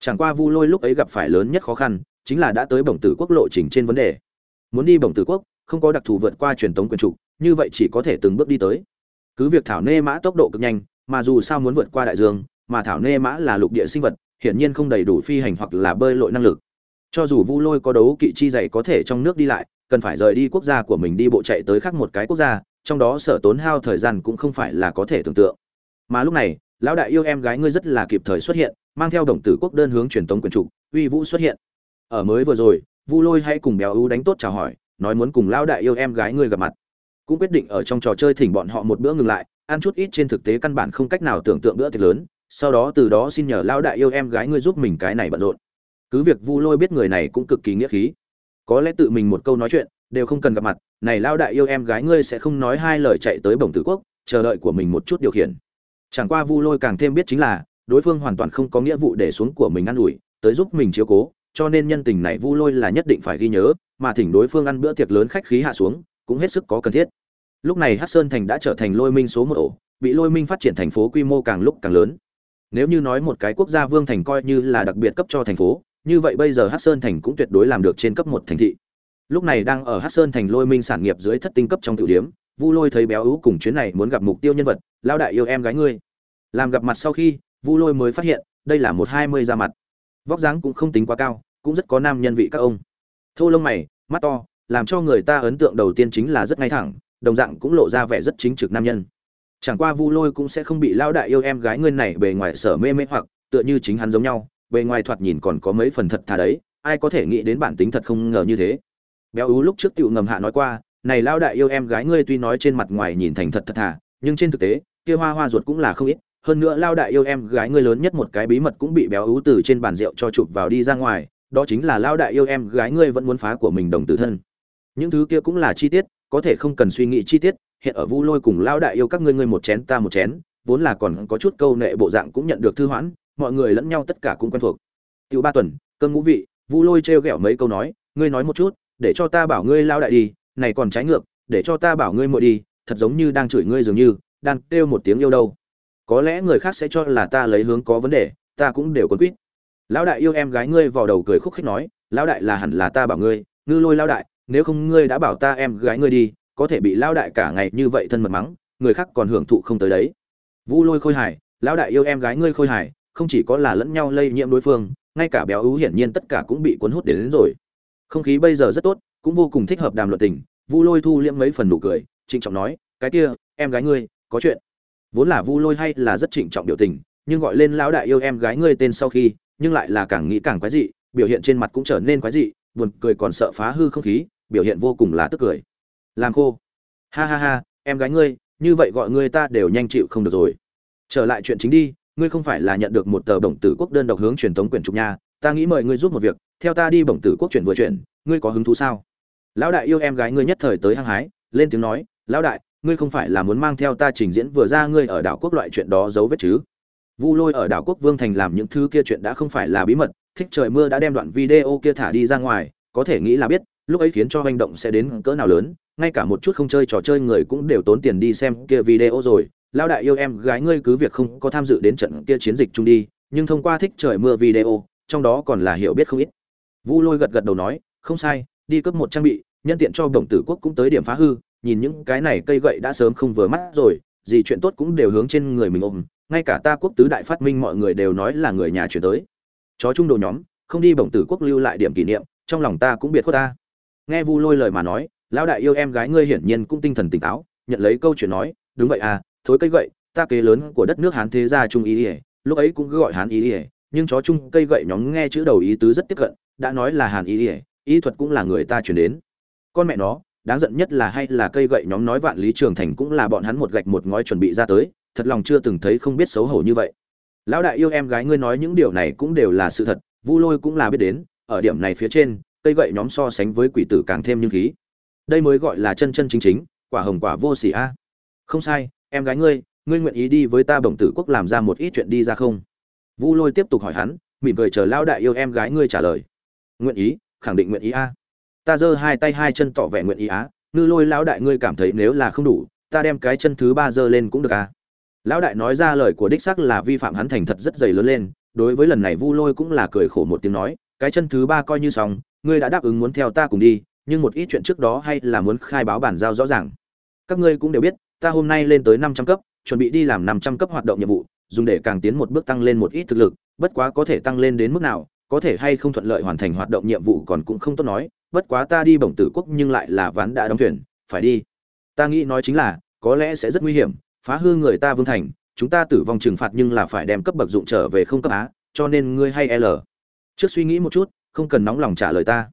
chẳng qua vu lôi lúc ấy gặp phải lớn nhất khó khăn, chính là đã tới bổng tử quốc lộ trình trên vấn đề. Muốn đi bổng tử quốc, không có đặc thù vượt qua truyền thống quyền trục, như vậy chỉ có thể từng bước đi tới. Cứ việc thảo nê mã tốc độ cực nhanh, mà dù sao muốn vượt qua đại dương, mà thảo nê mã là lục địa sinh vật, hiển nhiên không đầy đủ phi hành hoặc là bơi lội năng lực. Cho dù vu lôi có đấu kỵ chi dày có thể trong nước đi lại, cần phải rời đi quốc gia của mình đi bộ chạy tới khác một cái quốc gia, trong đó sở tốn hao thời gian cũng không phải là có thể tưởng tượng. Mà lúc này, lão đại yêu em gái ngươi rất là kịp thời xuất hiện mang theo đồng tử quốc đơn hướng truyền tống quyền trục, uy vũ xuất hiện. Ở mới vừa rồi, vu lôi hay cùng béo ưu đánh tốt chào hỏi, nói muốn cùng lao đại yêu em gái ngươi gặp mặt. Cũng quyết định ở trong trò chơi thỉnh bọn họ một bữa ngừng lại, ăn chút ít trên thực tế căn bản không cách nào tưởng tượng bữa tiệc lớn, sau đó từ đó xin nhờ lao đại yêu em gái ngươi giúp mình cái này bận rộn. Cứ việc vu lôi biết người này cũng cực kỳ nghĩa khí. Có lẽ tự mình một câu nói chuyện, đều không cần gặp mặt, này lao đại yêu em gái ngươi sẽ không nói hai lời chạy tới bổng tử quốc, chờ đợi của mình một chút điều khiển. Chẳng qua vu lôi càng thêm biết chính là đối phương hoàn toàn không có nghĩa vụ để xuống của mình ăn ủi, tới giúp mình chiếu cố, cho nên nhân tình này vu lôi là nhất định phải ghi nhớ, mà thỉnh đối phương ăn bữa tiệc lớn khách khí hạ xuống, cũng hết sức có cần thiết. Lúc này hát sơn thành đã trở thành lôi minh số một ổ, bị lôi minh phát triển thành phố quy mô càng lúc càng lớn. Nếu như nói một cái quốc gia vương thành coi như là đặc biệt cấp cho thành phố, như vậy bây giờ hát sơn thành cũng tuyệt đối làm được trên cấp một thành thị. Lúc này đang ở hát sơn thành lôi minh sản nghiệp dưới thất tinh cấp trong tiểu điếm, vu lôi thấy béo ú cùng chuyến này muốn gặp mục tiêu nhân vật lao đại yêu em gái ngươi. Làm gặp mặt sau khi vu lôi mới phát hiện, đây là một hai mươi da mặt. Vóc dáng cũng không tính quá cao, cũng rất có nam nhân vị các ông. Thô lông mày, mắt to, làm cho người ta ấn tượng đầu tiên chính là rất ngay thẳng, đồng dạng cũng lộ ra vẻ rất chính trực nam nhân. Chẳng qua vu lôi cũng sẽ không bị lao đại yêu em gái ngươi này bề ngoài sở mê mê hoặc, tựa như chính hắn giống nhau, bề ngoài thoạt nhìn còn có mấy phần thật thà đấy, ai có thể nghĩ đến bản tính thật không ngờ như thế. Béo ú lúc trước tiểu ngầm hạ nói qua, này lao đại yêu em gái ngươi tuy nói trên mặt ngoài nhìn thành thật thật thà, nhưng trên thực tế, kia hoa hoa ruột cũng là không ít hơn nữa lao đại yêu em gái ngươi lớn nhất một cái bí mật cũng bị béo ú từ trên bàn rượu cho chụp vào đi ra ngoài, đó chính là lao đại yêu em gái ngươi vẫn muốn phá của mình đồng tử thân. Những thứ kia cũng là chi tiết, có thể không cần suy nghĩ chi tiết, hiện ở vu lôi cùng lao đại yêu các ngươi ngươi một chén ta một chén, vốn là còn có chút câu nệ bộ dạng cũng nhận được thư hoãn, mọi người lẫn nhau tất cả cũng quen thuộc. Tiểu ba tuần cơn ngũ vị, vu lôi trêu ghẹo mấy câu nói, ngươi nói một chút, để cho ta bảo ngươi lao đại đi, này còn trái ngược, để cho ta bảo ngươi muội đi, thật giống như đang chửi ngươi dường như, đang kêu một tiếng yêu đâu có lẽ người khác sẽ cho là ta lấy hướng có vấn đề ta cũng đều quấn quýt. Lão đại yêu em gái ngươi vào đầu cười khúc khích nói lão đại là hẳn là ta bảo ngươi ngư lôi lão đại nếu không ngươi đã bảo ta em gái ngươi đi có thể bị lão đại cả ngày như vậy thân mật mắng người khác còn hưởng thụ không tới đấy. Vu lôi khôi hài lão đại yêu em gái ngươi khôi hài không chỉ có là lẫn nhau lây nhiễm đối phương ngay cả béo ú hiển nhiên tất cả cũng bị cuốn hút đến, đến rồi. Không khí bây giờ rất tốt cũng vô cùng thích hợp đàm luận tình. Vu lôi thu liễm mấy phần nụ cười trịnh trọng nói cái kia em gái ngươi có chuyện vốn là vu lôi hay là rất trịnh trọng biểu tình, nhưng gọi lên lão đại yêu em gái ngươi tên sau khi, nhưng lại là càng nghĩ càng quái dị, biểu hiện trên mặt cũng trở nên quái dị, buồn cười còn sợ phá hư không khí, biểu hiện vô cùng là tức cười. Làm khô. Ha ha ha, em gái ngươi, như vậy gọi ngươi ta đều nhanh chịu không được rồi. Trở lại chuyện chính đi, ngươi không phải là nhận được một tờ bổng tử quốc đơn độc hướng truyền thống quyển trục nha, ta nghĩ mời ngươi giúp một việc, theo ta đi bổng tử quốc chuyển vừa chuyển ngươi có hứng thú sao? Lão đại yêu em gái ngươi nhất thời tới hăng hái, lên tiếng nói, lão đại ngươi không phải là muốn mang theo ta trình diễn vừa ra ngươi ở đảo quốc loại chuyện đó giấu vết chứ? Vu lôi ở đảo quốc vương thành làm những thứ kia chuyện đã không phải là bí mật, thích trời mưa đã đem đoạn video kia thả đi ra ngoài, có thể nghĩ là biết, lúc ấy khiến cho hành động sẽ đến cỡ nào lớn, ngay cả một chút không chơi trò chơi người cũng đều tốn tiền đi xem kia video rồi. Lao đại yêu em gái ngươi cứ việc không có tham dự đến trận kia chiến dịch chung đi, nhưng thông qua thích trời mưa video, trong đó còn là hiểu biết không ít. Vu lôi gật gật đầu nói, không sai, đi cấp một trang bị, nhân tiện cho đồng tử quốc cũng tới điểm phá hư nhìn những cái này cây gậy đã sớm không vừa mắt rồi, gì chuyện tốt cũng đều hướng trên người mình ôm, ngay cả ta quốc tứ đại phát minh mọi người đều nói là người nhà chuyển tới. Chó trung đồ nhóm, không đi bổng tử quốc lưu lại điểm kỷ niệm, trong lòng ta cũng biệt khuất ta. Nghe vu lôi lời mà nói, lão đại yêu em gái ngươi hiển nhiên cũng tinh thần tỉnh táo, nhận lấy câu chuyện nói, đúng vậy à thối cây gậy, ta kế lớn của đất nước hán thế gia trung ý ỉa lúc ấy cũng cứ gọi hán ý ỉa nhưng chó trung cây gậy nhóm nghe chữ đầu ý tứ rất tiếp cận, đã nói là hàn ý ỉa ý thuật cũng là người ta chuyển đến. Con mẹ nó đáng giận nhất là hay là cây gậy nhóm nói vạn lý trường thành cũng là bọn hắn một gạch một ngói chuẩn bị ra tới, thật lòng chưa từng thấy không biết xấu hổ như vậy. Lão đại yêu em gái ngươi nói những điều này cũng đều là sự thật, vu lôi cũng là biết đến, ở điểm này phía trên, cây gậy nhóm so sánh với quỷ tử càng thêm như khí. Đây mới gọi là chân chân chính chính, quả hồng quả vô xỉ a. Không sai, em gái ngươi ngươi nguyện ý đi với ta bổng tử quốc làm ra một ít chuyện đi ra không? Vu lôi tiếp tục hỏi hắn, mỉm cười chờ lão đại yêu em gái ngươi trả lời. Nguyện ý, khẳng định nguyện ý a ta giơ hai tay hai chân tỏ vẻ nguyện ý á, ngư lôi lão đại ngươi cảm thấy nếu là không đủ, ta đem cái chân thứ ba giơ lên cũng được à lão đại nói ra lời của đích sắc là vi phạm hắn thành thật rất dày lớn lên, đối với lần này vu lôi cũng là cười khổ một tiếng nói, cái chân thứ ba coi như xong, ngươi đã đáp ứng muốn theo ta cùng đi, nhưng một ít chuyện trước đó hay là muốn khai báo bản giao rõ ràng. Các ngươi cũng đều biết, ta hôm nay lên tới năm trăm cấp, chuẩn bị đi làm năm trăm cấp hoạt động nhiệm vụ, dùng để càng tiến một bước tăng lên một ít thực lực, bất quá có thể tăng lên đến mức nào, có thể hay không thuận lợi hoàn thành hoạt động nhiệm vụ còn cũng không tốt nói bất quá ta đi bổng tử quốc nhưng lại là ván đã đóng thuyền, phải đi. Ta nghĩ nói chính là, có lẽ sẽ rất nguy hiểm, phá hư người ta vương thành, chúng ta tử vong trừng phạt nhưng là phải đem cấp bậc dụng trở về không cấp á, cho nên ngươi hay l. Trước suy nghĩ một chút, không cần nóng lòng trả lời ta.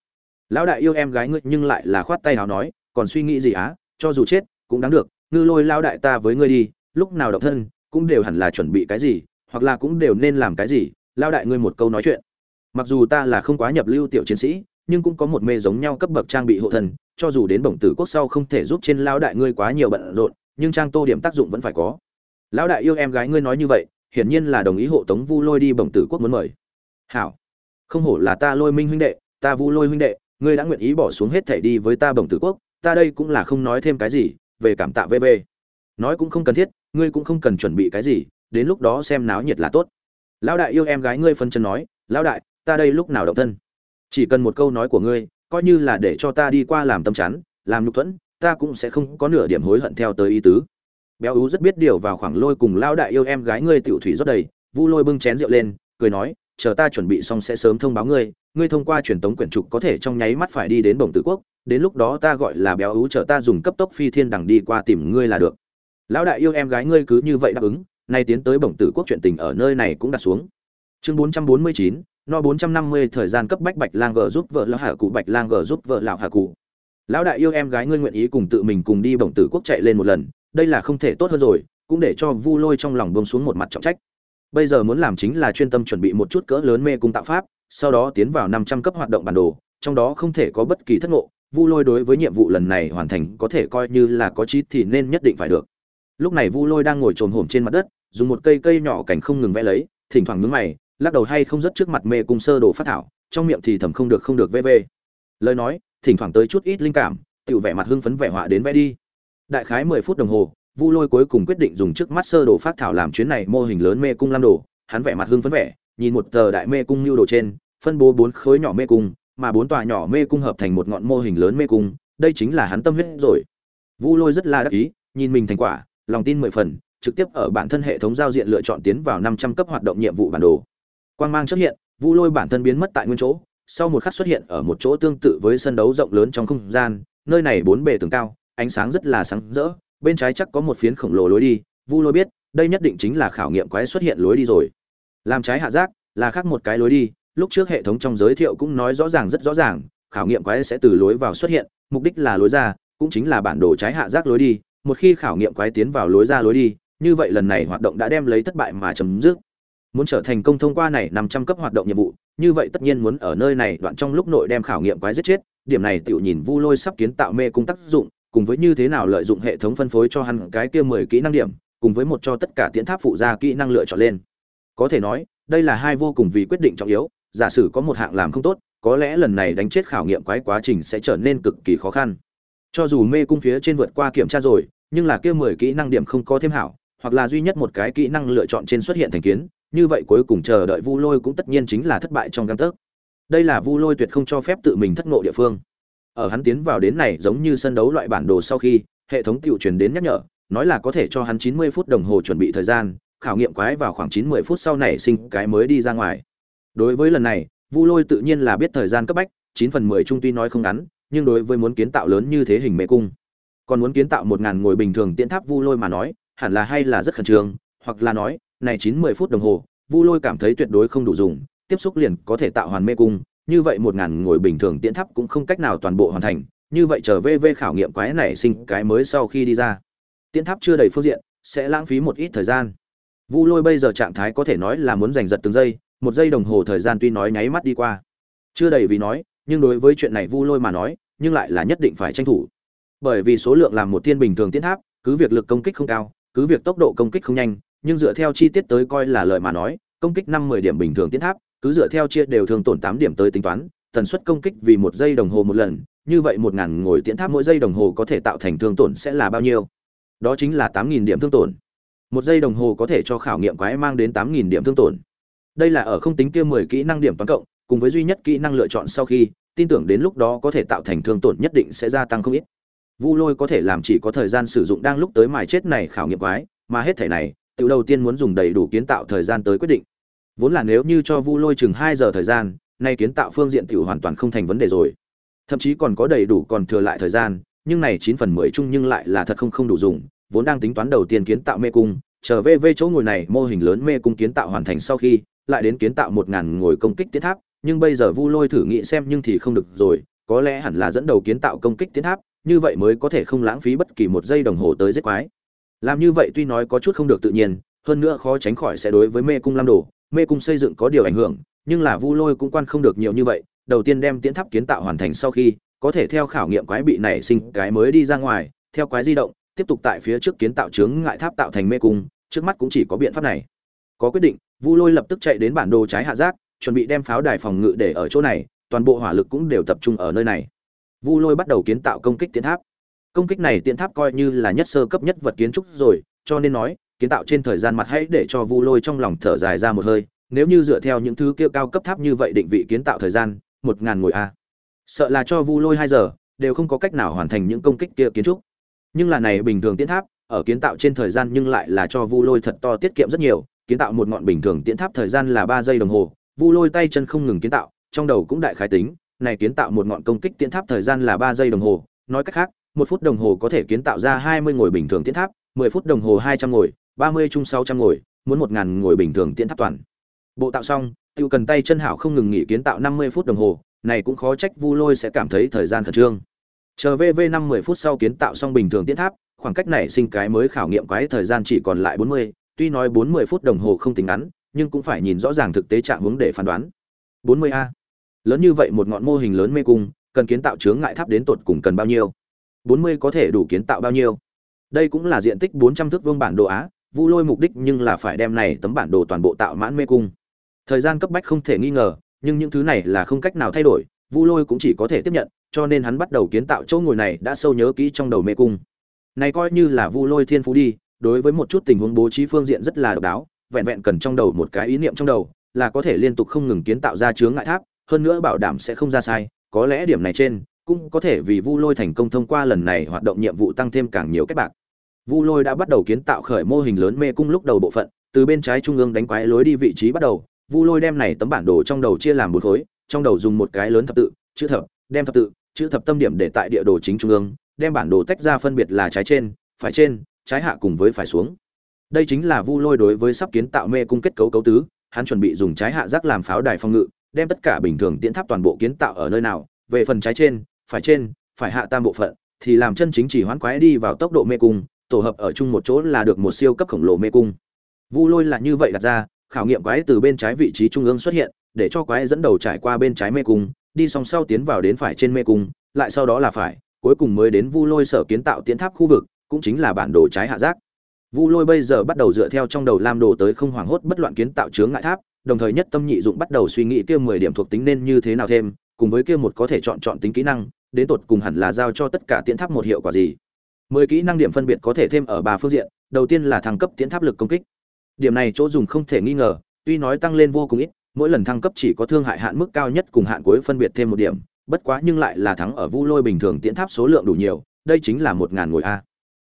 Lão đại yêu em gái ngươi nhưng lại là khoát tay nào nói, còn suy nghĩ gì á, cho dù chết, cũng đáng được, ngư lôi lao đại ta với ngươi đi, lúc nào độc thân, cũng đều hẳn là chuẩn bị cái gì, hoặc là cũng đều nên làm cái gì lao đại ngươi một câu nói chuyện. Mặc dù ta là không quá nhập lưu tiểu chiến sĩ nhưng cũng có một mê giống nhau cấp bậc trang bị hộ thần cho dù đến bổng tử quốc sau không thể giúp trên lao đại ngươi quá nhiều bận rộn, nhưng trang tô điểm tác dụng vẫn phải có. Lão đại yêu em gái ngươi nói như vậy, hiển nhiên là đồng ý hộ tống vu lôi đi bổng tử quốc muốn mời. Hảo. Không hổ là ta lôi minh huynh đệ, ta vu lôi huynh đệ, ngươi đã nguyện ý bỏ xuống hết thể đi với ta bổng tử quốc, ta đây cũng là không nói thêm cái gì, về cảm tạ vv nói cũng không cần thiết, ngươi cũng không cần chuẩn bị cái gì, đến lúc đó xem náo nhiệt là tốt. Lão đại yêu em gái ngươi phân chân nói, lão đại, ta đây lúc nào động thân? Chỉ cần một câu nói của ngươi coi như là để cho ta đi qua làm tâm chắn làm nhục thuẫn ta cũng sẽ không có nửa điểm hối hận theo tới ý tứ. Béo ú rất biết điều vào khoảng lôi cùng lão đại yêu em gái ngươi tiểu thủy rót đầy vu lôi bưng chén rượu lên cười nói chờ ta chuẩn bị xong sẽ sớm thông báo ngươi ngươi thông qua truyền tống quyển trục có thể trong nháy mắt phải đi đến bồng tử quốc đến lúc đó ta gọi là béo ú chờ ta dùng cấp tốc phi thiên đằng đi qua tìm ngươi là được. Lão đại yêu em gái ngươi cứ như vậy đáp ứng nay tiến tới bổng tử quốc chuyện tình ở nơi này cũng đặt xuống. Chương 449, no 450 thời gian cấp bách bạch lang gờ giúp vợ lão hạ cụ bạch lang gờ giúp vợ lão hạ cụ lão đại yêu em gái ngươi nguyện ý cùng tự mình cùng đi bổng tử quốc chạy lên một lần, đây là không thể tốt hơn rồi, cũng để cho vu lôi trong lòng bông xuống một mặt trọng trách. Bây giờ muốn làm chính là chuyên tâm chuẩn bị một chút cỡ lớn mê cung tạo pháp, sau đó tiến vào 500 cấp hoạt động bản đồ, trong đó không thể có bất kỳ thất ngộ, vu lôi đối với nhiệm vụ lần này hoàn thành có thể coi như là có chí thì nên nhất định phải được. Lúc này vu lôi đang ngồi trồm hổm trên mặt đất, dùng một cây cây nhỏ cảnh không ngừng vẽ lấy, thỉnh thoảng nhướng mày lắc đầu hay không rất trước mặt mê cung sơ đồ phát thảo, trong miệng thì thầm không được không được vê vê. Lời nói, thỉnh thoảng tới chút ít linh cảm tự vẻ mặt hưng phấn vẻ họa đến vẽ đi. Đại khái mười phút đồng hồ, vu lôi cuối cùng quyết định dùng trước mắt sơ đồ phát thảo làm chuyến này mô hình lớn mê cung lam đồ. Hắn vẻ mặt hưng phấn vẻ, nhìn một tờ đại mê cung lưu đồ trên, phân bố bốn khối nhỏ mê cung, mà bốn tòa nhỏ mê cung hợp thành một ngọn mô hình lớn mê cung. Đây chính là hắn tâm huyết rồi. Vu lôi rất là đắc ý, nhìn mình thành quả, lòng tin mười phần, trực tiếp ở bản thân hệ thống giao diện lựa chọn tiến vào năm trăm cấp hoạt động nhiệm vụ bản đồ quang mang xuất hiện, vu lôi bản thân biến mất tại nguyên chỗ, sau một khắc xuất hiện ở một chỗ tương tự với sân đấu rộng lớn trong không gian, nơi này bốn bề tường cao, ánh sáng rất là sáng rỡ, bên trái chắc có một phiến khổng lồ lối đi, vu lôi biết, đây nhất định chính là khảo nghiệm quái xuất hiện lối đi rồi. Làm trái hạ giác, là khác một cái lối đi, lúc trước hệ thống trong giới thiệu cũng nói rõ ràng rất rõ ràng, khảo nghiệm quái sẽ từ lối vào xuất hiện, mục đích là lối ra, cũng chính là bản đồ trái hạ giác lối đi, một khi khảo nghiệm quái tiến vào lối ra lối đi, như vậy lần này hoạt động đã đem lấy thất bại mà chấm dứt muốn trở thành công thông qua này năm trăm cấp hoạt động nhiệm vụ, như vậy tất nhiên muốn ở nơi này đoạn trong lúc nội đem khảo nghiệm quái giết chết, điểm này tiểu nhìn vu lôi sắp kiến tạo mê cung tác dụng, cùng với như thế nào lợi dụng hệ thống phân phối cho hắn cái kia mười kỹ năng điểm, cùng với một cho tất cả tiến tháp phụ ra kỹ năng lựa chọn lên. Có thể nói, đây là hai vô cùng vì quyết định trọng yếu, giả sử có một hạng làm không tốt, có lẽ lần này đánh chết khảo nghiệm quái quá trình sẽ trở nên cực kỳ khó khăn. Cho dù mê cung phía trên vượt qua kiểm tra rồi, nhưng là kia mười kỹ năng điểm không có thêm hảo, hoặc là duy nhất một cái kỹ năng lựa chọn trên xuất hiện thành kiến như vậy cuối cùng chờ đợi vu lôi cũng tất nhiên chính là thất bại trong gang tấc. Đây là vu lôi tuyệt không cho phép tự mình thất ngộ địa phương. Ở hắn tiến vào đến này giống như sân đấu loại bản đồ sau khi, hệ thống tiểu truyền đến nhắc nhở, nói là có thể cho hắn 90 phút đồng hồ chuẩn bị thời gian, khảo nghiệm quái vào khoảng 90 phút sau này sinh cái mới đi ra ngoài. Đối với lần này, vu lôi tự nhiên là biết thời gian cấp bách 9 phần 10 trung tuy nói không ngắn, nhưng đối với muốn kiến tạo lớn như thế hình mê cung, còn muốn kiến tạo một ngàn ngồi bình thường tiến tháp vu lôi mà nói, hẳn là hay là rất khẩn trương, hoặc là nói này chín mười phút đồng hồ, vu lôi cảm thấy tuyệt đối không đủ dùng, tiếp xúc liền có thể tạo hoàn mê cung, như vậy một ngàn ngồi bình thường tiễn tháp cũng không cách nào toàn bộ hoàn thành, như vậy chờ vv khảo nghiệm quái này sinh cái mới sau khi đi ra. Tiễn tháp chưa đầy phương diện, sẽ lãng phí một ít thời gian. Vu lôi bây giờ trạng thái có thể nói là muốn giành giật từng giây, một giây đồng hồ thời gian tuy nói nháy mắt đi qua. Chưa đầy vì nói, nhưng đối với chuyện này vu lôi mà nói, nhưng lại là nhất định phải tranh thủ. Bởi vì số lượng làm một thiên bình thường tiến tháp, cứ việc lực công kích không cao, cứ việc tốc độ công kích không nhanh nhưng dựa theo chi tiết tới coi là lời mà nói, công kích năm mười điểm bình thường tiến tháp, cứ dựa theo chia đều thường tổn tám điểm tới tính toán, tần suất công kích vì một giây đồng hồ một lần, như vậy một ngàn ngồi tiến tháp mỗi giây đồng hồ có thể tạo thành thương tổn sẽ là bao nhiêu? Đó chính là tám nghìn điểm thương tổn. Một giây đồng hồ có thể cho khảo nghiệm quái mang đến tám nghìn điểm thương tổn. Đây là ở không tính kia mười kỹ năng điểm toán cộng, cùng với duy nhất kỹ năng lựa chọn sau khi, tin tưởng đến lúc đó có thể tạo thành thương tổn nhất định sẽ gia tăng không ít. Vu lôi có thể làm chỉ có thời gian sử dụng đang lúc tới mài chết này khảo nghiệm quái, mà hết thể này tự đầu tiên muốn dùng đầy đủ kiến tạo thời gian tới quyết định. Vốn là nếu như cho vu lôi chừng hai giờ thời gian, nay kiến tạo phương diện tiểu hoàn toàn không thành vấn đề rồi. Thậm chí còn có đầy đủ còn thừa lại thời gian, nhưng này chín phần mười chung nhưng lại là thật không không đủ dùng, vốn đang tính toán đầu tiên kiến tạo mê cung trở về về chỗ ngồi này mô hình lớn mê cung kiến tạo hoàn thành sau khi, lại đến kiến tạo một ngàn ngồi công kích tiến tháp, nhưng bây giờ vu lôi thử nghĩ xem nhưng thì không được rồi, có lẽ hẳn là dẫn đầu kiến tạo công kích tiến tháp, như vậy mới có thể không lãng phí bất kỳ một giây đồng hồ tới giết quái làm như vậy tuy nói có chút không được tự nhiên, hơn nữa khó tránh khỏi sẽ đối với mê cung lam đồ, mê cung xây dựng có điều ảnh hưởng, nhưng là vu lôi cũng quan không được nhiều như vậy, đầu tiên đem tiến tháp kiến tạo hoàn thành sau khi, có thể theo khảo nghiệm quái bị nảy sinh cái mới đi ra ngoài, theo quái di động, tiếp tục tại phía trước kiến tạo chướng ngại tháp tạo thành mê cung, trước mắt cũng chỉ có biện pháp này. Có quyết định, vu lôi lập tức chạy đến bản đồ trái hạ giác, chuẩn bị đem pháo đài phòng ngự để ở chỗ này, toàn bộ hỏa lực cũng đều tập trung ở nơi này. Vu lôi bắt đầu kiến tạo công kích tiến tháp công kích này tiện tháp coi như là nhất sơ cấp nhất vật kiến trúc rồi, cho nên nói, kiến tạo trên thời gian mặt hãy để cho vu lôi trong lòng thở dài ra một hơi, nếu như dựa theo những thứ kia cao cấp tháp như vậy định vị kiến tạo thời gian, một ngàn ngồi a. Sợ là cho vu lôi hai giờ, đều không có cách nào hoàn thành những công kích kia kiến trúc. Nhưng là này bình thường tiến tháp, ở kiến tạo trên thời gian nhưng lại là cho vu lôi thật to tiết kiệm rất nhiều, kiến tạo một ngọn bình thường tiến tháp thời gian là ba giây đồng hồ, vu lôi tay chân không ngừng kiến tạo, trong đầu cũng đại khái tính, này kiến tạo một ngọn công kích tiến tháp thời gian là ba giây đồng hồ, nói cách khác một phút đồng hồ có thể kiến tạo ra hai mươi ngồi bình thường tiến tháp, mười phút đồng hồ hai trăm ngồi, ba mươi chung sáu trăm ngồi, muốn một ngàn ngồi bình thường tiến tháp toàn. Bộ tạo xong tự cần tay chân hảo không ngừng nghỉ kiến tạo năm mươi phút đồng hồ, này cũng khó trách vu lôi sẽ cảm thấy thời gian khẩn trương. Chờ vv năm mười phút sau kiến tạo xong bình thường tiến tháp, khoảng cách này sinh cái mới khảo nghiệm quái thời gian chỉ còn lại bốn mươi, tuy nói bốn mươi phút đồng hồ không tính ngắn, nhưng cũng phải nhìn rõ ràng thực tế trạng hướng để phán đoán. bốn mươi a. Lớn như vậy một ngọn mô hình lớn mê cung, cần kiến tạo chướng ngại tháp đến tột cùng cần bao nhiêu? Bốn mươi có thể đủ kiến tạo bao nhiêu? Đây cũng là diện tích bốn trăm thước vuông bản đồ á, vu lôi mục đích nhưng là phải đem này tấm bản đồ toàn bộ tạo mãn mê cung. Thời gian cấp bách không thể nghi ngờ, nhưng những thứ này là không cách nào thay đổi, vu lôi cũng chỉ có thể tiếp nhận, cho nên hắn bắt đầu kiến tạo chỗ ngồi này đã sâu nhớ kỹ trong đầu mê cung. Này coi như là vu lôi thiên phú đi, đối với một chút tình huống bố trí phương diện rất là độc đáo, vẹn vẹn cần trong đầu một cái ý niệm trong đầu, là có thể liên tục không ngừng kiến tạo ra chướng ngại tháp, hơn nữa bảo đảm sẽ không ra sai, có lẽ điểm này trên cũng có thể vì vu lôi thành công thông qua lần này hoạt động nhiệm vụ tăng thêm càng nhiều kết bạc. Vu lôi đã bắt đầu kiến tạo khởi mô hình lớn mê cung lúc đầu bộ phận, từ bên trái trung ương đánh quái lối đi vị trí bắt đầu, vu lôi đem này tấm bản đồ trong đầu chia làm bốn khối, trong đầu dùng một cái lớn thập tự, chữ thập, đem thập tự, chữ thập tâm điểm để tại địa đồ chính trung ương, đem bản đồ tách ra phân biệt là trái trên, phải trên, trái hạ cùng với phải xuống. Đây chính là vu lôi đối với sắp kiến tạo mê cung kết cấu cấu tứ, hắn chuẩn bị dùng trái hạ giác làm pháo đài phòng ngự, đem tất cả bình thường tiến tháp toàn bộ kiến tạo ở nơi nào, về phần trái trên phải trên, phải hạ tam bộ phận, thì làm chân chính chỉ hoán quái đi vào tốc độ mê cung, tổ hợp ở chung một chỗ là được một siêu cấp khổng lồ mê cung. Vu lôi là như vậy đặt ra, khảo nghiệm quái từ bên trái vị trí trung ương xuất hiện, để cho quái dẫn đầu trải qua bên trái mê cung, đi song sau tiến vào đến phải trên mê cung, lại sau đó là phải, cuối cùng mới đến vu lôi sở kiến tạo tiến tháp khu vực, cũng chính là bản đồ trái hạ giác. Vu lôi bây giờ bắt đầu dựa theo trong đầu lam đồ tới không hoảng hốt bất loạn kiến tạo chướng ngại tháp, đồng thời nhất tâm nhị dụng bắt đầu suy nghĩ kia mười điểm thuộc tính nên như thế nào thêm, cùng với kia một có thể chọn chọn tính kỹ năng đến tột cùng hẳn là giao cho tất cả tiến tháp một hiệu quả gì. Mười kỹ năng điểm phân biệt có thể thêm ở ba phương diện, đầu tiên là thăng cấp tiến tháp lực công kích. Điểm này chỗ dùng không thể nghi ngờ, tuy nói tăng lên vô cùng ít, mỗi lần thăng cấp chỉ có thương hại hạn mức cao nhất cùng hạn cuối phân biệt thêm một điểm, bất quá nhưng lại là thắng ở vu lôi bình thường tiến tháp số lượng đủ nhiều, đây chính là một ngàn ngồi a.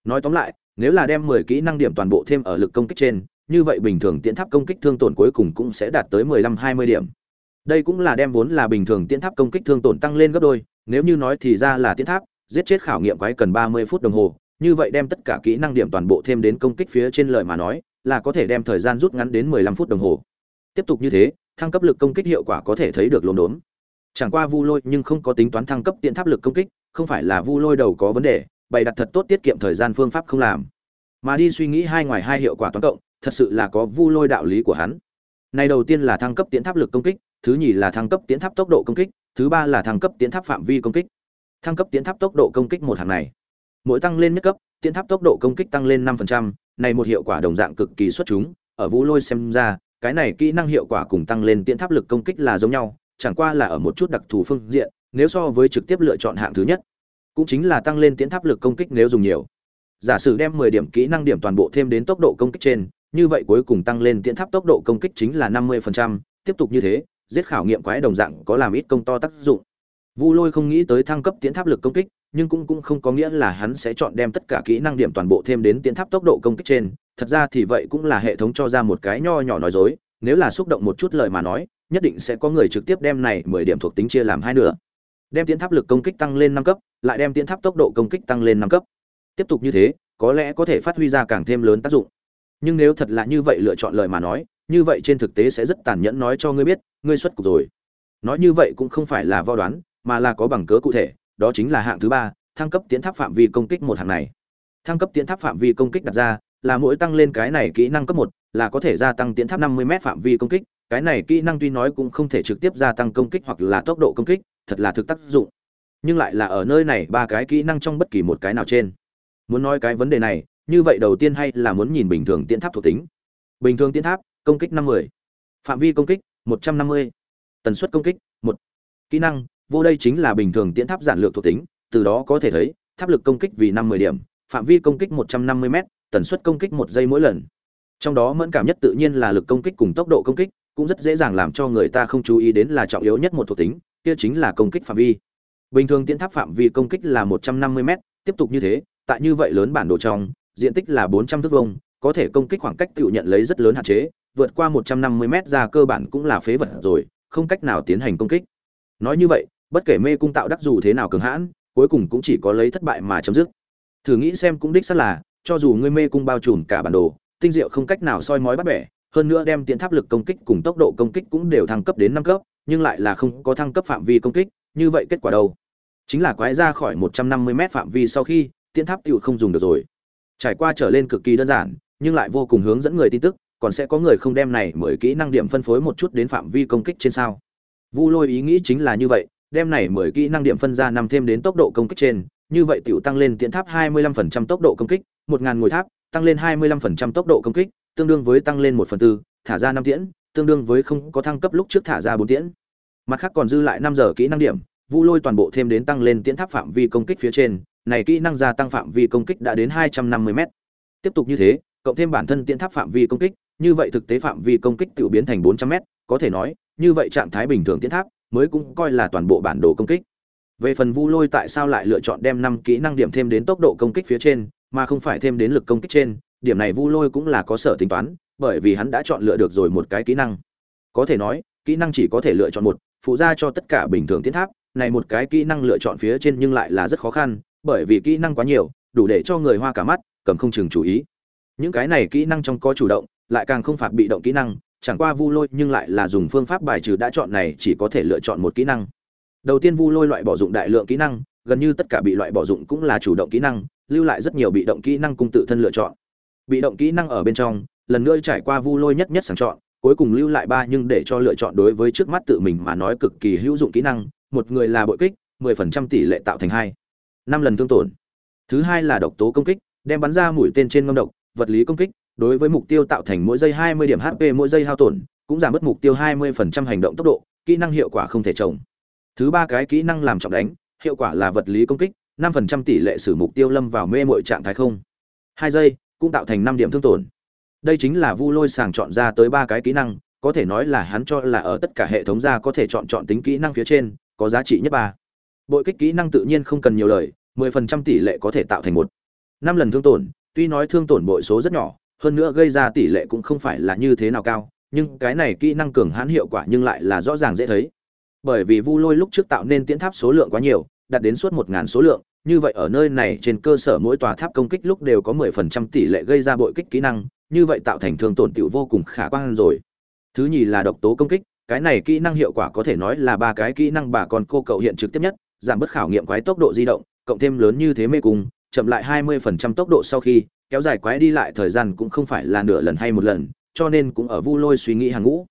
Nói tóm lại, nếu là đem mười kỹ năng điểm toàn bộ thêm ở lực công kích trên, như vậy bình thường tiến tháp công kích thương tổn cuối cùng cũng sẽ đạt tới mười lăm hai mươi điểm đây cũng là đem vốn là bình thường tiễn tháp công kích thương tổn tăng lên gấp đôi, nếu như nói thì ra là tiễn tháp, giết chết khảo nghiệm quái cần ba mươi phút đồng hồ, như vậy đem tất cả kỹ năng điểm toàn bộ thêm đến công kích phía trên lời mà nói, là có thể đem thời gian rút ngắn đến mười lăm phút đồng hồ. Tiếp tục như thế, thăng cấp lực công kích hiệu quả có thể thấy được lốm đốm. Chẳng qua vu lôi nhưng không có tính toán thăng cấp tiện tháp lực công kích, không phải là vu lôi đầu có vấn đề, bày đặt thật tốt tiết kiệm thời gian phương pháp không làm. Mà đi suy nghĩ hai ngoài hai hiệu quả toán cộng, thật sự là có vu lôi đạo lý của hắn. Này đầu tiên là thăng cấp tiễn tháp lực công kích thứ nhì là thăng cấp tiến tháp tốc độ công kích thứ ba là thăng cấp tiến tháp phạm vi công kích. Thăng cấp tiến tháp tốc độ công kích một hàng này mỗi tăng lên nhất cấp tiến tháp tốc độ công kích tăng lên 5%, này một hiệu quả đồng dạng cực kỳ xuất chúng ở vũ lôi xem ra cái này kỹ năng hiệu quả cùng tăng lên tiến tháp lực công kích là giống nhau chẳng qua là ở một chút đặc thù phương diện nếu so với trực tiếp lựa chọn hạng thứ nhất cũng chính là tăng lên tiến tháp lực công kích nếu dùng nhiều. Giả sử đem 10 điểm kỹ năng điểm toàn bộ thêm đến tốc độ công kích trên như vậy cuối cùng tăng lên tiến tháp tốc độ công kích chính là 50%, tiếp tục như thế, giết khảo nghiệm quái đồng dạng có làm ít công to tác dụng. Vu Lôi không nghĩ tới thăng cấp tiến tháp lực công kích, nhưng cũng cũng không có nghĩa là hắn sẽ chọn đem tất cả kỹ năng điểm toàn bộ thêm đến tiến tháp tốc độ công kích trên, thật ra thì vậy cũng là hệ thống cho ra một cái nho nhỏ nói dối, nếu là xúc động một chút lời mà nói, nhất định sẽ có người trực tiếp đem này 10 điểm thuộc tính chia làm hai nửa. Đem tiến tháp lực công kích tăng lên 5 cấp, lại đem tiến tháp tốc độ công kích tăng lên 5 cấp. Tiếp tục như thế, có lẽ có thể phát huy ra càng thêm lớn tác dụng. Nhưng nếu thật là như vậy lựa chọn lời mà nói, như vậy trên thực tế sẽ rất tàn nhẫn nói cho ngươi biết, ngươi xuất cục rồi. Nói như vậy cũng không phải là vo đoán, mà là có bằng cớ cụ thể, đó chính là hạng thứ ba, thăng cấp tiến tháp phạm vi công kích một hạng này. Thăng cấp tiến tháp phạm vi công kích đặt ra, là mỗi tăng lên cái này kỹ năng cấp một là có thể gia tăng tiến tháp 50m phạm vi công kích, cái này kỹ năng tuy nói cũng không thể trực tiếp gia tăng công kích hoặc là tốc độ công kích, thật là thực tác dụng. Nhưng lại là ở nơi này ba cái kỹ năng trong bất kỳ một cái nào trên. Muốn nói cái vấn đề này, như vậy đầu tiên hay là muốn nhìn bình thường tiến tháp thuộc tính. Bình thường tiến tháp, công kích 50. Phạm vi công kích 150. Tần suất công kích 1. Kỹ năng, vô đây chính là bình thường tiến tháp giản lược thuộc tính, từ đó có thể thấy, tháp lực công kích vì 50 điểm, phạm vi công kích 150m, tần suất công kích 1 giây mỗi lần. Trong đó mẫn cảm nhất tự nhiên là lực công kích cùng tốc độ công kích, cũng rất dễ dàng làm cho người ta không chú ý đến là trọng yếu nhất một thuộc tính, kia chính là công kích phạm vi. Bình thường tiến tháp phạm vi công kích là 150m, tiếp tục như thế, tại như vậy lớn bản đồ trong, diện tích là 400 thước vuông, có thể công kích khoảng cách tự nhận lấy rất lớn hạn chế, vượt qua 150m ra cơ bản cũng là phế vật rồi, không cách nào tiến hành công kích. Nói như vậy, bất kể mê cung tạo đắc dù thế nào cường hãn, cuối cùng cũng chỉ có lấy thất bại mà chấm dứt. Thử nghĩ xem cũng đích xác là, cho dù ngươi mê cung bao trùm cả bản đồ, tinh diệu không cách nào soi mói bắt bẻ, hơn nữa đem tiến tháp lực công kích cùng tốc độ công kích cũng đều thăng cấp đến năm cấp, nhưng lại là không có thăng cấp phạm vi công kích, như vậy kết quả đâu? Chính là quái ra khỏi 150m phạm vi sau khi, tiến tháp tiểu không dùng được rồi. Trải qua trở lên cực kỳ đơn giản, nhưng lại vô cùng hướng dẫn người tin tức, còn sẽ có người không đem này mười kỹ năng điểm phân phối một chút đến phạm vi công kích trên sao. Vu Lôi ý nghĩ chính là như vậy, đem này mười kỹ năng điểm phân ra năm thêm đến tốc độ công kích trên, như vậy tiểu tăng lên tiễn tháp 25% tốc độ công kích, một ngàn ngồi tháp, tăng lên 25% tốc độ công kích, tương đương với tăng lên một phần tư, thả ra năm tiễn, tương đương với không có thăng cấp lúc trước thả ra bốn tiễn. Mặt khác còn dư lại năm giờ kỹ năng điểm, Vu Lôi toàn bộ thêm đến tăng lên tiễn tháp phạm vi công kích phía trên, này kỹ năng gia tăng phạm vi công kích đã đến 250m. Tiếp tục như thế, cộng thêm bản thân tiễn tháp phạm vi công kích, như vậy thực tế phạm vi công kích tiểu biến thành 400m, có thể nói, như vậy trạng thái bình thường tiễn tháp mới cũng coi là toàn bộ bản đồ công kích. Về phần Vu Lôi tại sao lại lựa chọn đem 5 kỹ năng điểm thêm đến tốc độ công kích phía trên, mà không phải thêm đến lực công kích trên, điểm này Vu Lôi cũng là có sở tính toán, bởi vì hắn đã chọn lựa được rồi một cái kỹ năng. Có thể nói, kỹ năng chỉ có thể lựa chọn một, phụ ra cho tất cả bình thường tiến tháp, này một cái kỹ năng lựa chọn phía trên nhưng lại là rất khó khăn, bởi vì kỹ năng quá nhiều, đủ để cho người hoa cả mắt, cầm không chừng chú ý. Những cái này kỹ năng trong có chủ động, lại càng không phạt bị động kỹ năng, chẳng qua Vu Lôi nhưng lại là dùng phương pháp bài trừ đã chọn này chỉ có thể lựa chọn một kỹ năng. Đầu tiên Vu Lôi loại bỏ dụng đại lượng kỹ năng, gần như tất cả bị loại bỏ dụng cũng là chủ động kỹ năng, lưu lại rất nhiều bị động kỹ năng cung tự thân lựa chọn. Bị động kỹ năng ở bên trong, lần nữa trải qua Vu Lôi nhất nhất sàng chọn, cuối cùng lưu lại ba nhưng để cho lựa chọn đối với trước mắt tự mình mà nói cực kỳ hữu dụng kỹ năng, một người là bội kích, 10% tỷ lệ tạo thành hai năm lần thương tổn. Thứ hai là độc tố công kích, đem bắn ra mũi tên trên ngâm độc, vật lý công kích, đối với mục tiêu tạo thành mỗi giây 20 điểm HP mỗi giây hao tổn, cũng giảm mất mục tiêu 20% hành động tốc độ, kỹ năng hiệu quả không thể trồng. Thứ ba cái kỹ năng làm trọng đánh, hiệu quả là vật lý công kích, 5% tỷ lệ sử mục tiêu lâm vào mê muội trạng thái không. 2 giây, cũng tạo thành 5 điểm thương tổn. Đây chính là Vu Lôi sàng chọn ra tới ba cái kỹ năng, có thể nói là hắn cho là ở tất cả hệ thống ra có thể chọn chọn tính kỹ năng phía trên, có giá trị nhất ba. Bội kích kỹ năng tự nhiên không cần nhiều lời, 10% tỷ lệ có thể tạo thành một năm lần thương tổn, tuy nói thương tổn bội số rất nhỏ, hơn nữa gây ra tỷ lệ cũng không phải là như thế nào cao, nhưng cái này kỹ năng cường hãn hiệu quả nhưng lại là rõ ràng dễ thấy. Bởi vì Vu Lôi lúc trước tạo nên tiễn tháp số lượng quá nhiều, đạt đến suốt một ngàn số lượng, như vậy ở nơi này trên cơ sở mỗi tòa tháp công kích lúc đều có 10% tỷ lệ gây ra bội kích kỹ năng, như vậy tạo thành thương tổn tiểu vô cùng khả quan rồi. Thứ nhì là độc tố công kích, cái này kỹ năng hiệu quả có thể nói là ba cái kỹ năng bà con cô cậu hiện trực tiếp nhất, giảm bớt khảo nghiệm quái tốc độ di động, cộng thêm lớn như thế mê cùng, chậm lại 20% tốc độ sau khi, kéo dài quái đi lại thời gian cũng không phải là nửa lần hay một lần, cho nên cũng ở Vu Lôi suy nghĩ hàng ngũ.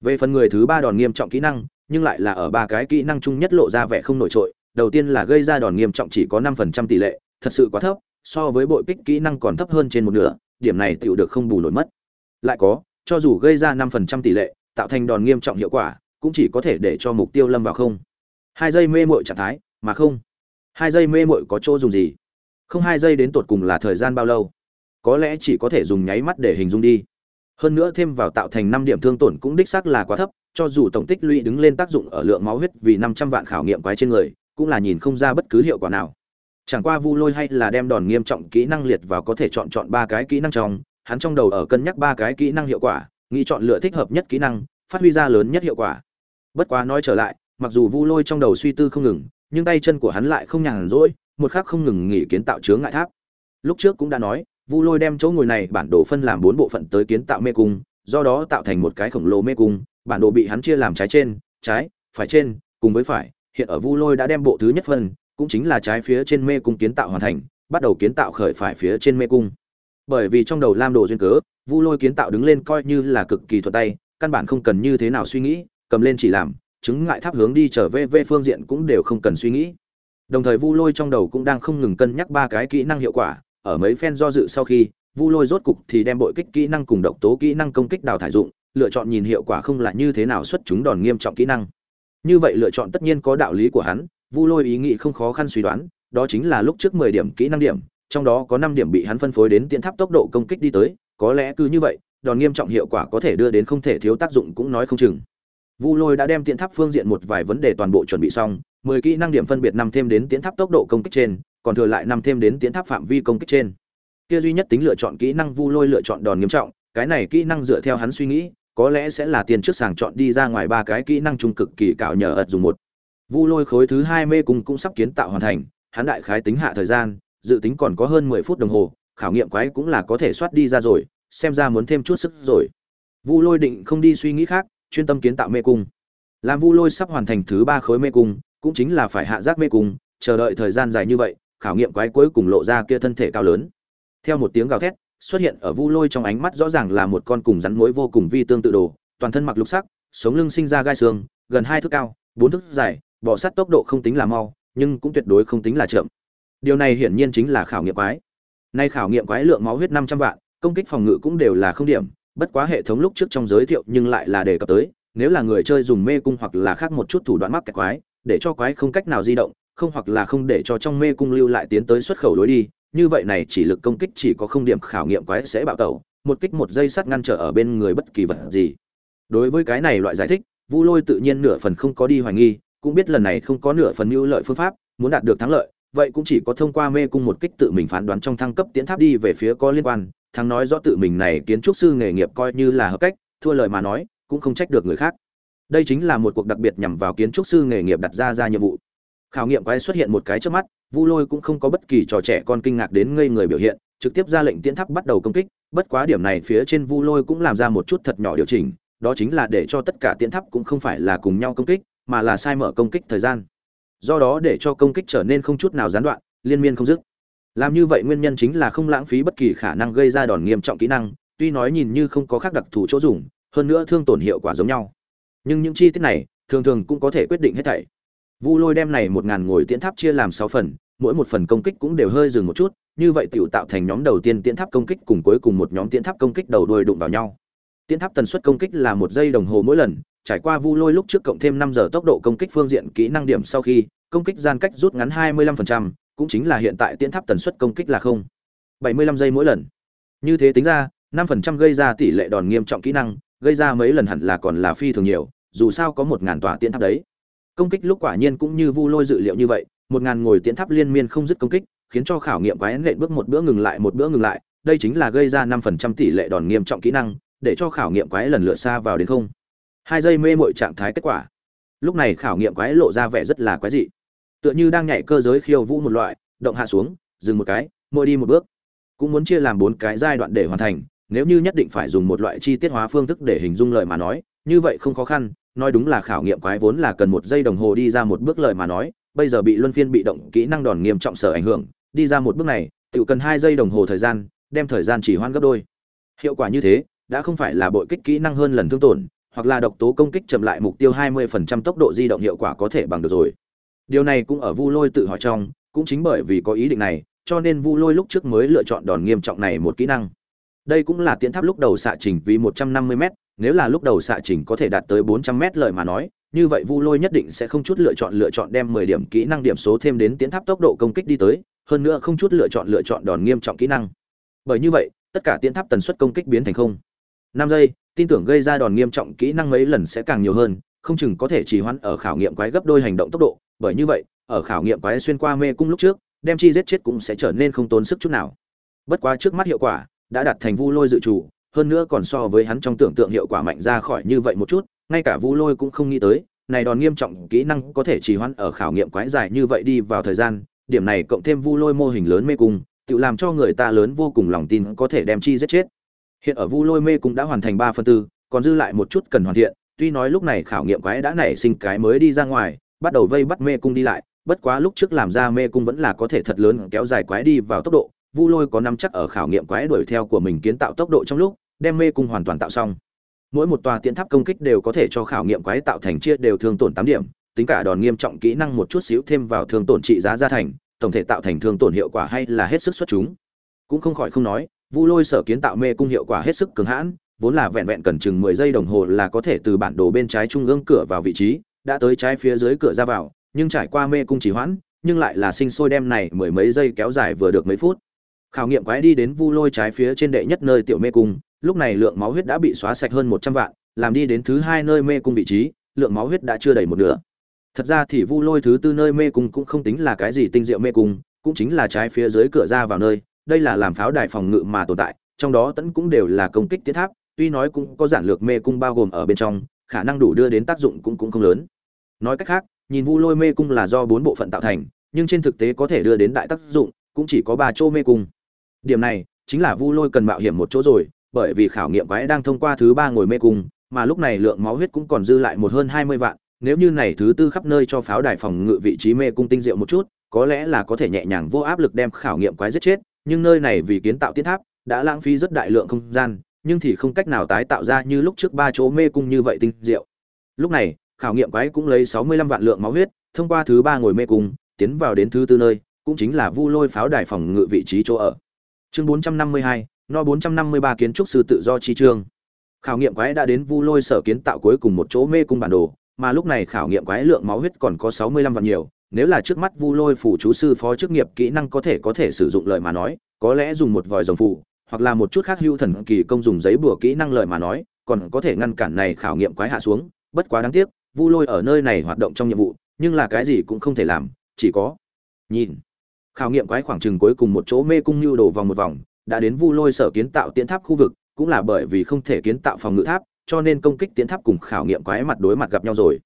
Về phần người thứ ba đòn nghiêm trọng kỹ năng, nhưng lại là ở ba cái kỹ năng chung nhất lộ ra vẻ không nổi trội, đầu tiên là gây ra đòn nghiêm trọng chỉ có 5% tỷ lệ, thật sự quá thấp, so với bội kích kỹ năng còn thấp hơn trên một nửa, điểm này tiểu được không bù nổi mất. Lại có, cho dù gây ra 5% tỷ lệ, tạo thành đòn nghiêm trọng hiệu quả, cũng chỉ có thể để cho mục tiêu lâm vào không. Hai giây mê muội trạng thái, mà không. Hai giây mê muội có chỗ dùng gì? Không hai giây đến tột cùng là thời gian bao lâu? Có lẽ chỉ có thể dùng nháy mắt để hình dung đi. hơn nữa thêm vào tạo thành năm điểm thương tổn cũng đích xác là quá thấp, cho dù tổng tích lũy đứng lên tác dụng ở lượng máu huyết vì năm trăm vạn khảo nghiệm quái trên người, cũng là nhìn không ra bất cứ hiệu quả nào chẳng qua vu lôi hay là đem đòn nghiêm trọng kỹ năng liệt vào có thể chọn chọn ba cái kỹ năng trong, hắn trong đầu ở cân nhắc ba cái kỹ năng hiệu quả, nghĩ chọn lựa thích hợp nhất kỹ năng, phát huy ra lớn nhất hiệu quả bất quá nói trở lại, mặc dù vu lôi trong đầu suy tư không ngừng, nhưng tay chân của hắn lại không nhàn rỗi một khác không ngừng nghỉ kiến tạo chướng ngại tháp. Lúc trước cũng đã nói, vu lôi đem chỗ ngồi này bản đồ phân làm bốn bộ phận tới kiến tạo mê cung, do đó tạo thành một cái khổng lồ mê cung, bản đồ bị hắn chia làm trái trên, trái, phải trên, cùng với phải. Hiện ở vu lôi đã đem bộ thứ nhất phân, cũng chính là trái phía trên mê cung kiến tạo hoàn thành, bắt đầu kiến tạo khởi phải phía trên mê cung. Bởi vì trong đầu lam đồ duyên cớ, vu lôi kiến tạo đứng lên coi như là cực kỳ thuận tay, căn bản không cần như thế nào suy nghĩ, cầm lên chỉ làm chứng ngại tháp hướng đi trở về về phương diện cũng đều không cần suy nghĩ đồng thời vu lôi trong đầu cũng đang không ngừng cân nhắc ba cái kỹ năng hiệu quả, ở mấy phen do dự sau khi, vu lôi rốt cục thì đem bội kích kỹ năng cùng độc tố kỹ năng công kích đào thải dụng, lựa chọn nhìn hiệu quả không là như thế nào xuất chúng đòn nghiêm trọng kỹ năng. Như vậy lựa chọn tất nhiên có đạo lý của hắn, vu lôi ý nghĩ không khó khăn suy đoán, đó chính là lúc trước mười điểm kỹ năng điểm, trong đó có năm điểm bị hắn phân phối đến tiến tháp tốc độ công kích đi tới, có lẽ cứ như vậy, đòn nghiêm trọng hiệu quả có thể đưa đến không thể thiếu tác dụng cũng nói không chừng vu lôi đã đem tiến tháp phương diện một vài vấn đề toàn bộ chuẩn bị xong, mười kỹ năng điểm phân biệt năm thêm đến tiến tháp tốc độ công kích trên, còn thừa lại năm thêm đến tiến tháp phạm vi công kích trên. Kia duy nhất tính lựa chọn kỹ năng vu lôi lựa chọn đòn nghiêm trọng, cái này kỹ năng dựa theo hắn suy nghĩ, có lẽ sẽ là tiền trước sàng chọn đi ra ngoài ba cái kỹ năng trung cực kỳ cạo nhờ ật dùng một. Vu lôi khối thứ hai mê cùng cũng sắp kiến tạo hoàn thành, hắn đại khái tính hạ thời gian, dự tính còn có hơn mười phút đồng hồ, khảo nghiệm quái cũng là có thể soát đi ra rồi, xem ra muốn thêm chút sức rồi. Vu lôi định không đi suy nghĩ khác chuyên tâm kiến tạo mê cung. Làm vu lôi sắp hoàn thành thứ ba khối mê cung, cũng chính là phải hạ giác mê cung, chờ đợi thời gian dài như vậy, khảo nghiệm quái cuối cùng lộ ra kia thân thể cao lớn. Theo một tiếng gào thét, xuất hiện ở vu lôi trong ánh mắt rõ ràng là một con cùng rắn mối vô cùng vi tương tự đồ, toàn thân mặc lục sắc, sống lưng sinh ra gai xương, gần hai thước cao, bốn thước dài bỏ sát tốc độ không tính là mau, nhưng cũng tuyệt đối không tính là chậm. Điều này hiển nhiên chính là khảo nghiệm quái. Nay khảo nghiệm quái lượng máu huyết năm trăm vạn, công kích phòng ngự cũng đều là không điểm bất quá hệ thống lúc trước trong giới thiệu nhưng lại là đề cập tới, nếu là người chơi dùng mê cung hoặc là khác một chút thủ đoạn mắc kẹt quái, để cho quái không cách nào di động, không hoặc là không để cho trong mê cung lưu lại tiến tới xuất khẩu lối đi, như vậy này chỉ lực công kích chỉ có không điểm khảo nghiệm quái sẽ bạo tẩu, một kích một giây sắt ngăn trở ở bên người bất kỳ vật gì. Đối với cái này loại giải thích, vu lôi tự nhiên nửa phần không có đi hoài nghi, cũng biết lần này không có nửa phần mưu lợi phương pháp, muốn đạt được thắng lợi, vậy cũng chỉ có thông qua mê cung một kích tự mình phán đoán trong thăng cấp tiến tháp đi về phía có liên quan thắng nói rõ tự mình này kiến trúc sư nghề nghiệp coi như là hợp cách, thua lời mà nói, cũng không trách được người khác. Đây chính là một cuộc đặc biệt nhằm vào kiến trúc sư nghề nghiệp đặt ra ra nhiệm vụ. Khảo nghiệm quái xuất hiện một cái trước mắt, vu lôi cũng không có bất kỳ trò trẻ con kinh ngạc đến ngây người biểu hiện, trực tiếp ra lệnh tiến tháp bắt đầu công kích, bất quá điểm này phía trên vu lôi cũng làm ra một chút thật nhỏ điều chỉnh, đó chính là để cho tất cả tiến tháp cũng không phải là cùng nhau công kích, mà là sai mở công kích thời gian. Do đó để cho công kích trở nên không chút nào gián đoạn, liên miên không dứt làm như vậy nguyên nhân chính là không lãng phí bất kỳ khả năng gây ra đòn nghiêm trọng kỹ năng tuy nói nhìn như không có khác đặc thù chỗ dùng hơn nữa thương tổn hiệu quả giống nhau. Nhưng những chi tiết này thường thường cũng có thể quyết định hết thảy. Vu lôi đem này một ngàn ngồi tiễn tháp chia làm sáu phần mỗi một phần công kích cũng đều hơi dừng một chút như vậy tiểu tạo thành nhóm đầu tiên tiễn tháp công kích cùng cuối cùng một nhóm tiễn tháp công kích đầu đuôi đụng vào nhau. Tiễn tháp tần suất công kích là một giây đồng hồ mỗi lần trải qua vu lôi lúc trước cộng thêm năm giờ tốc độ công kích phương diện kỹ năng điểm sau khi công kích gian cách rút ngắn 25%, cũng chính là hiện tại tiễn tháp tần suất công kích là không. 75 giây mỗi lần. Như thế tính ra 5% gây ra tỷ lệ đòn nghiêm trọng kỹ năng, gây ra mấy lần hẳn là còn là phi thường nhiều, dù sao có một ngàn tòa tiễn tháp đấy. Công kích lúc quả nhiên cũng như vu lôi dự liệu như vậy, một ngàn ngồi tiễn tháp liên miên không dứt công kích, khiến cho khảo nghiệm quái nện bước một bữa ngừng lại, một bữa ngừng lại, đây chính là gây ra 5% tỷ lệ đòn nghiêm trọng kỹ năng, để cho khảo nghiệm quái lần lượt xa vào đến không. Hai giây mê mội trạng thái kết quả. Lúc này khảo nghiệm quái lộ ra vẻ rất là quái dị tựa như đang nhảy cơ giới khiêu vũ một loại, động hạ xuống, dừng một cái môi đi một bước. Cũng muốn chia làm bốn cái giai đoạn để hoàn thành, nếu như nhất định phải dùng một loại chi tiết hóa phương thức để hình dung lời mà nói, như vậy không khó khăn, nói đúng là khảo nghiệm quái vốn là cần một giây đồng hồ đi ra một bước lời mà nói, bây giờ bị luân phiên bị động kỹ năng đòn nghiêm trọng sở ảnh hưởng, đi ra một bước này, tự cần hai giây đồng hồ thời gian, đem thời gian chỉ hoan gấp đôi. Hiệu quả như thế, đã không phải là bội kích kỹ năng hơn lần thương tổn, hoặc là độc tố công kích chậm lại mục tiêu 20% tốc độ di động hiệu quả có thể bằng được rồi điều này cũng ở vu lôi tự hỏi trong, cũng chính bởi vì có ý định này, cho nên vu lôi lúc trước mới lựa chọn đòn nghiêm trọng này một kỹ năng. Đây cũng là tiến tháp lúc đầu xạ trình vì 150 m nếu là lúc đầu xạ trình có thể đạt tới 400 m lợi mà nói, như vậy vu lôi nhất định sẽ không chút lựa chọn lựa chọn đem 10 điểm kỹ năng điểm số thêm đến tiến tháp tốc độ công kích đi tới, hơn nữa không chút lựa chọn lựa chọn đòn nghiêm trọng kỹ năng. Bởi như vậy, tất cả tiến tháp tần suất công kích biến thành không. Năm giây, tin tưởng gây ra đòn nghiêm trọng kỹ năng mấy lần sẽ càng nhiều hơn, không chừng có thể trì hoãn ở khảo nghiệm quái gấp đôi hành động tốc độ bởi như vậy, ở khảo nghiệm quái xuyên qua mê cung lúc trước, đem chi giết chết cũng sẽ trở nên không tốn sức chút nào. Bất quá trước mắt hiệu quả đã đạt thành vu lôi dự trù, hơn nữa còn so với hắn trong tưởng tượng hiệu quả mạnh ra khỏi như vậy một chút, ngay cả vu lôi cũng không nghĩ tới, này đòn nghiêm trọng kỹ năng có thể trì hoãn ở khảo nghiệm quái dài như vậy đi vào thời gian, điểm này cộng thêm vu lôi mô hình lớn mê cung, tự làm cho người ta lớn vô cùng lòng tin có thể đem chi giết chết. Hiện ở vu lôi mê cung đã hoàn thành ba phần tư, còn dư lại một chút cần hoàn thiện, tuy nói lúc này khảo nghiệm quái đã nảy sinh cái mới đi ra ngoài bắt đầu vây bắt mê cung đi lại, bất quá lúc trước làm ra mê cung vẫn là có thể thật lớn kéo dài quái đi vào tốc độ, vu lôi có nắm chắc ở khảo nghiệm quái đuổi theo của mình kiến tạo tốc độ trong lúc, đem mê cung hoàn toàn tạo xong. Mỗi một tòa tiến tháp công kích đều có thể cho khảo nghiệm quái tạo thành chia đều thương tổn tám điểm, tính cả đòn nghiêm trọng kỹ năng một chút xíu thêm vào thương tổn trị giá gia thành, tổng thể tạo thành thương tổn hiệu quả hay là hết sức xuất chúng. Cũng không khỏi không nói, vu lôi sở kiến tạo mê cung hiệu quả hết sức cường hãn, vốn là vẹn vẹn cần chừng mười giây đồng hồ là có thể từ bản đồ bên trái trung ương cửa vào vị trí đã tới trái phía dưới cửa ra vào, nhưng trải qua mê cung trì hoãn, nhưng lại là sinh sôi đem này mười mấy giây kéo dài vừa được mấy phút. Khảo nghiệm quái đi đến vu lôi trái phía trên đệ nhất nơi tiểu mê cung, lúc này lượng máu huyết đã bị xóa sạch hơn một trăm vạn, làm đi đến thứ hai nơi mê cung vị trí, lượng máu huyết đã chưa đầy một nửa. Thật ra thì vu lôi thứ tư nơi mê cung cũng không tính là cái gì tinh diệu mê cung, cũng chính là trái phía dưới cửa ra vào nơi, đây là làm pháo đài phòng ngự mà tồn tại, trong đó tẫn cũng đều là công kích tiến tháp, tuy nói cũng có giản lược mê cung bao gồm ở bên trong, khả năng đủ đưa đến tác dụng cũng cũng không lớn nói cách khác, nhìn vu lôi mê cung là do bốn bộ phận tạo thành, nhưng trên thực tế có thể đưa đến đại tác dụng, cũng chỉ có ba chỗ mê cung. Điểm này, chính là vu lôi cần mạo hiểm một chỗ rồi, bởi vì khảo nghiệm quái đang thông qua thứ ba ngồi mê cung, mà lúc này lượng máu huyết cũng còn dư lại một hơn hai mươi vạn, nếu như này thứ tư khắp nơi cho pháo đài phòng ngự vị trí mê cung tinh diệu một chút, có lẽ là có thể nhẹ nhàng vô áp lực đem khảo nghiệm quái giết chết, nhưng nơi này vì kiến tạo tiến tháp, đã lãng phí rất đại lượng không gian, nhưng thì không cách nào tái tạo ra như lúc trước ba chỗ mê cung như vậy tinh diệu. Lúc này khảo nghiệm quái cũng lấy sáu mươi lăm vạn lượng máu huyết thông qua thứ ba ngồi mê cung tiến vào đến thứ tư nơi cũng chính là vu lôi pháo đài phòng ngự vị trí chỗ ở. Chương bốn trăm năm mươi hai no 453 kiến trúc sư tự do chi trường Khảo nghiệm quái đã đến Vu Lôi sở kiến tạo cuối cùng một chỗ mê cung bản đồ, mà lúc này khảo nghiệm quái lượng máu huyết còn có 65 vạn nhiều, nếu là trước mắt Vu Lôi phủ chú sư phó chức nghiệp kỹ năng có thể có thể sử dụng lời mà nói, có lẽ dùng một vòi rồng phụ, hoặc là một chút khác hưu thần kỳ công dùng giấy bùa kỹ năng lời mà nói, còn có thể ngăn cản này khảo nghiệm quái hạ xuống, bất quá đáng tiếc, Vu Lôi ở nơi này hoạt động trong nhiệm vụ, nhưng là cái gì cũng không thể làm, chỉ có nhìn. Khảo nghiệm quái khoảng chừng cuối cùng một chỗ mê cung lưu đổ vòng một vòng, đã đến Vu Lôi sở kiến tạo tiến tháp khu vực, cũng là bởi vì không thể kiến tạo phòng ngự tháp, cho nên công kích tiến tháp cùng khảo nghiệm quái mặt đối mặt gặp nhau rồi.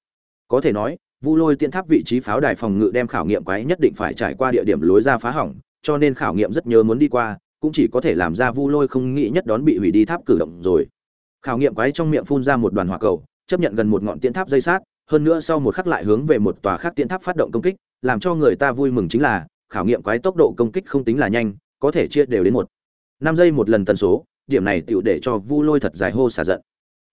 Có thể nói, Vu Lôi tiến tháp vị trí pháo đài phòng ngự đem khảo nghiệm quái nhất định phải trải qua địa điểm lối ra phá hỏng, cho nên khảo nghiệm rất nhớ muốn đi qua, cũng chỉ có thể làm ra Vu Lôi không nghĩ nhất đón bị hủy đi tháp cử động rồi. Khảo nghiệm quái trong miệng phun ra một đoàn hỏa cầu, chấp nhận gần một ngọn tiễn tháp dây sát, hơn nữa sau một khắc lại hướng về một tòa khác tiễn tháp phát động công kích, làm cho người ta vui mừng chính là, khảo nghiệm quái tốc độ công kích không tính là nhanh, có thể chia đều đến một. Năm giây một lần tần số điểm này tựu để cho vu lôi thật dài hô xả giận.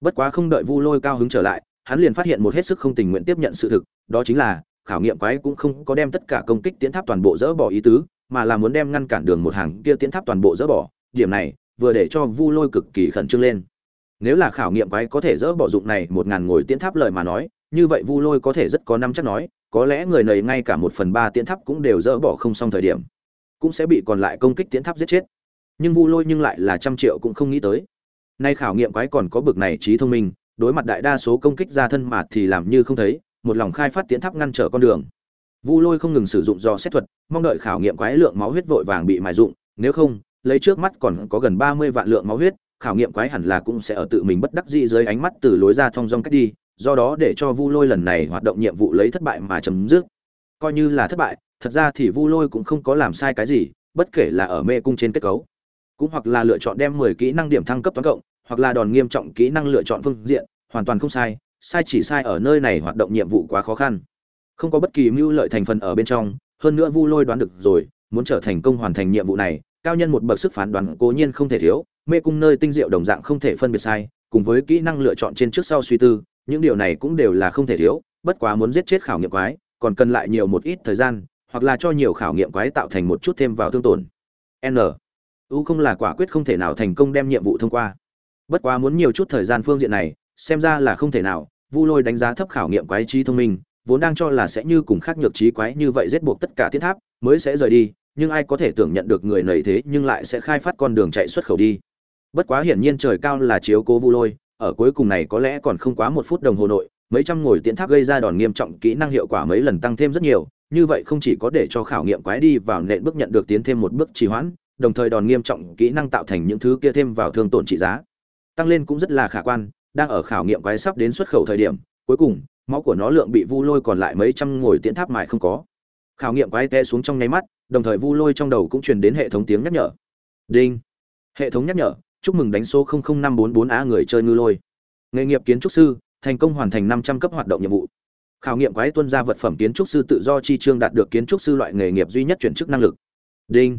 Bất quá không đợi vu lôi cao hứng trở lại hắn liền phát hiện một hết sức không tình nguyện tiếp nhận sự thực đó chính là khảo nghiệm quái cũng không có đem tất cả công kích tiến tháp toàn bộ dỡ bỏ ý tứ mà là muốn đem ngăn cản đường một hàng kia tiến tháp toàn bộ dỡ bỏ điểm này vừa để cho vu lôi cực kỳ khẩn trương lên nếu là khảo nghiệm quái có thể dỡ bỏ dụng này một ngàn ngồi tiến tháp lời mà nói, như vậy vu lôi có thể rất có năm chắc nói, có lẽ người này ngay cả một phần ba tiến tháp cũng đều dỡ bỏ không xong thời điểm, cũng sẽ bị còn lại công kích tiến tháp giết chết. Nhưng vu lôi nhưng lại là trăm triệu cũng không nghĩ tới. Nay khảo nghiệm quái còn có bực này trí thông minh, đối mặt đại đa số công kích ra thân mà thì làm như không thấy, một lòng khai phát tiến tháp ngăn trở con đường. Vu lôi không ngừng sử dụng do xét thuật, mong đợi khảo nghiệm quái lượng máu huyết vội vàng bị mài dụng, nếu không, lấy trước mắt còn có gần ba mươi vạn lượng máu huyết khảo nghiệm quái hẳn là cũng sẽ ở tự mình bất đắc dĩ dưới ánh mắt từ lối ra thông dong cách đi do đó để cho vu lôi lần này hoạt động nhiệm vụ lấy thất bại mà chấm dứt coi như là thất bại thật ra thì vu lôi cũng không có làm sai cái gì bất kể là ở mê cung trên kết cấu cũng hoặc là lựa chọn đem 10 kỹ năng điểm thăng cấp toán cộng, hoặc là đòn nghiêm trọng kỹ năng lựa chọn phương diện, hoàn toàn không sai, sai chỉ sai ở nơi này hoạt động nhiệm vụ quá khó khăn. Không có bất kỳ mưu lợi thành phần ở bên trong, hơn nữa Vu Lôi đoán được rồi, muốn trở thành công hoàn thành nhiệm vụ này, cao nhân một bậc sức phán đoán cố nhiên không thể thiếu, mê cung nơi tinh diệu đồng dạng không thể phân biệt sai, cùng với kỹ năng lựa chọn trên trước sau suy tư, những điều này cũng đều là không thể thiếu, bất quá muốn giết chết khảo nghiệm quái, còn cần lại nhiều một ít thời gian, hoặc là cho nhiều khảo nghiệm quái tạo thành một chút thêm vào thương tổn. N. U không là quả quyết không thể nào thành công đem nhiệm vụ thông qua. Bất quá muốn nhiều chút thời gian phương diện này xem ra là không thể nào vu lôi đánh giá thấp khảo nghiệm quái trí thông minh vốn đang cho là sẽ như cùng khác nhược trí quái như vậy giết buộc tất cả thiết tháp mới sẽ rời đi nhưng ai có thể tưởng nhận được người nầy thế nhưng lại sẽ khai phát con đường chạy xuất khẩu đi bất quá hiển nhiên trời cao là chiếu cố vu lôi, ở cuối cùng này có lẽ còn không quá một phút đồng hồ nội, mấy trăm ngồi tiến tháp gây ra đòn nghiêm trọng kỹ năng hiệu quả mấy lần tăng thêm rất nhiều, như vậy không chỉ có để cho khảo nghiệm quái đi vào nện bước nhận được tiến thêm một bước trì hoãn, đồng thời đòn nghiêm trọng kỹ năng tạo thành những thứ kia thêm vào thương tổn trị giá. Tăng lên cũng rất là khả quan, đang ở khảo nghiệm quái sắp đến xuất khẩu thời điểm, cuối cùng, máu của nó lượng bị vu lôi còn lại mấy trăm ngồi tiễn tháp mài không có. Khảo nghiệm quái té xuống trong nháy mắt, đồng thời vu lôi trong đầu cũng truyền đến hệ thống tiếng nhắc nhở. Đinh. Hệ thống nhắc nhở chúc mừng đánh số 00544 a người chơi ngư lôi. Nghề nghiệp kiến trúc sư, thành công hoàn thành 500 cấp hoạt động nhiệm vụ. Khảo nghiệm quái tuân ra vật phẩm kiến trúc sư tự do chi trương đạt được kiến trúc sư loại nghề nghiệp duy nhất chuyển chức năng lực. Đinh.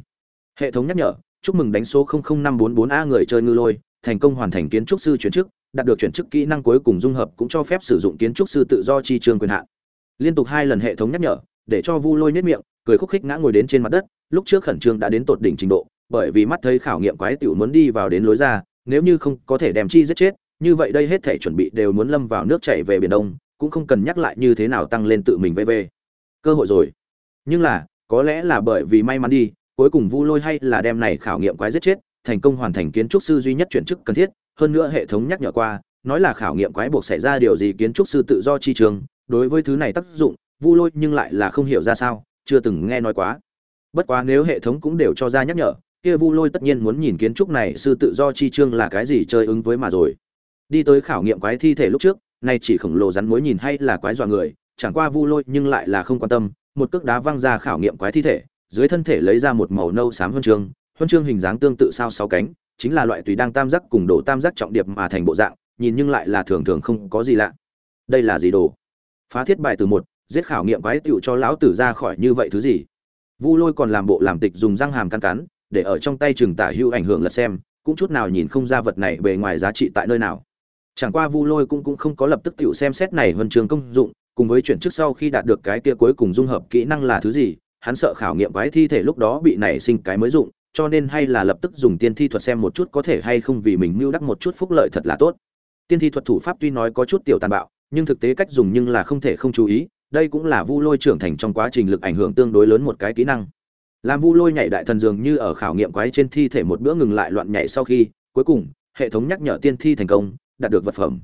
Hệ thống nhắc nhở, chúc mừng đánh số 00544 a người chơi ngư lôi, thành công hoàn thành kiến trúc sư chuyển chức, đạt được chuyển chức kỹ năng cuối cùng dung hợp cũng cho phép sử dụng kiến trúc sư tự do chi trương quyền hạn. Liên tục hai lần hệ thống nhắc nhở, để cho vu lôi nhếch miệng, cười khúc khích ngã ngồi đến trên mặt đất, lúc trước khẩn trương đã đến tột đỉnh trình độ bởi vì mắt thấy khảo nghiệm quái tiểu muốn đi vào đến lối ra, nếu như không có thể đem chi giết chết, như vậy đây hết thể chuẩn bị đều muốn lâm vào nước chảy về biển đông, cũng không cần nhắc lại như thế nào tăng lên tự mình vv cơ hội rồi. Nhưng là, có lẽ là bởi vì may mắn đi, cuối cùng vu lôi hay là đem này khảo nghiệm quái giết chết, thành công hoàn thành kiến trúc sư duy nhất chuyển chức cần thiết, hơn nữa hệ thống nhắc nhở qua, nói là khảo nghiệm quái buộc xảy ra điều gì kiến trúc sư tự do chi trường, đối với thứ này tác dụng, vu lôi nhưng lại là không hiểu ra sao, chưa từng nghe nói quá. Bất quá nếu hệ thống cũng đều cho ra nhắc nhở kia vu lôi tất nhiên muốn nhìn kiến trúc này, sư tự do chi trương là cái gì chơi ứng với mà rồi. Đi tới khảo nghiệm quái thi thể lúc trước, nay chỉ khổng lồ rắn mối nhìn hay là quái dọa người, chẳng qua vu lôi nhưng lại là không quan tâm, một cước đá văng ra khảo nghiệm quái thi thể, dưới thân thể lấy ra một màu nâu xám huân chương huân chương hình dáng tương tự sao sáu cánh, chính là loại tùy đang tam giác cùng đổ tam giác trọng điệp mà thành bộ dạng, nhìn nhưng lại là thường thường không có gì lạ. Đây là gì đồ? Phá thiết bài từ một, giết khảo nghiệm quái tựu cho lão tử ra khỏi như vậy thứ gì? Vu lôi còn làm bộ làm tịch dùng răng hàm căn cắn để ở trong tay trường tả hữu ảnh hưởng lật xem, cũng chút nào nhìn không ra vật này bề ngoài giá trị tại nơi nào. Chẳng qua vu lôi cũng cũng không có lập tức tiểu xem xét này huân trường công dụng, cùng với chuyển trước sau khi đạt được cái kia cuối cùng dung hợp kỹ năng là thứ gì, hắn sợ khảo nghiệm quái thi thể lúc đó bị nảy sinh cái mới dụng, cho nên hay là lập tức dùng tiên thi thuật xem một chút có thể hay không vì mình mưu đắc một chút phúc lợi thật là tốt. Tiên thi thuật thủ pháp tuy nói có chút tiểu tàn bạo, nhưng thực tế cách dùng nhưng là không thể không chú ý, đây cũng là vu lôi trưởng thành trong quá trình lực ảnh hưởng tương đối lớn một cái kỹ năng làm vu lôi nhảy đại thần dường như ở khảo nghiệm quái trên thi thể một bữa ngừng lại loạn nhảy sau khi, cuối cùng, hệ thống nhắc nhở tiên thi thành công, đạt được vật phẩm.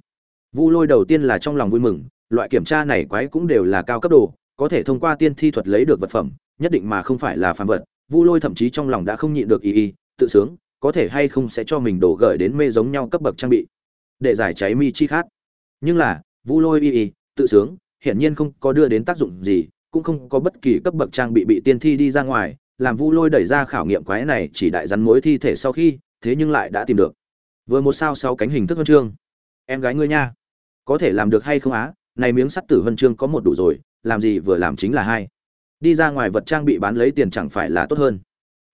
Vu lôi đầu tiên là trong lòng vui mừng, loại kiểm tra này quái cũng đều là cao cấp đồ, có thể thông qua tiên thi thuật lấy được vật phẩm, nhất định mà không phải là phàm vật. Vu lôi thậm chí trong lòng đã không nhịn được ý ý tự sướng, có thể hay không sẽ cho mình đổ gởi đến mê giống nhau cấp bậc trang bị. Để giải cháy mi chi khát. Nhưng là, vu lôi y y, tự sướng, hiển nhiên không có đưa đến tác dụng gì, cũng không có bất kỳ cấp bậc trang bị bị tiên thi đi ra ngoài làm vu lôi đẩy ra khảo nghiệm quái này chỉ đại rắn mối thi thể sau khi, thế nhưng lại đã tìm được. Vừa một sao sáu cánh hình thức huân chương. Em gái ngươi nha. Có thể làm được hay không á? Này miếng sắt tử huân chương có một đủ rồi, làm gì vừa làm chính là hai. Đi ra ngoài vật trang bị bán lấy tiền chẳng phải là tốt hơn.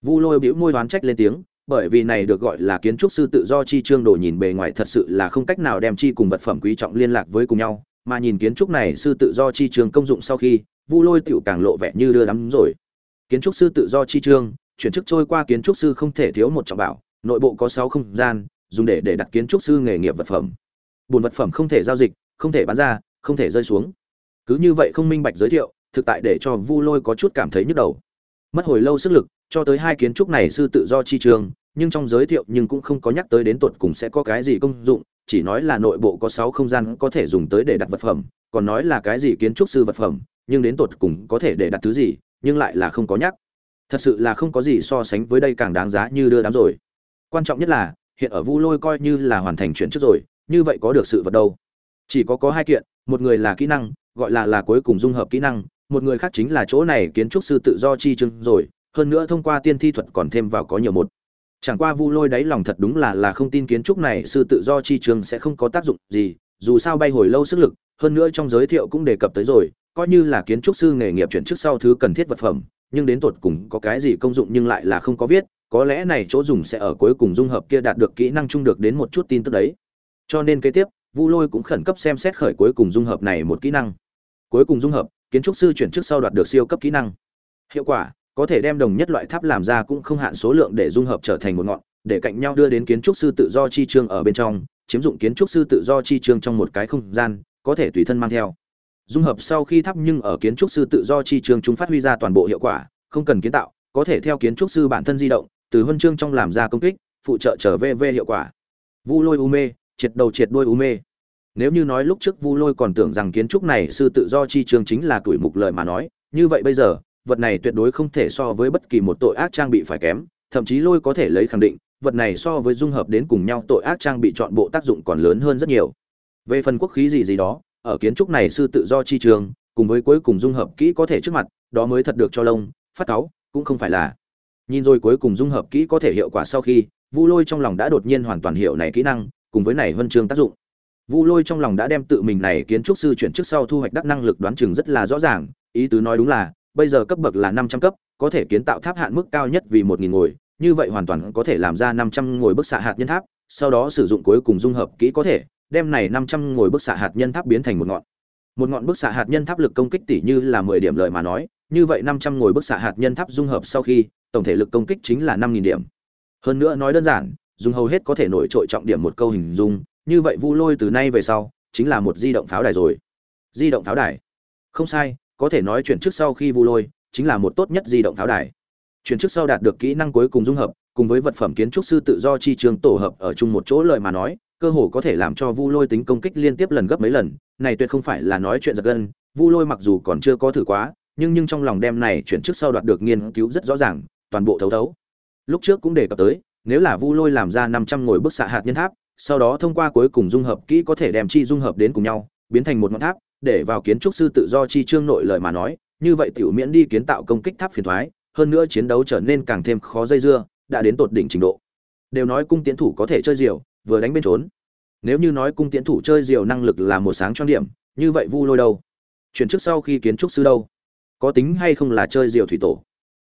Vu lôi bĩu môi đoán trách lên tiếng, bởi vì này được gọi là kiến trúc sư tự do chi trương đồ nhìn bề ngoài thật sự là không cách nào đem chi cùng vật phẩm quý trọng liên lạc với cùng nhau, mà nhìn kiến trúc này sư tự do chi trương công dụng sau khi, vu lôi tựu càng lộ vẻ như đưa đắm rồi kiến trúc sư tự do chi trương, chuyển chức trôi qua kiến trúc sư không thể thiếu một trọng bảo, nội bộ có sáu không gian, dùng để để đặt kiến trúc sư nghề nghiệp vật phẩm. Bùn vật phẩm không thể giao dịch, không thể bán ra, không thể rơi xuống. Cứ như vậy không minh bạch giới thiệu, thực tại để cho vu lôi có chút cảm thấy nhức đầu. Mất hồi lâu sức lực, cho tới hai kiến trúc này sư tự do chi trường nhưng trong giới thiệu nhưng cũng không có nhắc tới đến tột cùng sẽ có cái gì công dụng, chỉ nói là nội bộ có sáu không gian có thể dùng tới để đặt vật phẩm, còn nói là cái gì kiến trúc sư vật phẩm, nhưng đến tột cùng có thể để đặt thứ gì nhưng lại là không có nhắc. Thật sự là không có gì so sánh với đây càng đáng giá như đưa đám rồi. Quan trọng nhất là, hiện ở vu lôi coi như là hoàn thành chuyển trước rồi, như vậy có được sự vật đâu? Chỉ có có hai kiện, một người là kỹ năng, gọi là là cuối cùng dung hợp kỹ năng, một người khác chính là chỗ này kiến trúc sư tự do chi chứng rồi, hơn nữa thông qua tiên thi thuật còn thêm vào có nhiều một. Chẳng qua vu lôi đáy lòng thật đúng là là không tin kiến trúc này sư tự do chi trường sẽ không có tác dụng gì, dù sao bay hồi lâu sức lực, hơn nữa trong giới thiệu cũng đề cập tới rồi coi như là kiến trúc sư nghề nghiệp chuyển trước sau thứ cần thiết vật phẩm, nhưng đến tột cùng có cái gì công dụng nhưng lại là không có viết, có lẽ này chỗ dùng sẽ ở cuối cùng dung hợp kia đạt được kỹ năng chung được đến một chút tin tức đấy. Cho nên kế tiếp, vu lôi cũng khẩn cấp xem xét khởi cuối cùng dung hợp này một kỹ năng. Cuối cùng dung hợp, kiến trúc sư chuyển trước sau đoạt được siêu cấp kỹ năng. Hiệu quả, có thể đem đồng nhất loại tháp làm ra cũng không hạn số lượng để dung hợp trở thành một ngọn, để cạnh nhau đưa đến kiến trúc sư tự do chi trương ở bên trong, chiếm dụng kiến trúc sư tự do chi trương trong một cái không gian, có thể tùy thân mang theo dung hợp sau khi thắp nhưng ở kiến trúc sư tự do chi trường chúng phát huy ra toàn bộ hiệu quả, không cần kiến tạo, có thể theo kiến trúc sư bản thân di động, từ huân chương trong làm ra công kích, phụ trợ trở về về hiệu quả. Vu lôi u mê, triệt đầu triệt đuôi u mê. Nếu như nói lúc trước vu lôi còn tưởng rằng kiến trúc này sư tự do chi trường chính là tuổi mục lợi mà nói, như vậy bây giờ, vật này tuyệt đối không thể so với bất kỳ một tội ác trang bị phải kém, thậm chí lôi có thể lấy khẳng định, vật này so với dung hợp đến cùng nhau tội ác trang bị chọn bộ tác dụng còn lớn hơn rất nhiều. Về phần quốc khí gì gì đó ở kiến trúc này sư tự do chi trường, cùng với cuối cùng dung hợp kỹ có thể trước mặt, đó mới thật được cho lông, phát cáu, cũng không phải là. Nhìn rồi cuối cùng dung hợp kỹ có thể hiệu quả sau khi, vu lôi trong lòng đã đột nhiên hoàn toàn hiểu này kỹ năng, cùng với này huân chương tác dụng. Vu lôi trong lòng đã đem tự mình này kiến trúc sư chuyển trước sau thu hoạch đắc năng lực đoán chừng rất là rõ ràng, ý tứ nói đúng là, bây giờ cấp bậc là năm trăm cấp, có thể kiến tạo tháp hạn mức cao nhất vì một nghìn ngồi, như vậy hoàn toàn có thể làm ra năm trăm ngồi bức xạ hạt nhân tháp, sau đó sử dụng cuối cùng dung hợp kỹ có thể đem này năm trăm ngồi bức xạ hạt nhân tháp biến thành một ngọn. Một ngọn bức xạ hạt nhân tháp lực công kích tỷ như là mười điểm lợi mà nói, như vậy năm trăm ngồi bức xạ hạt nhân tháp dung hợp sau khi, tổng thể lực công kích chính là năm nghìn điểm. Hơn nữa nói đơn giản, dùng hầu hết có thể nổi trội trọng điểm một câu hình dung, như vậy vu lôi từ nay về sau, chính là một di động pháo đài rồi. Di động pháo đài. Không sai, có thể nói chuyển trước sau khi vu lôi, chính là một tốt nhất di động pháo đài. Chuyển trước sau đạt được kỹ năng cuối cùng dung hợp, cùng với vật phẩm kiến trúc sư tự do chi trường tổ hợp ở chung một chỗ lời mà nói cơ hồ có thể làm cho vu lôi tính công kích liên tiếp lần gấp mấy lần này tuyệt không phải là nói chuyện giật gân vu lôi mặc dù còn chưa có thử quá nhưng nhưng trong lòng đem này chuyển trước sau đoạt được nghiên cứu rất rõ ràng toàn bộ thấu thấu. Lúc trước cũng đề cập tới nếu là vu lôi làm ra năm trăm ngồi bức xạ hạt nhân tháp sau đó thông qua cuối cùng dung hợp kỹ có thể đem chi dung hợp đến cùng nhau biến thành một ngọn tháp để vào kiến trúc sư tự do chi trương nội lời mà nói như vậy tiểu miễn đi kiến tạo công kích tháp phiền toái, hơn nữa chiến đấu trở nên càng thêm khó dây dưa đã đến tột đỉnh trình độ. Đều nói cung tiến thủ có thể chơi diều vừa đánh bên trốn. Nếu như nói cung tiễn thủ chơi diều năng lực là một sáng cho điểm, như vậy vu lôi đâu? Chuyển trước sau khi kiến trúc sư đâu? Có tính hay không là chơi diều thủy tổ?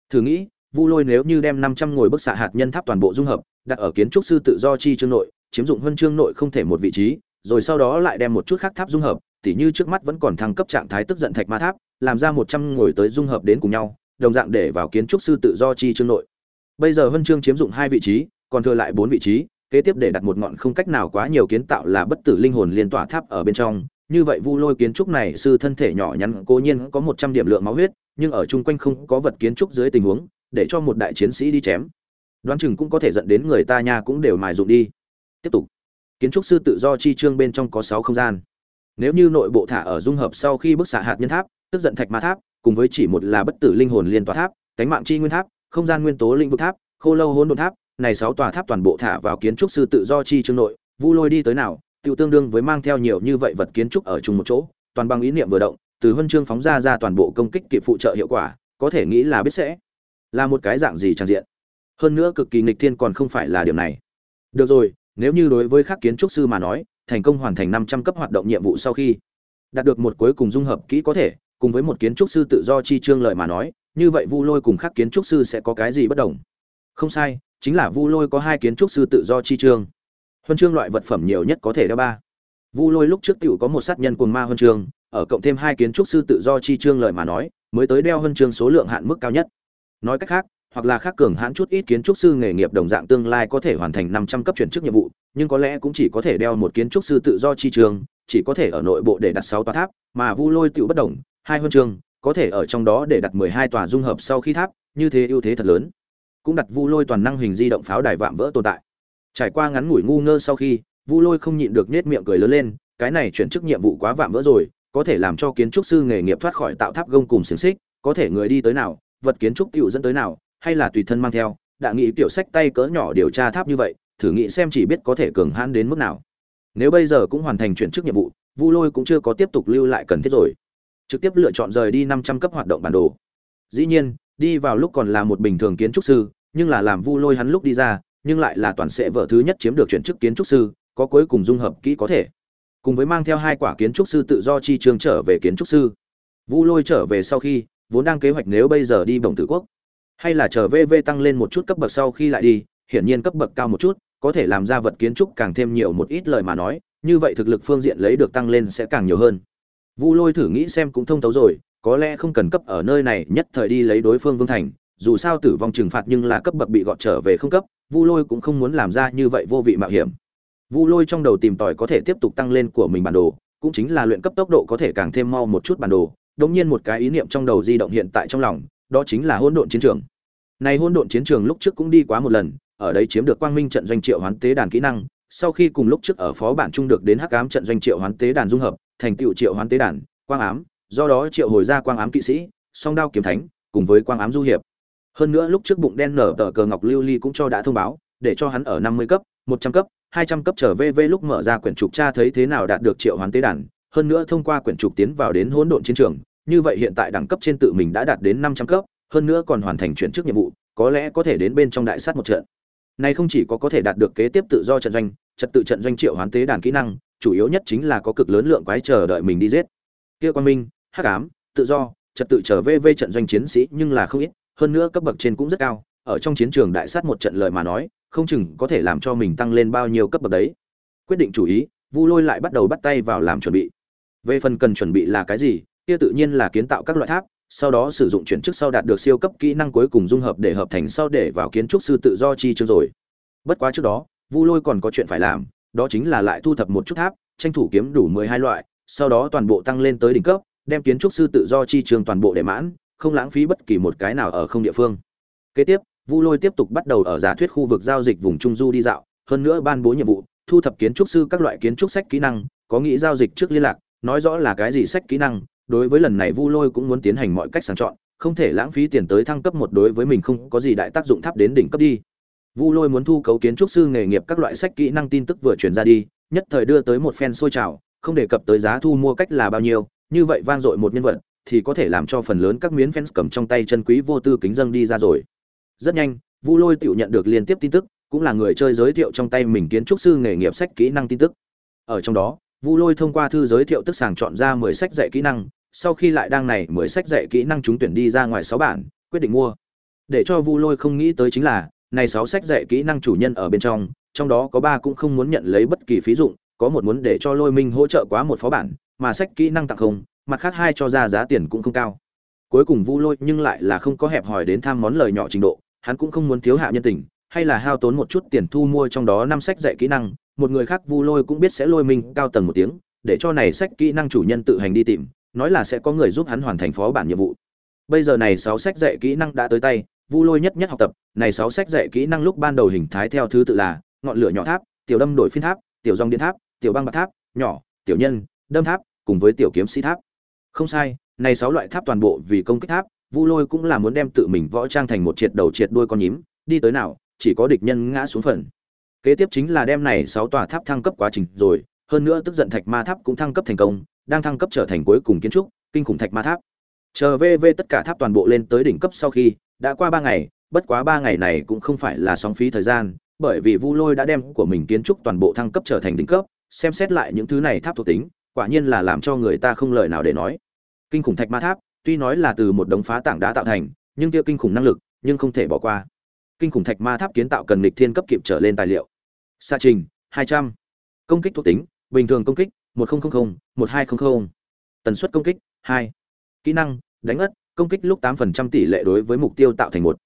Thử nghĩ, vu lôi nếu như đem năm trăm ngồi bức xạ hạt nhân tháp toàn bộ dung hợp, đặt ở kiến trúc sư tự do chi chương nội, chiếm dụng huân chương nội không thể một vị trí, rồi sau đó lại đem một chút khác tháp dung hợp, tỉ như trước mắt vẫn còn thăng cấp trạng thái tức giận thạch ma tháp, làm ra một trăm ngồi tới dung hợp đến cùng nhau, đồng dạng để vào kiến trúc sư tự do chi chương nội. Bây giờ huân chương chiếm dụng hai vị trí, còn thừa lại bốn vị trí kế tiếp để đặt một ngọn không cách nào quá nhiều kiến tạo là bất tử linh hồn liên tỏa tháp ở bên trong. Như vậy vu lôi kiến trúc này, sư thân thể nhỏ nhắn, cố nhiên có một trăm điểm lượng máu huyết, nhưng ở chung quanh không có vật kiến trúc dưới tình huống, để cho một đại chiến sĩ đi chém. Đoán chừng cũng có thể dẫn đến người ta nha cũng đều mài dụng đi. Tiếp tục. Kiến trúc sư tự do chi trương bên trong có sáu không gian. Nếu như nội bộ thả ở dung hợp sau khi bức xạ hạt nhân tháp, tức giận thạch ma tháp, cùng với chỉ một là bất tử linh hồn liên tòa tháp, cánh mạng chi nguyên tháp, không gian nguyên tố lĩnh vực tháp, khô lâu hôn đồn tháp này sáu tòa tháp toàn bộ thả vào kiến trúc sư tự do chi trương nội, vu lôi đi tới nào tự tương đương với mang theo nhiều như vậy vật kiến trúc ở chung một chỗ, toàn bằng ý niệm vừa động, từ huân chương phóng ra ra toàn bộ công kích kịp phụ trợ hiệu quả, có thể nghĩ là biết sẽ là một cái dạng gì trang diện. Hơn nữa cực kỳ nghịch thiên còn không phải là điểm này. Được rồi, nếu như đối với các kiến trúc sư mà nói, thành công hoàn thành năm trăm cấp hoạt động nhiệm vụ sau khi đạt được một cuối cùng dung hợp kỹ có thể, cùng với một kiến trúc sư tự do chi trương lợi mà nói, như vậy vu lôi cùng các kiến trúc sư sẽ có cái gì bất đồng? Không sai chính là vu lôi có hai kiến trúc sư tự do chi trương. Huân chương loại vật phẩm nhiều nhất có thể đeo ba. Vu lôi lúc trước t có một sát nhân cuồng ma huân chương, ở cộng thêm hai kiến trúc sư tự do chi trương lợi mà nói, mới tới đeo huân chương số lượng hạn mức cao nhất. Nói cách khác, hoặc là khác cường hãn chút ít kiến trúc sư nghề nghiệp đồng dạng tương lai có thể hoàn thành năm trăm cấp chuyển chức nhiệm vụ, nhưng có lẽ cũng chỉ có thể đeo một kiến trúc sư tự do chi trường chỉ có thể ở nội bộ để đặt sáu tòa tháp, mà vu lôi tựu bất đồng, hai huân chương, có thể ở trong đó để đặt mười hai tòa dung hợp sau khi tháp, như thế ưu thế thật lớn cũng đặt vu lôi toàn năng hình di động pháo đài vạm vỡ tồn tại. Trải qua ngắn ngủi ngu ngơ sau khi, vu lôi không nhịn được nết miệng cười lớn lên, cái này chuyển chức nhiệm vụ quá vạm vỡ rồi, có thể làm cho kiến trúc sư nghề nghiệp thoát khỏi tạo tháp gông cùng xiềng xích, có thể người đi tới nào, vật kiến trúc tựu dẫn tới nào, hay là tùy thân mang theo, đã nghĩ tiểu sách tay cỡ nhỏ điều tra tháp như vậy, thử nghĩ xem chỉ biết có thể cường hãn đến mức nào. Nếu bây giờ cũng hoàn thành chuyển chức nhiệm vụ, vu lôi cũng chưa có tiếp tục lưu lại cần thiết rồi. Trực tiếp lựa chọn rời đi năm trăm cấp hoạt động bản đồ. Dĩ nhiên, đi vào lúc còn là một bình thường kiến trúc sư nhưng là làm vu lôi hắn lúc đi ra, nhưng lại là toàn sẽ vợ thứ nhất chiếm được chuyển chức kiến trúc sư, có cuối cùng dung hợp kỹ có thể. Cùng với mang theo hai quả kiến trúc sư tự do chi trường trở về kiến trúc sư. Vu lôi trở về sau khi, vốn đang kế hoạch nếu bây giờ đi bồng tử quốc, hay là chờ vv tăng lên một chút cấp bậc sau khi lại đi, hiển nhiên cấp bậc cao một chút, có thể làm ra vật kiến trúc càng thêm nhiều một ít lời mà nói, như vậy thực lực phương diện lấy được tăng lên sẽ càng nhiều hơn. Vu lôi thử nghĩ xem cũng thông thấu rồi, có lẽ không cần cấp ở nơi này, nhất thời đi lấy đối phương vương thành dù sao tử vong trừng phạt nhưng là cấp bậc bị gọt trở về không cấp, vu lôi cũng không muốn làm ra như vậy vô vị mạo hiểm. Vu lôi trong đầu tìm tòi có thể tiếp tục tăng lên của mình bản đồ, cũng chính là luyện cấp tốc độ có thể càng thêm mau một chút bản đồ đống nhiên một cái ý niệm trong đầu di động hiện tại trong lòng, đó chính là hỗn độn chiến trường. Này hỗn độn chiến trường lúc trước cũng đi quá một lần, ở đây chiếm được quang minh trận doanh triệu hoán tế đàn kỹ năng, sau khi cùng lúc trước ở phó bản trung được đến hắc ám trận doanh triệu hoán tế đàn dung hợp, thành tựu triệu hoán tế đàn, quang ám, do đó triệu hồi ra quang ám kỵ sĩ, song đao kiếm thánh, cùng với quang ám du hiệp hơn nữa lúc trước bụng đen nở tờ cờ ngọc lưu ly cũng cho đã thông báo, để cho hắn ở năm mươi cấp, một trăm cấp, hai trăm cấp trở VV lúc mở ra quyển trục tra thấy thế nào đạt được triệu hoán tế đàn, hơn nữa thông qua quyển trục tiến vào đến hỗn độn chiến trường, như vậy hiện tại đẳng cấp trên tự mình đã đạt đến năm trăm cấp, hơn nữa còn hoàn thành chuyển chức nhiệm vụ, có lẽ có thể đến bên trong đại sát một trận. Này không chỉ có có thể đạt được kế tiếp tự do trận doanh, trật tự trận doanh triệu hoán tế đàn kỹ năng, chủ yếu nhất chính là có cực lớn lượng quái chờ đợi mình đi giết. Kia quan minh, hắc ám, tự do, trật tự trở về trận doanh chiến sĩ nhưng là không ít hơn nữa cấp bậc trên cũng rất cao, ở trong chiến trường đại sát một trận lợi mà nói, không chừng có thể làm cho mình tăng lên bao nhiêu cấp bậc đấy. Quyết định chủ ý, vu lôi lại bắt đầu bắt tay vào làm chuẩn bị. Về phần cần chuẩn bị là cái gì, kia tự nhiên là kiến tạo các loại tháp, sau đó sử dụng chuyển chức sau đạt được siêu cấp kỹ năng cuối cùng dung hợp để hợp thành sau để vào kiến trúc sư tự do chi chương rồi. Bất quá trước đó, vu lôi còn có chuyện phải làm, đó chính là lại thu thập một chút tháp, tranh thủ kiếm đủ mười hai loại, sau đó toàn bộ tăng lên tới đỉnh cấp, đem kiến trúc sư tự do chi trường toàn bộ để mãn không lãng phí bất kỳ một cái nào ở không địa phương. Kế tiếp, vu lôi tiếp tục bắt đầu ở giả thuyết khu vực giao dịch vùng trung du đi dạo, hơn nữa ban bố nhiệm vụ, thu thập kiến trúc sư các loại kiến trúc sách kỹ năng, có nghĩ giao dịch trước liên lạc, nói rõ là cái gì sách kỹ năng, đối với lần này vu lôi cũng muốn tiến hành mọi cách sàng chọn, không thể lãng phí tiền tới thăng cấp một đối với mình không có gì đại tác dụng tháp đến đỉnh cấp đi. Vu lôi muốn thu cấu kiến trúc sư nghề nghiệp các loại sách kỹ năng tin tức vừa truyền ra đi, nhất thời đưa tới một phen sôi trào, không đề cập tới giá thu mua cách là bao nhiêu, như vậy vang dội một nhân vật thì có thể làm cho phần lớn các miếng fans cầm trong tay chân quý vô tư kính dâng đi ra rồi. Rất nhanh, vu lôi tiểu nhận được liên tiếp tin tức, cũng là người chơi giới thiệu trong tay mình kiến trúc sư nghề nghiệp sách kỹ năng tin tức. Ở trong đó, vu lôi thông qua thư giới thiệu tức sàng chọn ra mười sách dạy kỹ năng, sau khi lại đăng này mười sách dạy kỹ năng chúng tuyển đi ra ngoài sáu bản, quyết định mua. Để cho vu lôi không nghĩ tới chính là, này sáu sách dạy kỹ năng chủ nhân ở bên trong trong đó có ba cũng không muốn nhận lấy bất kỳ phí dụng, có một muốn để cho lôi minh hỗ trợ quá một phó bản, mà sách kỹ năng tặng không mặt khác hai cho ra giá tiền cũng không cao. Cuối cùng vu lôi nhưng lại là không có hẹp hòi đến tham món lời nhỏ trình độ, hắn cũng không muốn thiếu hạ nhân tình, hay là hao tốn một chút tiền thu mua trong đó năm sách dạy kỹ năng, một người khác vu lôi cũng biết sẽ lôi mình cao tầng một tiếng, để cho này sách kỹ năng chủ nhân tự hành đi tìm, nói là sẽ có người giúp hắn hoàn thành phó bản nhiệm vụ. Bây giờ này sáu sách dạy kỹ năng đã tới tay, vu lôi nhất nhất học tập, này sáu sách dạy kỹ năng lúc ban đầu hình thái theo thứ tự là ngọn lửa nhỏ tháp, tiểu đâm đổi phiên tháp, tiểu dòng điện tháp, tiểu băng bạc tháp, nhỏ, tiểu nhân, đâm tháp, cùng với tiểu kiếm sĩ tháp không sai, này sáu loại tháp toàn bộ vì công kích tháp, vu lôi cũng là muốn đem tự mình võ trang thành một triệt đầu triệt đuôi con nhím, đi tới nào, chỉ có địch nhân ngã xuống phần. Kế tiếp chính là đem này sáu tòa tháp thăng cấp quá trình rồi, hơn nữa tức giận thạch ma tháp cũng thăng cấp thành công, đang thăng cấp trở thành cuối cùng kiến trúc, kinh khủng thạch ma tháp. Chờ vv tất cả tháp toàn bộ lên tới đỉnh cấp sau khi, đã qua ba ngày, bất quá ba ngày này cũng không phải là sóng phí thời gian, bởi vì vu lôi đã đem của mình kiến trúc toàn bộ thăng cấp trở thành đỉnh cấp, xem xét lại những thứ này tháp thuộc tính, quả nhiên là làm cho người ta không lời nào để nói kinh khủng thạch ma tháp tuy nói là từ một đống phá tảng đá tạo thành nhưng kia kinh khủng năng lực nhưng không thể bỏ qua kinh khủng thạch ma tháp kiến tạo cần lịch thiên cấp kịp trở lên tài liệu xa trình 200. công kích thuộc tính bình thường công kích 1000, 1200. tần suất công kích 2. kỹ năng đánh ất công kích lúc 8% tỷ lệ đối với mục tiêu tạo thành một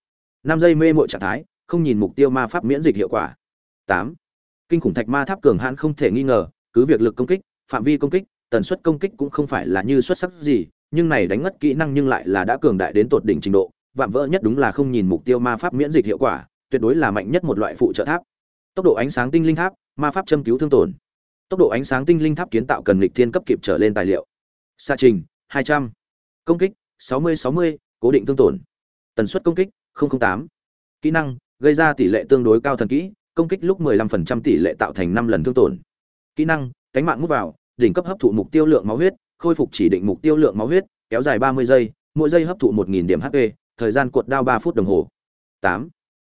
năm giây mê mội trạng thái không nhìn mục tiêu ma pháp miễn dịch hiệu quả 8. kinh khủng thạch ma tháp cường hãn không thể nghi ngờ cứ việc lực công kích phạm vi công kích tần suất công kích cũng không phải là như xuất sắc gì nhưng này đánh ngất kỹ năng nhưng lại là đã cường đại đến tột đỉnh trình độ vạm vỡ nhất đúng là không nhìn mục tiêu ma pháp miễn dịch hiệu quả tuyệt đối là mạnh nhất một loại phụ trợ tháp. Tốc độ ánh sáng tinh linh tháp ma pháp châm cứu thương tổn. Tốc độ ánh sáng tinh linh tháp kiến tạo cần lịch thiên cấp kịp trở lên tài liệu. Xa trình 200. công kích 60-60, cố định thương tổn. Tần suất công kích 008. kỹ năng gây ra tỷ lệ tương đối cao thần kỹ công kích lúc 15% tỷ lệ tạo thành 5 lần thương tổn. Kỹ năng cánh mạng mút vào đỉnh cấp hấp thụ mục tiêu lượng máu huyết, khôi phục chỉ định mục tiêu lượng máu huyết, kéo dài 30 giây, mỗi giây hấp thụ 1.000 điểm hp thời gian cuộn đao 3 phút đồng hồ. 8.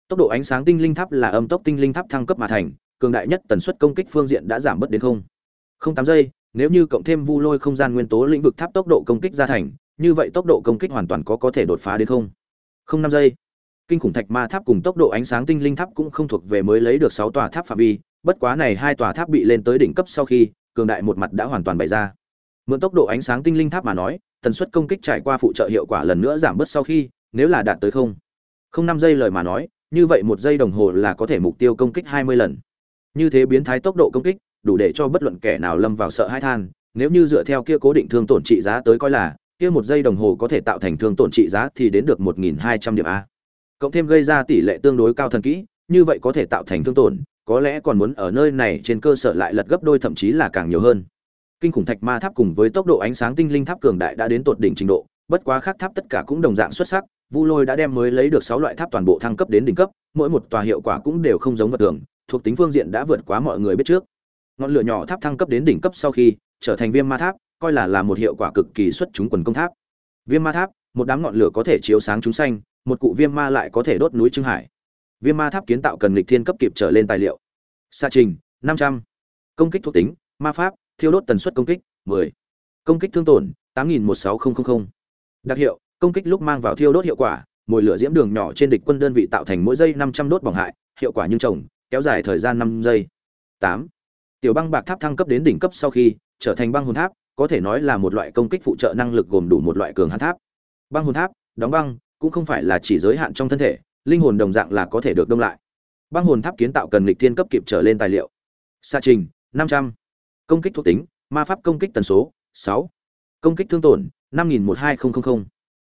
tốc độ ánh sáng tinh linh tháp là âm tốc tinh linh tháp thăng cấp mà thành, cường đại nhất tần suất công kích phương diện đã giảm bớt đến không. Không tám giây, nếu như cộng thêm vu lôi không gian nguyên tố lĩnh vực tháp tốc độ công kích ra thành, như vậy tốc độ công kích hoàn toàn có có thể đột phá đến không. Không năm giây. Kinh khủng thạch ma tháp cùng tốc độ ánh sáng tinh linh tháp cũng không thuộc về mới lấy được sáu tòa tháp phạm vi, bất quá này hai tòa tháp bị lên tới đỉnh cấp sau khi cường đại một mặt đã hoàn toàn bày ra. Mượn tốc độ ánh sáng tinh linh tháp mà nói, tần suất công kích trải qua phụ trợ hiệu quả lần nữa giảm bớt sau khi, nếu là đạt tới không không năm giây lời mà nói, như vậy một giây đồng hồ là có thể mục tiêu công kích hai mươi lần. Như thế biến thái tốc độ công kích, đủ để cho bất luận kẻ nào lâm vào sợ hãi than, nếu như dựa theo kia cố định thương tổn trị giá tới coi là, kia một giây đồng hồ có thể tạo thành thương tổn trị giá thì đến được một nghìn hai trăm điểm a. Cộng thêm gây ra tỷ lệ tương đối cao thần kỹ, như vậy có thể tạo thành thương tổn có lẽ còn muốn ở nơi này trên cơ sở lại lật gấp đôi thậm chí là càng nhiều hơn. Kinh khủng thạch ma tháp cùng với tốc độ ánh sáng tinh linh tháp cường đại đã đến tột đỉnh trình độ, bất quá khác tháp tất cả cũng đồng dạng xuất sắc, vu lôi đã đem mới lấy được sáu loại tháp toàn bộ thăng cấp đến đỉnh cấp, mỗi một tòa hiệu quả cũng đều không giống vật thường, thuộc tính phương diện đã vượt quá mọi người biết trước. Ngọn lửa nhỏ tháp thăng cấp đến đỉnh cấp sau khi, trở thành viêm ma tháp, coi là là một hiệu quả cực kỳ xuất chúng quần công tháp. Viêm ma tháp, một đám ngọn lửa có thể chiếu sáng chúng xanh, một cụ viêm ma lại có thể đốt núi trưng hải viêm ma tháp kiến tạo cần lịch thiên cấp kịp trở lên tài liệu xa trình, năm trăm công kích thuộc tính, ma pháp, thiêu đốt tần suất công kích 10. công kích thương tổn 816000. đặc hiệu, công kích lúc mang vào thiêu đốt hiệu quả, mồi lửa diễm đường nhỏ trên địch quân đơn vị tạo thành mỗi giây 500 đốt bỏng hại, hiệu quả nhưng trồng kéo dài thời gian 5 giây 8. tiểu băng bạc tháp thăng cấp đến đỉnh cấp sau khi trở thành băng hồn tháp, có thể nói là một loại công kích phụ trợ năng lực gồm đủ một loại cường hàn tháp băng hồn tháp, đóng băng, cũng không phải là chỉ giới hạn trong thân thể linh hồn đồng dạng là có thể được đông lại băng hồn tháp kiến tạo cần lịch thiên cấp kịp trở lên tài liệu xa trình 500 công kích thuộc tính, ma pháp công kích tần số 6. công kích thương tổn 512000.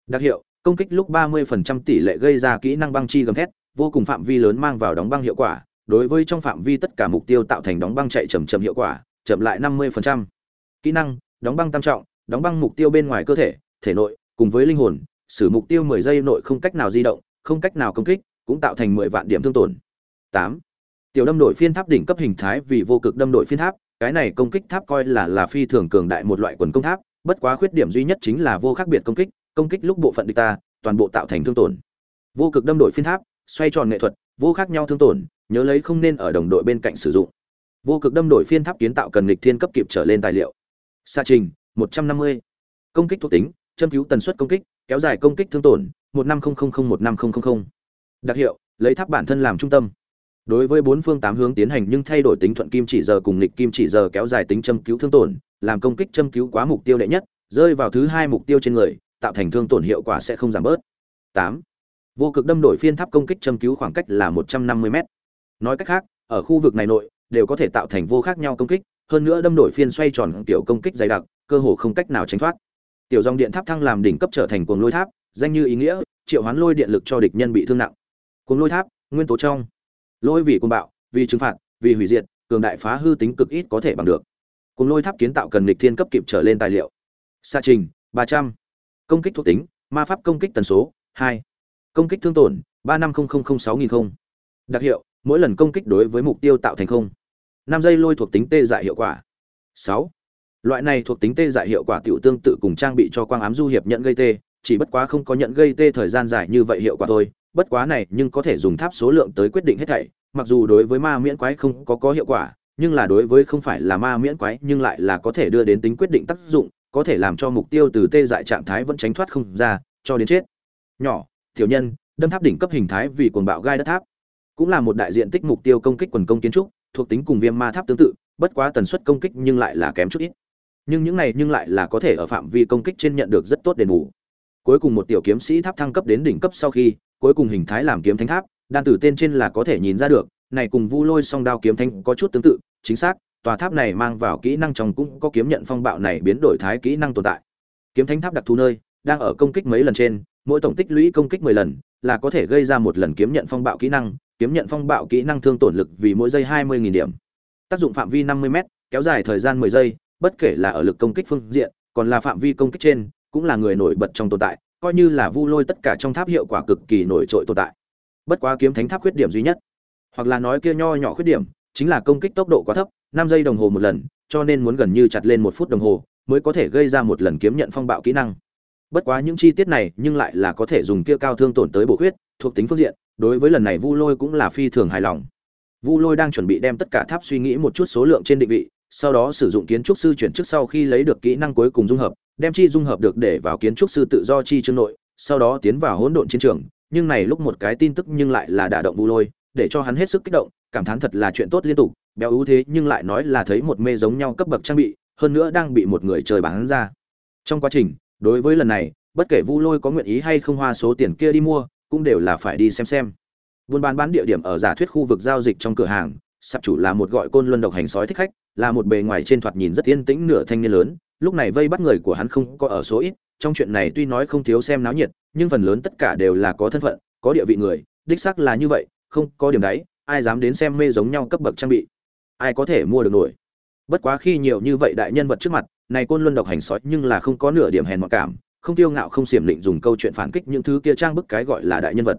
đặc hiệu, công kích lúc 30% tỷ lệ gây ra kỹ năng băng chi gầm thét, vô cùng phạm vi lớn mang vào đóng băng hiệu quả, đối với trong phạm vi tất cả mục tiêu tạo thành đóng băng chạy chậm chậm hiệu quả, chậm lại 50%. kỹ năng, đóng băng tam trọng, đóng băng mục tiêu bên ngoài cơ thể thể nội, cùng với linh hồn xử mục tiêu 10 giây nội không cách nào di động không cách nào công kích, cũng tạo thành 10 vạn điểm thương tổn 8. tiểu đâm đội phiên tháp đỉnh cấp hình thái vì vô cực đâm đội phiên tháp, cái này công kích tháp coi là là phi thường cường đại một loại quần công tháp, bất quá khuyết điểm duy nhất chính là vô khác biệt công kích công kích lúc bộ phận địch ta, toàn bộ tạo thành thương tổn vô cực đâm đội phiên tháp, xoay tròn nghệ thuật, vô khác nhau thương tổn, nhớ lấy không nên ở đồng đội bên cạnh sử dụng vô cực đâm đổi phiên tháp kiến tạo cần nghịch thiên cấp kịp trở lên tài liệu Sa trình 150. công kích thuộc tính, châm cứu tần suất công kích kéo dài công kích thương tổn 15001500. đặc hiệu, lấy tháp bản thân làm trung tâm. Đối với bốn phương tám hướng tiến hành nhưng thay đổi tính thuận kim chỉ giờ cùng nghịch kim chỉ giờ kéo dài tính châm cứu thương tổn, làm công kích châm cứu quá mục tiêu đệ nhất, rơi vào thứ hai mục tiêu trên người, tạo thành thương tổn hiệu quả sẽ không giảm bớt. Tám. Vô cực đâm đổi phiên tháp công kích châm cứu khoảng cách là một trăm năm mươi m nói cách khác, ở khu vực này nội, đều có thể tạo thành vô khác nhau công kích, hơn nữa đâm đổi phiên xoay tròn kiểu công kích dày đặc, cơ hồ không cách nào tránh thoát tiểu dòng điện tháp thăng làm đỉnh cấp trở thành cuồng lôi tháp, danh như ý nghĩa, triệu hoán lôi điện lực cho địch nhân bị thương nặng. Cuồng lôi tháp, nguyên tố trong. Lôi vì cuồng bạo, vì trừng phạt, vì hủy diệt, cường đại phá hư tính cực ít có thể bằng được. Cuồng lôi tháp kiến tạo cần địch thiên cấp kịp trở lên tài liệu. Xa trình, ba trăm. Công kích thuộc tính, ma pháp công kích tần số, hai. Công kích thương tổn, ba năm sáu nghìn không. Đặc hiệu, mỗi lần công kích đối với mục tiêu tạo thành không. Năm giây lôi thuộc tính tê dại hiệu quả, sáu loại này thuộc tính tê dại hiệu quả tiểu tương tự cùng trang bị cho quang ám du hiệp nhận gây tê, chỉ bất quá không có nhận gây tê thời gian dài như vậy hiệu quả thôi. Bất quá này nhưng có thể dùng tháp số lượng tới quyết định hết thảy. Mặc dù đối với ma miễn quái không có có hiệu quả, nhưng là đối với không phải là ma miễn quái, nhưng lại là có thể đưa đến tính quyết định tác dụng, có thể làm cho mục tiêu từ tê dại trạng thái vẫn tránh thoát không ra, cho đến chết. Nhỏ, tiểu nhân, đâm tháp đỉnh cấp hình thái vì cuồng bạo gai đất tháp. Cũng là một đại diện tích mục tiêu công kích quần công kiến trúc, thuộc tính cùng viêm ma tháp tương tự, bất quá tần suất công kích nhưng lại là kém chút ít nhưng những này nhưng lại là có thể ở phạm vi công kích trên nhận được rất tốt đền bù. Cuối cùng một tiểu kiếm sĩ tháp thăng cấp đến đỉnh cấp sau khi, cuối cùng hình thái làm kiếm thánh tháp, đan tử tên trên là có thể nhìn ra được, này cùng vu lôi song đao kiếm thánh có chút tương tự, chính xác, tòa tháp này mang vào kỹ năng trong cũng có kiếm nhận phong bạo này biến đổi thái kỹ năng tồn tại. Kiếm thánh tháp đặc thù nơi, đang ở công kích mấy lần trên, mỗi tổng tích lũy công kích 10 lần, là có thể gây ra một lần kiếm nhận phong bạo kỹ năng, kiếm nhận phong bạo kỹ năng thương tổn lực vì mỗi giây 20.000 điểm. Tác dụng phạm vi 50 m kéo dài thời gian 10 giây bất kể là ở lực công kích phương diện, còn là phạm vi công kích trên, cũng là người nổi bật trong tồn tại, coi như là vu lôi tất cả trong tháp hiệu quả cực kỳ nổi trội tồn tại. Bất quá kiếm thánh tháp khuyết điểm duy nhất, hoặc là nói kia nho nhỏ khuyết điểm, chính là công kích tốc độ quá thấp, năm giây đồng hồ một lần, cho nên muốn gần như chặt lên một phút đồng hồ, mới có thể gây ra một lần kiếm nhận phong bạo kỹ năng. Bất quá những chi tiết này, nhưng lại là có thể dùng kia cao thương tổn tới bổ khuyết, thuộc tính phương diện, đối với lần này vu lôi cũng là phi thường hài lòng. Vu lôi đang chuẩn bị đem tất cả tháp suy nghĩ một chút số lượng trên định vị sau đó sử dụng kiến trúc sư chuyển trước sau khi lấy được kỹ năng cuối cùng dung hợp, đem chi dung hợp được để vào kiến trúc sư tự do chi chương nội, sau đó tiến vào hỗn độn chiến trường. Nhưng này lúc một cái tin tức nhưng lại là đả động vu lôi, để cho hắn hết sức kích động, cảm thán thật là chuyện tốt liên tục, béo ưu thế nhưng lại nói là thấy một mê giống nhau cấp bậc trang bị, hơn nữa đang bị một người chơi bán ra. Trong quá trình, đối với lần này, bất kể vu lôi có nguyện ý hay không hoa số tiền kia đi mua, cũng đều là phải đi xem xem. Buôn bán bán địa điểm ở giả thuyết khu vực giao dịch trong cửa hàng, sạp chủ là một gọi côn luân độc hành sói thích khách là một bề ngoài trên thoạt nhìn rất yên tĩnh nửa thanh niên lớn, lúc này vây bắt người của hắn không có ở số ít, trong chuyện này tuy nói không thiếu xem náo nhiệt, nhưng phần lớn tất cả đều là có thân phận, có địa vị người, đích xác là như vậy, không có điểm đấy ai dám đến xem mê giống nhau cấp bậc trang bị, ai có thể mua được nổi. Bất quá khi nhiều như vậy đại nhân vật trước mặt, này côn luân độc hành sói nhưng là không có nửa điểm hèn mọn cảm, không tiêu ngạo không xiểm lịnh dùng câu chuyện phản kích những thứ kia trang bức cái gọi là đại nhân vật.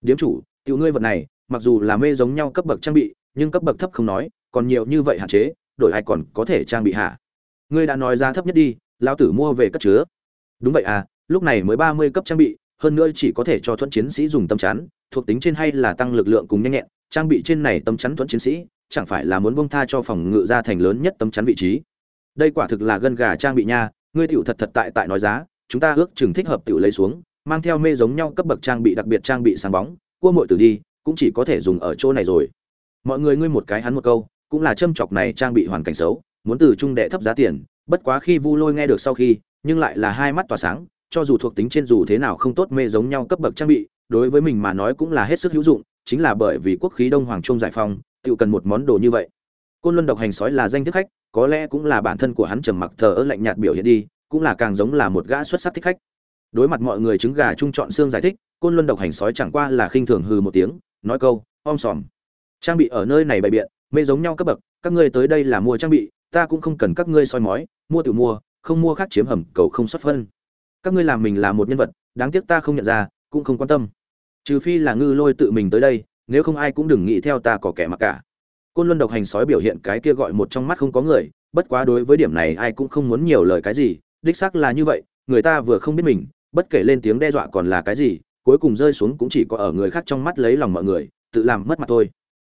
Điếm chủ, tiểu ngươi vật này, mặc dù là mê giống nhau cấp bậc trang bị, nhưng cấp bậc thấp không nói, còn nhiều như vậy hạn chế đổi ai còn có thể trang bị hạ ngươi đã nói giá thấp nhất đi, lão tử mua về cất chứa. Đúng vậy à lúc này mới ba mươi cấp trang bị, hơn nữa chỉ có thể cho thuẫn chiến sĩ dùng tâm chắn, thuộc tính trên hay là tăng lực lượng cùng nhanh nhẹn, trang bị trên này tâm chắn thuẫn chiến sĩ, chẳng phải là muốn bông tha cho phòng ngự ra thành lớn nhất tâm chắn vị trí. Đây quả thực là gân gà trang bị nha, ngươi tiểu thật thật tại tại nói giá, chúng ta ước chừng thích hợp tiểu lấy xuống, mang theo mê giống nhau cấp bậc trang bị đặc biệt trang bị sáng bóng, cua muội tử đi, cũng chỉ có thể dùng ở chỗ này rồi. Mọi người ngươi một cái hắn một câu cũng là châm chọc này trang bị hoàn cảnh xấu, muốn từ trung đệ thấp giá tiền, bất quá khi vu lôi nghe được sau khi, nhưng lại là hai mắt tỏa sáng, cho dù thuộc tính trên dù thế nào không tốt mê giống nhau cấp bậc trang bị, đối với mình mà nói cũng là hết sức hữu dụng, chính là bởi vì quốc khí đông hoàng trung giải phong tự cần một món đồ như vậy. Côn luân độc hành sói là danh thức khách, có lẽ cũng là bản thân của hắn trầm mặc thờ ơ lạnh nhạt biểu hiện đi, cũng là càng giống là một gã xuất sắc thích khách. Đối mặt mọi người trứng gà trung chọn xương giải thích, côn luân độc hành sói chẳng qua là khinh thường hừ một tiếng, nói câu, om sòm. Trang bị ở nơi này bày biện mê giống nhau cấp bậc, các ngươi tới đây là mua trang bị, ta cũng không cần các ngươi soi mói, mua tự mua, không mua khác chiếm hầm cầu không xuất phân. Các ngươi làm mình là một nhân vật, đáng tiếc ta không nhận ra, cũng không quan tâm. Trừ phi là ngư lôi tự mình tới đây, nếu không ai cũng đừng nghĩ theo ta có kẻ mặc cả. Côn luân độc hành sói biểu hiện cái kia gọi một trong mắt không có người, bất quá đối với điểm này ai cũng không muốn nhiều lời cái gì, đích xác là như vậy, người ta vừa không biết mình, bất kể lên tiếng đe dọa còn là cái gì, cuối cùng rơi xuống cũng chỉ có ở người khác trong mắt lấy lòng mọi người, tự làm mất mặt thôi.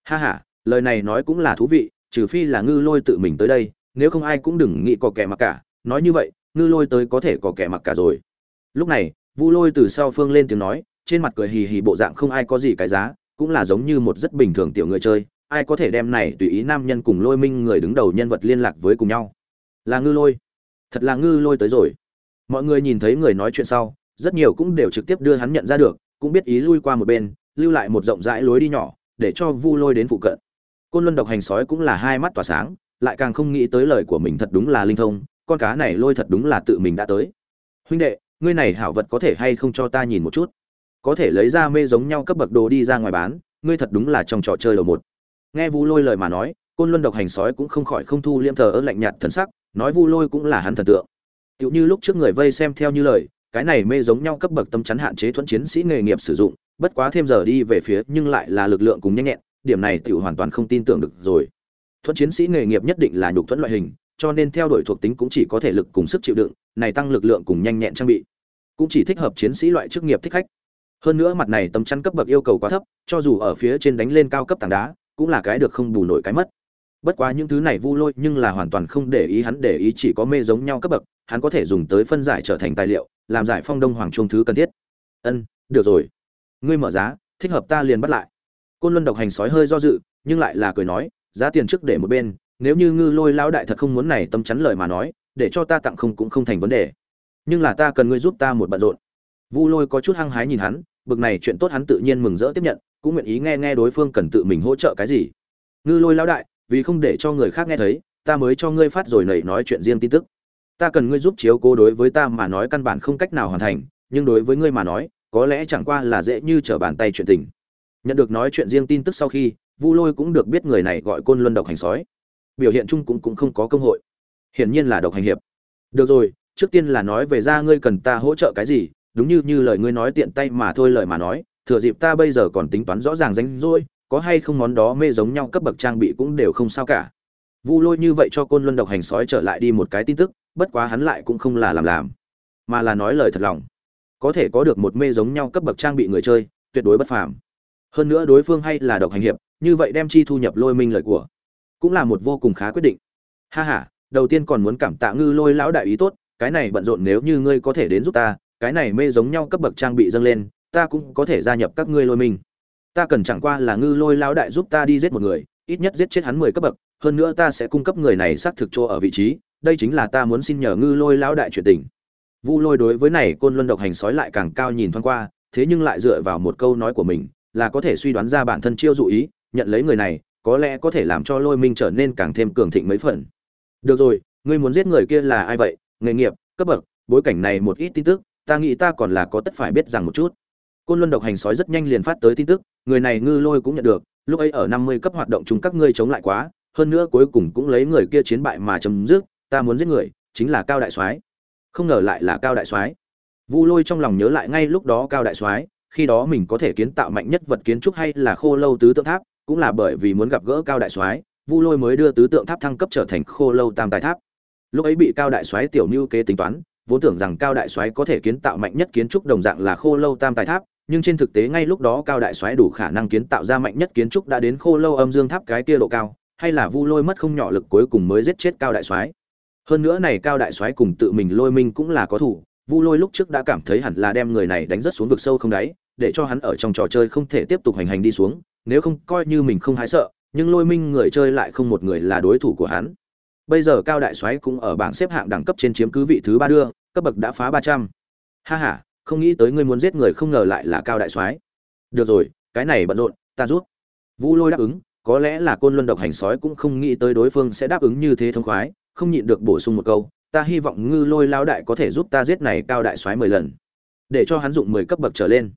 Ha ha lời này nói cũng là thú vị, trừ phi là ngư lôi tự mình tới đây, nếu không ai cũng đừng nghĩ có kẻ mặc cả. Nói như vậy, ngư lôi tới có thể có kẻ mặc cả rồi. Lúc này, vu lôi từ sau phương lên tiếng nói, trên mặt cười hì hì bộ dạng không ai có gì cái giá, cũng là giống như một rất bình thường tiểu người chơi, ai có thể đem này tùy ý nam nhân cùng lôi minh người đứng đầu nhân vật liên lạc với cùng nhau. Là ngư lôi. Thật là ngư lôi tới rồi. Mọi người nhìn thấy người nói chuyện sau, rất nhiều cũng đều trực tiếp đưa hắn nhận ra được, cũng biết ý lui qua một bên, lưu lại một rộng rãi lối đi nhỏ, để cho vu lôi đến phụ cận côn luân độc hành sói cũng là hai mắt tỏa sáng, lại càng không nghĩ tới lời của mình thật đúng là linh thông, con cá này lôi thật đúng là tự mình đã tới. Huynh đệ, ngươi này hảo vật có thể hay không cho ta nhìn một chút? Có thể lấy ra mê giống nhau cấp bậc đồ đi ra ngoài bán, ngươi thật đúng là trong trò chơi đầu một. Nghe vu lôi lời mà nói, côn luân độc hành sói cũng không khỏi không thu liêm thờ ơ lạnh nhạt thần sắc, nói vu lôi cũng là hắn thần tượng. Tựu như lúc trước người vây xem theo như lời, cái này mê giống nhau cấp bậc tâm chắn hạn chế thuẫn chiến sĩ nghề nghiệp sử dụng, bất quá thêm giờ đi về phía nhưng lại là lực lượng cùng nhanh nhẹn điểm này tiểu hoàn toàn không tin tưởng được rồi. Thuẫn chiến sĩ nghề nghiệp nhất định là nhục thuẫn loại hình, cho nên theo đuổi thuộc tính cũng chỉ có thể lực cùng sức chịu đựng, này tăng lực lượng cùng nhanh nhẹn trang bị, cũng chỉ thích hợp chiến sĩ loại chức nghiệp thích khách. Hơn nữa mặt này tầm chắn cấp bậc yêu cầu quá thấp, cho dù ở phía trên đánh lên cao cấp tảng đá, cũng là cái được không bù nổi cái mất. Bất quá những thứ này vu lôi nhưng là hoàn toàn không để ý hắn, để ý chỉ có mê giống nhau cấp bậc, hắn có thể dùng tới phân giải trở thành tài liệu, làm giải phong đông hoàng trung thứ cần thiết. Ân, được rồi. Ngươi mở giá, thích hợp ta liền bắt lại côn luân độc hành sói hơi do dự, nhưng lại là cười nói, giá tiền trước để một bên, nếu như ngư lôi lão đại thật không muốn này tâm chắn lời mà nói, để cho ta tặng không cũng không thành vấn đề. Nhưng là ta cần ngươi giúp ta một bận rộn. Vu lôi có chút hăng hái nhìn hắn, bực này chuyện tốt hắn tự nhiên mừng rỡ tiếp nhận, cũng nguyện ý nghe nghe đối phương cần tự mình hỗ trợ cái gì. Ngư lôi lão đại, vì không để cho người khác nghe thấy, ta mới cho ngươi phát rồi nảy nói chuyện riêng tin tức. Ta cần ngươi giúp chiếu cố đối với ta mà nói căn bản không cách nào hoàn thành, nhưng đối với ngươi mà nói, có lẽ chẳng qua là dễ như trở bàn tay chuyện tình nhận được nói chuyện riêng tin tức sau khi, vu lôi cũng được biết người này gọi côn luân độc hành sói. Biểu hiện chung cũng cũng không có cơ hội. Hiển nhiên là độc hành hiệp. Được rồi, trước tiên là nói về ra ngươi cần ta hỗ trợ cái gì, đúng như như lời ngươi nói tiện tay mà thôi lời mà nói, thừa dịp ta bây giờ còn tính toán rõ ràng danh rỗi, có hay không món đó mê giống nhau cấp bậc trang bị cũng đều không sao cả. Vu lôi như vậy cho côn luân độc hành sói trở lại đi một cái tin tức, bất quá hắn lại cũng không là làm làm, mà là nói lời thật lòng. Có thể có được một mê giống nhau cấp bậc trang bị người chơi, tuyệt đối bất phàm hơn nữa đối phương hay là độc hành hiệp, như vậy đem chi thu nhập lôi minh lời của, cũng là một vô cùng khá quyết định. Ha ha, đầu tiên còn muốn cảm tạ ngư lôi lão đại ý tốt, cái này bận rộn nếu như ngươi có thể đến giúp ta, cái này mê giống nhau cấp bậc trang bị dâng lên, ta cũng có thể gia nhập các ngươi lôi minh. Ta cần chẳng qua là ngư lôi lão đại giúp ta đi giết một người, ít nhất giết chết hắn mười cấp bậc, hơn nữa ta sẽ cung cấp người này xác thực chỗ ở vị trí, đây chính là ta muốn xin nhờ ngư lôi lão đại chuyện tình. Vu lôi đối với này côn luân độc hành sói lại càng cao nhìn thoáng qua, thế nhưng lại dựa vào một câu nói của mình là có thể suy đoán ra bản thân chiêu dụ ý, nhận lấy người này, có lẽ có thể làm cho lôi minh trở nên càng thêm cường thịnh mấy phần. Được rồi, ngươi muốn giết người kia là ai vậy? Nghề nghiệp, cấp bậc, bối cảnh này một ít tin tức, ta nghĩ ta còn là có tất phải biết rằng một chút. Côn luân độc hành sói rất nhanh liền phát tới tin tức, người này ngư lôi cũng nhận được, lúc ấy ở năm mươi cấp hoạt động chúng các ngươi chống lại quá, hơn nữa cuối cùng cũng lấy người kia chiến bại mà chấm dứt, ta muốn giết người, chính là cao đại soái. Không ngờ lại là cao đại soái. Vu lôi trong lòng nhớ lại ngay lúc đó cao đại soái khi đó mình có thể kiến tạo mạnh nhất vật kiến trúc hay là khô lâu tứ tượng tháp, cũng là bởi vì muốn gặp gỡ cao đại soái, vu lôi mới đưa tứ tượng tháp thăng cấp trở thành khô lâu tam tài tháp. Lúc ấy bị cao đại soái tiểu mưu kế tính toán, vốn tưởng rằng cao đại soái có thể kiến tạo mạnh nhất kiến trúc đồng dạng là khô lâu tam tài tháp, nhưng trên thực tế ngay lúc đó cao đại soái đủ khả năng kiến tạo ra mạnh nhất kiến trúc đã đến khô lâu âm dương tháp cái kia độ cao, hay là vu lôi mất không nhỏ lực cuối cùng mới giết chết cao đại soái. Hơn nữa này cao đại soái cùng tự mình lôi minh cũng là có thủ vu lôi lúc trước đã cảm thấy hẳn là đem người này đánh rất xuống vực sâu không đáy, để cho hắn ở trong trò chơi không thể tiếp tục hành hành đi xuống, nếu không coi như mình không hái sợ, nhưng lôi minh người chơi lại không một người là đối thủ của hắn. Bây giờ cao đại soái cũng ở bảng xếp hạng đẳng cấp trên chiếm cứ vị thứ ba đưa, cấp bậc đã phá ba trăm. Ha ha, không nghĩ tới ngươi muốn giết người không ngờ lại là cao đại soái. Được rồi, cái này bận rộn, ta rút vu lôi đáp ứng, có lẽ là côn luân độc hành sói cũng không nghĩ tới đối phương sẽ đáp ứng như thế thông khoái, không nhịn được bổ sung một câu ta hy vọng ngư lôi lao đại có thể giúp ta giết này cao đại soái mười lần, để cho hắn dụng mười cấp bậc trở lên.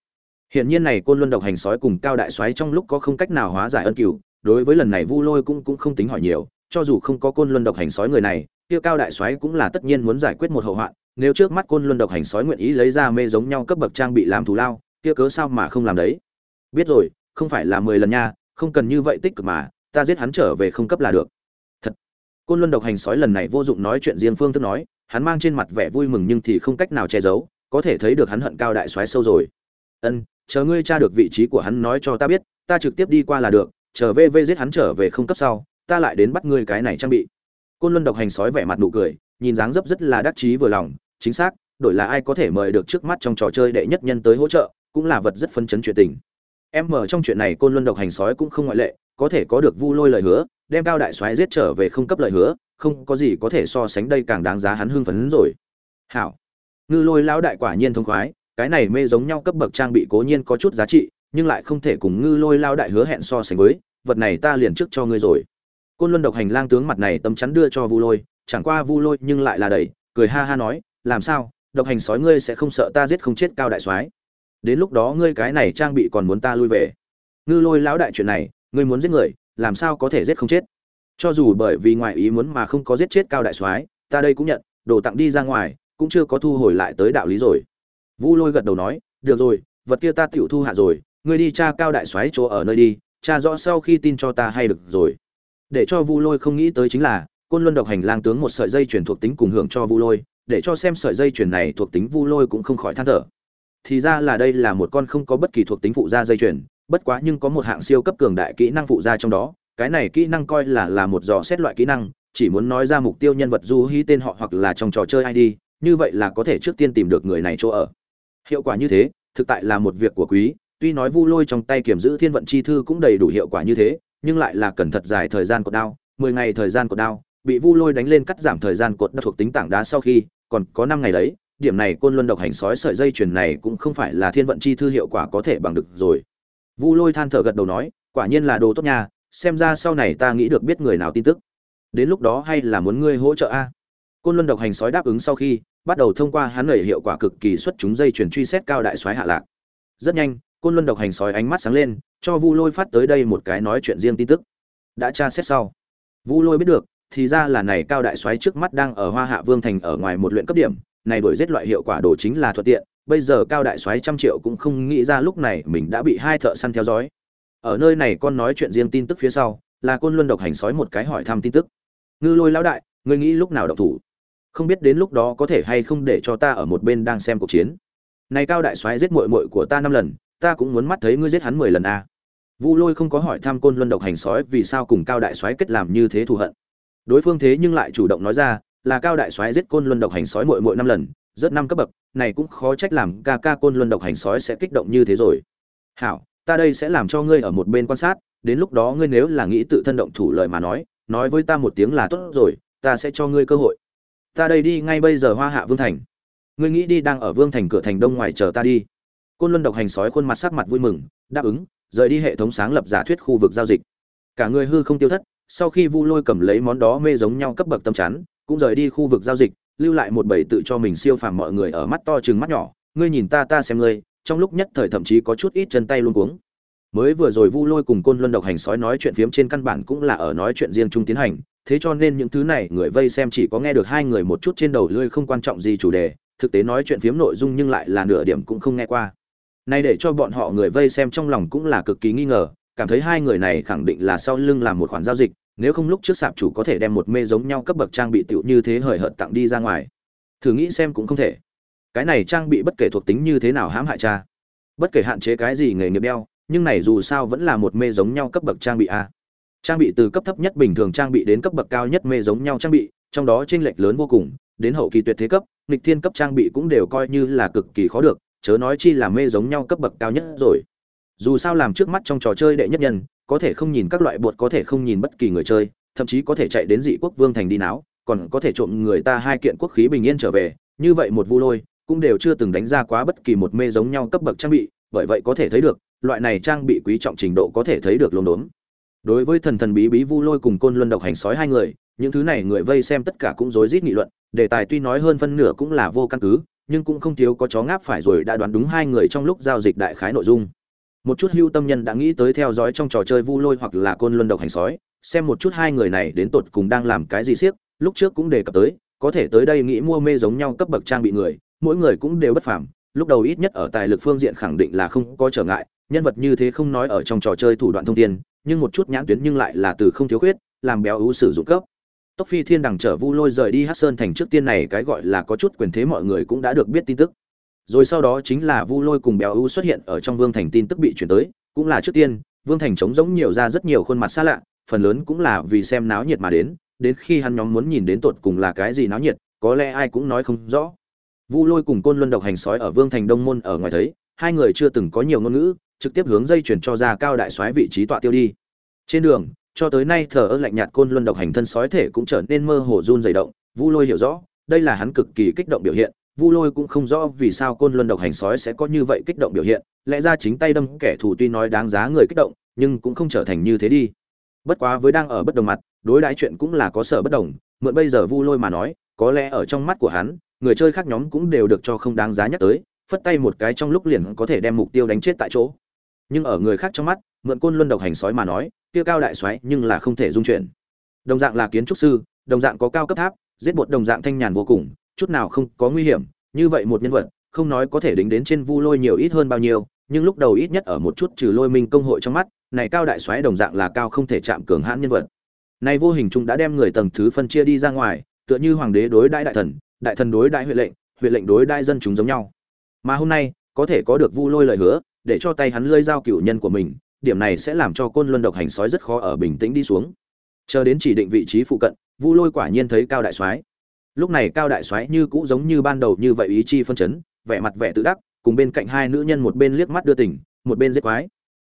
Hiện nhiên này côn luân độc hành sói cùng cao đại soái trong lúc có không cách nào hóa giải ân cửu, đối với lần này vu lôi cũng cũng không tính hỏi nhiều, cho dù không có côn luân độc hành sói người này, kia cao đại soái cũng là tất nhiên muốn giải quyết một hậu hoạn, nếu trước mắt côn luân độc hành sói nguyện ý lấy ra mê giống nhau cấp bậc trang bị làm thù lao, kia cớ sao mà không làm đấy? Biết rồi, không phải là mười lần nha, không cần như vậy tích cực mà, ta giết hắn trở về không cấp là được côn luân độc hành sói lần này vô dụng nói chuyện riêng phương thức nói, hắn mang trên mặt vẻ vui mừng nhưng thì không cách nào che giấu, có thể thấy được hắn hận cao đại soái sâu rồi. Ân, chờ ngươi tra được vị trí của hắn nói cho ta biết, ta trực tiếp đi qua là được, chờ vv giết hắn trở về không cấp sau, ta lại đến bắt ngươi cái này trang bị. Côn luân độc hành sói vẻ mặt nụ cười, nhìn dáng dấp rất là đắc chí vừa lòng, chính xác, đổi là ai có thể mời được trước mắt trong trò chơi đệ nhất nhân tới hỗ trợ, cũng là vật rất phân chấn chuyện tình. Em mở trong chuyện này côn luân độc hành sói cũng không ngoại lệ, có thể có được vu lôi lời hứa đem cao đại soái giết trở về không cấp lời hứa, không có gì có thể so sánh đây càng đáng giá hắn hưng phấn rồi. Hảo. Ngư lôi lão đại quả nhiên thông khoái, cái này mê giống nhau cấp bậc trang bị cố nhiên có chút giá trị, nhưng lại không thể cùng ngư lôi lao đại hứa hẹn so sánh với, vật này ta liền trước cho ngươi rồi. Côn luân độc hành lang tướng mặt này tấm chắn đưa cho vu lôi, chẳng qua vu lôi nhưng lại là đẩy, cười ha ha nói, làm sao? Độc hành sói ngươi sẽ không sợ ta giết không chết cao đại soái? Đến lúc đó ngươi cái này trang bị còn muốn ta lui về. Ngư lôi lão đại chuyện này, ngươi muốn giết người làm sao có thể giết không chết? Cho dù bởi vì ngoại ý muốn mà không có giết chết cao đại soái, ta đây cũng nhận, đồ tặng đi ra ngoài, cũng chưa có thu hồi lại tới đạo lý rồi. Vu lôi gật đầu nói, được rồi, vật kia ta tiểu thu hạ rồi, ngươi đi tra cao đại soái chỗ ở nơi đi, tra rõ sau khi tin cho ta hay được rồi. Để cho vu lôi không nghĩ tới chính là, côn luân độc hành lang tướng một sợi dây chuyển thuộc tính cùng hưởng cho vu lôi, để cho xem sợi dây chuyển này thuộc tính vu lôi cũng không khỏi than thở. Thì ra là đây là một con không có bất kỳ thuộc tính phụ gia dây chuyển bất quá nhưng có một hạng siêu cấp cường đại kỹ năng phụ ra trong đó, cái này kỹ năng coi là là một dò xét loại kỹ năng, chỉ muốn nói ra mục tiêu nhân vật du hí tên họ hoặc là trong trò chơi id như vậy là có thể trước tiên tìm được người này chỗ ở. Hiệu quả như thế, thực tại là một việc của quý, tuy nói vu lôi trong tay kiểm giữ thiên vận chi thư cũng đầy đủ hiệu quả như thế, nhưng lại là cần thật dài thời gian cột đao, mười ngày thời gian cột đao, bị vu lôi đánh lên cắt giảm thời gian cột đao thuộc tính tảng đá sau khi, còn có năm ngày đấy, điểm này côn luân độc hành sói sợi dây chuyền này cũng không phải là thiên vận chi thư hiệu quả có thể bằng được rồi vu lôi than thở gật đầu nói, quả nhiên là đồ tốt nhà. xem ra sau này ta nghĩ được biết người nào tin tức. Đến lúc đó hay là muốn ngươi hỗ trợ a? Côn luân độc hành sói đáp ứng sau khi, bắt đầu thông qua hắn lẩy hiệu quả cực kỳ xuất chúng dây chuyển truy xét cao đại soái hạ lạc. Rất nhanh, côn luân độc hành sói ánh mắt sáng lên, cho vu lôi phát tới đây một cái nói chuyện riêng tin tức. Đã tra xét sau. Vu lôi biết được, thì ra là này cao đại soái trước mắt đang ở hoa hạ vương thành ở ngoài một luyện cấp điểm, này đổi giết loại hiệu quả đồ chính là thuận tiện bây giờ cao đại soái trăm triệu cũng không nghĩ ra lúc này mình đã bị hai thợ săn theo dõi. Ở nơi này con nói chuyện riêng tin tức phía sau, là côn luân độc hành sói một cái hỏi thăm tin tức. Ngư lôi lão đại, ngươi nghĩ lúc nào độc thủ? Không biết đến lúc đó có thể hay không để cho ta ở một bên đang xem cuộc chiến. Này cao đại soái giết muội muội của ta năm lần, ta cũng muốn mắt thấy ngươi giết hắn mười lần a à. vu lôi không có hỏi thăm côn luân độc hành sói vì sao cùng cao đại soái kết làm như thế thù hận. Đối phương thế nhưng lại chủ động nói ra, là cao đại soái giết côn luân độc hành sói muội muội năm lần rất năm cấp bậc, này cũng khó trách làm ca ca côn luân độc hành sói sẽ kích động như thế rồi. Hảo, ta đây sẽ làm cho ngươi ở một bên quan sát, đến lúc đó ngươi nếu là nghĩ tự thân động thủ lời mà nói nói với ta một tiếng là tốt rồi, ta sẽ cho ngươi cơ hội. Ta đây đi ngay bây giờ hoa hạ vương thành. Ngươi nghĩ đi đang ở vương thành cửa thành đông ngoài chờ ta đi. Côn luân độc hành sói khuôn mặt sắc mặt vui mừng, đáp ứng, rời đi hệ thống sáng lập giả thuyết khu vực giao dịch. Cả người hư không tiêu thất, sau khi vu lôi cầm lấy món đó mê giống nhau cấp bậc tâm chắn, cũng rời đi khu vực giao dịch lưu lại một bầy tự cho mình siêu phàm mọi người ở mắt to chừng mắt nhỏ, ngươi nhìn ta ta xem ngươi, trong lúc nhất thời thậm chí có chút ít chân tay luôn cuống. Mới vừa rồi vu lôi cùng côn luân độc hành sói nói chuyện phiếm trên căn bản cũng là ở nói chuyện riêng chung tiến hành, thế cho nên những thứ này người vây xem chỉ có nghe được hai người một chút trên đầu lưỡi không quan trọng gì chủ đề, thực tế nói chuyện phiếm nội dung nhưng lại là nửa điểm cũng không nghe qua. Nay để cho bọn họ người vây xem trong lòng cũng là cực kỳ nghi ngờ, cảm thấy hai người này khẳng định là sau lưng làm một khoản giao dịch nếu không lúc trước sạp chủ có thể đem một mê giống nhau cấp bậc trang bị tựu như thế hời hợt tặng đi ra ngoài, thử nghĩ xem cũng không thể. Cái này trang bị bất kể thuộc tính như thế nào hãm hại cha. Bất kể hạn chế cái gì nghề nghiệp đeo, nhưng này dù sao vẫn là một mê giống nhau cấp bậc trang bị a. Trang bị từ cấp thấp nhất bình thường trang bị đến cấp bậc cao nhất mê giống nhau trang bị, trong đó chênh lệch lớn vô cùng, đến hậu kỳ tuyệt thế cấp, nghịch thiên cấp trang bị cũng đều coi như là cực kỳ khó được, chớ nói chi là mê giống nhau cấp bậc cao nhất rồi. Dù sao làm trước mắt trong trò chơi đệ nhất nhân có thể không nhìn các loại bột, có thể không nhìn bất kỳ người chơi, thậm chí có thể chạy đến dị quốc vương thành đi náo, còn có thể trộm người ta hai kiện quốc khí bình yên trở về, như vậy một vu lôi cũng đều chưa từng đánh ra quá bất kỳ một mê giống nhau cấp bậc trang bị, bởi vậy có thể thấy được, loại này trang bị quý trọng trình độ có thể thấy được lồn đốn. Đối với thần thần bí bí vu lôi cùng côn luân độc hành sói hai người, những thứ này người vây xem tất cả cũng rối rít nghị luận, đề tài tuy nói hơn phân nửa cũng là vô căn cứ, nhưng cũng không thiếu có chó ngáp phải rồi đã đoán đúng hai người trong lúc giao dịch đại khái nội dung một chút hưu tâm nhân đã nghĩ tới theo dõi trong trò chơi vu lôi hoặc là côn luân độc hành sói, xem một chút hai người này đến tột cùng đang làm cái gì siếc, lúc trước cũng đề cập tới, có thể tới đây nghĩ mua mê giống nhau cấp bậc trang bị người, mỗi người cũng đều bất phàm, lúc đầu ít nhất ở tài lực phương diện khẳng định là không có trở ngại, nhân vật như thế không nói ở trong trò chơi thủ đoạn thông tin, nhưng một chút nhãn tuyến nhưng lại là từ không thiếu khuyết, làm béo ú sử dụng cấp. Tốc phi thiên đằng trở vu lôi rời đi hát sơn thành trước tiên này cái gọi là có chút quyền thế mọi người cũng đã được biết tin tức rồi sau đó chính là vu lôi cùng béo ưu xuất hiện ở trong vương thành tin tức bị chuyển tới, cũng là trước tiên, vương thành trống giống nhiều ra rất nhiều khuôn mặt xa lạ, phần lớn cũng là vì xem náo nhiệt mà đến đến khi hắn nhóm muốn nhìn đến tột cùng là cái gì náo nhiệt, có lẽ ai cũng nói không rõ. Vu lôi cùng côn luân độc hành sói ở vương thành đông môn ở ngoài thấy, hai người chưa từng có nhiều ngôn ngữ, trực tiếp hướng dây chuyển cho ra cao đại soái vị trí tọa tiêu đi. Trên đường, cho tới nay thờ ơ lạnh nhạt côn luân độc hành thân sói thể cũng trở nên mơ hồ run dày động, vu lôi hiểu rõ, đây là hắn cực kỳ kích động biểu hiện vu lôi cũng không rõ vì sao côn luân độc hành sói sẽ có như vậy kích động biểu hiện, lẽ ra chính tay đâm kẻ thù tuy nói đáng giá người kích động, nhưng cũng không trở thành như thế đi. Bất quá với đang ở bất đồng mặt, đối đãi chuyện cũng là có sở bất đồng, mượn bây giờ vu lôi mà nói, có lẽ ở trong mắt của hắn, người chơi khác nhóm cũng đều được cho không đáng giá nhắc tới, phất tay một cái trong lúc liền có thể đem mục tiêu đánh chết tại chỗ. Nhưng ở người khác trong mắt, mượn côn luân độc hành sói mà nói, kia cao đại xoáy nhưng là không thể dung chuyển. Đồng dạng là kiến trúc sư, đồng dạng có cao cấp tháp, giết bột đồng dạng thanh nhàn vô cùng chút nào không có nguy hiểm, như vậy một nhân vật, không nói có thể đính đến trên vu lôi nhiều ít hơn bao nhiêu, nhưng lúc đầu ít nhất ở một chút trừ lôi minh công hội trong mắt, này cao đại xoáy đồng dạng là cao không thể chạm cường hãn nhân vật. Này vô hình chung đã đem người tầng thứ phân chia đi ra ngoài, tựa như hoàng đế đối đại đại thần đại thần đối đại huệ lệnh huệ lệnh đối đại dân chúng giống nhau. Mà hôm nay, có thể có được vu lôi lời hứa, để cho tay hắn lơi giao cửu nhân của mình, điểm này sẽ làm cho côn luân độc hành sói rất khó ở bình tĩnh đi xuống. Chờ đến chỉ định vị trí phụ cận, vu lôi quả nhiên thấy cao đại soái lúc này cao đại soái như cũ giống như ban đầu như vậy ý chi phân chấn, vẻ mặt vẻ tự đắc, cùng bên cạnh hai nữ nhân một bên liếc mắt đưa tỉnh một bên giết quái.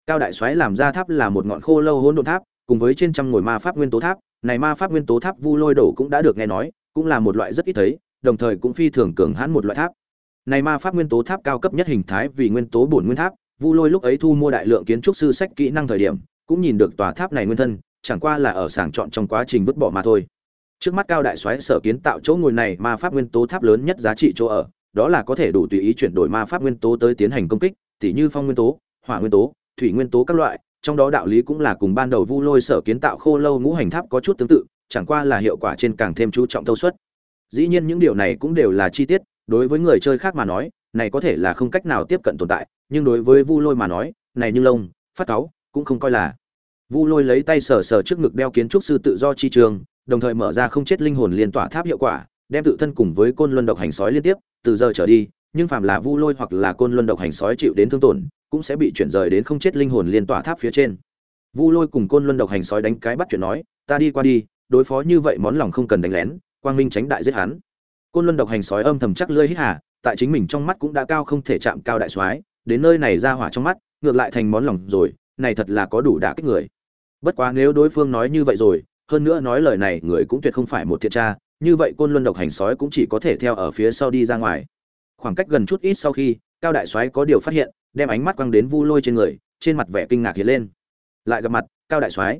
Cao đại soái làm ra tháp là một ngọn khô lâu hỗn độn tháp, cùng với trên trăm ngồi ma pháp nguyên tố tháp. Này ma pháp nguyên tố tháp vu lôi đổ cũng đã được nghe nói, cũng là một loại rất ít thấy, đồng thời cũng phi thường cường hãn một loại tháp. Này ma pháp nguyên tố tháp cao cấp nhất hình thái vì nguyên tố bổn nguyên tháp, vu lôi lúc ấy thu mua đại lượng kiến trúc sư sách kỹ năng thời điểm, cũng nhìn được tòa tháp này nguyên thân, chẳng qua là ở sàng chọn trong quá trình vứt bỏ mà thôi trước mắt cao đại soái sở kiến tạo chỗ ngồi này ma pháp nguyên tố tháp lớn nhất giá trị chỗ ở, đó là có thể đủ tùy ý chuyển đổi ma pháp nguyên tố tới tiến hành công kích, tỉ như phong nguyên tố, hỏa nguyên tố, thủy nguyên tố các loại, trong đó đạo lý cũng là cùng ban đầu vu lôi sở kiến tạo khô lâu ngũ hành tháp có chút tương tự, chẳng qua là hiệu quả trên càng thêm chú trọng thâu suất. Dĩ nhiên những điều này cũng đều là chi tiết, đối với người chơi khác mà nói, này có thể là không cách nào tiếp cận tồn tại, nhưng đối với vu lôi mà nói, này như lông, phát cáu, cũng không coi là. Vu lôi lấy tay sờ sờ trước ngực đeo kiến trúc sư tự do chi trường đồng thời mở ra không chết linh hồn liên tỏa tháp hiệu quả, đem tự thân cùng với côn luân độc hành sói liên tiếp, từ giờ trở đi, nhưng phàm là vu lôi hoặc là côn luân độc hành sói chịu đến thương tổn, cũng sẽ bị chuyển rời đến không chết linh hồn liên tỏa tháp phía trên. Vu lôi cùng côn luân độc hành sói đánh cái bắt chuyện nói, ta đi qua đi, đối phó như vậy món lòng không cần đánh lén, quang minh tránh đại giết hắn. Côn luân độc hành sói âm thầm chắc lưỡi hít hà, tại chính mình trong mắt cũng đã cao không thể chạm cao đại soái, đến nơi này ra hỏa trong mắt, ngược lại thành món lòng rồi, này thật là có đủ đả kích người. Bất quá nếu đối phương nói như vậy rồi hơn nữa nói lời này, người cũng tuyệt không phải một thiện tra, như vậy côn luân độc hành sói cũng chỉ có thể theo ở phía sau đi ra ngoài. Khoảng cách gần chút ít sau khi, cao đại soái có điều phát hiện, đem ánh mắt quăng đến vu lôi trên người, trên mặt vẻ kinh ngạc hiện lên. Lại gặp mặt, cao đại soái.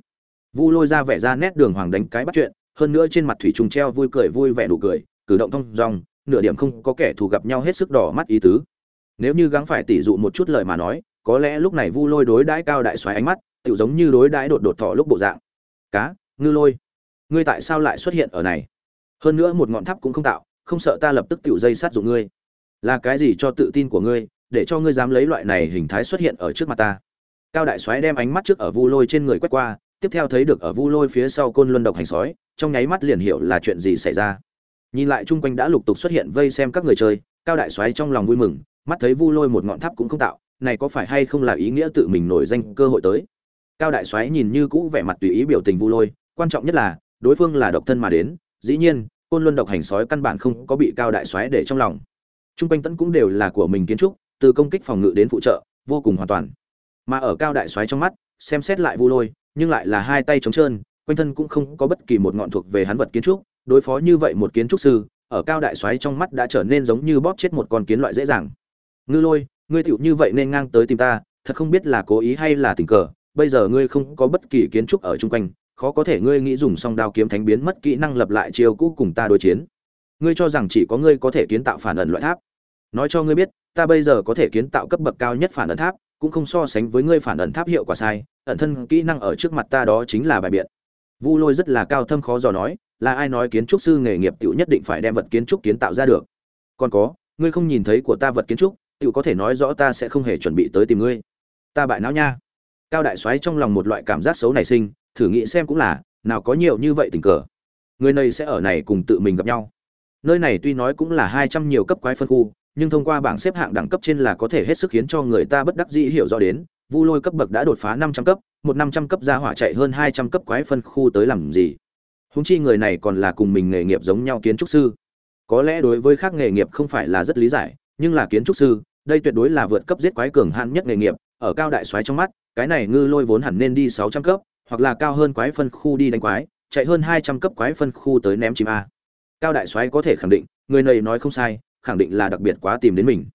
Vu lôi ra vẻ ra nét đường hoàng đánh cái bắt chuyện, hơn nữa trên mặt thủy trùng treo vui cười vui vẻ đủ cười, cử động thông dong, nửa điểm không có kẻ thù gặp nhau hết sức đỏ mắt ý tứ. Nếu như gắng phải tỉ dụ một chút lời mà nói, có lẽ lúc này vu lôi đối đãi cao đại soái ánh mắt tự giống như đối đãi đột đột thọ lúc bộ dạng. Cá ngư lôi, ngươi tại sao lại xuất hiện ở này? Hơn nữa một ngọn tháp cũng không tạo, không sợ ta lập tức tự dây sát dụng ngươi. Là cái gì cho tự tin của ngươi, để cho ngươi dám lấy loại này hình thái xuất hiện ở trước mặt ta? Cao đại soái đem ánh mắt trước ở vu lôi trên người quét qua, tiếp theo thấy được ở vu lôi phía sau côn luân độc hành sói, trong nháy mắt liền hiểu là chuyện gì xảy ra. Nhìn lại chung quanh đã lục tục xuất hiện vây xem các người chơi, cao đại soái trong lòng vui mừng, mắt thấy vu lôi một ngọn tháp cũng không tạo, này có phải hay không là ý nghĩa tự mình nổi danh cơ hội tới? Cao đại soái nhìn như cũ vẻ mặt tùy ý biểu tình vu lôi quan trọng nhất là, đối phương là độc thân mà đến, dĩ nhiên, côn luân độc hành sói căn bản không có bị cao đại soái để trong lòng. Trung quanh tấn cũng đều là của mình kiến trúc, từ công kích phòng ngự đến phụ trợ, vô cùng hoàn toàn. Mà ở cao đại soái trong mắt, xem xét lại vu lôi, nhưng lại là hai tay trống trơn, quanh thân cũng không có bất kỳ một ngọn thuộc về hắn vật kiến trúc, đối phó như vậy một kiến trúc sư, ở cao đại soái trong mắt đã trở nên giống như bóp chết một con kiến loại dễ dàng. Ngư lôi, ngươi tựu như vậy nên ngang tới tìm ta, thật không biết là cố ý hay là tình cờ, bây giờ ngươi không có bất kỳ kiến trúc ở chung quanh khó có thể ngươi nghĩ dùng song đao kiếm thánh biến mất kỹ năng lập lại chiêu cũ cùng ta đối chiến. Ngươi cho rằng chỉ có ngươi có thể kiến tạo phản ẩn loại tháp. Nói cho ngươi biết, ta bây giờ có thể kiến tạo cấp bậc cao nhất phản ẩn tháp, cũng không so sánh với ngươi phản ẩn tháp hiệu quả sai, ẩn thân kỹ năng ở trước mặt ta đó chính là bài biện. Vu lôi rất là cao thâm khó dò nói, là ai nói kiến trúc sư nghề nghiệp tiểu nhất định phải đem vật kiến trúc kiến tạo ra được? Còn có, ngươi không nhìn thấy của ta vật kiến trúc, tiểu có thể nói rõ ta sẽ không hề chuẩn bị tới tìm ngươi. Ta bại não nha. Cao đại soái trong lòng một loại cảm giác xấu nảy sinh thử nghĩ xem cũng là, nào có nhiều như vậy tình cờ. Người này sẽ ở này cùng tự mình gặp nhau. Nơi này tuy nói cũng là hai trăm nhiều cấp quái phân khu, nhưng thông qua bảng xếp hạng đẳng cấp trên là có thể hết sức khiến cho người ta bất đắc dĩ hiểu rõ đến, vu lôi cấp bậc đã đột phá năm trăm cấp, một năm trăm cấp ra hỏa chạy hơn hai trăm cấp quái phân khu tới làm gì? Húng chi người này còn là cùng mình nghề nghiệp giống nhau kiến trúc sư. Có lẽ đối với khác nghề nghiệp không phải là rất lý giải, nhưng là kiến trúc sư, đây tuyệt đối là vượt cấp giết quái cường hạn nhất nghề nghiệp, ở cao đại soái trong mắt, cái này ngư lôi vốn hẳn nên đi sáu trăm cấp hoặc là cao hơn quái phân khu đi đánh quái, chạy hơn hai trăm cấp quái phân khu tới ném chim a. Cao đại soái có thể khẳng định, người này nói không sai, khẳng định là đặc biệt quá tìm đến mình.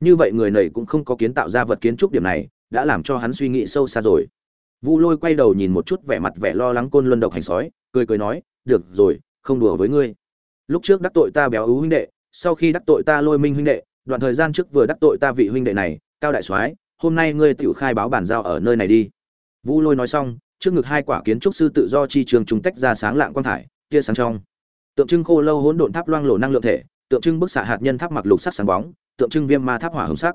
Như vậy người này cũng không có kiến tạo ra vật kiến trúc điểm này, đã làm cho hắn suy nghĩ sâu xa rồi. Vu lôi quay đầu nhìn một chút vẻ mặt vẻ lo lắng côn luân độc hành sói, cười cười nói, được rồi, không đùa với ngươi. Lúc trước đắc tội ta béo ú huynh đệ, sau khi đắc tội ta lôi minh huynh đệ, đoạn thời gian trước vừa đắc tội ta vị huynh đệ này, cao đại soái, hôm nay ngươi tự khai báo bản giao ở nơi này đi. Vu lôi nói xong trước ngực hai quả kiến trúc sư tự do chi trường trùng tách ra sáng lạng quang thải, tia sáng trong. Tượng trưng khô lâu hỗn độn tháp loang lổ năng lượng thể, tượng trưng bức xạ hạt nhân tháp mặc lục sắc sáng bóng, tượng trưng viêm ma tháp hỏa hồng sắc.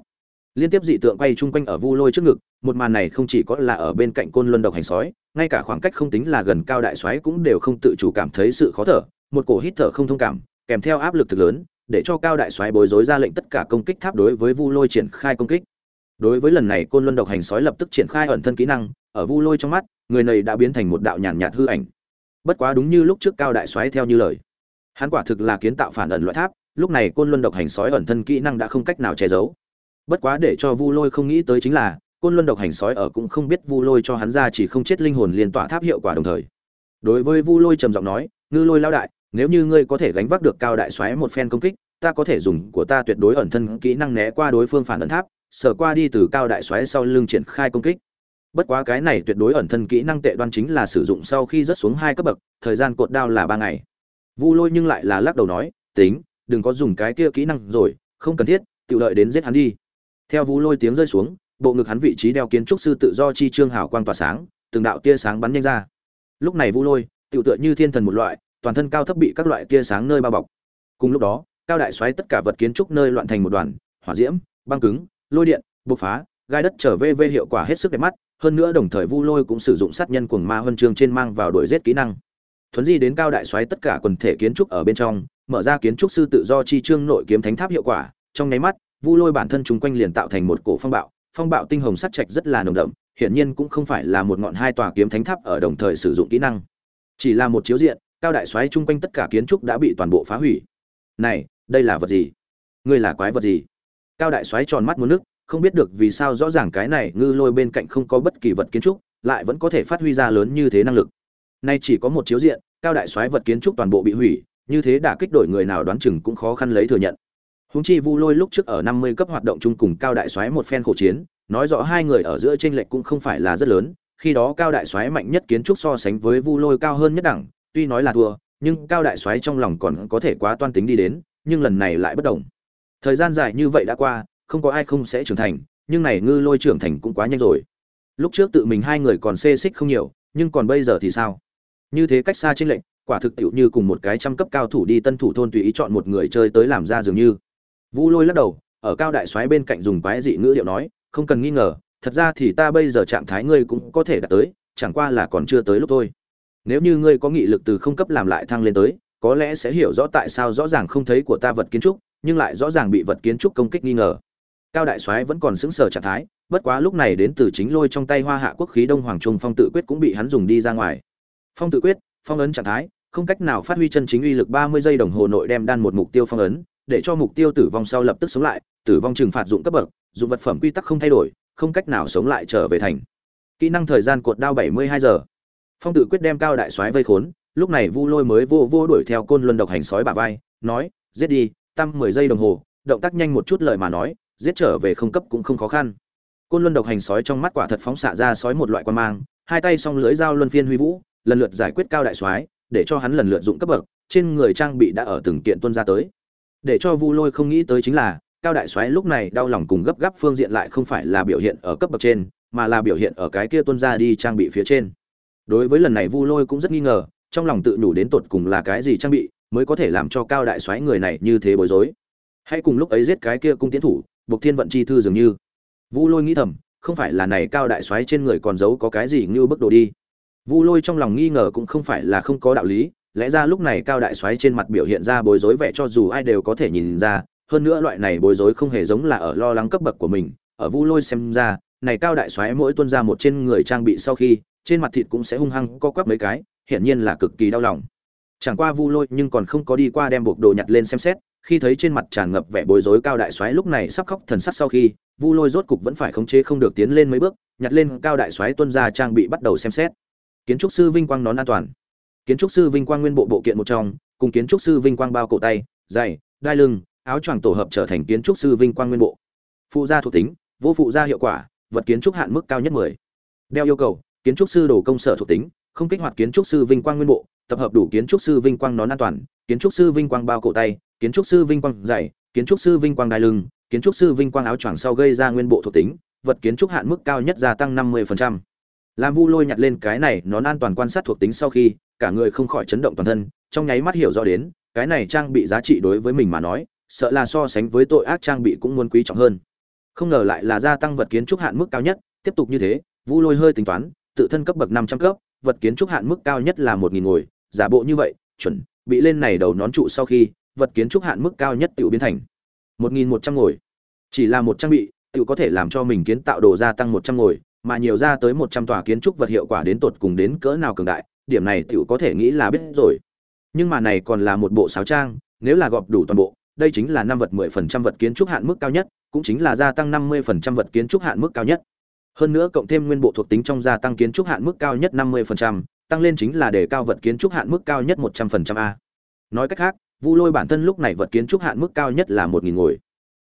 Liên tiếp dị tượng quay chung quanh ở vu lôi trước ngực, một màn này không chỉ có là ở bên cạnh côn luân độc hành sói, ngay cả khoảng cách không tính là gần cao đại xoáy cũng đều không tự chủ cảm thấy sự khó thở, một cổ hít thở không thông cảm, kèm theo áp lực thực lớn, để cho cao đại xoáy bối rối ra lệnh tất cả công kích tháp đối với vu lôi triển khai công kích. Đối với lần này côn luân độc hành sói lập tức triển khai ẩn thân kỹ năng ở vu lôi trong mắt, người này đã biến thành một đạo nhàn nhạt hư ảnh. Bất quá đúng như lúc trước cao đại xoáy theo như lời. Hắn quả thực là kiến tạo phản ẩn loại tháp, lúc này côn luân độc hành sói ẩn thân kỹ năng đã không cách nào che giấu. Bất quá để cho vu lôi không nghĩ tới chính là, côn luân độc hành sói ở cũng không biết vu lôi cho hắn ra chỉ không chết linh hồn liền tỏa tháp hiệu quả đồng thời. Đối với vu lôi trầm giọng nói, ngư lôi lao đại, nếu như ngươi có thể gánh vác được cao đại xoáy một phen công kích, ta có thể dùng của ta tuyệt đối ẩn thân kỹ năng né qua đối phương phản ẩn tháp sở qua đi từ cao đại xoáy sau lưng triển khai công kích bất quá cái này tuyệt đối ẩn thân kỹ năng tệ đoan chính là sử dụng sau khi rớt xuống hai cấp bậc, thời gian cột đao là ba ngày. Vu lôi nhưng lại là lắc đầu nói, tính, đừng có dùng cái kia kỹ năng rồi, không cần thiết tự lợi đến giết hắn đi. Theo vu lôi tiếng rơi xuống, bộ ngực hắn vị trí đeo kiến trúc sư tự do chi trương hào quang tỏa sáng, từng đạo tia sáng bắn nhanh ra. Lúc này vu lôi tự tựa như thiên thần một loại, toàn thân cao thấp bị các loại tia sáng nơi bao bọc. Cùng lúc đó, cao đại xoáy tất cả vật kiến trúc nơi loạn thành một đoàn, hỏa diễm, băng cứng, lôi điện, bộc phá, gai đất trở về vê hiệu quả hết sức đẹp mắt hơn nữa đồng thời vu lôi cũng sử dụng sát nhân cuồng ma huân chương trên mang vào đuổi giết kỹ năng. Thuấn di đến cao đại xoáy tất cả quần thể kiến trúc ở bên trong, mở ra kiến trúc sư tự do chi trương nội kiếm thánh tháp hiệu quả. Trong nháy mắt, vu lôi bản thân chúng quanh liền tạo thành một cổ phong bạo. Phong bạo tinh hồng sắt trạch rất là nồng đậm, hiển nhiên cũng không phải là một ngọn hai tòa kiếm thánh tháp ở đồng thời sử dụng kỹ năng. Chỉ là một chiếu diện, cao đại xoáy chung quanh tất cả kiến trúc đã bị toàn bộ phá hủy. Này, đây là vật gì? Ngươi là quái vật gì? Cao đại xoáy tròn mắt muốn nước không biết được vì sao rõ ràng cái này ngư lôi bên cạnh không có bất kỳ vật kiến trúc lại vẫn có thể phát huy ra lớn như thế năng lực nay chỉ có một chiếu diện cao đại xoáy vật kiến trúc toàn bộ bị hủy như thế đã kích đổi người nào đoán chừng cũng khó khăn lấy thừa nhận Huống chi Vu Lôi lúc trước ở 50 cấp hoạt động chung cùng Cao Đại Soái một phen khổ chiến, nói rõ hai người ở giữa tranh lệch cũng không phải là rất lớn, khi đó Cao Đại Soái mạnh nhất kiến trúc so sánh với Vu Lôi cao hơn nhất đẳng, tuy nói là thua, nhưng Cao Đại Soái trong lòng còn có thể quá toan tính đi đến, nhưng lần này lại bất động. Thời gian dài như vậy đã qua, không có ai không sẽ trưởng thành, nhưng này ngư lôi trưởng thành cũng quá nhanh rồi. Lúc trước tự mình hai người còn xê xích không nhiều, nhưng còn bây giờ thì sao? Như thế cách xa trên lệnh, quả thực tiệu như cùng một cái trăm cấp cao thủ đi tân thủ thôn tùy ý chọn một người chơi tới làm ra dường như. Vu lôi lắc đầu, ở cao đại soái bên cạnh dùng quái dị ngữ điệu nói, không cần nghi ngờ, thật ra thì ta bây giờ trạng thái ngươi cũng có thể đạt tới, chẳng qua là còn chưa tới lúc thôi. Nếu như ngươi có nghị lực từ không cấp làm lại thăng lên tới, có lẽ sẽ hiểu rõ tại sao rõ ràng không thấy của ta vật kiến trúc, nhưng lại rõ ràng bị vật kiến trúc công kích nghi ngờ cao đại soái vẫn còn xứng sở trạng thái, bất quá lúc này đến từ chính lôi trong tay hoa hạ quốc khí đông hoàng trung phong tự quyết cũng bị hắn dùng đi ra ngoài. Phong tự quyết, phong ấn trạng thái, không cách nào phát huy chân chính uy lực ba mươi giây đồng hồ nội đem đan một mục tiêu phong ấn, để cho mục tiêu tử vong sau lập tức sống lại, tử vong trừng phạt dụng cấp bậc, dụng vật phẩm quy tắc không thay đổi, không cách nào sống lại trở về thành. Kỹ năng thời gian cột đao bảy mươi hai giờ. Phong tự quyết đem cao đại soái vây khốn, lúc này vu lôi mới vô vô đuổi theo côn luân độc hành sói bả vai, nói, giết đi tăng mười giây đồng hồ, động tác nhanh một chút lời mà nói giết trở về không cấp cũng không khó khăn. Côn luân độc hành sói trong mắt quả thật phóng xạ ra sói một loại quan mang, hai tay song lưới dao luân phiên huy vũ, lần lượt giải quyết cao đại soái, để cho hắn lần lượt dụng cấp bậc, trên người trang bị đã ở từng kiện tuân ra tới. Để cho vu lôi không nghĩ tới chính là, cao đại soái lúc này đau lòng cùng gấp gáp phương diện lại không phải là biểu hiện ở cấp bậc trên, mà là biểu hiện ở cái kia tuân ra đi trang bị phía trên. Đối với lần này vu lôi cũng rất nghi ngờ, trong lòng tự đủ đến tột cùng là cái gì trang bị mới có thể làm cho cao đại soái người này như thế bối rối. Hay cùng lúc ấy giết cái kia cung tiến thủ buộc thiên vận chi thư dường như. Vu lôi nghĩ thầm, không phải là này cao đại soái trên người còn giấu có cái gì như bức đồ đi. Vu lôi trong lòng nghi ngờ cũng không phải là không có đạo lý, lẽ ra lúc này cao đại soái trên mặt biểu hiện ra bối rối vẻ cho dù ai đều có thể nhìn ra, hơn nữa loại này bối rối không hề giống là ở lo lắng cấp bậc của mình. Ở vu lôi xem ra, này cao đại soái mỗi tuân ra một trên người trang bị sau khi, trên mặt thịt cũng sẽ hung hăng co quắp mấy cái, hiển nhiên là cực kỳ đau lòng. Chẳng qua vu lôi nhưng còn không có đi qua đem buộc đồ nhặt lên xem xét khi thấy trên mặt tràn ngập vẻ bối rối cao đại soái lúc này sắp khóc thần sắc sau khi, vu lôi rốt cục vẫn phải khống chế không được tiến lên mấy bước, nhặt lên cao đại soái tuân ra trang bị bắt đầu xem xét. Kiến trúc sư vinh quang nón an toàn. Kiến trúc sư vinh quang nguyên bộ bộ kiện một trong, cùng kiến trúc sư vinh quang bao cổ tay dày đai lưng, áo choàng tổ hợp trở thành kiến trúc sư vinh quang nguyên bộ. Phụ gia thuộc tính, vô phụ gia hiệu quả, vật kiến trúc hạn mức cao nhất 10. đeo yêu cầu, kiến trúc sư đồ công sở thuộc tính, không kích hoạt kiến trúc sư vinh quang nguyên bộ, tập hợp đủ kiến trúc sư vinh quang nón an toàn, kiến trúc sư vinh quang bao cổ tay kiến trúc sư vinh quang dày kiến trúc sư vinh quang đai lưng kiến trúc sư vinh quang áo choàng sau gây ra nguyên bộ thuộc tính vật kiến trúc hạn mức cao nhất gia tăng 50%. Lam Vu Lôi nhặt lên cái này nón an toàn quan sát thuộc tính sau khi, cả người không khỏi chấn động toàn thân, trong nháy mắt hiểu rõ đến, cái này trang bị giá trị đối với mình mà nói, sợ là so sánh với tội ác trang bị cũng muốn quý trọng hơn. Không ngờ lại là gia tăng vật kiến trúc hạn mức cao nhất, tiếp tục như thế, Vu Lôi hơi tính toán, tự thân cấp bậc 500 cấp, vật kiến trúc hạn mức cao nhất là 1000 ngồi, giả bộ như vậy, chuẩn, bị lên này đầu nón trụ sau khi, vật kiến trúc hạn mức cao nhất tiểu biến thành 1100 ngồi. Chỉ là một trang bị, tiểu có thể làm cho mình kiến tạo đồ gia tăng 100 ngồi, mà nhiều ra tới 100 tòa kiến trúc vật hiệu quả đến tột cùng đến cỡ nào cường đại, điểm này tiểu có thể nghĩ là biết rồi. Nhưng mà này còn là một bộ sáo trang, nếu là gọp đủ toàn bộ, đây chính là năm vật 10% vật kiến trúc hạn mức cao nhất, cũng chính là gia tăng 50% vật kiến trúc hạn mức cao nhất. Hơn nữa cộng thêm nguyên bộ thuộc tính trong gia tăng kiến trúc hạn mức cao nhất 50%, tăng lên chính là để cao vật kiến trúc hạn mức cao nhất 100% a. Nói cách khác, Vu Lôi bản thân lúc này vật kiến trúc hạn mức cao nhất là 1000 ngồi.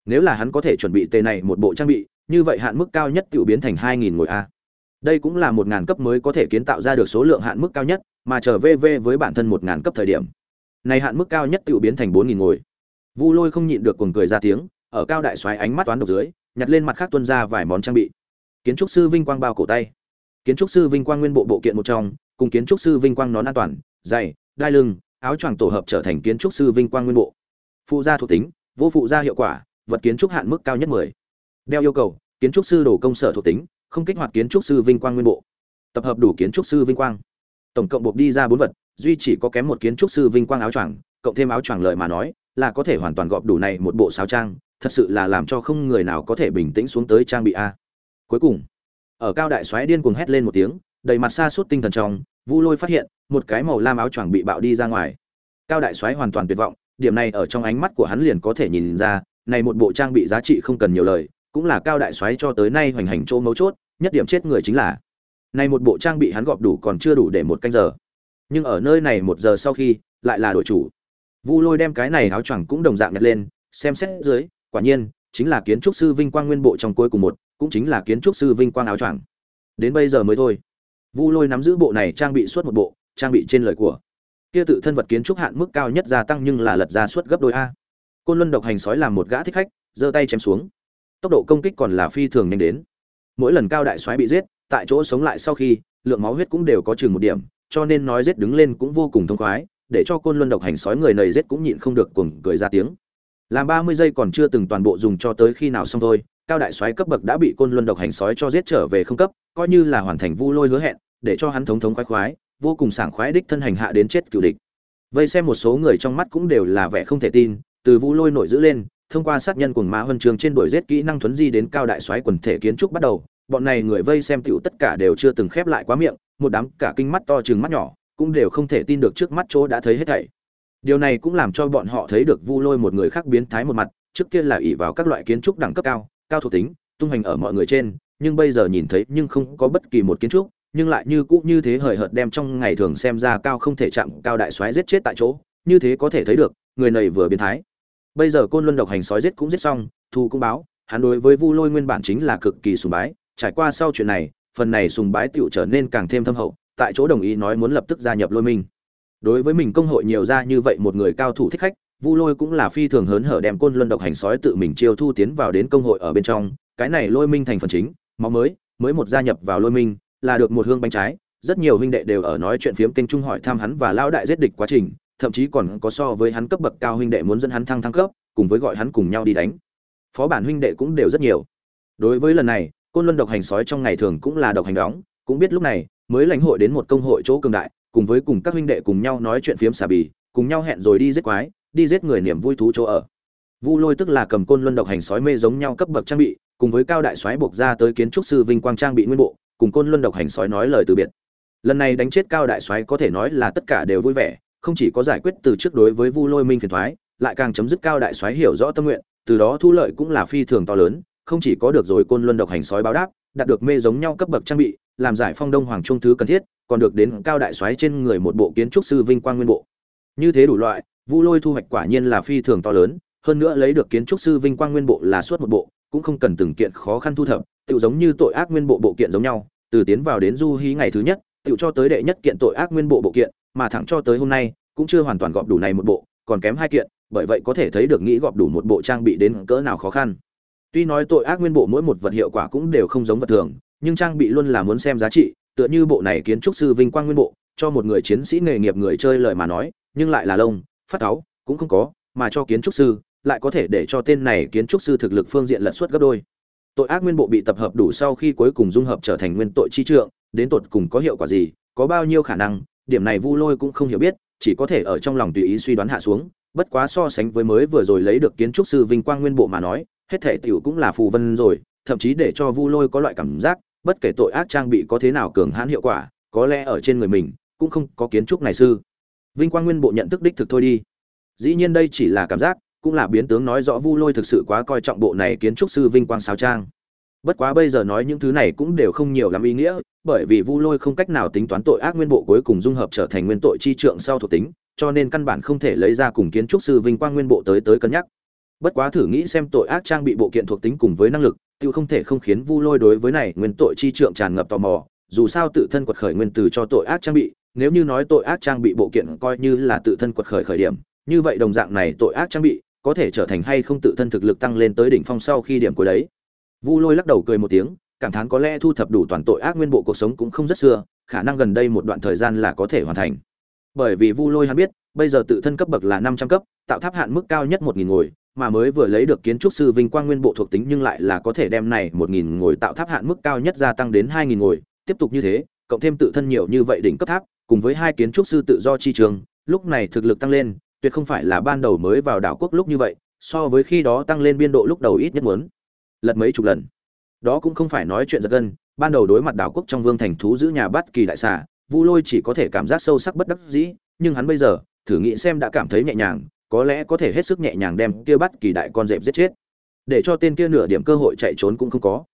Nếu là hắn có thể chuẩn bị tề này một bộ trang bị, như vậy hạn mức cao nhất tiểu biến thành 2000 ngồi a. Đây cũng là một ngàn cấp mới có thể kiến tạo ra được số lượng hạn mức cao nhất, mà trở VV với bản thân một ngàn cấp thời điểm. Này hạn mức cao nhất tiểu biến thành 4000 ngồi. Vu Lôi không nhịn được cuồng cười ra tiếng, ở cao đại xoáy ánh mắt toán độc dưới, nhặt lên mặt khác tuân ra vài món trang bị. Kiến trúc sư vinh quang bao cổ tay, kiến trúc sư vinh quang nguyên bộ bộ kiện một trong, cùng kiến trúc sư vinh quang nón an toàn, dày đai lưng, áo choàng tổ hợp trở thành kiến trúc sư vinh quang nguyên bộ. Phụ gia thuộc tính, vô phụ gia hiệu quả, vật kiến trúc hạn mức cao nhất 10. Đeo yêu cầu, kiến trúc sư đồ công sở thuộc tính, không kích hoạt kiến trúc sư vinh quang nguyên bộ. Tập hợp đủ kiến trúc sư vinh quang. Tổng cộng buộc đi ra bốn vật, duy chỉ có kém một kiến trúc sư vinh quang áo choàng, cộng thêm áo choàng lợi mà nói, là có thể hoàn toàn gọp đủ này một bộ sáo trang, thật sự là làm cho không người nào có thể bình tĩnh xuống tới trang bị a. Cuối cùng, ở cao đại xoáy điên cuồng hét lên một tiếng, đầy mặt xa suốt tinh thần trong, Vu Lôi phát hiện, một cái màu lam áo choàng bị bạo đi ra ngoài. Cao đại soái hoàn toàn tuyệt vọng, điểm này ở trong ánh mắt của hắn liền có thể nhìn ra, này một bộ trang bị giá trị không cần nhiều lời, cũng là cao đại soái cho tới nay hoành hành chỗ mấu chốt, nhất điểm chết người chính là này một bộ trang bị hắn gọp đủ còn chưa đủ để một canh giờ. Nhưng ở nơi này một giờ sau khi, lại là đội chủ. Vu Lôi đem cái này áo choàng cũng đồng dạng nhặt lên, xem xét dưới, quả nhiên, chính là kiến trúc sư Vinh Quang nguyên bộ trong cuối cùng một, cũng chính là kiến trúc sư Vinh Quang áo choàng. Đến bây giờ mới thôi. Vu Lôi nắm giữ bộ này trang bị suốt một bộ, trang bị trên lời của. Kia tự thân vật kiến trúc hạn mức cao nhất gia tăng nhưng là lật ra suốt gấp đôi a. Côn Luân độc hành sói làm một gã thích khách, giơ tay chém xuống tốc độ công kích còn là phi thường nhanh đến mỗi lần cao đại soái bị giết tại chỗ sống lại sau khi lượng máu huyết cũng đều có chừng một điểm cho nên nói giết đứng lên cũng vô cùng thông khoái để cho côn luân độc hành sói người nầy giết cũng nhịn không được cuồng cười ra tiếng làm ba mươi giây còn chưa từng toàn bộ dùng cho tới khi nào xong thôi cao đại soái cấp bậc đã bị côn luân độc hành sói cho giết trở về không cấp coi như là hoàn thành vu lôi hứa hẹn để cho hắn thống thống khoái khoái vô cùng sảng khoái đích thân hành hạ đến chết cựu địch. Vây xem một số người trong mắt cũng đều là vẻ không thể tin, từ vu lôi nổi giữ lên, thông qua sát nhân cùng mã huân trường trên đuổi giết kỹ năng thuấn di đến cao đại soái quần thể kiến trúc bắt đầu, bọn này người vây xem tiểu tất cả đều chưa từng khép lại quá miệng, một đám cả kinh mắt to chừng mắt nhỏ, cũng đều không thể tin được trước mắt chỗ đã thấy hết thảy. Điều này cũng làm cho bọn họ thấy được vu lôi một người khác biến thái một mặt, trước kia là ỷ vào các loại kiến trúc đẳng cấp cao cao thuộc tính, tung hành ở mọi người trên, nhưng bây giờ nhìn thấy nhưng không có bất kỳ một kiến trúc nhưng lại như cũ như thế hời hợt đem trong ngày thường xem ra cao không thể chạm cao đại soái giết chết tại chỗ, như thế có thể thấy được, người này vừa biến thái. Bây giờ côn luân độc hành sói giết cũng giết xong, thu cũng báo, hắn đối với vu lôi nguyên bản chính là cực kỳ sùng bái, trải qua sau chuyện này, phần này sùng bái tựu trở nên càng thêm thâm hậu, tại chỗ đồng ý nói muốn lập tức gia nhập lôi minh. Đối với mình công hội nhiều ra như vậy một người cao thủ thích khách, vu lôi cũng là phi thường hớn hở đem côn luân độc hành sói tự mình chiêu thu tiến vào đến công hội ở bên trong, cái này lôi minh thành phần chính, máu mới mới một gia nhập vào lôi minh là được một hương bánh trái. Rất nhiều huynh đệ đều ở nói chuyện phiếm kênh trung hỏi thăm hắn và lão đại giết địch quá trình, thậm chí còn có so với hắn cấp bậc cao huynh đệ muốn dẫn hắn thăng thăng cấp, cùng với gọi hắn cùng nhau đi đánh. Phó bản huynh đệ cũng đều rất nhiều. Đối với lần này, côn luân độc hành sói trong ngày thường cũng là độc hành đóng. Cũng biết lúc này, mới lãnh hội đến một công hội chỗ cường đại, cùng với cùng các huynh đệ cùng nhau nói chuyện phiếm xà bì, cùng nhau hẹn rồi đi giết quái, đi giết người niềm vui thú chỗ ở. Vu lôi tức là cầm côn luân độc hành sói mê giống nhau cấp bậc trang bị, cùng với cao đại soái buộc ra tới kiến trúc sư vinh quang trang bị nguyên bộ cùng côn luân độc hành sói nói lời từ biệt. Lần này đánh chết cao đại soái có thể nói là tất cả đều vui vẻ, không chỉ có giải quyết từ trước đối với vu lôi minh phiền thoái lại càng chấm dứt cao đại soái hiểu rõ tâm nguyện, từ đó thu lợi cũng là phi thường to lớn, không chỉ có được rồi côn luân độc hành sói báo đáp, đạt được mê giống nhau cấp bậc trang bị, làm giải phong đông hoàng trung thứ cần thiết, còn được đến cao đại soái trên người một bộ kiến trúc sư vinh quang nguyên bộ. Như thế đủ loại, vu lôi thu hoạch quả nhiên là phi thường to lớn, hơn nữa lấy được kiến trúc sư vinh quang nguyên bộ là suốt một bộ cũng không cần từng kiện khó khăn thu thập tự giống như tội ác nguyên bộ bộ kiện giống nhau, từ tiến vào đến du hí ngày thứ nhất tự cho tới đệ nhất kiện tội ác nguyên bộ bộ kiện, mà thẳng cho tới hôm nay, cũng chưa hoàn toàn gọp đủ này một bộ, còn kém hai kiện, bởi vậy có thể thấy được nghĩ gọp đủ một bộ trang bị đến cỡ nào khó khăn. Tuy nói tội ác nguyên bộ mỗi một vật hiệu quả cũng đều không giống vật thường, nhưng trang bị luôn là muốn xem giá trị, tựa như bộ này kiến trúc sư vinh quang nguyên bộ, cho một người chiến sĩ nghề nghiệp người chơi lời mà nói, nhưng lại là lông, phát áo, cũng không có, mà cho kiến trúc sư lại có thể để cho tên này kiến trúc sư thực lực phương diện lật suất gấp đôi. Tội ác nguyên bộ bị tập hợp đủ sau khi cuối cùng dung hợp trở thành nguyên tội chi trượng, đến tột cùng có hiệu quả gì, có bao nhiêu khả năng, điểm này vu lôi cũng không hiểu biết, chỉ có thể ở trong lòng tùy ý suy đoán hạ xuống, bất quá so sánh với mới vừa rồi lấy được kiến trúc sư vinh quang nguyên bộ mà nói, hết thể tiểu cũng là phù vân rồi, thậm chí để cho vu lôi có loại cảm giác, bất kể tội ác trang bị có thế nào cường hãn hiệu quả, có lẽ ở trên người mình, cũng không có kiến trúc này sư. Vinh quang nguyên bộ nhận thức đích thực thôi đi. Dĩ nhiên đây chỉ là cảm giác cũng là biến tướng nói rõ vu lôi thực sự quá coi trọng bộ này kiến trúc sư vinh quang sao trang. Bất quá bây giờ nói những thứ này cũng đều không nhiều lắm ý nghĩa, bởi vì vu lôi không cách nào tính toán tội ác nguyên bộ cuối cùng dung hợp trở thành nguyên tội chi trượng sau thuộc tính, cho nên căn bản không thể lấy ra cùng kiến trúc sư vinh quang nguyên bộ tới tới cân nhắc. Bất quá thử nghĩ xem tội ác trang bị bộ kiện thuộc tính cùng với năng lực, tiêu không thể không khiến vu lôi đối với này nguyên tội chi trượng tràn ngập tò mò, dù sao tự thân quật khởi nguyên từ cho tội ác trang bị, nếu như nói tội ác trang bị bộ kiện coi như là tự thân quật khởi khởi điểm, như vậy đồng dạng này tội ác trang bị có thể trở thành hay không tự thân thực lực tăng lên tới đỉnh phong sau khi điểm cuối đấy. Vu lôi lắc đầu cười một tiếng, cảm thán có lẽ thu thập đủ toàn tội ác nguyên bộ cuộc sống cũng không rất xưa, khả năng gần đây một đoạn thời gian là có thể hoàn thành. Bởi vì vu lôi hắn biết, bây giờ tự thân cấp bậc là năm trăm cấp, tạo tháp hạn mức cao nhất một nghìn ngồi, mà mới vừa lấy được kiến trúc sư vinh quang nguyên bộ thuộc tính nhưng lại là có thể đem này một nghìn ngồi tạo tháp hạn mức cao nhất gia tăng đến hai nghìn ngồi, tiếp tục như thế, cộng thêm tự thân nhiều như vậy đỉnh cấp tháp, cùng với hai kiến trúc sư tự do chi trường, lúc này thực lực tăng lên tuyệt không phải là ban đầu mới vào đảo quốc lúc như vậy, so với khi đó tăng lên biên độ lúc đầu ít nhất muốn lật mấy chục lần. Đó cũng không phải nói chuyện giật gân, ban đầu đối mặt đảo quốc trong vương thành thú giữ nhà bắt kỳ đại xà, vu lôi chỉ có thể cảm giác sâu sắc bất đắc dĩ, nhưng hắn bây giờ, thử nghĩ xem đã cảm thấy nhẹ nhàng, có lẽ có thể hết sức nhẹ nhàng đem kia bắt kỳ đại con dẹp giết chết. Để cho tên kia nửa điểm cơ hội chạy trốn cũng không có.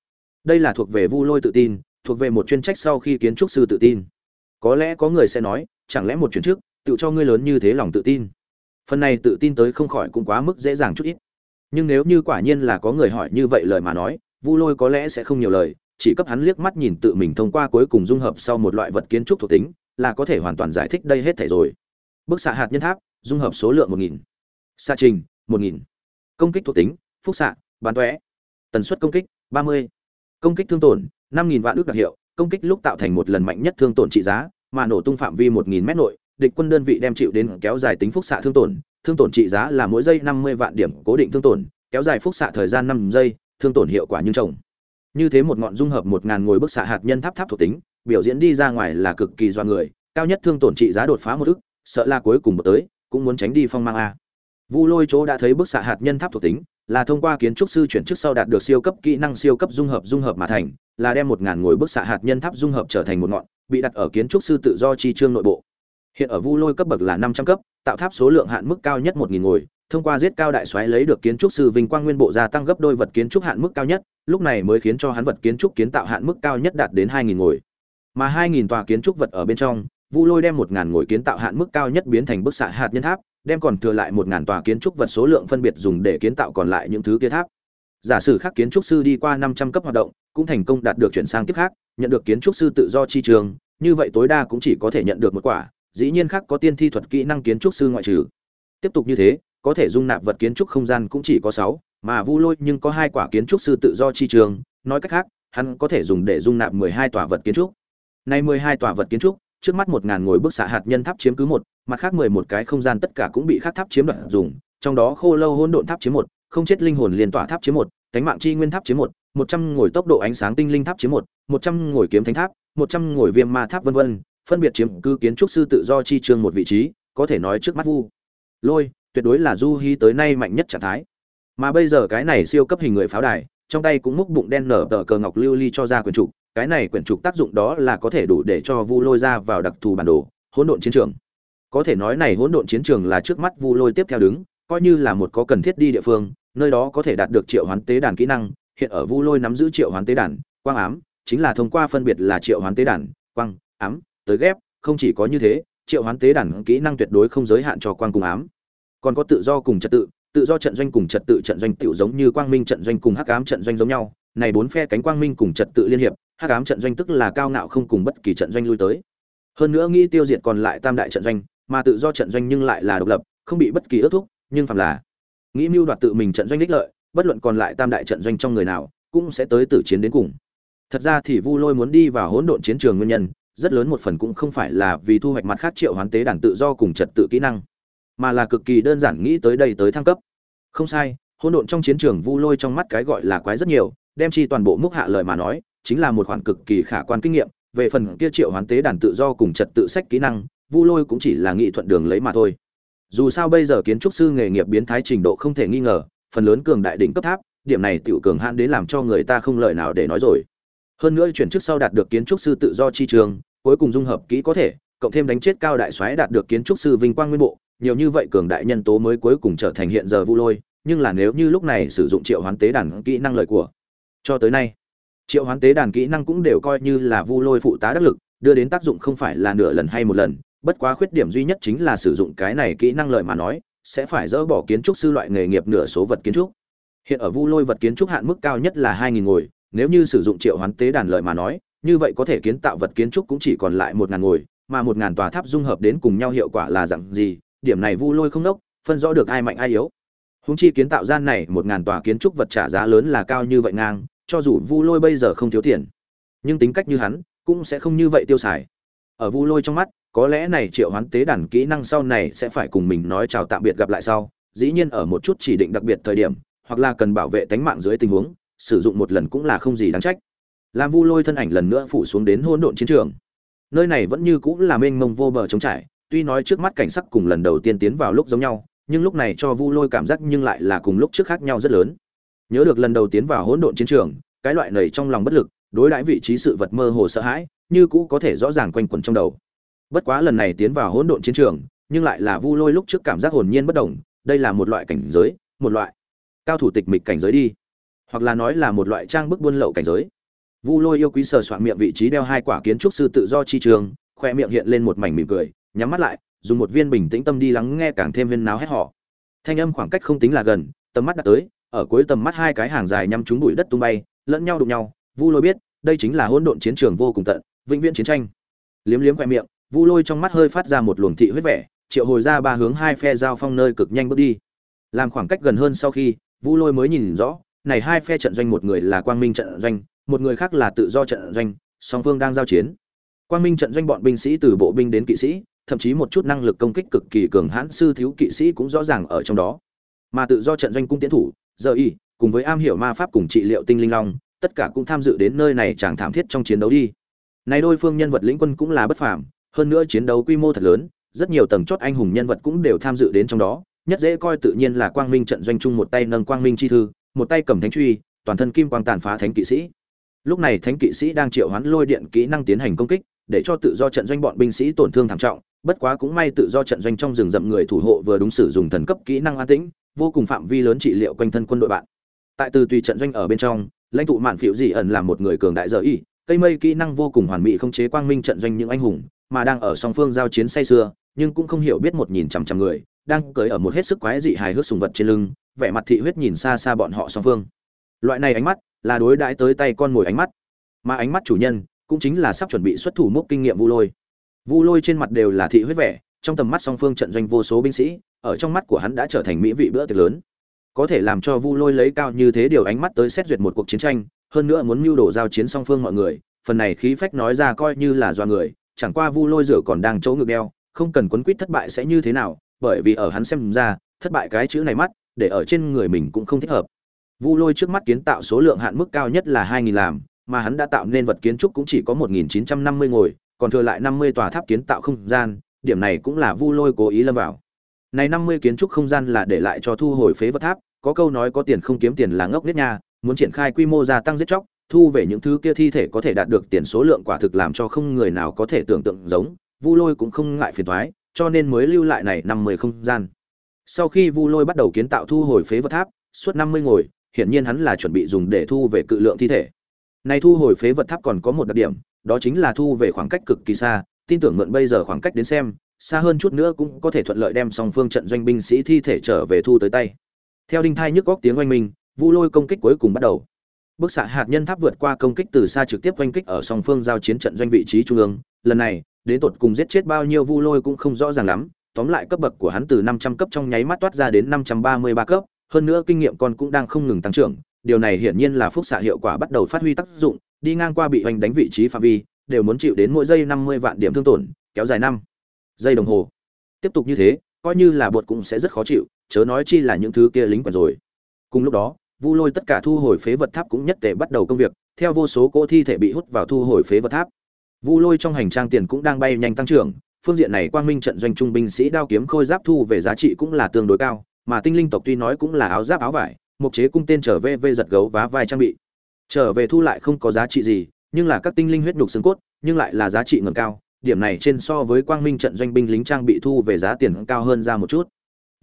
Đây là thuộc về vu lôi tự tin, thuộc về một chuyên trách sau khi kiến trúc sư tự tin. Có lẽ có người sẽ nói, chẳng lẽ một chuyến trước, tự cho ngươi lớn như thế lòng tự tin phần này tự tin tới không khỏi cũng quá mức dễ dàng chút ít. Nhưng nếu như quả nhiên là có người hỏi như vậy lời mà nói, vu lôi có lẽ sẽ không nhiều lời, chỉ cấp hắn liếc mắt nhìn tự mình thông qua cuối cùng dung hợp sau một loại vật kiến trúc thuộc tính, là có thể hoàn toàn giải thích đây hết thể rồi. Bức xạ hạt nhân tháp, dung hợp số lượng một nghìn. Xạ trình, một nghìn. Công kích thuộc tính, phúc xạ, bán tóe tần suất công kích 30. công kích thương tổn 5.000 vạn ước đặc hiệu, công kích lúc tạo thành một lần mạnh nhất thương tổn trị giá, mà nổ tung phạm vi 1.000 mét nội địch quân đơn vị đem chịu đến kéo dài tính phúc xạ thương tổn thương tổn trị giá là mỗi giây 50 vạn điểm cố định thương tổn, kéo dài phúc xạ thời gian 5 giây, thương tổn hiệu quả như trồng như thế một ngọn dung hợp một ngàn ngồi bức xạ hạt nhân tháp tháp thuộc tính, biểu diễn đi ra ngoài là cực kỳ do người, cao nhất thương tổn trị giá đột phá một ức, sợ là cuối cùng một tới, cũng muốn tránh đi phong mang a. Vu lôi chỗ đã thấy bức xạ hạt nhân tháp thuộc tính, là thông qua kiến trúc sư chuyển chức sau đạt được siêu cấp kỹ năng siêu cấp dung hợp dung hợp mà thành, là đem một ngàn ngồi bức xạ hạt nhân tháp dung hợp trở thành một ngọn, bị đặt ở kiến trúc sư tự do chi trương nội bộ hiện ở vu lôi cấp bậc là năm trăm cấp, tạo tháp số lượng hạn mức cao nhất một nghìn ngồi, thông qua giết cao đại xoáy lấy được kiến trúc sư vinh quang nguyên bộ gia tăng gấp đôi vật kiến trúc hạn mức cao nhất, lúc này mới khiến cho hắn vật kiến trúc kiến tạo hạn mức cao nhất đạt đến hai nghìn ngồi. Mà hai nghìn tòa kiến trúc vật ở bên trong, vu lôi đem một ngàn ngồi kiến tạo hạn mức cao nhất biến thành bức xạ hạt nhân tháp, đem còn thừa lại một ngàn tòa kiến trúc vật số lượng phân biệt dùng để kiến tạo còn lại những thứ kia tháp. Giả sử khác kiến trúc sư đi qua năm trăm cấp hoạt động, cũng thành công đạt được chuyển sang kiếp khác, nhận được kiến trúc sư tự do chi trường, như vậy tối đa cũng chỉ có thể nhận được một quả dĩ nhiên khác có tiên thi thuật kỹ năng kiến trúc sư ngoại trừ. Tiếp tục như thế, có thể dung nạp vật kiến trúc không gian cũng chỉ có sáu, mà vu lôi nhưng có hai quả kiến trúc sư tự do chi trường, nói cách khác, hắn có thể dùng để dung nạp mười hai tòa vật kiến trúc. Nay mười hai tòa vật kiến trúc, trước mắt một ngàn ngồi bức xạ hạt nhân tháp chiếm cứ một, mặt khác mười một cái không gian tất cả cũng bị khác tháp chiếm đoạt dùng, trong đó khô lâu hỗn độn tháp chiếm một, không chết linh hồn liên tỏa tháp chiếm một cánh mạng chi nguyên tháp chiếm một một trăm ngồi tốc độ ánh sáng tinh linh tháp chiếm một một trăm ngồi kiếm thánh tháp, một trăm ngồi viêm ma tháp vân vân phân biệt chiếm cư kiến trúc sư tự do chi trương một vị trí, có thể nói trước mắt vu. Lôi, tuyệt đối là du hi tới nay mạnh nhất trạng thái. Mà bây giờ cái này siêu cấp hình người pháo đài, trong tay cũng múc bụng đen nở tờ cờ ngọc lưu ly cho ra quyển trục, cái này quyển trục tác dụng đó là có thể đủ để cho vu lôi ra vào đặc thù bản đồ, hỗn độn chiến trường. Có thể nói này hỗn độn chiến trường là trước mắt vu lôi tiếp theo đứng, coi như là một có cần thiết đi địa phương, nơi đó có thể đạt được triệu hoán tế đàn kỹ năng, hiện ở vu lôi nắm giữ triệu hoán tế đàn, quang ám, chính là thông qua phân biệt là triệu hoán tế đàn, quang, ám tới ghép, không chỉ có như thế, triệu hoán tế đàn kỹ năng tuyệt đối không giới hạn cho quang cùng ám. Còn có tự do cùng trật tự tự do trận doanh cùng trật tự trận doanh tiểu giống như quang minh trận doanh cùng hắc ám trận doanh giống nhau. Này bốn phe cánh quang minh cùng trật tự liên hiệp, hắc ám trận doanh tức là cao ngạo không cùng bất kỳ trận doanh lui tới. Hơn nữa nghĩ tiêu diệt còn lại tam đại trận doanh, mà tự do trận doanh nhưng lại là độc lập, không bị bất kỳ ước thúc, nhưng phạm là nghĩ mưu đoạt tự mình trận doanh đích lợi, bất luận còn lại tam đại trận doanh trong người nào, cũng sẽ tới tử chiến đến cùng. Thật ra thì vu lôi muốn đi vào hỗn độn chiến trường nguyên nhân rất lớn một phần cũng không phải là vì thu hoạch mặt khác triệu hoán tế đàn tự do cùng trật tự kỹ năng, mà là cực kỳ đơn giản nghĩ tới đây tới thăng cấp. Không sai, hỗn độn trong chiến trường vu lôi trong mắt cái gọi là quái rất nhiều, đem chi toàn bộ mức hạ lời mà nói, chính là một khoản cực kỳ khả quan kinh nghiệm, về phần kia triệu hoán tế đàn tự do cùng trật tự sách kỹ năng, vu lôi cũng chỉ là nghị thuận đường lấy mà thôi. Dù sao bây giờ kiến trúc sư nghề nghiệp biến thái trình độ không thể nghi ngờ, phần lớn cường đại đỉnh cấp tháp, điểm này tiểu cường hãn đến làm cho người ta không lời nào để nói rồi hơn nữa chuyển chức sau đạt được kiến trúc sư tự do chi trường, cuối cùng dung hợp kỹ có thể, cộng thêm đánh chết cao đại soái đạt được kiến trúc sư vinh quang nguyên bộ, nhiều như vậy cường đại nhân tố mới cuối cùng trở thành hiện giờ vu lôi, nhưng là nếu như lúc này sử dụng triệu hoán tế đàn kỹ năng lợi của, cho tới nay, triệu hoán tế đàn kỹ năng cũng đều coi như là vu lôi phụ tá đắc lực, đưa đến tác dụng không phải là nửa lần hay một lần, bất quá khuyết điểm duy nhất chính là sử dụng cái này kỹ năng lợi mà nói, sẽ phải dỡ bỏ kiến trúc sư loại nghề nghiệp nửa số vật kiến trúc. Hiện ở vu lôi vật kiến trúc hạn mức cao nhất là hai nghìn ngồi nếu như sử dụng triệu hoán tế đàn lợi mà nói, như vậy có thể kiến tạo vật kiến trúc cũng chỉ còn lại một ngàn ngồi, mà một ngàn tòa tháp dung hợp đến cùng nhau hiệu quả là dạng gì, điểm này vu lôi không nốc, phân rõ được ai mạnh ai yếu. Húng chi kiến tạo gian này một ngàn tòa kiến trúc vật trả giá lớn là cao như vậy ngang, cho dù vu lôi bây giờ không thiếu tiền, nhưng tính cách như hắn cũng sẽ không như vậy tiêu xài. Ở vu lôi trong mắt, có lẽ này triệu hoán tế đàn kỹ năng sau này sẽ phải cùng mình nói chào tạm biệt gặp lại sau, dĩ nhiên ở một chút chỉ định đặc biệt thời điểm, hoặc là cần bảo vệ tánh mạng dưới tình huống sử dụng một lần cũng là không gì đáng trách. Làm vu lôi thân ảnh lần nữa phủ xuống đến hỗn độn chiến trường. Nơi này vẫn như cũng là mênh mông vô bờ trống trải, tuy nói trước mắt cảnh sắc cùng lần đầu tiên tiến vào lúc giống nhau, nhưng lúc này cho vu lôi cảm giác nhưng lại là cùng lúc trước khác nhau rất lớn. Nhớ được lần đầu tiến vào hỗn độn chiến trường, cái loại nầy trong lòng bất lực, đối đãi vị trí sự vật mơ hồ sợ hãi, như cũ có thể rõ ràng quanh quẩn trong đầu. Bất quá lần này tiến vào hỗn độn chiến trường, nhưng lại là vu lôi lúc trước cảm giác hồn nhiên bất đồng đây là một loại cảnh giới, một loại cao thủ tịch mịch cảnh giới đi hoặc là nói là một loại trang bức buôn lậu cảnh giới. Vu lôi yêu quý sờ soạn miệng vị trí đeo hai quả kiến trúc sư tự do chi trường, khoe miệng hiện lên một mảnh mỉm cười, nhắm mắt lại, dùng một viên bình tĩnh tâm đi lắng nghe càng thêm viên náo hét họ thanh âm khoảng cách không tính là gần, tầm mắt đã tới, ở cuối tầm mắt hai cái hàng dài nhắm trúng bụi đất tung bay, lẫn nhau đụng nhau. Vu lôi biết, đây chính là hỗn độn chiến trường vô cùng tận, vĩnh viễn chiến tranh. Liếm liếm khoe miệng, vu lôi trong mắt hơi phát ra một luồng thị huyết vẻ, triệu hồi ra ba hướng hai phe giao phong nơi cực nhanh bước đi. Làm khoảng cách gần hơn sau khi, vu lôi mới nhìn rõ này hai phe trận doanh một người là quang minh trận doanh, một người khác là tự do trận doanh, song phương đang giao chiến. Quang minh trận doanh bọn binh sĩ từ bộ binh đến kỵ sĩ, thậm chí một chút năng lực công kích cực kỳ cường hãn sư thiếu kỵ sĩ cũng rõ ràng ở trong đó. Mà tự do trận doanh cung tiến thủ, giờ y, cùng với am hiểu ma pháp cùng trị liệu tinh linh long, tất cả cũng tham dự đến nơi này chẳng thảm thiết trong chiến đấu đi. Này đôi phương nhân vật lĩnh quân cũng là bất phàm, hơn nữa chiến đấu quy mô thật lớn, rất nhiều tầng chót anh hùng nhân vật cũng đều tham dự đến trong đó, nhất dễ coi tự nhiên là quang minh trận doanh chung một tay nâng quang minh chi thư một tay cầm thánh truy, toàn thân kim quang tàn phá thánh kỵ sĩ. Lúc này thánh kỵ sĩ đang triệu hoán lôi điện kỹ năng tiến hành công kích, để cho tự do trận doanh bọn binh sĩ tổn thương thảm trọng, bất quá cũng may tự do trận doanh trong rừng rậm người thủ hộ vừa đúng sử dụng thần cấp kỹ năng an tĩnh, vô cùng phạm vi lớn trị liệu quanh thân quân đội bạn. Tại từ tùy trận doanh ở bên trong, lãnh tụ mạn phiệu dị ẩn là một người cường đại dở y, cây mây kỹ năng vô cùng hoàn mỹ không chế quang minh trận doanh những anh hùng mà đang ở song phương giao chiến say xưa nhưng cũng không hiểu biết một nhìn chằm chằm người, đang cưỡi ở một hết sức quái dị hài hước sùng vật trên lưng vẻ mặt thị huyết nhìn xa xa bọn họ song phương. Loại này ánh mắt là đối đãi tới tay con mồi ánh mắt, mà ánh mắt chủ nhân cũng chính là sắp chuẩn bị xuất thủ mốc kinh nghiệm vu lôi. Vu lôi trên mặt đều là thị huyết vẻ, trong tầm mắt song phương trận doanh vô số binh sĩ, ở trong mắt của hắn đã trở thành mỹ vị bữa tiệc lớn. Có thể làm cho vu lôi lấy cao như thế điều ánh mắt tới xét duyệt một cuộc chiến tranh, hơn nữa muốn mưu đồ giao chiến song phương mọi người, phần này khí phách nói ra coi như là do người, chẳng qua vu lôi rửa còn đang chỗ ngược đeo, không cần quấn quýt thất bại sẽ như thế nào, bởi vì ở hắn xem ra, thất bại cái chữ này mắt để ở trên người mình cũng không thích hợp. Vu lôi trước mắt kiến tạo số lượng hạn mức cao nhất là hai nghìn làm, mà hắn đã tạo nên vật kiến trúc cũng chỉ có một nghìn chín trăm năm mươi ngồi, còn thừa lại năm mươi tòa tháp kiến tạo không gian, điểm này cũng là vu lôi cố ý lâm vào. Này năm mươi kiến trúc không gian là để lại cho thu hồi phế vật tháp, có câu nói có tiền không kiếm tiền là ngốc nết nha, muốn triển khai quy mô gia tăng giết chóc, thu về những thứ kia thi thể có thể đạt được tiền số lượng quả thực làm cho không người nào có thể tưởng tượng giống, vu lôi cũng không ngại phiền thoái cho nên mới lưu lại này năm mươi không gian sau khi vu lôi bắt đầu kiến tạo thu hồi phế vật tháp, suốt năm mươi ngồi, hiển nhiên hắn là chuẩn bị dùng để thu về cự lượng thi thể. Này thu hồi phế vật tháp còn có một đặc điểm, đó chính là thu về khoảng cách cực kỳ xa, tin tưởng mượn bây giờ khoảng cách đến xem, xa hơn chút nữa cũng có thể thuận lợi đem song phương trận doanh binh sĩ thi thể trở về thu tới tay. Theo đinh thai nhức góc tiếng oanh minh, vu lôi công kích cuối cùng bắt đầu. Bức xạ hạt nhân tháp vượt qua công kích từ xa trực tiếp oanh kích ở song phương giao chiến trận doanh vị trí trung ương. Lần này, đến tột cùng giết chết bao nhiêu vu lôi cũng không rõ ràng lắm tóm lại cấp bậc của hắn từ 500 cấp trong nháy mắt toát ra đến 533 cấp, hơn nữa kinh nghiệm con cũng đang không ngừng tăng trưởng, điều này hiển nhiên là phúc xạ hiệu quả bắt đầu phát huy tác dụng, đi ngang qua bị hoành đánh vị trí phạm vi, đều muốn chịu đến mỗi giây 50 vạn điểm thương tổn, kéo dài năm giây đồng hồ. Tiếp tục như thế, coi như là buột cũng sẽ rất khó chịu, chớ nói chi là những thứ kia lính quần rồi. Cùng lúc đó, vu lôi tất cả thu hồi phế vật tháp cũng nhất tề bắt đầu công việc, theo vô số cỗ thi thể bị hút vào thu hồi phế vật tháp. Vu lôi trong hành trang tiền cũng đang bay nhanh tăng trưởng phương diện này quang minh trận doanh trung binh sĩ đao kiếm khôi giáp thu về giá trị cũng là tương đối cao, mà tinh linh tộc tuy nói cũng là áo giáp áo vải mục chế cung tên trở về vê giật gấu vá vai trang bị. Trở về thu lại không có giá trị gì, nhưng là các tinh linh huyết nhục xương cốt, nhưng lại là giá trị ngầm cao, điểm này trên so với quang minh trận doanh binh lính trang bị thu về giá tiền cao hơn ra một chút.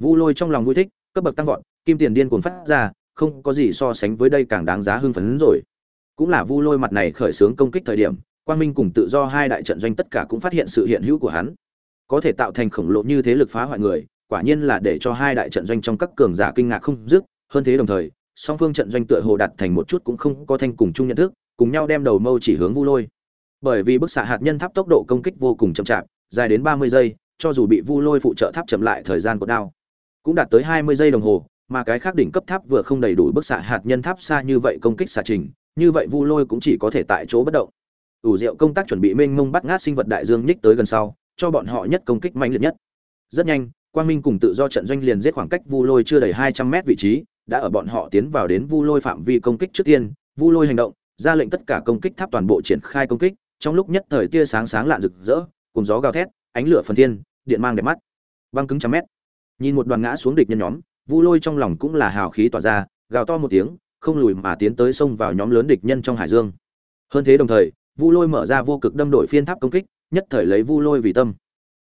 Vu lôi trong lòng vui thích, cấp bậc tăng vọt, kim tiền điên cuồng phát ra, không có gì so sánh với đây càng đáng giá hưng phấn rồi. Cũng là vu lôi mặt này khởi xướng công kích thời điểm quang minh cùng tự do hai đại trận doanh tất cả cũng phát hiện sự hiện hữu của hắn. Có thể tạo thành khổng lồ như thế lực phá hoại người, quả nhiên là để cho hai đại trận doanh trong các cường giả kinh ngạc không dứt. Hơn thế đồng thời, song phương trận doanh tựa hồ đặt thành một chút cũng không có thanh cùng chung nhận thức, cùng nhau đem đầu mâu chỉ hướng vu lôi. Bởi vì bức xạ hạt nhân tháp tốc độ công kích vô cùng chậm chạp, dài đến ba mươi giây, cho dù bị vu lôi phụ trợ tháp chậm lại thời gian của đao, cũng đạt tới hai mươi giây đồng hồ, mà cái khác đỉnh cấp tháp vừa không đầy đủ bức xạ hạt nhân tháp xa như vậy công kích xạ trình, như vậy vu lôi cũng chỉ có thể tại chỗ bất động ủ rượu công tác chuẩn bị mênh mông bắt ngát sinh vật đại dương nhích tới gần sau, cho bọn họ nhất công kích mạnh liệt nhất. Rất nhanh, quang minh cùng tự do trận doanh liền giết khoảng cách vu lôi chưa đầy hai trăm mét vị trí, đã ở bọn họ tiến vào đến vu lôi phạm vi công kích trước tiên. Vu lôi hành động, ra lệnh tất cả công kích tháp toàn bộ triển khai công kích, trong lúc nhất thời tia sáng sáng lạn rực rỡ, cùng gió gào thét, ánh lửa phần thiên, điện mang đẹp mắt. Băng cứng trăm mét. Nhìn một đoàn ngã xuống địch nhân nhóm, vu lôi trong lòng cũng là hào khí tỏa ra, gào to một tiếng, không lùi mà tiến tới xông vào nhóm lớn địch nhân trong hải dương. Hơn thế đồng thời vu lôi mở ra vô cực đâm đổi phiên tháp công kích, nhất thời lấy vu lôi vì tâm.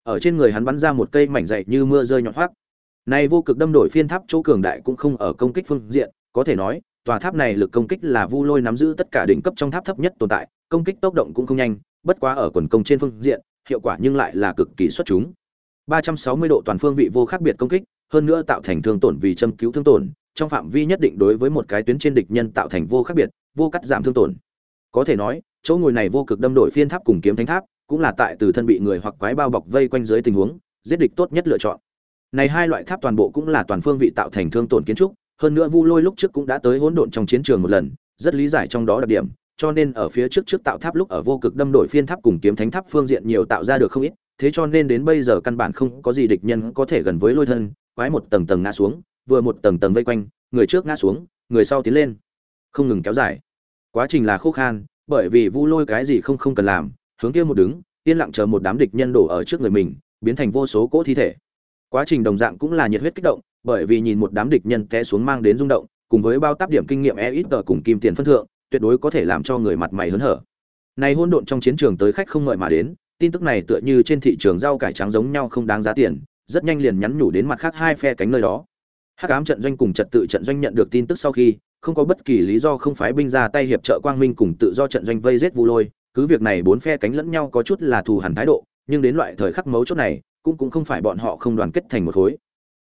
Ở trên người hắn bắn ra một cây mảnh dậy như mưa rơi nhọn hoác. Này vô cực đâm đổi phiên tháp chỗ cường đại cũng không ở công kích phương diện, có thể nói, tòa tháp này lực công kích là vu lôi nắm giữ tất cả đỉnh cấp trong tháp thấp nhất tồn tại, công kích tốc động cũng không nhanh, bất quá ở quần công trên phương diện, hiệu quả nhưng lại là cực kỳ xuất chúng. 360 độ toàn phương vị vô khác biệt công kích, hơn nữa tạo thành thương tổn vì châm cứu thương tổn, trong phạm vi nhất định đối với một cái tuyến trên địch nhân tạo thành vô khác biệt, vô cắt giảm thương tổn. Có thể nói chỗ ngồi này vô cực đâm đổi phiên tháp cùng kiếm thánh tháp, cũng là tại từ thân bị người hoặc quái bao bọc vây quanh dưới tình huống, giết địch tốt nhất lựa chọn. Này hai loại tháp toàn bộ cũng là toàn phương vị tạo thành thương tổn kiến trúc, hơn nữa vu lôi lúc trước cũng đã tới hỗn độn trong chiến trường một lần, rất lý giải trong đó đặc điểm, cho nên ở phía trước trước tạo tháp lúc ở vô cực đâm đổi phiên tháp cùng kiếm thánh tháp phương diện nhiều tạo ra được không ít, thế cho nên đến bây giờ căn bản không có gì địch nhân có thể gần với lôi thân, quái một tầng tầng ngã xuống, vừa một tầng tầng vây quanh, người trước ngã xuống, người sau tiến lên. Không ngừng kéo dài. Quá trình là khô khan bởi vì vu lôi cái gì không không cần làm, hướng kia một đứng, yên lặng chờ một đám địch nhân đổ ở trước người mình, biến thành vô số cỗ thi thể. Quá trình đồng dạng cũng là nhiệt huyết kích động, bởi vì nhìn một đám địch nhân té xuống mang đến rung động, cùng với bao tác điểm kinh nghiệm e ít tờ cùng kim tiền phân thượng, tuyệt đối có thể làm cho người mặt mày hớn hở. Này hôn độn trong chiến trường tới khách không ngợi mà đến, tin tức này tựa như trên thị trường rau cải trắng giống nhau không đáng giá tiền, rất nhanh liền nhắn nhủ đến mặt khác hai phe cánh nơi đó. Hắc ám trận doanh cùng trật tự trận doanh nhận được tin tức sau khi không có bất kỳ lý do không phái binh ra tay hiệp trợ quang minh cùng tự do trận doanh vây giết vu lôi, cứ việc này bốn phe cánh lẫn nhau có chút là thù hẳn thái độ, nhưng đến loại thời khắc mấu chốt này, cũng cũng không phải bọn họ không đoàn kết thành một khối.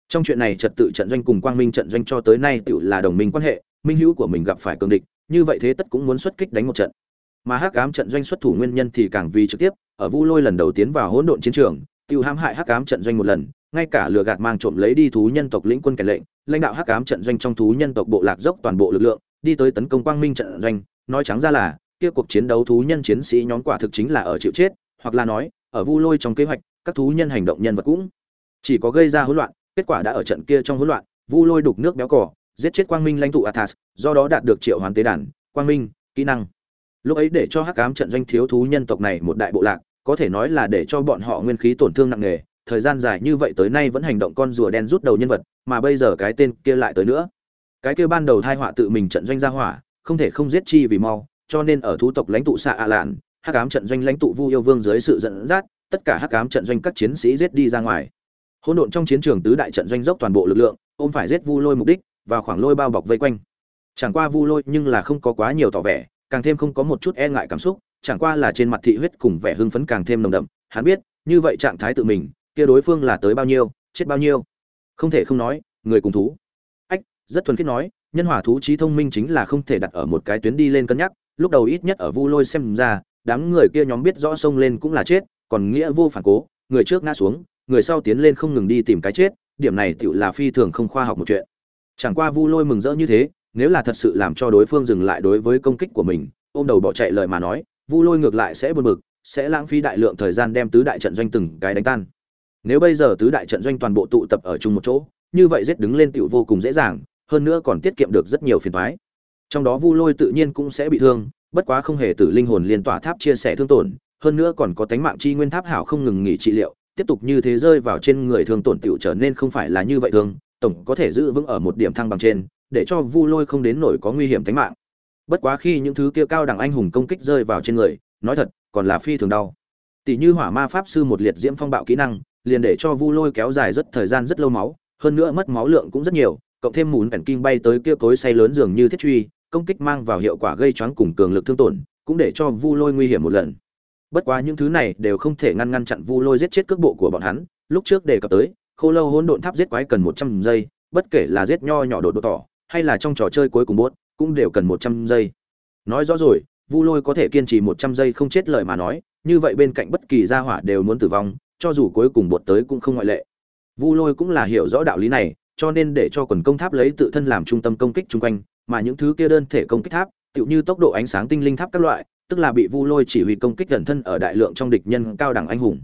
Trong chuyện này trật tự trận doanh cùng quang minh trận doanh cho tới nay tự là đồng minh quan hệ, minh hữu của mình gặp phải cường địch, như vậy thế tất cũng muốn xuất kích đánh một trận. Mà hắc ám trận doanh xuất thủ nguyên nhân thì càng vì trực tiếp, ở vu lôi lần đầu tiến vào hỗn độn chiến trường, tiêu hãm hại hắc ám trận doanh một lần, ngay cả lừa gạt mang trộm lấy đi thú nhân tộc lĩnh quân kẻ lệnh lãnh đạo hắc ám trận doanh trong thú nhân tộc bộ lạc dốc toàn bộ lực lượng, đi tới tấn công quang minh trận doanh, nói trắng ra là, kia cuộc chiến đấu thú nhân chiến sĩ nhóm quả thực chính là ở chịu chết, hoặc là nói, ở vu lôi trong kế hoạch, các thú nhân hành động nhân vật cũng chỉ có gây ra hỗn loạn, kết quả đã ở trận kia trong hỗn loạn, vu lôi đục nước béo cỏ giết chết quang minh lãnh tụ athas, do đó đạt được triệu hoàn tế đàn, quang minh, kỹ năng. Lúc ấy để cho hắc ám trận doanh thiếu thú nhân tộc này một đại bộ lạc, có thể nói là để cho bọn họ nguyên khí tổn thương nặng nề thời gian dài như vậy tới nay vẫn hành động con rùa đen rút đầu nhân vật, mà bây giờ cái tên kia lại tới nữa. Cái kia ban đầu thai họa tự mình trận doanh ra hỏa, không thể không giết chi vì mau, cho nên ở thú tộc lãnh tụ xạ ạ lạn, hắc ám trận doanh lãnh tụ vu yêu vương dưới sự dẫn dắt, tất cả hắc ám trận doanh các chiến sĩ giết đi ra ngoài. Hỗn độn trong chiến trường tứ đại trận doanh dốc toàn bộ lực lượng, ôm phải giết vu lôi mục đích, và khoảng lôi bao bọc vây quanh. Chẳng qua vu lôi nhưng là không có quá nhiều tỏ vẻ, càng thêm không có một chút e ngại cảm xúc, chẳng qua là trên mặt thị huyết cùng vẻ hưng phấn càng thêm nồng đậm, hắn biết, như vậy trạng thái tự mình kia đối phương là tới bao nhiêu, chết bao nhiêu. Không thể không nói, người cùng thú. Ách, rất thuần khiết nói, nhân hỏa thú trí thông minh chính là không thể đặt ở một cái tuyến đi lên cân nhắc, lúc đầu ít nhất ở vu lôi xem ra, đám người kia nhóm biết rõ sông lên cũng là chết, còn nghĩa vô phản cố, người trước ngã xuống, người sau tiến lên không ngừng đi tìm cái chết, điểm này tựu là phi thường không khoa học một chuyện. Chẳng qua vu lôi mừng rỡ như thế, nếu là thật sự làm cho đối phương dừng lại đối với công kích của mình, ôm đầu bỏ chạy lời mà nói, vu lôi ngược lại sẽ buồn bực, sẽ lãng phí đại lượng thời gian đem tứ đại trận doanh từng cái đánh tan nếu bây giờ tứ đại trận doanh toàn bộ tụ tập ở chung một chỗ, như vậy giết đứng lên tựu vô cùng dễ dàng, hơn nữa còn tiết kiệm được rất nhiều phiền toái. Trong đó vu lôi tự nhiên cũng sẽ bị thương, bất quá không hề tử linh hồn liên tỏa tháp chia sẻ thương tổn, hơn nữa còn có tánh mạng chi nguyên tháp hảo không ngừng nghỉ trị liệu, tiếp tục như thế rơi vào trên người thương tổn tiểu trở nên không phải là như vậy thương tổng có thể giữ vững ở một điểm thăng bằng trên, để cho vu lôi không đến nổi có nguy hiểm tính mạng. Bất quá khi những thứ kia cao đẳng anh hùng công kích rơi vào trên người, nói thật, còn là phi thường đau. Tỷ như hỏa ma pháp sư một liệt diễm phong bạo kỹ năng liền để cho vu lôi kéo dài rất thời gian rất lâu máu, hơn nữa mất máu lượng cũng rất nhiều, cộng thêm muốn bèn kim bay tới kia cối say lớn dường như thiết truy, công kích mang vào hiệu quả gây choáng cùng cường lực thương tổn, cũng để cho vu lôi nguy hiểm một lần. Bất quá những thứ này đều không thể ngăn ngăn chặn vu lôi giết chết cước bộ của bọn hắn, lúc trước đề cập tới, khô lâu hỗn độn tháp giết quái cần một trăm giây, bất kể là giết nho nhỏ đột độ tỏ, hay là trong trò chơi cuối cùng bốt, cũng đều cần một trăm giây. Nói rõ rồi, vu lôi có thể kiên trì một trăm giây không chết lời mà nói, như vậy bên cạnh bất kỳ gia hỏa đều muốn tử vong cho dù cuối cùng bột tới cũng không ngoại lệ. Vu lôi cũng là hiểu rõ đạo lý này, cho nên để cho quần công tháp lấy tự thân làm trung tâm công kích chung quanh, mà những thứ kia đơn thể công kích tháp, tựu như tốc độ ánh sáng tinh linh tháp các loại, tức là bị vu lôi chỉ huy công kích gần thân ở đại lượng trong địch nhân cao đẳng anh hùng.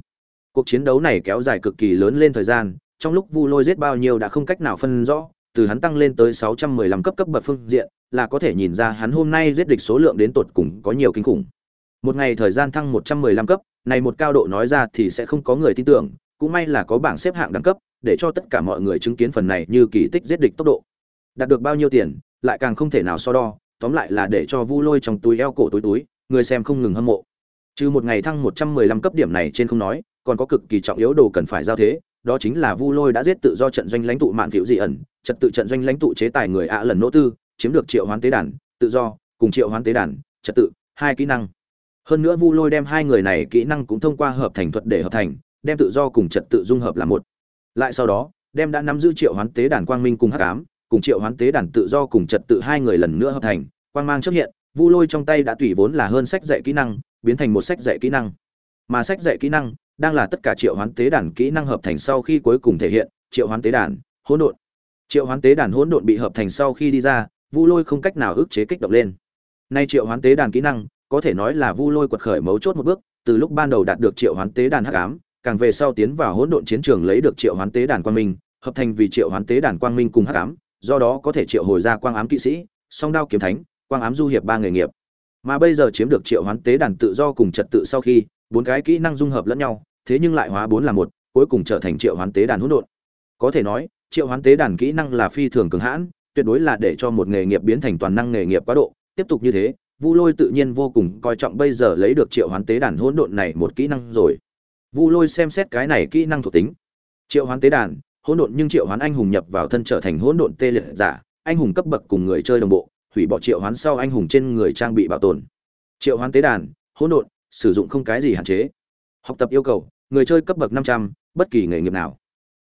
Cuộc chiến đấu này kéo dài cực kỳ lớn lên thời gian, trong lúc vu lôi giết bao nhiêu đã không cách nào phân rõ, từ hắn tăng lên tới 615 cấp cấp bậc phương diện, là có thể nhìn ra hắn hôm nay giết địch số lượng đến tột cùng có nhiều kinh khủng một ngày thời gian thăng 115 cấp, này một cao độ nói ra thì sẽ không có người tin tưởng, cũng may là có bảng xếp hạng đẳng cấp, để cho tất cả mọi người chứng kiến phần này như kỳ tích giết địch tốc độ. Đạt được bao nhiêu tiền, lại càng không thể nào so đo, tóm lại là để cho vu lôi trong túi eo cổ túi túi, người xem không ngừng hâm mộ. Trừ một ngày thăng 115 cấp điểm này trên không nói, còn có cực kỳ trọng yếu đồ cần phải giao thế, đó chính là vu lôi đã giết tự do trận doanh lãnh tụ mạn phiểu dị ẩn, trật tự trận doanh lãnh tụ chế tài người ạ lần nỗ tư, chiếm được triệu hoán tế đàn, tự do, cùng triệu hoán tế đàn, trật tự, hai kỹ năng hơn nữa vu lôi đem hai người này kỹ năng cũng thông qua hợp thành thuật để hợp thành, đem tự do cùng trật tự dung hợp là một. Lại sau đó, đem đã nắm giữ triệu hoán tế đàn quang minh cùng hắc ám, cùng triệu hoán tế đàn tự do cùng trật tự hai người lần nữa hợp thành, quang mang xuất hiện, vu lôi trong tay đã tùy vốn là hơn sách dạy kỹ năng, biến thành một sách dạy kỹ năng. Mà sách dạy kỹ năng đang là tất cả triệu hoán tế đàn kỹ năng hợp thành sau khi cuối cùng thể hiện, triệu hoán tế đàn, hỗn độn. Triệu hoán tế đàn hỗn độn bị hợp thành sau khi đi ra, vu lôi không cách nào ức chế kích động lên. Nay triệu hoán tế đàn kỹ năng có thể nói là vu lôi quật khởi mấu chốt một bước, từ lúc ban đầu đạt được triệu hoán tế đàn hắc ám, càng về sau tiến vào hỗn độn chiến trường lấy được triệu hoán tế đàn quang minh, hợp thành vì triệu hoán tế đàn quang minh cùng hắc ám, do đó có thể triệu hồi ra quang ám kỵ sĩ, song đao kiếm thánh, quang ám du hiệp ba nghề nghiệp. Mà bây giờ chiếm được triệu hoán tế đàn tự do cùng trật tự sau khi, bốn cái kỹ năng dung hợp lẫn nhau, thế nhưng lại hóa bốn là một, cuối cùng trở thành triệu hoán tế đàn hỗn độn. Có thể nói, triệu hoán tế đàn kỹ năng là phi thường cường hãn, tuyệt đối là để cho một nghề nghiệp biến thành toàn năng nghề nghiệp quá độ, tiếp tục như thế vu lôi tự nhiên vô cùng coi trọng bây giờ lấy được triệu hoán tế đàn hỗn độn này một kỹ năng rồi. Vu lôi xem xét cái này kỹ năng thuộc tính. Triệu hoán tế đàn, hỗn độn nhưng triệu hoán anh hùng nhập vào thân trở thành hỗn độn tê liệt giả, anh hùng cấp bậc cùng người chơi đồng bộ, hủy bỏ triệu hoán sau anh hùng trên người trang bị bảo tồn. Triệu hoán tế đàn, hỗn độn, sử dụng không cái gì hạn chế. Học tập yêu cầu, người chơi cấp bậc năm trăm, bất kỳ nghề nghiệp nào.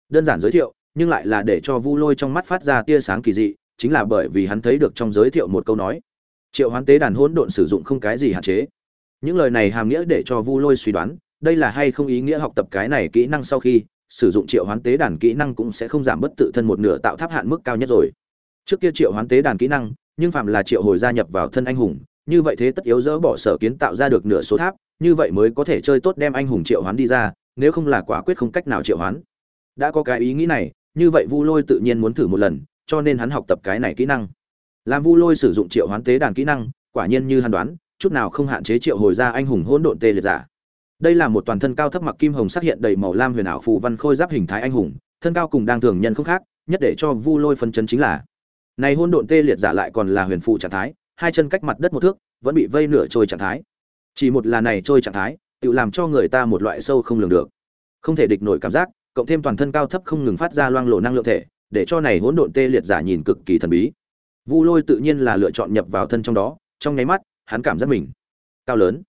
Đơn giản giới thiệu, nhưng lại là để cho vu lôi trong mắt phát ra tia sáng kỳ dị, chính là bởi vì hắn thấy được trong giới thiệu một câu nói triệu hoán tế đàn hỗn độn sử dụng không cái gì hạn chế. Những lời này hàm nghĩa để cho vu lôi suy đoán, đây là hay không ý nghĩa học tập cái này kỹ năng sau khi, sử dụng triệu hoán tế đàn kỹ năng cũng sẽ không giảm bất tự thân một nửa tạo tháp hạn mức cao nhất rồi. Trước kia triệu hoán tế đàn kỹ năng, nhưng phạm là triệu hồi gia nhập vào thân anh hùng, như vậy thế tất yếu dỡ bỏ sở kiến tạo ra được nửa số tháp, như vậy mới có thể chơi tốt đem anh hùng triệu hoán đi ra, nếu không là quả quyết không cách nào triệu hoán. Đã có cái ý nghĩ này, như vậy vu lôi tự nhiên muốn thử một lần, cho nên hắn học tập cái này kỹ năng làm vu lôi sử dụng triệu hoán tế đàn kỹ năng, quả nhiên như hắn đoán, chút nào không hạn chế triệu hồi ra anh hùng hỗn độn tê liệt giả. Đây là một toàn thân cao thấp mặc kim hồng sắc hiện đầy màu lam huyền ảo phù văn khôi giáp hình thái anh hùng, thân cao cùng đang thường nhân không khác, nhất để cho vu lôi phân chấn chính là. Này hỗn độn tê liệt giả lại còn là huyền phù trạng thái, hai chân cách mặt đất một thước, vẫn bị vây nửa trôi trạng thái. Chỉ một là này trôi trạng thái, tự làm cho người ta một loại sâu không lường được. Không thể địch nổi cảm giác, cộng thêm toàn thân cao thấp không ngừng phát ra loang lộ năng lượng thể, để cho này hỗn độn tê liệt giả nhìn cực kỳ thần bí vu lôi tự nhiên là lựa chọn nhập vào thân trong đó trong nháy mắt hắn cảm giác mình cao lớn.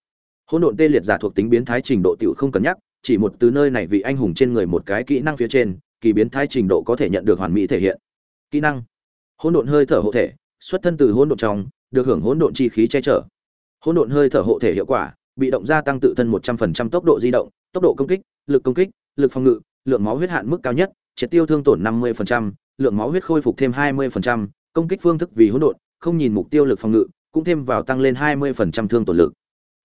Hỗn độn tê liệt giả thuộc tính biến thái trình độ tiểu không cần nhắc chỉ một từ nơi này vị anh hùng trên người một cái kỹ năng phía trên kỳ biến thái trình độ có thể nhận được hoàn mỹ thể hiện. Kỹ năng. Hỗn độn hơi thở hộ thể xuất thân từ hỗn độn trong được hưởng hỗn độn chi khí che chở. Hỗn độn hơi thở hộ thể hiệu quả bị động gia tăng tự thân 100% tốc độ di động tốc độ công kích lực công kích lực phòng ngự lượng máu huyết hạn mức cao nhất triệt tiêu thương tổn 50%, lượng máu huyết khôi phục thêm 20%, công kích phương thức vì hỗn độn không nhìn mục tiêu lực phòng ngự cũng thêm vào tăng lên 20% thương tổn lực.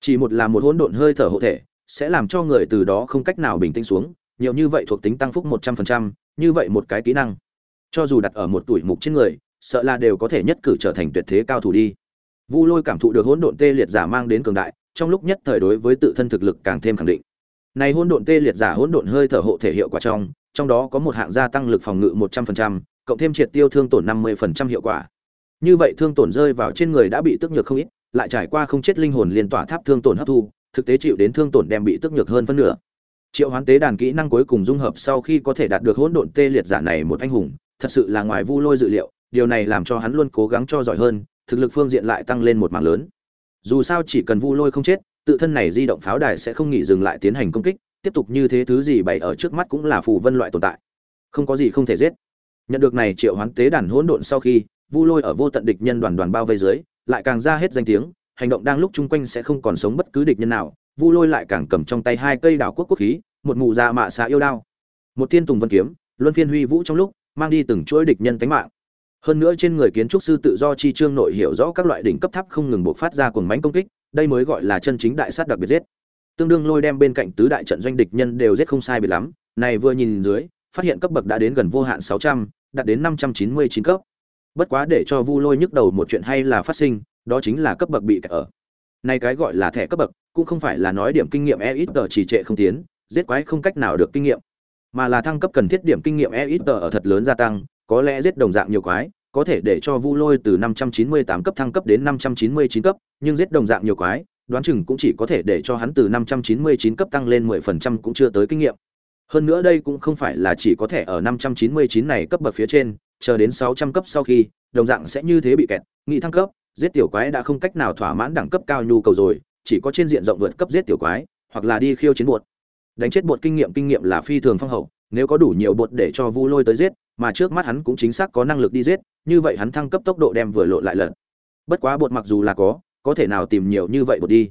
Chỉ một là một hỗn độn hơi thở hộ thể sẽ làm cho người từ đó không cách nào bình tĩnh xuống nhiều như vậy thuộc tính tăng phúc 100%, như vậy một cái kỹ năng. Cho dù đặt ở một tuổi mục trên người sợ là đều có thể nhất cử trở thành tuyệt thế cao thủ đi. Vu lôi cảm thụ được hỗn độn tê liệt giả mang đến cường đại trong lúc nhất thời đối với tự thân thực lực càng thêm khẳng định. Này hỗn độn tê liệt giả hỗn độn hơi thở hộ thể hiệu quả trong trong đó có một hạng gia tăng lực phòng ngự 100%, cộng thêm triệt tiêu thương tổn 50% hiệu quả. Như vậy thương tổn rơi vào trên người đã bị tức nhược không ít, lại trải qua không chết linh hồn liên tỏa tháp thương tổn hấp thu, thực tế chịu đến thương tổn đem bị tức nhược hơn phân nửa. Triệu hoán tế đàn kỹ năng cuối cùng dung hợp sau khi có thể đạt được hỗn độn tê liệt giả này một anh hùng, thật sự là ngoài vu lôi dự liệu, điều này làm cho hắn luôn cố gắng cho giỏi hơn, thực lực phương diện lại tăng lên một mảng lớn. Dù sao chỉ cần vu lôi không chết, tự thân này di động pháo đài sẽ không nghỉ dừng lại tiến hành công kích, tiếp tục như thế thứ gì bày ở trước mắt cũng là phù vân loại tồn tại. Không có gì không thể giết nhận được này triệu hoán tế đàn hỗn độn sau khi, vu lôi ở vô tận địch nhân đoàn đoàn bao vây dưới, lại càng ra hết danh tiếng, hành động đang lúc chung quanh sẽ không còn sống bất cứ địch nhân nào. Vu lôi lại càng cầm trong tay hai cây đảo quốc quốc khí, một mụ già dạ mạ xạ yêu đao, một thiên tùng vân kiếm, luân phiên huy vũ trong lúc, mang đi từng chuỗi địch nhân tánh mạng. Hơn nữa trên người kiến trúc sư tự do chi trương nội hiểu rõ các loại đỉnh cấp tháp không ngừng bộc phát ra cuồng mánh công kích, đây mới gọi là chân chính đại sát đặc biệt giết. Tương đương lôi đem bên cạnh tứ đại trận doanh địch nhân đều giết không sai biệt lắm, này vừa nhìn dưới phát hiện cấp bậc đã đến gần vô hạn sáu trăm, đạt đến năm trăm chín mươi chín cấp. Bất quá để cho vu lôi nhức đầu một chuyện hay là phát sinh, đó chính là cấp bậc bị kẹt ở. Này cái gọi là thẻ cấp bậc, cũng không phải là nói điểm kinh nghiệm EXP chỉ trì trệ không tiến, giết quái không cách nào được kinh nghiệm. Mà là thăng cấp cần thiết điểm kinh nghiệm EXP ở thật lớn gia tăng, có lẽ giết đồng dạng nhiều quái, có thể để cho vu lôi từ 598 cấp thăng cấp đến 599 cấp, nhưng giết đồng dạng nhiều quái, đoán chừng cũng chỉ có thể để cho hắn từ 599 cấp tăng lên 10% cũng chưa tới kinh nghiệm hơn nữa đây cũng không phải là chỉ có thể ở 599 này cấp bậc phía trên, chờ đến 600 cấp sau khi, đồng dạng sẽ như thế bị kẹt, nghị thăng cấp, giết tiểu quái đã không cách nào thỏa mãn đẳng cấp cao nhu cầu rồi, chỉ có trên diện rộng vượt cấp giết tiểu quái, hoặc là đi khiêu chiến bột. Đánh chết bột kinh nghiệm kinh nghiệm là phi thường phong hậu, nếu có đủ nhiều bột để cho vu lôi tới giết, mà trước mắt hắn cũng chính xác có năng lực đi giết, như vậy hắn thăng cấp tốc độ đem vừa lộn lại lần bất quá bột mặc dù là có có thể nào tìm nhiều như vậy buột đi.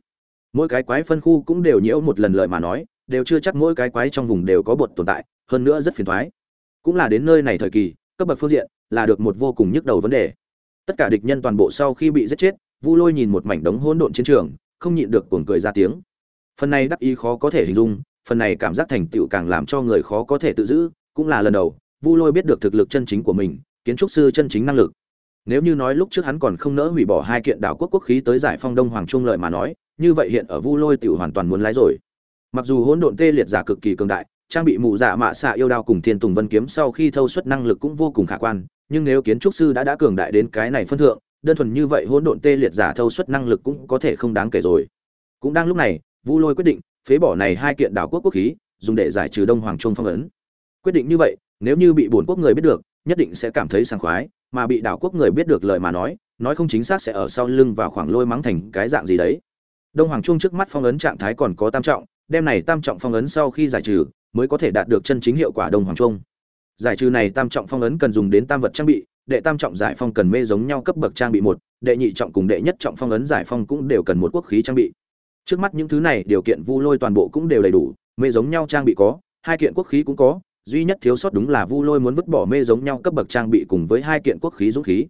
Mỗi cái quái phân khu cũng đều nhiễu một lần lợi mà nói đều chưa chắc mỗi cái quái trong vùng đều có bột tồn tại, hơn nữa rất phiền thoái. Cũng là đến nơi này thời kỳ, cấp bậc phương diện là được một vô cùng nhức đầu vấn đề. Tất cả địch nhân toàn bộ sau khi bị giết chết, vu lôi nhìn một mảnh đống hỗn độn chiến trường, không nhịn được cuồng cười ra tiếng. Phần này đắc ý khó có thể hình dung, phần này cảm giác thành tựu càng làm cho người khó có thể tự giữ. Cũng là lần đầu, vu lôi biết được thực lực chân chính của mình, kiến trúc sư chân chính năng lực. Nếu như nói lúc trước hắn còn không nỡ hủy bỏ hai kiện đảo quốc quốc khí tới giải phong đông hoàng trung lợi mà nói, như vậy hiện ở vu lôi tiểu hoàn toàn muốn lái rồi mặc dù hỗn độn tê liệt giả cực kỳ cường đại, trang bị mụ dạ mạ xạ yêu đao cùng thiên tùng vân kiếm sau khi thâu suất năng lực cũng vô cùng khả quan, nhưng nếu kiến trúc sư đã đã cường đại đến cái này phân thượng, đơn thuần như vậy hỗn độn tê liệt giả thâu suất năng lực cũng có thể không đáng kể rồi. Cũng đang lúc này, vu lôi quyết định phế bỏ này hai kiện đảo quốc quốc khí, dùng để giải trừ đông hoàng trung phong ấn. Quyết định như vậy, nếu như bị bổn quốc người biết được, nhất định sẽ cảm thấy sảng khoái, mà bị đảo quốc người biết được lời mà nói nói không chính xác sẽ ở sau lưng và khoảng lôi mắng thành cái dạng gì đấy. Đông hoàng trung trước mắt phong ấn trạng thái còn có tam trọng đem này tam trọng phong ấn sau khi giải trừ, mới có thể đạt được chân chính hiệu quả đồng hoàng trung. Giải trừ này tam trọng phong ấn cần dùng đến tam vật trang bị, đệ tam trọng giải phong cần mê giống nhau cấp bậc trang bị một, đệ nhị trọng cùng đệ nhất trọng phong ấn giải phong cũng đều cần một quốc khí trang bị. Trước mắt những thứ này điều kiện vu lôi toàn bộ cũng đều đầy đủ, mê giống nhau trang bị có, hai kiện quốc khí cũng có, duy nhất thiếu sót đúng là vu lôi muốn vứt bỏ mê giống nhau cấp bậc trang bị cùng với hai kiện quốc khí dũng khí.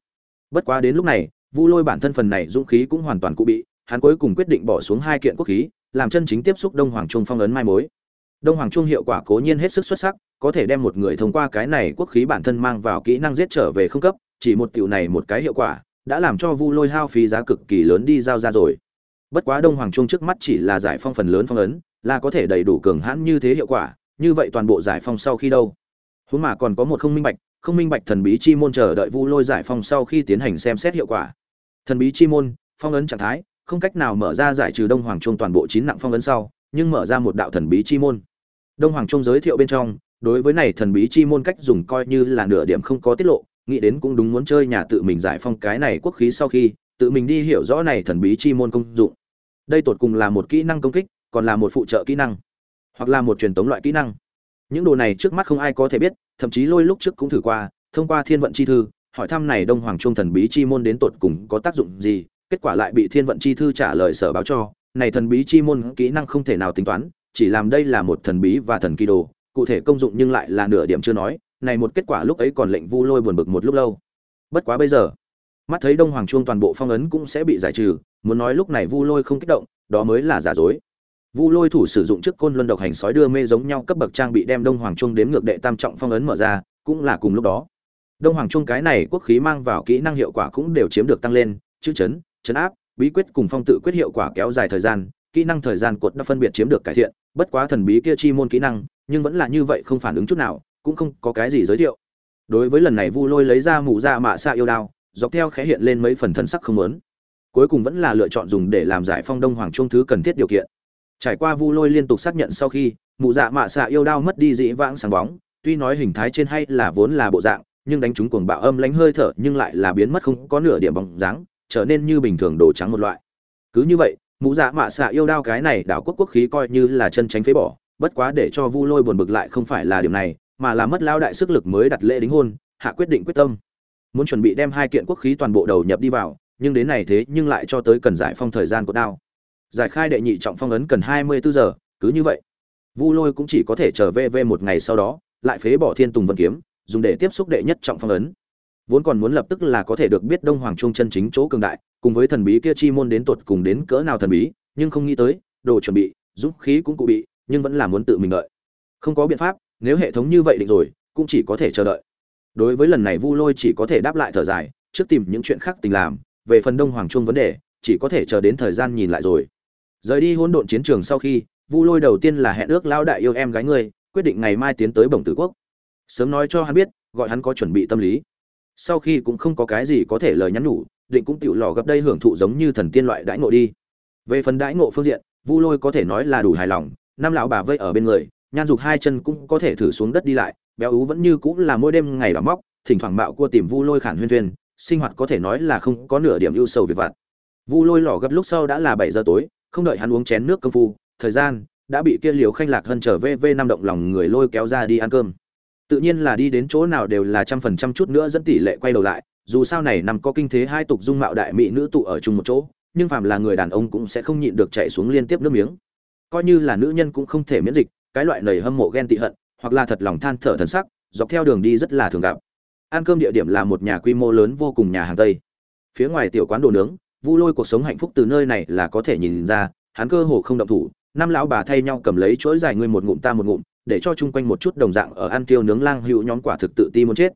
Bất quá đến lúc này, vu lôi bản thân phần này dũng khí cũng hoàn toàn cụ bị, hắn cuối cùng quyết định bỏ xuống hai kiện quốc khí làm chân chính tiếp xúc đông hoàng trung phong ấn mai mối. Đông hoàng trung hiệu quả cố nhiên hết sức xuất sắc, có thể đem một người thông qua cái này quốc khí bản thân mang vào kỹ năng giết trở về không cấp, chỉ một tiểu này một cái hiệu quả, đã làm cho vu lôi hao phí giá cực kỳ lớn đi giao ra rồi. Bất quá đông hoàng trung trước mắt chỉ là giải phong phần lớn phong ấn, là có thể đầy đủ cường hãn như thế hiệu quả, như vậy toàn bộ giải phong sau khi đâu? Huống mà còn có một không minh bạch, không minh bạch thần bí chi môn chờ đợi vu lôi giải phong sau khi tiến hành xem xét hiệu quả. Thần bí chi môn, phong ấn trạng thái không cách nào mở ra giải trừ đông hoàng trung toàn bộ chín nặng phong ấn sau, nhưng mở ra một đạo thần bí chi môn. Đông hoàng trung giới thiệu bên trong, đối với này thần bí chi môn cách dùng coi như là nửa điểm không có tiết lộ, nghĩ đến cũng đúng muốn chơi nhà tự mình giải phong cái này quốc khí sau khi, tự mình đi hiểu rõ này thần bí chi môn công dụng. Đây tột cùng là một kỹ năng công kích, còn là một phụ trợ kỹ năng, hoặc là một truyền tống loại kỹ năng. Những đồ này trước mắt không ai có thể biết, thậm chí lôi lúc trước cũng thử qua, thông qua thiên vận chi thư, hỏi thăm này đông hoàng trung thần bí chi môn đến tột cùng có tác dụng gì kết quả lại bị thiên vận chi thư trả lời sở báo cho, này thần bí chi môn kỹ năng không thể nào tính toán, chỉ làm đây là một thần bí và thần kỳ đồ, cụ thể công dụng nhưng lại là nửa điểm chưa nói, này một kết quả lúc ấy còn lệnh vu lôi buồn bực một lúc lâu. Bất quá bây giờ, mắt thấy đông hoàng Chuông toàn bộ phong ấn cũng sẽ bị giải trừ, muốn nói lúc này vu lôi không kích động, đó mới là giả dối. Vu lôi thủ sử dụng trước côn luân độc hành sói đưa mê giống nhau cấp bậc trang bị đem đông hoàng Chuông đếm ngược đệ tam trọng phong ấn mở ra, cũng là cùng lúc đó. Đông hoàng Chuông cái này quốc khí mang vào kỹ năng hiệu quả cũng đều chiếm được tăng lên, chữ chấn chấn áp, bí quyết cùng phong tự quyết hiệu quả kéo dài thời gian, kỹ năng thời gian cột đã phân biệt chiếm được cải thiện, bất quá thần bí kia chi môn kỹ năng, nhưng vẫn là như vậy không phản ứng chút nào, cũng không có cái gì giới thiệu. Đối với lần này vu lôi lấy ra mù ra mạ xạ yêu đao, dọc theo khẽ hiện lên mấy phần thần sắc không lớn cuối cùng vẫn là lựa chọn dùng để làm giải phong đông hoàng trung thứ cần thiết điều kiện. Trải qua vu lôi liên tục xác nhận sau khi mụ dạ mạ xạ yêu đao mất đi dĩ vãng sáng bóng, tuy nói hình thái trên hay là vốn là bộ dạng, nhưng đánh trúng cuồng bạo âm lánh hơi thở nhưng lại là biến mất không có nửa điểm bóng dáng trở nên như bình thường đồ trắng một loại. Cứ như vậy, mũ dạ mạ xạ yêu đao cái này đảo quốc quốc khí coi như là chân tránh phế bỏ, bất quá để cho vu lôi buồn bực lại không phải là điểm này, mà là mất lao đại sức lực mới đặt lễ đính hôn, hạ quyết định quyết tâm. Muốn chuẩn bị đem hai kiện quốc khí toàn bộ đầu nhập đi vào, nhưng đến này thế nhưng lại cho tới cần giải phong thời gian của đao. Giải khai đệ nhị trọng phong ấn cần hai mươi bốn giờ, cứ như vậy. Vu lôi cũng chỉ có thể chờ về về một ngày sau đó, lại phế bỏ thiên tùng vân kiếm, dùng để tiếp xúc đệ nhất trọng phong ấn vốn còn muốn lập tức là có thể được biết đông hoàng trung chân chính chỗ cường đại, cùng với thần bí kia chi môn đến tuột cùng đến cỡ nào thần bí, nhưng không nghĩ tới, đồ chuẩn bị, dũng khí cũng cụ bị, nhưng vẫn là muốn tự mình đợi. Không có biện pháp, nếu hệ thống như vậy định rồi, cũng chỉ có thể chờ đợi. Đối với lần này vu lôi chỉ có thể đáp lại thở dài, trước tìm những chuyện khác tình làm, về phần đông hoàng trung vấn đề, chỉ có thể chờ đến thời gian nhìn lại rồi. Rời đi hỗn độn chiến trường sau khi, vu lôi đầu tiên là hẹn ước lao đại yêu em gái ngươi, quyết định ngày mai tiến tới bồng tử quốc. Sớm nói cho hắn biết, gọi hắn có chuẩn bị tâm lý sau khi cũng không có cái gì có thể lời nhắn nhủ, định cũng tiểu lò gấp đây hưởng thụ giống như thần tiên loại đãi ngộ đi. Về phần đãi ngộ phương diện, vu lôi có thể nói là đủ hài lòng, năm lão bà vây ở bên người, nhan dục hai chân cũng có thể thử xuống đất đi lại, béo ú vẫn như cũng là mỗi đêm ngày bà móc, thỉnh thoảng bạo cua tìm vu lôi khản huyên thuyên, sinh hoạt có thể nói là không có nửa điểm ưu sầu việc vặt. Vu lôi lò gấp lúc sau đã là bảy giờ tối, không đợi hắn uống chén nước công phu, thời gian đã bị kia liều khanh lạc hơn trở về v năm động lòng người lôi kéo ra đi ăn cơm tự nhiên là đi đến chỗ nào đều là trăm phần trăm chút nữa dẫn tỷ lệ quay đầu lại, dù sao này nằm có kinh thế hai tục dung mạo đại mỹ nữ tụ ở chung một chỗ, nhưng phàm là người đàn ông cũng sẽ không nhịn được chạy xuống liên tiếp nước miếng. Coi như là nữ nhân cũng không thể miễn dịch, cái loại nầy hâm mộ ghen tị hận, hoặc là thật lòng than thở thần sắc, dọc theo đường đi rất là thường gặp. Ăn cơm địa điểm là một nhà quy mô lớn vô cùng nhà hàng tây. Phía ngoài tiểu quán đồ nướng, vu lôi cuộc sống hạnh phúc từ nơi này là có thể nhìn ra, hắn cơ hồ không động thủ, năm lão bà thay nhau cầm lấy chuỗi dài ngươi một ngụm ta một ngụm để cho chung quanh một chút đồng dạng ở ăn tiêu nướng lang hữu nhóm quả thực tự ti muốn chết.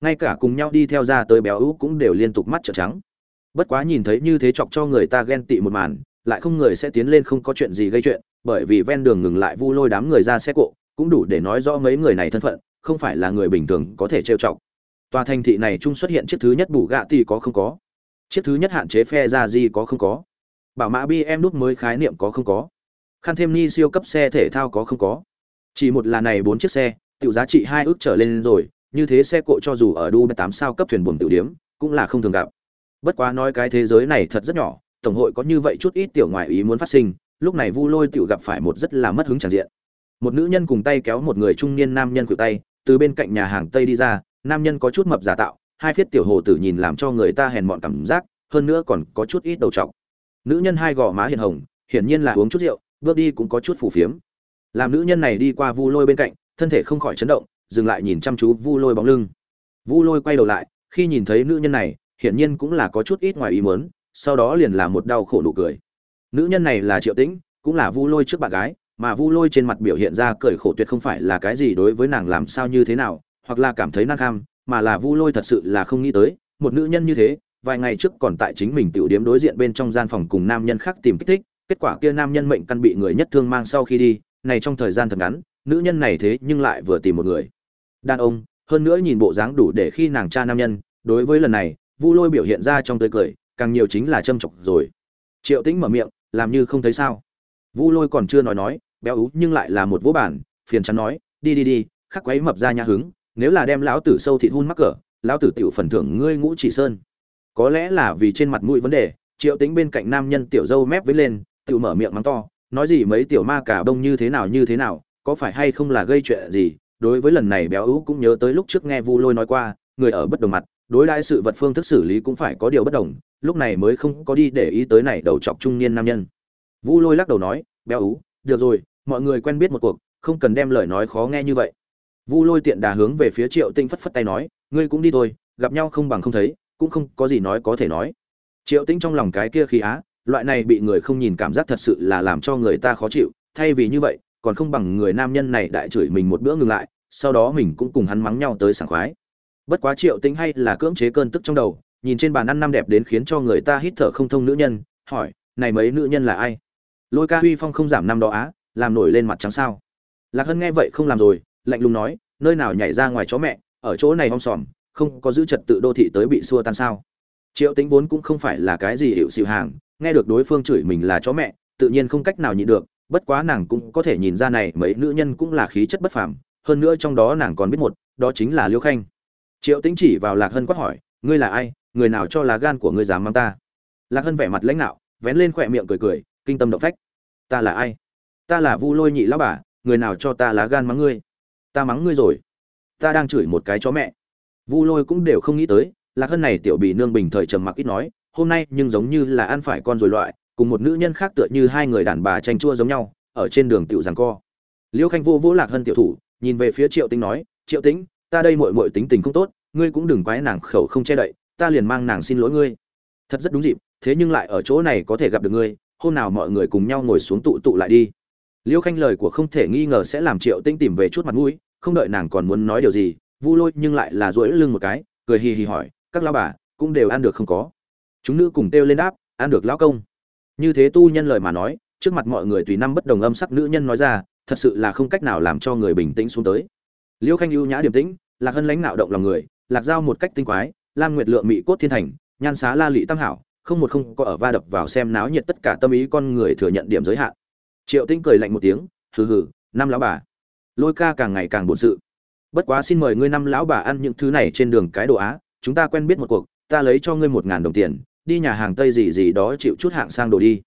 Ngay cả cùng nhau đi theo ra tới béo ú cũng đều liên tục mắt trợn trắng. Bất quá nhìn thấy như thế chọc cho người ta ghen tị một màn, lại không người sẽ tiến lên không có chuyện gì gây chuyện, bởi vì ven đường ngừng lại vu lôi đám người ra xe cộ, cũng đủ để nói rõ mấy người này thân phận, không phải là người bình thường có thể trêu chọc. Tòa thành thị này chung xuất hiện chiếc thứ nhất bù gạ thì có không có. Chiếc thứ nhất hạn chế phe ra gì có không có. Bảo mã bm nút mới khái niệm có không có. Khăn thêm ni siêu cấp xe thể thao có không có chỉ một là này bốn chiếc xe tự giá trị hai ước trở lên rồi, như thế xe cộ cho dù ở đu tám sao cấp thuyền buồm tiểu điếm, cũng là không thường gặp. Bất quá nói cái thế giới này thật rất nhỏ, tổng hội có như vậy chút ít tiểu ngoại ý muốn phát sinh, lúc này vu lôi tiểu gặp phải một rất là mất hứng tràn diện. Một nữ nhân cùng tay kéo một người trung niên nam nhân cự tay, từ bên cạnh nhà hàng tây đi ra, nam nhân có chút mập giả tạo, hai phiết tiểu hồ tử nhìn làm cho người ta hèn mọn cảm giác, hơn nữa còn có chút ít đầu trọc. Nữ nhân hai gò má hiền hồng, hiển nhiên là uống chút rượu, bước đi cũng có chút phù phiếm làm nữ nhân này đi qua vu lôi bên cạnh, thân thể không khỏi chấn động, dừng lại nhìn chăm chú vu lôi bóng lưng. Vu lôi quay đầu lại, khi nhìn thấy nữ nhân này, hiển nhiên cũng là có chút ít ngoài ý muốn, sau đó liền là một đau khổ nụ cười. Nữ nhân này là triệu tĩnh, cũng là vu lôi trước bạn gái, mà vu lôi trên mặt biểu hiện ra cười khổ tuyệt không phải là cái gì đối với nàng làm sao như thế nào, hoặc là cảm thấy năng kham, mà là vu lôi thật sự là không nghĩ tới, một nữ nhân như thế, vài ngày trước còn tại chính mình tiểu điếm đối diện bên trong gian phòng cùng nam nhân khác tìm kích thích, kết quả kia nam nhân mệnh căn bị người nhất thương mang sau khi đi này trong thời gian thật ngắn, nữ nhân này thế nhưng lại vừa tìm một người. Đàn ông, hơn nữa nhìn bộ dáng đủ để khi nàng cha nam nhân, đối với lần này, vu lôi biểu hiện ra trong tươi cười, càng nhiều chính là châm chọc rồi. Triệu tĩnh mở miệng, làm như không thấy sao. Vu lôi còn chưa nói nói, béo ú nhưng lại là một vũ bản phiền chắn nói, đi đi đi, khắc quấy mập ra nhà hứng, nếu là đem lão tử sâu thịt hun mắc cỡ, lão tử tiểu phần thưởng ngươi ngũ chỉ sơn. Có lẽ là vì trên mặt mũi vấn đề, triệu tính bên cạnh nam nhân tiểu dâu mép với lên, tiểu mở miệng mắng to nói gì mấy tiểu ma cả đông như thế nào như thế nào, có phải hay không là gây chuyện gì? Đối với lần này béo ú cũng nhớ tới lúc trước nghe vu lôi nói qua, người ở bất đồng mặt, đối đãi sự vật phương thức xử lý cũng phải có điều bất đồng, lúc này mới không có đi để ý tới này đầu chọc trung niên nam nhân. Vu lôi lắc đầu nói, béo ú, được rồi, mọi người quen biết một cuộc, không cần đem lời nói khó nghe như vậy. Vu lôi tiện đà hướng về phía triệu tinh phất phất tay nói, ngươi cũng đi thôi, gặp nhau không bằng không thấy, cũng không có gì nói có thể nói. Triệu tinh trong lòng cái kia khí á loại này bị người không nhìn cảm giác thật sự là làm cho người ta khó chịu, thay vì như vậy, còn không bằng người nam nhân này đại chửi mình một bữa ngừng lại, sau đó mình cũng cùng hắn mắng nhau tới sảng khoái. Bất quá triệu tính hay là cưỡng chế cơn tức trong đầu, nhìn trên bàn ăn năm đẹp đến khiến cho người ta hít thở không thông nữ nhân, hỏi, này mấy nữ nhân là ai? Lôi ca huy phong không giảm năm đó á, làm nổi lên mặt trắng sao? Lạc hân nghe vậy không làm rồi, lạnh lùng nói, nơi nào nhảy ra ngoài chó mẹ, ở chỗ này om sòm, không có giữ trật tự đô thị tới bị xua tan sao? Triệu tính vốn cũng không phải là cái gì hiệu xịu hàng nghe được đối phương chửi mình là chó mẹ, tự nhiên không cách nào nhịn được, bất quá nàng cũng có thể nhìn ra này mấy nữ nhân cũng là khí chất bất phàm, hơn nữa trong đó nàng còn biết một, đó chính là liêu khanh. Triệu tính chỉ vào lạc hân quát hỏi, ngươi là ai? Người nào cho lá gan của ngươi dám mang ta? Lạc hân vẻ mặt lãnh đạo vén lên khỏe miệng cười cười, kinh tâm động phách. Ta là ai? Ta là vu lôi nhị lão bà, người nào cho ta lá gan mắng ngươi? Ta mắng ngươi rồi. Ta đang chửi một cái chó mẹ. Vu lôi cũng đều không nghĩ tới, lạc hân này tiểu bị nương bình thời trầm mặc ít nói hôm nay nhưng giống như là ăn phải con rồi loại, cùng một nữ nhân khác tựa như hai người đàn bà tranh chua giống nhau, ở trên đường tiểu giằng co. Liêu khanh vô vỗ lạc hân tiểu thủ, nhìn về phía triệu tính nói, triệu tính ta đây mội mội tính tình không tốt, ngươi cũng đừng quái nàng khẩu không che đậy, ta liền mang nàng xin lỗi ngươi. Thật rất đúng dịp, thế nhưng lại ở chỗ này có thể gặp được ngươi, hôm nào mọi người cùng nhau ngồi xuống tụ tụ lại đi. Liêu khanh lời của không thể nghi ngờ sẽ làm triệu tinh tìm về chút mặt mũi, không đợi nàng còn muốn nói điều gì, vu lôi nhưng lại là duỗi lưng một cái, cười hì hì hỏi, các lao bà, cũng đều ăn được không có? Chúng nữ cùng kêu lên đáp, ăn được lão công. Như thế tu nhân lời mà nói, trước mặt mọi người tùy năm bất đồng âm sắc nữ nhân nói ra, thật sự là không cách nào làm cho người bình tĩnh xuống tới. Liêu khanh ưu nhã điềm tĩnh, lạc hân lãnh nạo động lòng người, lạc giao một cách tinh quái, lam nguyệt lượng mỹ cốt thiên thành, nhan xá la lị tam hảo, không một không có ở va đập vào xem náo nhiệt tất cả tâm ý con người thừa nhận điểm giới hạn. Triệu tinh cười lạnh một tiếng, hừ hừ, năm lão bà. Lôi ca càng ngày càng buồn sự. Bất quá xin mời ngươi năm lão bà ăn những thứ này trên đường cái đồ á, chúng ta quen biết một cuộc, ta lấy cho ngươi một ngàn đồng tiền đi nhà hàng tây gì gì đó chịu chút hạng sang đồ đi.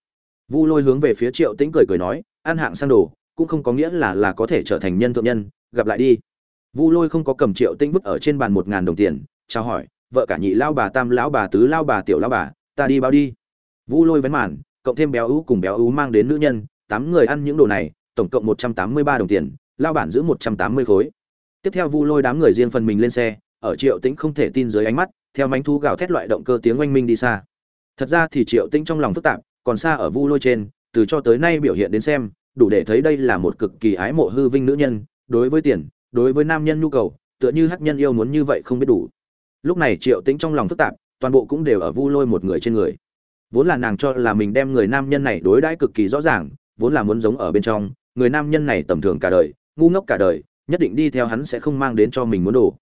Vu lôi hướng về phía triệu tĩnh cười cười nói, ăn hạng sang đồ, cũng không có nghĩa là là có thể trở thành nhân thượng nhân, gặp lại đi. Vu lôi không có cầm triệu tĩnh vứt ở trên bàn một ngàn đồng tiền, chào hỏi, vợ cả nhị lao bà tam lão bà tứ lao bà tiểu lao bà, ta đi bao đi. Vu lôi vén màn, cộng thêm béo ú cùng béo ú mang đến nữ nhân, tám người ăn những đồ này, tổng cộng một trăm tám mươi ba đồng tiền lao bản giữ một trăm tám mươi khối. Tiếp theo vu lôi đám người riêng phần mình lên xe, ở triệu tĩnh không thể tin dưới ánh mắt theo mánh thú gào thét loại động cơ tiếng oanh minh đi xa. Thật ra thì triệu tinh trong lòng phức tạp, còn xa ở vu lôi trên, từ cho tới nay biểu hiện đến xem, đủ để thấy đây là một cực kỳ ái mộ hư vinh nữ nhân, đối với tiền, đối với nam nhân nhu cầu, tựa như hắc nhân yêu muốn như vậy không biết đủ. Lúc này triệu tính trong lòng phức tạp, toàn bộ cũng đều ở vu lôi một người trên người. Vốn là nàng cho là mình đem người nam nhân này đối đãi cực kỳ rõ ràng, vốn là muốn giống ở bên trong, người nam nhân này tầm thường cả đời, ngu ngốc cả đời, nhất định đi theo hắn sẽ không mang đến cho mình muốn đồ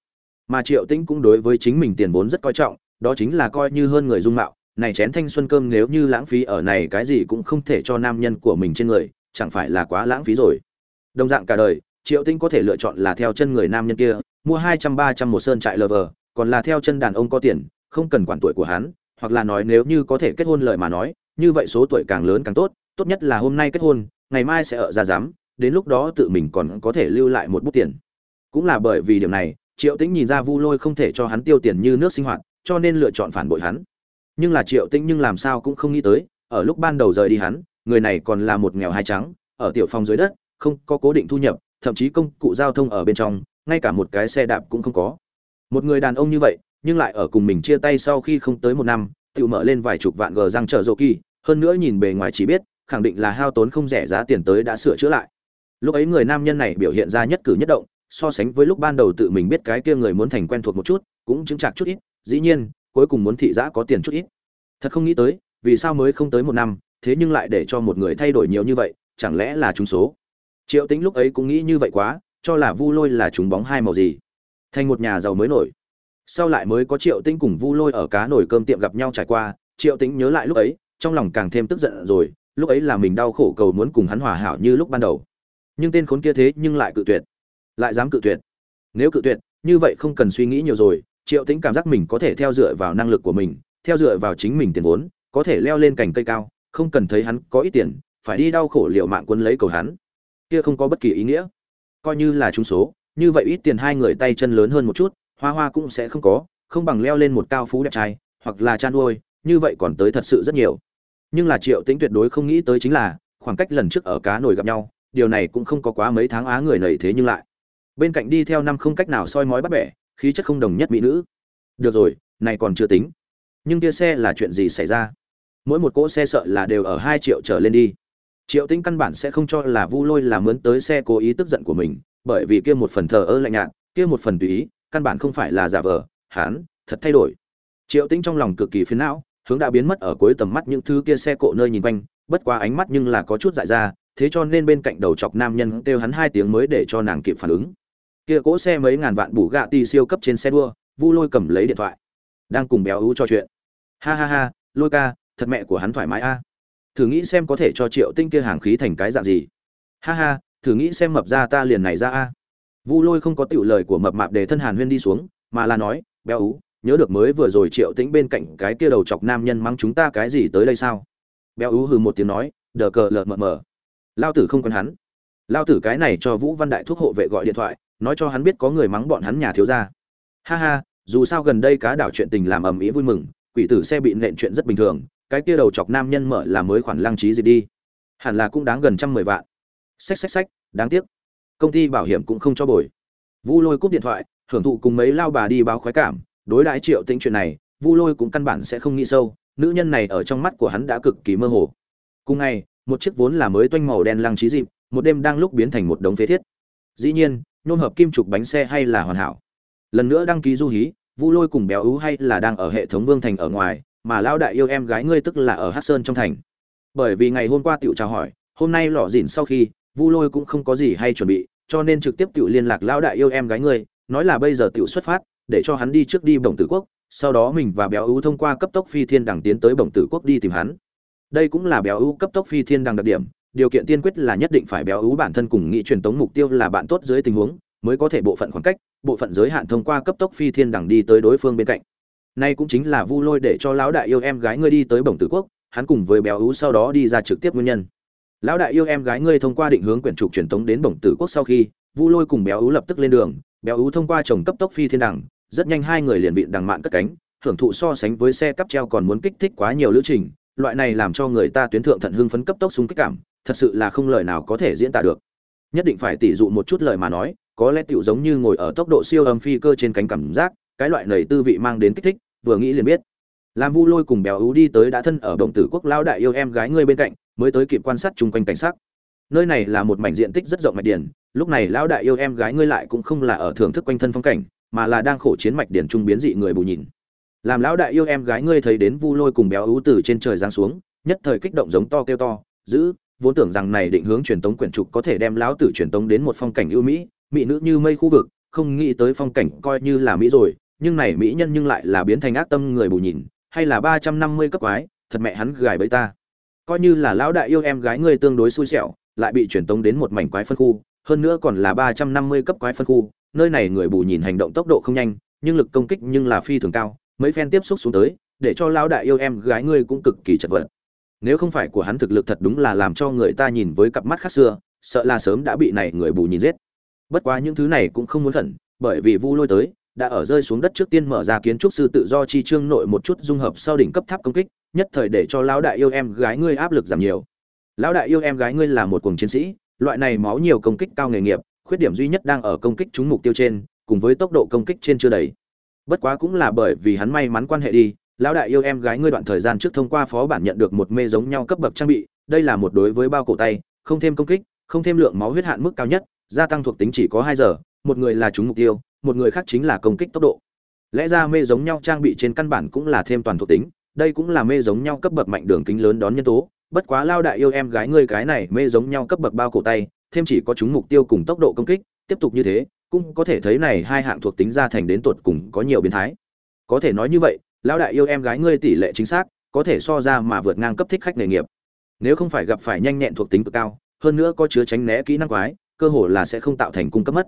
mà triệu tĩnh cũng đối với chính mình tiền vốn rất coi trọng, đó chính là coi như hơn người dung mạo, này chén thanh xuân cơm nếu như lãng phí ở này cái gì cũng không thể cho nam nhân của mình trên người, chẳng phải là quá lãng phí rồi. Đồng dạng cả đời, triệu tĩnh có thể lựa chọn là theo chân người nam nhân kia, mua hai trăm, ba trăm một sơn trại lờ vờ, còn là theo chân đàn ông có tiền, không cần quản tuổi của hắn, hoặc là nói nếu như có thể kết hôn lời mà nói, như vậy số tuổi càng lớn càng tốt tốt nhất là hôm nay kết hôn, ngày mai sẽ ở ra giám, đến lúc đó tự mình còn có thể lưu lại một bút tiền. Cũng là bởi vì điểm này triệu tĩnh nhìn ra vu lôi không thể cho hắn tiêu tiền như nước sinh hoạt, cho nên lựa chọn phản bội hắn. Nhưng là triệu tĩnh nhưng làm sao cũng không nghĩ tới, ở lúc ban đầu rời đi hắn, người này còn là một nghèo hai trắng, ở tiểu phòng dưới đất, không có cố định thu nhập, thậm chí công cụ giao thông ở bên trong, ngay cả một cái xe đạp cũng không có. Một người đàn ông như vậy, nhưng lại ở cùng mình chia tay sau khi không tới một năm, tự mở lên vài chục vạn gờ răng chở rộ kỳ, hơn nữa nhìn bề ngoài chỉ biết, khẳng định là hao tốn không rẻ giá tiền tới đã sửa chữa lại. Lúc ấy người nam nhân này biểu hiện ra nhất cử nhất động so sánh với lúc ban đầu tự mình biết cái kia người muốn thành quen thuộc một chút, cũng chứng chạc chút ít, dĩ nhiên, cuối cùng muốn thị giã có tiền chút ít. Thật không nghĩ tới, vì sao mới không tới một năm, thế nhưng lại để cho một người thay đổi nhiều như vậy, chẳng lẽ là chúng số? Triệu tính lúc ấy cũng nghĩ như vậy quá, cho là vu lôi là chúng bóng hai màu gì. Thành một nhà giàu mới nổi. Sau lại mới có triệu tĩnh cùng vu lôi ở cá nổi cơm tiệm gặp nhau trải qua, triệu tĩnh nhớ lại lúc ấy, trong lòng càng thêm tức giận rồi, lúc ấy là mình đau khổ cầu muốn cùng hắn hòa hảo như lúc ban đầu. Nhưng tên khốn kia thế nhưng lại cự tuyệt lại dám cự tuyệt. Nếu cự tuyệt, như vậy không cần suy nghĩ nhiều rồi, triệu tĩnh cảm giác mình có thể theo dựa vào năng lực của mình, theo dựa vào chính mình tiền vốn, có thể leo lên cành cây cao, không cần thấy hắn có ít tiền, phải đi đau khổ liệu mạng quân lấy cầu hắn. Kia không có bất kỳ ý nghĩa. Coi như là trúng số, như vậy ít tiền hai người tay chân lớn hơn một chút, hoa hoa cũng sẽ không có, không bằng leo lên một cao phú đẹp trai, hoặc là chăn nuôi, như vậy còn tới thật sự rất nhiều. Nhưng là triệu tĩnh tuyệt đối không nghĩ tới chính là, khoảng cách lần trước ở cá nổi gặp nhau, điều này cũng không có quá mấy tháng á người nầy thế nhưng lại bên cạnh đi theo năm không cách nào soi mói bắt bẻ, khí chất không đồng nhất mỹ nữ. Được rồi, này còn chưa tính. Nhưng kia xe là chuyện gì xảy ra? Mỗi một cỗ xe sợ là đều ở hai triệu trở lên đi. Triệu tĩnh căn bản sẽ không cho là vu lôi làm mướn tới xe cố ý tức giận của mình, bởi vì kia một phần thờ ơ lạnh nhạt, kia một phần tùy ý, căn bản không phải là giả vờ, hán, thật thay đổi. Triệu tĩnh trong lòng cực kỳ phiền não, hướng đã biến mất ở cuối tầm mắt những thứ kia xe cộ nơi nhìn quanh, bất quá ánh mắt nhưng là có chút dại ra, thế cho nên bên cạnh đầu chọc nam nhân kêu hắn hai tiếng mới để cho nàng kịp phản ứng kia cỗ xe mấy ngàn vạn bù gạ ti siêu cấp trên xe đua, vu lôi cầm lấy điện thoại. Đang cùng béo ú trò chuyện. Ha ha ha, lôi ca, thật mẹ của hắn thoải mái a. Thử nghĩ xem có thể cho triệu tinh kia hàng khí thành cái dạng gì. Ha ha, thử nghĩ xem mập ra ta liền này ra a. Vu lôi không có tiểu lời của mập mạp để thân hàn huyên đi xuống, mà là nói, béo ú, nhớ được mới vừa rồi triệu tĩnh bên cạnh cái kia đầu chọc nam nhân mắng chúng ta cái gì tới đây sao? Béo ú hừ một tiếng nói, đờ cờ lợt mờ mờ lao tử không còn hắn. Lao tử cái này cho vũ văn đại thuốc hộ vệ gọi điện thoại nói cho hắn biết có người mắng bọn hắn nhà thiếu gia. Ha ha, dù sao gần đây cá đảo chuyện tình làm ầm ĩ vui mừng, quỷ tử xe bị nện chuyện rất bình thường, cái kia đầu chọc nam nhân mở là mới khoản lăng trí gì đi. Hẳn là cũng đáng gần trăm mười vạn. Xách xách xách, đáng tiếc. Công ty bảo hiểm cũng không cho bồi. Vu lôi cúp điện thoại, hưởng thụ cùng mấy lao bà đi báo khoái cảm, đối đãi triệu tĩnh chuyện này, vu lôi cũng căn bản sẽ không nghĩ sâu, nữ nhân này ở trong mắt của hắn đã cực kỳ mơ hồ. Cùng ngày, một chiếc vốn là mới toanh màu đen lăng trí dịp, một đêm đang lúc biến thành một đống phế thiết. Dĩ nhiên nhôm hợp kim trục bánh xe hay là hoàn hảo. Lần nữa đăng ký du hí, vu lôi cùng béo ú hay là đang ở hệ thống vương thành ở ngoài, mà lao đại yêu em gái ngươi tức là ở hát sơn trong thành. Bởi vì ngày hôm qua tiểu chào hỏi, hôm nay lọ dỉn sau khi, vu lôi cũng không có gì hay chuẩn bị, cho nên trực tiếp tiểu liên lạc lao đại yêu em gái ngươi, nói là bây giờ tiểu xuất phát, để cho hắn đi trước đi bổng tử quốc, sau đó mình và béo ú thông qua cấp tốc phi thiên đằng tiến tới bổng tử quốc đi tìm hắn. Đây cũng là béo ú cấp tốc phi thiên đằng đặc điểm điều kiện tiên quyết là nhất định phải béo ú bản thân cùng nghĩ truyền tống mục tiêu là bạn tốt dưới tình huống mới có thể bộ phận khoảng cách bộ phận giới hạn thông qua cấp tốc phi thiên đẳng đi tới đối phương bên cạnh. Nay cũng chính là vu lôi để cho lão đại yêu em gái ngươi đi tới bổng tử quốc hắn cùng với béo ú sau đó đi ra trực tiếp nguyên nhân. Lão đại yêu em gái ngươi thông qua định hướng quyển trục truyền tống đến bổng tử quốc sau khi vu lôi cùng béo ú lập tức lên đường béo ú thông qua trồng cấp tốc phi thiên đẳng, rất nhanh hai người liền vịn đằng mạn cất cánh hưởng thụ so sánh với xe cắp treo còn muốn kích thích quá nhiều lữ trình loại này làm cho người ta tuyến thượng thận hưng phấn cấp tốc súng kích cảm thật sự là không lời nào có thể diễn tả được. Nhất định phải tỉ dụ một chút lời mà nói, có lẽ tiểu giống như ngồi ở tốc độ siêu âm phi cơ trên cánh cảm giác, cái loại nầy tư vị mang đến kích thích, vừa nghĩ liền biết. Làm vu lôi cùng béo ú đi tới đã thân ở động tử quốc lao đại yêu em gái ngươi bên cạnh, mới tới kịp quan sát chung quanh cảnh sắc. Nơi này là một mảnh diện tích rất rộng mạch điển, lúc này lão đại yêu em gái ngươi lại cũng không là ở thưởng thức quanh thân phong cảnh, mà là đang khổ chiến mạch điển trung biến dị người bù nhìn. Làm lão đại yêu em gái ngươi thấy đến vu lôi cùng béo ú từ trên trời giáng xuống, nhất thời kích động giống to kêu to, giữ vốn tưởng rằng này định hướng truyền tống quyển trục có thể đem lão tử truyền tống đến một phong cảnh ưu mỹ mỹ nữ như mây khu vực, không nghĩ tới phong cảnh coi như là mỹ rồi, nhưng này mỹ nhân nhưng lại là biến thành ác tâm người bù nhìn, hay là ba trăm năm mươi cấp quái, thật mẹ hắn gài bẫy ta. Coi như là lão đại yêu em gái ngươi tương đối xui xẻo, lại bị truyền tống đến một mảnh quái phân khu, hơn nữa còn là ba trăm năm mươi cấp quái phân khu, nơi này người bù nhìn hành động tốc độ không nhanh, nhưng lực công kích nhưng là phi thường cao, mấy phen tiếp xúc xuống tới, để cho lão đại yêu em gái ngươi cũng cực kỳ chật vật nếu không phải của hắn thực lực thật đúng là làm cho người ta nhìn với cặp mắt khác xưa, sợ là sớm đã bị này người bù nhìn giết. Bất quá những thứ này cũng không muốn khẩn, bởi vì vu lôi tới, đã ở rơi xuống đất trước tiên mở ra kiến trúc sư tự do chi trương nội một chút dung hợp sau đỉnh cấp tháp công kích, nhất thời để cho lão đại yêu em gái ngươi áp lực giảm nhiều. Lão đại yêu em gái ngươi là một cuồng chiến sĩ, loại này máu nhiều công kích cao nghề nghiệp, khuyết điểm duy nhất đang ở công kích trúng mục tiêu trên, cùng với tốc độ công kích trên chưa đầy. Bất quá cũng là bởi vì hắn may mắn quan hệ đi lão đại yêu em gái ngươi đoạn thời gian trước thông qua phó bản nhận được một mê giống nhau cấp bậc trang bị, đây là một đối với bao cổ tay, không thêm công kích, không thêm lượng máu huyết hạn mức cao nhất, gia tăng thuộc tính chỉ có hai giờ, một người là trúng mục tiêu, một người khác chính là công kích tốc độ. Lẽ ra mê giống nhau trang bị trên căn bản cũng là thêm toàn thuộc tính, đây cũng là mê giống nhau cấp bậc mạnh đường kính lớn đón nhân tố, bất quá lao đại yêu em gái ngươi cái này mê giống nhau cấp bậc bao cổ tay, thêm chỉ có chúng mục tiêu cùng tốc độ công kích, tiếp tục như thế, cũng có thể thấy này hai hạng thuộc tính ra thành đến tột cùng có nhiều biến thái. Có thể nói như vậy Lão đại yêu em gái ngươi tỷ lệ chính xác, có thể so ra mà vượt ngang cấp thích khách nghề nghiệp. Nếu không phải gặp phải nhanh nhẹn thuộc tính cực cao, hơn nữa có chứa tránh né kỹ năng quái, cơ hồ là sẽ không tạo thành cung cấp mất.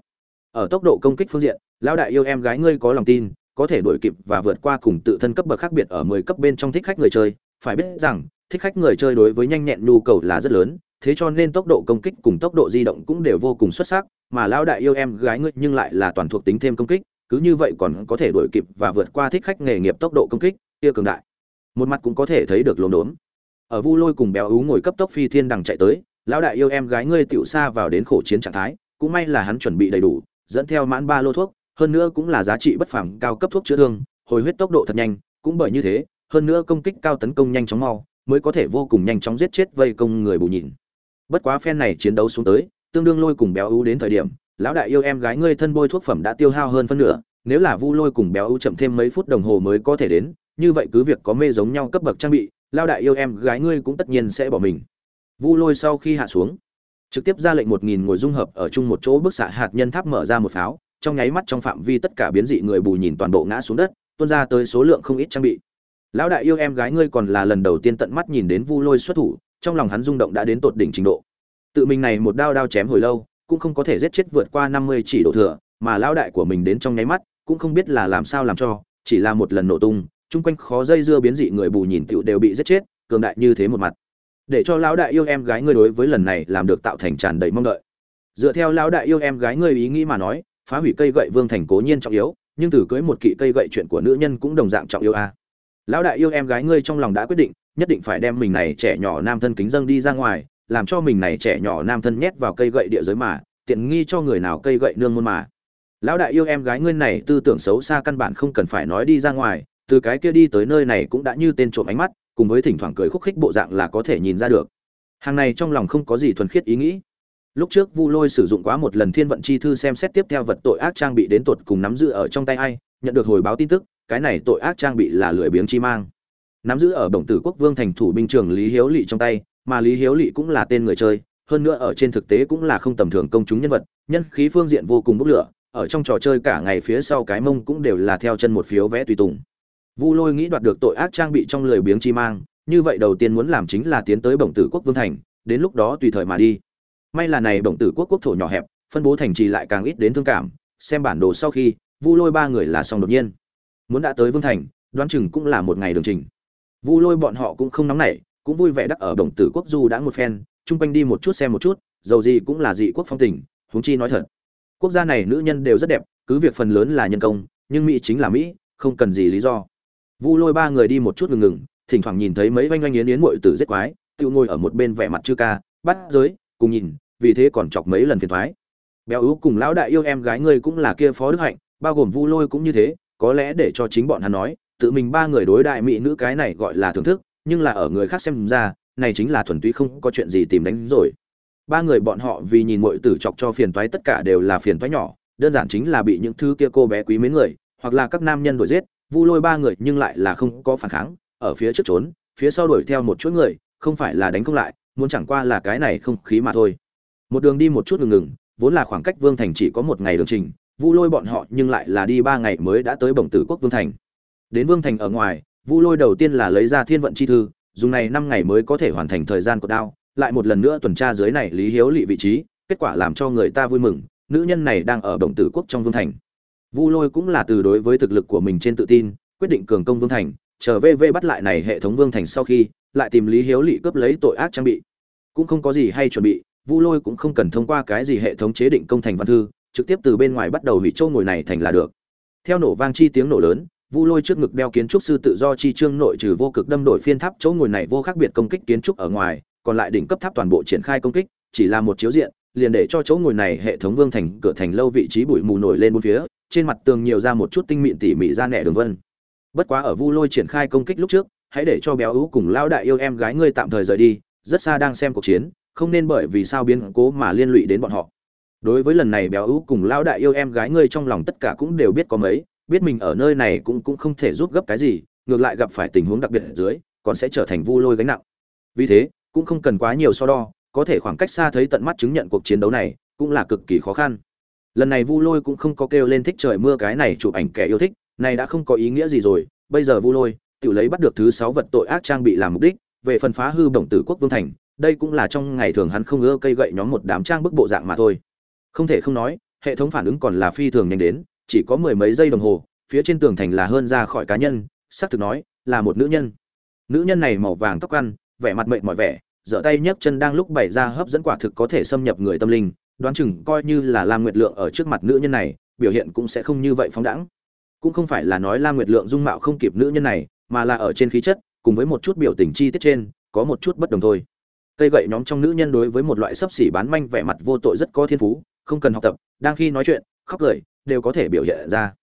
Ở tốc độ công kích phương diện, lão đại yêu em gái ngươi có lòng tin, có thể đuổi kịp và vượt qua cùng tự thân cấp bậc khác biệt ở 10 cấp bên trong thích khách người chơi. Phải biết rằng, thích khách người chơi đối với nhanh nhẹn nhu cầu là rất lớn, thế cho nên tốc độ công kích cùng tốc độ di động cũng đều vô cùng xuất sắc, mà lão đại yêu em gái ngươi nhưng lại là toàn thuộc tính thêm công kích cứ như vậy còn có thể đuổi kịp và vượt qua thích khách nghề nghiệp tốc độ công kích, kia cường đại. Một mặt cũng có thể thấy được lốm đốm. Ở vu lôi cùng béo ú ngồi cấp tốc phi thiên đằng chạy tới, lão đại yêu em gái ngươi tiểu xa vào đến khổ chiến trạng thái, cũng may là hắn chuẩn bị đầy đủ, dẫn theo mãn ba lô thuốc, hơn nữa cũng là giá trị bất phẳng cao cấp thuốc chữa thương, hồi huyết tốc độ thật nhanh, cũng bởi như thế, hơn nữa công kích cao tấn công nhanh chóng mau, mới có thể vô cùng nhanh chóng giết chết vây công người bù nhìn. Bất quá phen này chiến đấu xuống tới, tương đương lôi cùng béo ú đến thời điểm lão đại yêu em gái ngươi thân bôi thuốc phẩm đã tiêu hao hơn phân nửa, nếu là vu lôi cùng béo ưu chậm thêm mấy phút đồng hồ mới có thể đến, như vậy cứ việc có mê giống nhau cấp bậc trang bị lao đại yêu em gái ngươi cũng tất nhiên sẽ bỏ mình. Vu lôi sau khi hạ xuống, trực tiếp ra lệnh một nghìn ngồi dung hợp ở chung một chỗ bức xạ hạt nhân tháp mở ra một pháo, trong nháy mắt trong phạm vi tất cả biến dị người bù nhìn toàn bộ ngã xuống đất, tuôn ra tới số lượng không ít trang bị. Lão đại yêu em gái ngươi còn là lần đầu tiên tận mắt nhìn đến vu lôi xuất thủ, trong lòng hắn rung động đã đến tột đỉnh trình độ. Tự mình này một đao đao chém hồi lâu cũng không có thể giết chết vượt qua năm mươi chỉ đổ thừa, mà lão đại của mình đến trong nháy mắt, cũng không biết là làm sao làm cho, chỉ là một lần nổ tung, chung quanh khó dây dưa biến dị người bù nhìn tiểu đều bị giết chết, cường đại như thế một mặt. Để cho lão đại yêu em gái ngươi đối với lần này làm được tạo thành tràn đầy mong đợi. Dựa theo lão đại yêu em gái ngươi ý nghĩ mà nói, phá hủy cây gậy vương thành cố nhiên trọng yếu, nhưng từ cưới một kỵ cây gậy chuyện của nữ nhân cũng đồng dạng trọng yếu a. Lão đại yêu em gái ngươi trong lòng đã quyết định, nhất định phải đem mình này trẻ nhỏ nam thân kính dâng đi ra ngoài làm cho mình này trẻ nhỏ nam thân nhét vào cây gậy địa giới mà, tiện nghi cho người nào cây gậy nương môn mà. Lão đại yêu em gái ngươi này tư tưởng xấu xa căn bản không cần phải nói đi ra ngoài, từ cái kia đi tới nơi này cũng đã như tên trộm ánh mắt, cùng với thỉnh thoảng cười khúc khích bộ dạng là có thể nhìn ra được. Hàng này trong lòng không có gì thuần khiết ý nghĩ. Lúc trước vu lôi sử dụng quá một lần thiên vận chi thư xem xét tiếp theo vật tội ác trang bị đến tột cùng nắm giữ ở trong tay ai, nhận được hồi báo tin tức, cái này tội ác trang bị là lưỡi biếng chi mang. Nắm giữ ở bổng tử quốc vương thành thủ binh trưởng lý hiếu lỵ trong tay mà lý hiếu lỵ cũng là tên người chơi, hơn nữa ở trên thực tế cũng là không tầm thường công chúng nhân vật, nhân khí phương diện vô cùng bốc lửa, ở trong trò chơi cả ngày phía sau cái mông cũng đều là theo chân một phiếu vẽ tùy tùng. Vu lôi nghĩ đoạt được tội ác trang bị trong lười biếng chi mang, như vậy đầu tiên muốn làm chính là tiến tới bổng tử quốc vương thành, đến lúc đó tùy thời mà đi. May là này bổng tử quốc quốc thổ nhỏ hẹp, phân bố thành trì lại càng ít đến thương cảm, xem bản đồ sau khi, vu lôi ba người là xong đột nhiên. Muốn đã tới vương thành, đoán chừng cũng là một ngày đường trình. Vu lôi bọn họ cũng không nóng nảy cũng vui vẻ đắc ở đồng tử quốc du đã một phen, chung quanh đi một chút xem một chút, dầu gì cũng là dị quốc phong tình, huống chi nói thật. Quốc gia này nữ nhân đều rất đẹp, cứ việc phần lớn là nhân công, nhưng mỹ chính là mỹ, không cần gì lý do. Vu lôi ba người đi một chút ngừng ngừng, thỉnh thoảng nhìn thấy mấy vanh oanh yến yến mội tử giết quái, tự ngồi ở một bên vẻ mặt chư ca, bắt giới, cùng nhìn, vì thế còn chọc mấy lần phiền thoái. Béo ú cùng lão đại yêu em gái ngươi cũng là kia phó đức hạnh, bao gồm vu lôi cũng như thế, có lẽ để cho chính bọn hắn nói, tự mình ba người đối đại mỹ nữ cái này gọi là thưởng thức nhưng là ở người khác xem ra, này chính là thuần túy không có chuyện gì tìm đánh rồi. Ba người bọn họ vì nhìn mọi tử chọc cho phiền toái tất cả đều là phiền toái nhỏ, đơn giản chính là bị những thứ kia cô bé quý mến người, hoặc là các nam nhân đuổi giết, vu lôi ba người nhưng lại là không có phản kháng, ở phía trước trốn, phía sau đuổi theo một chuỗi người, không phải là đánh không lại, muốn chẳng qua là cái này không khí mà thôi. Một đường đi một chút ngừng ngừng, vốn là khoảng cách vương thành chỉ có một ngày đường trình, vu lôi bọn họ nhưng lại là đi ba ngày mới đã tới bồng tử quốc vương thành. Đến vương thành ở ngoài vu lôi đầu tiên là lấy ra thiên vận chi thư, dùng này năm ngày mới có thể hoàn thành thời gian của đao, lại một lần nữa tuần tra dưới này lý hiếu lị vị trí, kết quả làm cho người ta vui mừng, nữ nhân này đang ở bồng tử quốc trong vương thành. Vu lôi cũng là từ đối với thực lực của mình trên tự tin, quyết định cường công vương thành, chờ vv bắt lại này hệ thống vương thành sau khi, lại tìm lý hiếu lị cướp lấy tội ác trang bị. Cũng không có gì hay chuẩn bị, vu lôi cũng không cần thông qua cái gì hệ thống chế định công thành văn thư, trực tiếp từ bên ngoài bắt đầu hủy châu ngồi này thành là được. Theo nổ vang chi tiếng nổ lớn vu lôi trước ngực đeo kiến trúc sư tự do chi trương nội trừ vô cực đâm đổi phiên tháp chỗ ngồi này vô khác biệt công kích kiến trúc ở ngoài, còn lại đỉnh cấp tháp toàn bộ triển khai công kích, chỉ là một chiếu diện, liền để cho chỗ ngồi này hệ thống vương thành, cửa thành lâu vị trí bụi mù nổi lên bốn phía, trên mặt tường nhiều ra một chút tinh mịn tỉ mỉ ra nẻ đường vân. Bất quá ở vu lôi triển khai công kích lúc trước, hãy để cho béo ú cùng lao đại yêu em gái ngươi tạm thời rời đi, rất xa đang xem cuộc chiến, không nên bởi vì sao biến cố mà liên lụy đến bọn họ. Đối với lần này béo ú cùng lao đại yêu em gái ngươi trong lòng tất cả cũng đều biết có mấy biết mình ở nơi này cũng cũng không thể giúp gấp cái gì, ngược lại gặp phải tình huống đặc biệt ở dưới, còn sẽ trở thành vu lôi gánh nặng. Vì thế, cũng không cần quá nhiều so đo, có thể khoảng cách xa thấy tận mắt chứng nhận cuộc chiến đấu này, cũng là cực kỳ khó khăn. Lần này vu lôi cũng không có kêu lên thích trời mưa cái này chụp ảnh kẻ yêu thích, này đã không có ý nghĩa gì rồi, bây giờ vu lôi, tự lấy bắt được thứ sáu vật tội ác trang bị làm mục đích, về phần phá hư bổng tử quốc vương thành, đây cũng là trong ngày thường hắn không ưa cây gậy nhóm một đám trang bức bộ dạng mà thôi. Không thể không nói, hệ thống phản ứng còn là phi thường nhanh đến chỉ có mười mấy giây đồng hồ, phía trên tường thành là hơn ra khỏi cá nhân, xác thực nói, là một nữ nhân. Nữ nhân này màu vàng tóc ăn, vẻ mặt mệt mỏi vẻ giở tay nhấc chân đang lúc bày ra hấp dẫn quả thực có thể xâm nhập người tâm linh, đoán chừng coi như là lam nguyệt lượng ở trước mặt nữ nhân này, biểu hiện cũng sẽ không như vậy phóng đẳng cũng không phải là nói lam nguyệt lượng dung mạo không kịp nữ nhân này, mà là ở trên khí chất, cùng với một chút biểu tình chi tiết trên, có một chút bất đồng thôi. Cây gậy nhóm trong nữ nhân đối với một loại sấp xỉ bán manh vẻ mặt vô tội rất có thiên phú, không cần học tập, đang khi nói chuyện, khóc cười đều có thể biểu hiện ra.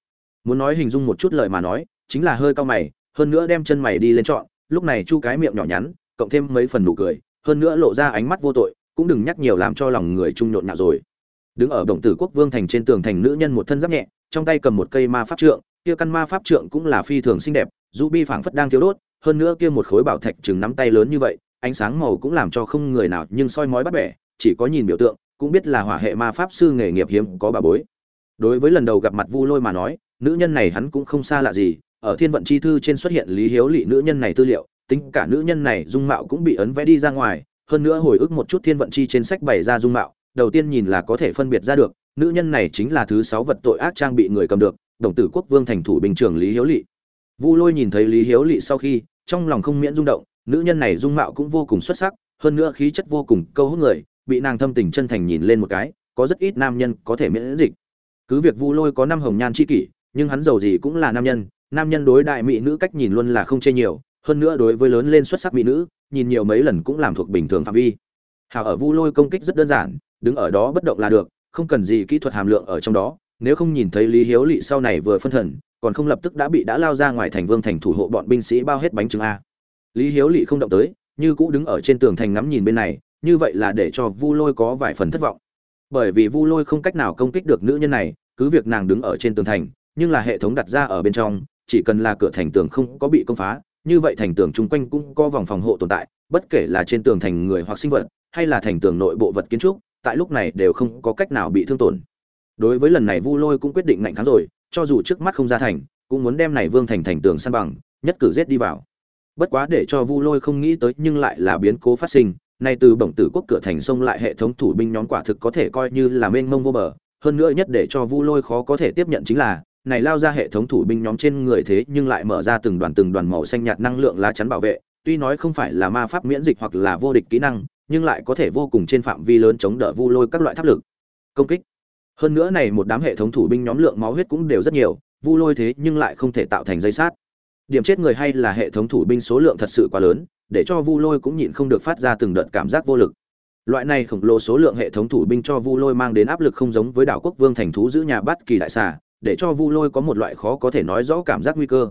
Muốn nói hình dung một chút lời mà nói, chính là hơi cao mày, hơn nữa đem chân mày đi lên trọn, lúc này chu cái miệng nhỏ nhắn, cộng thêm mấy phần nụ cười, hơn nữa lộ ra ánh mắt vô tội, cũng đừng nhắc nhiều làm cho lòng người trung nhộn nhạo rồi. Đứng ở đồng tử quốc vương thành trên tường thành nữ nhân một thân giáp nhẹ, trong tay cầm một cây ma pháp trượng, kia căn ma pháp trượng cũng là phi thường xinh đẹp, dù bi phảng phất đang thiếu đốt, hơn nữa kia một khối bảo thạch chừng nắm tay lớn như vậy, ánh sáng màu cũng làm cho không người nào nhưng soi mói bắt bẻ, chỉ có nhìn biểu tượng, cũng biết là hỏa hệ ma pháp sư nghề nghiệp hiếm có bà bối đối với lần đầu gặp mặt vu lôi mà nói, nữ nhân này hắn cũng không xa lạ gì. Ở thiên vận chi thư trên xuất hiện lý hiếu lị nữ nhân này tư liệu, tính cả nữ nhân này dung mạo cũng bị ấn vẽ đi ra ngoài. Hơn nữa hồi ức một chút thiên vận chi trên sách bày ra dung mạo, đầu tiên nhìn là có thể phân biệt ra được, nữ nhân này chính là thứ sáu vật tội ác trang bị người cầm được, đồng tử quốc vương thành thủ bình trưởng lý hiếu lị. Vu lôi nhìn thấy lý hiếu lị sau khi, trong lòng không miễn rung động, nữ nhân này dung mạo cũng vô cùng xuất sắc, hơn nữa khí chất vô cùng câu hút người, bị nàng thâm tình chân thành nhìn lên một cái, có rất ít nam nhân có thể miễn dịch cứ việc vu lôi có năm hồng nhan chi kỷ, nhưng hắn giàu gì cũng là nam nhân. Nam nhân đối đại mỹ nữ cách nhìn luôn là không chê nhiều. Hơn nữa đối với lớn lên xuất sắc mỹ nữ, nhìn nhiều mấy lần cũng làm thuộc bình thường phạm vi. Hào ở vu lôi công kích rất đơn giản, đứng ở đó bất động là được, không cần gì kỹ thuật hàm lượng ở trong đó. Nếu không nhìn thấy lý hiếu lỵ sau này vừa phân thần, còn không lập tức đã bị đã lao ra ngoài thành vương thành thủ hộ bọn binh sĩ bao hết bánh trứng a. Lý hiếu lỵ không động tới, như cũ đứng ở trên tường thành ngắm nhìn bên này, như vậy là để cho vu lôi có vài phần thất vọng bởi vì vu lôi không cách nào công kích được nữ nhân này, cứ việc nàng đứng ở trên tường thành, nhưng là hệ thống đặt ra ở bên trong, chỉ cần là cửa thành tường không có bị công phá, như vậy thành tường chung quanh cũng có vòng phòng hộ tồn tại, bất kể là trên tường thành người hoặc sinh vật, hay là thành tường nội bộ vật kiến trúc, tại lúc này đều không có cách nào bị thương tổn. Đối với lần này vu lôi cũng quyết định ngạnh thắng rồi, cho dù trước mắt không ra thành, cũng muốn đem này vương thành thành tường săn bằng, nhất cử giết đi vào. Bất quá để cho vu lôi không nghĩ tới nhưng lại là biến cố phát sinh nay từ bổng tử quốc cửa thành sông lại hệ thống thủ binh nhóm quả thực có thể coi như là mênh mông vô bờ, hơn nữa nhất để cho vu lôi khó có thể tiếp nhận chính là, này lao ra hệ thống thủ binh nhóm trên người thế nhưng lại mở ra từng đoàn từng đoàn màu xanh nhạt năng lượng lá chắn bảo vệ, tuy nói không phải là ma pháp miễn dịch hoặc là vô địch kỹ năng, nhưng lại có thể vô cùng trên phạm vi lớn chống đỡ vu lôi các loại tháp lực. Công kích. Hơn nữa này một đám hệ thống thủ binh nhóm lượng máu huyết cũng đều rất nhiều, vu lôi thế nhưng lại không thể tạo thành dây sát. Điểm chết người hay là hệ thống thủ binh số lượng thật sự quá lớn để cho vu lôi cũng nhịn không được phát ra từng đợt cảm giác vô lực. Loại này khổng lồ số lượng hệ thống thủ binh cho vu lôi mang đến áp lực không giống với đảo quốc vương thành thú giữ nhà bắt kỳ đại xà, để cho vu lôi có một loại khó có thể nói rõ cảm giác nguy cơ.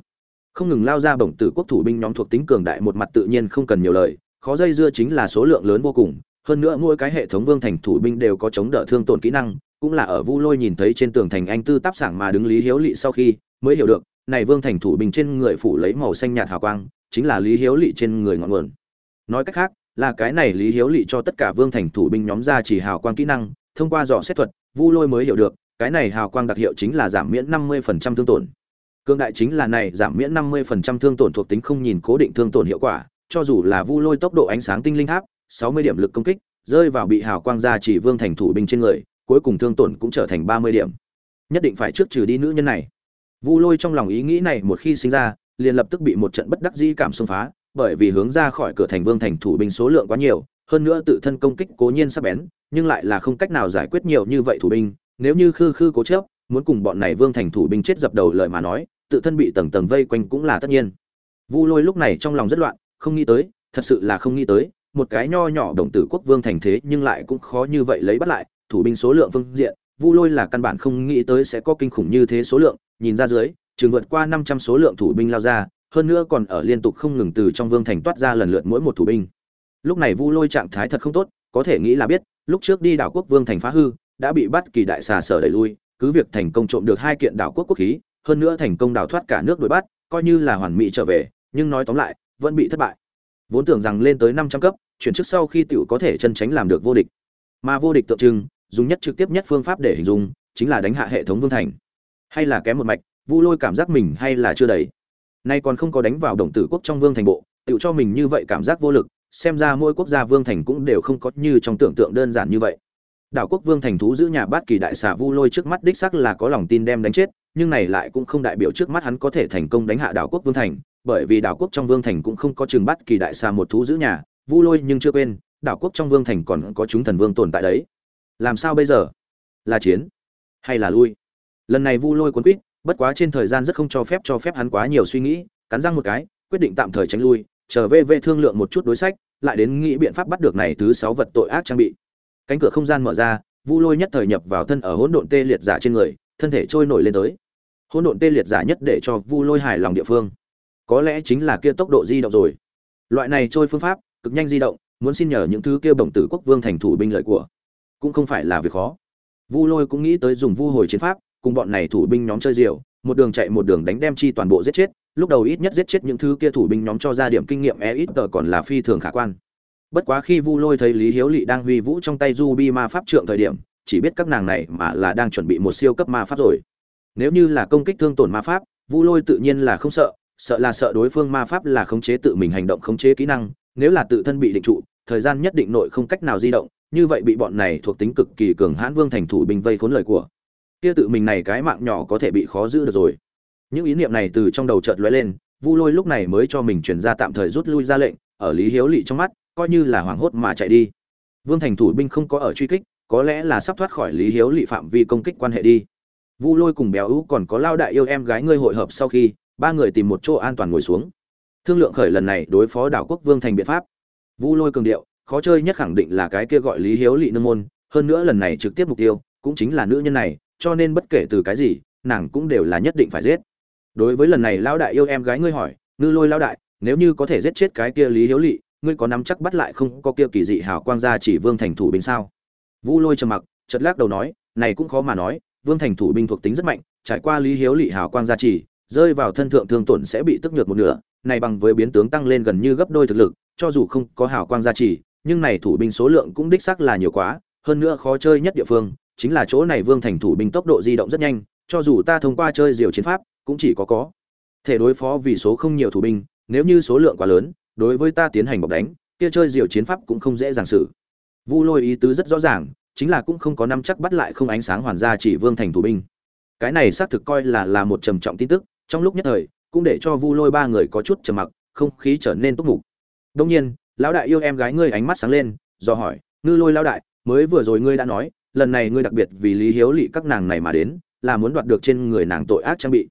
Không ngừng lao ra bổng tử quốc thủ binh nhóm thuộc tính cường đại một mặt tự nhiên không cần nhiều lời, khó dây dưa chính là số lượng lớn vô cùng. Hơn nữa mỗi cái hệ thống vương thành thủ binh đều có chống đỡ thương tổn kỹ năng, cũng là ở vu lôi nhìn thấy trên tường thành anh tư táp sảng mà đứng lý hiếu lị sau khi mới hiểu được, này vương thành thủ binh trên người phủ lấy màu xanh nhạt hào quang chính là lý hiếu lỵ trên người ngọn nguồn. Nói cách khác, là cái này lý hiếu lỵ cho tất cả vương thành thủ binh nhóm ra chỉ hào quang kỹ năng, thông qua dò xét thuật, vu lôi mới hiểu được, cái này hào quang đặc hiệu chính là giảm miễn 50% thương tổn. Cương đại chính là này, giảm miễn 50% thương tổn thuộc tính không nhìn cố định thương tổn hiệu quả, cho dù là vu lôi tốc độ ánh sáng tinh linh tháp 60 điểm lực công kích, rơi vào bị hào quang ra chỉ vương thành thủ binh trên người, cuối cùng thương tổn cũng trở thành 30 điểm. Nhất định phải trước trừ đi nữ nhân này. Vu lôi trong lòng ý nghĩ này một khi sinh ra liền lập tức bị một trận bất đắc dĩ cảm xung phá, bởi vì hướng ra khỏi cửa thành vương thành thủ binh số lượng quá nhiều, hơn nữa tự thân công kích cố nhiên sắc bén, nhưng lại là không cách nào giải quyết nhiều như vậy thủ binh. Nếu như khư khư cố chấp, muốn cùng bọn này vương thành thủ binh chết dập đầu lời mà nói, tự thân bị tầng tầng vây quanh cũng là tất nhiên. Vu lôi lúc này trong lòng rất loạn, không nghĩ tới, thật sự là không nghĩ tới, một cái nho nhỏ đồng tử quốc vương thành thế nhưng lại cũng khó như vậy lấy bắt lại, thủ binh số lượng phương diện, vu lôi là căn bản không nghĩ tới sẽ có kinh khủng như thế số lượng, nhìn ra dưới chừng vượt qua năm trăm số lượng thủ binh lao ra, hơn nữa còn ở liên tục không ngừng từ trong vương thành toát ra lần lượt mỗi một thủ binh. Lúc này vu lôi trạng thái thật không tốt, có thể nghĩ là biết, lúc trước đi đảo quốc vương thành phá hư, đã bị bắt kỳ đại xà sở đẩy lui, cứ việc thành công trộm được hai kiện đảo quốc quốc khí, hơn nữa thành công đào thoát cả nước đuổi bắt, coi như là hoàn mỹ trở về, nhưng nói tóm lại, vẫn bị thất bại. Vốn tưởng rằng lên tới năm trăm cấp, chuyển chức sau khi tiểu có thể chân tránh làm được vô địch. Mà vô địch tượng trưng, dùng nhất trực tiếp nhất phương pháp để hình dung, chính là đánh hạ hệ thống vương thành. Hay là kém một mạch vu lôi cảm giác mình hay là chưa đầy. Nay còn không có đánh vào đồng tử quốc trong vương thành bộ, tự cho mình như vậy cảm giác vô lực, xem ra mỗi quốc gia vương thành cũng đều không có như trong tưởng tượng đơn giản như vậy. Đảo quốc vương thành thú giữ nhà bát kỳ đại xà vu lôi trước mắt đích sắc là có lòng tin đem đánh chết, nhưng này lại cũng không đại biểu trước mắt hắn có thể thành công đánh hạ đảo quốc vương thành, bởi vì đảo quốc trong vương thành cũng không có trường bát kỳ đại xà một thú giữ nhà, vu lôi nhưng chưa quên, đảo quốc trong vương thành còn có chúng thần vương tồn tại đấy. Làm sao bây giờ? Là chiến hay là lui? Lần này vu lôi cuốn quýt bất quá trên thời gian rất không cho phép cho phép hắn quá nhiều suy nghĩ, cắn răng một cái, quyết định tạm thời tránh lui trở về về thương lượng một chút đối sách, lại đến nghĩ biện pháp bắt được này thứ sáu vật tội ác trang bị. Cánh cửa không gian mở ra, vu lôi nhất thời nhập vào thân ở hỗn độn tê liệt giả trên người, thân thể trôi nổi lên tới. Hỗn độn tê liệt giả nhất để cho vu lôi hài lòng địa phương. Có lẽ chính là kia tốc độ di động rồi. Loại này trôi phương pháp, cực nhanh di động, muốn xin nhờ những thứ kia bổng tử quốc vương thành thủ binh lợi của. Cũng không phải là việc khó. Vu lôi cũng nghĩ tới dùng vu hồi chiến pháp cùng bọn này thủ binh nhóm chơi diều, một đường chạy một đường đánh đem chi toàn bộ giết chết, lúc đầu ít nhất giết chết những thứ kia thủ binh nhóm cho ra điểm kinh nghiệm e ít tờ còn là phi thường khả quan. Bất quá khi vu lôi thấy lý hiếu lị đang huy vũ trong tay ruby ma pháp trượng thời điểm, chỉ biết các nàng này mà là đang chuẩn bị một siêu cấp ma pháp rồi. Nếu như là công kích thương tổn ma pháp, vu lôi tự nhiên là không sợ sợ là sợ đối phương ma pháp là khống chế tự mình hành động khống chế kỹ năng, nếu là tự thân bị định trụ, thời gian nhất định nội không cách nào di động, như vậy bị bọn này thuộc tính cực kỳ cường hãn vương thành thủ binh vây khốn lời của kia tự mình này cái mạng nhỏ có thể bị khó giữ được rồi. Những ý niệm này từ trong đầu chợt lóe lên, vu lôi lúc này mới cho mình chuyển ra tạm thời rút lui ra lệnh, ở lý hiếu lỵ trong mắt, coi như là hoảng hốt mà chạy đi. Vương thành thủ binh không có ở truy kích, có lẽ là sắp thoát khỏi lý hiếu lỵ phạm vi công kích quan hệ đi. Vu lôi cùng béo ú còn có lao đại yêu em gái ngươi hội hợp sau khi, ba người tìm một chỗ an toàn ngồi xuống. Thương lượng khởi lần này đối phó đảo quốc vương thành biện pháp. Vu lôi cường điệu, khó chơi nhất khẳng định là cái kia gọi lý hiếu lỵ nương môn, hơn nữa lần này trực tiếp mục tiêu cũng chính là nữ nhân này cho nên bất kể từ cái gì nàng cũng đều là nhất định phải giết. Đối với lần này lão đại yêu em gái ngươi hỏi ngư lôi lão đại nếu như có thể giết chết cái kia lý hiếu lỵ ngươi có nắm chắc bắt lại không có kia kỳ dị hào quang gia chỉ vương thành thủ binh sao? Vu lôi trầm mặc chật lắc đầu nói này cũng khó mà nói vương thành thủ binh thuộc tính rất mạnh trải qua lý hiếu lỵ hào quang gia chỉ rơi vào thân thượng thương tổn sẽ bị tức nhược một nửa này bằng với biến tướng tăng lên gần như gấp đôi thực lực cho dù không có hào quang gia Chỉ, nhưng này thủ binh số lượng cũng đích xác là nhiều quá hơn nữa khó chơi nhất địa phương chính là chỗ này vương thành thủ binh tốc độ di động rất nhanh, cho dù ta thông qua chơi diều chiến pháp, cũng chỉ có có. Thể đối phó vì số không nhiều thủ binh, nếu như số lượng quá lớn, đối với ta tiến hành bọc đánh, kia chơi diều chiến pháp cũng không dễ dàng xử. Vu lôi ý tứ rất rõ ràng, chính là cũng không có năm chắc bắt lại không ánh sáng hoàn gia chỉ vương thành thủ binh. Cái này xác thực coi là là một trầm trọng tin tức, trong lúc nhất thời, cũng để cho vu lôi ba người có chút trầm mặc, không khí trở nên túc mục. Đông nhiên, lão đại yêu em gái ngươi ánh mắt sáng lên, do hỏi, ngư lôi lão đại, mới vừa rồi ngươi đã nói lần này ngươi đặc biệt vì lý hiếu lị các nàng này mà đến, là muốn đoạt được trên người nàng tội ác trang bị.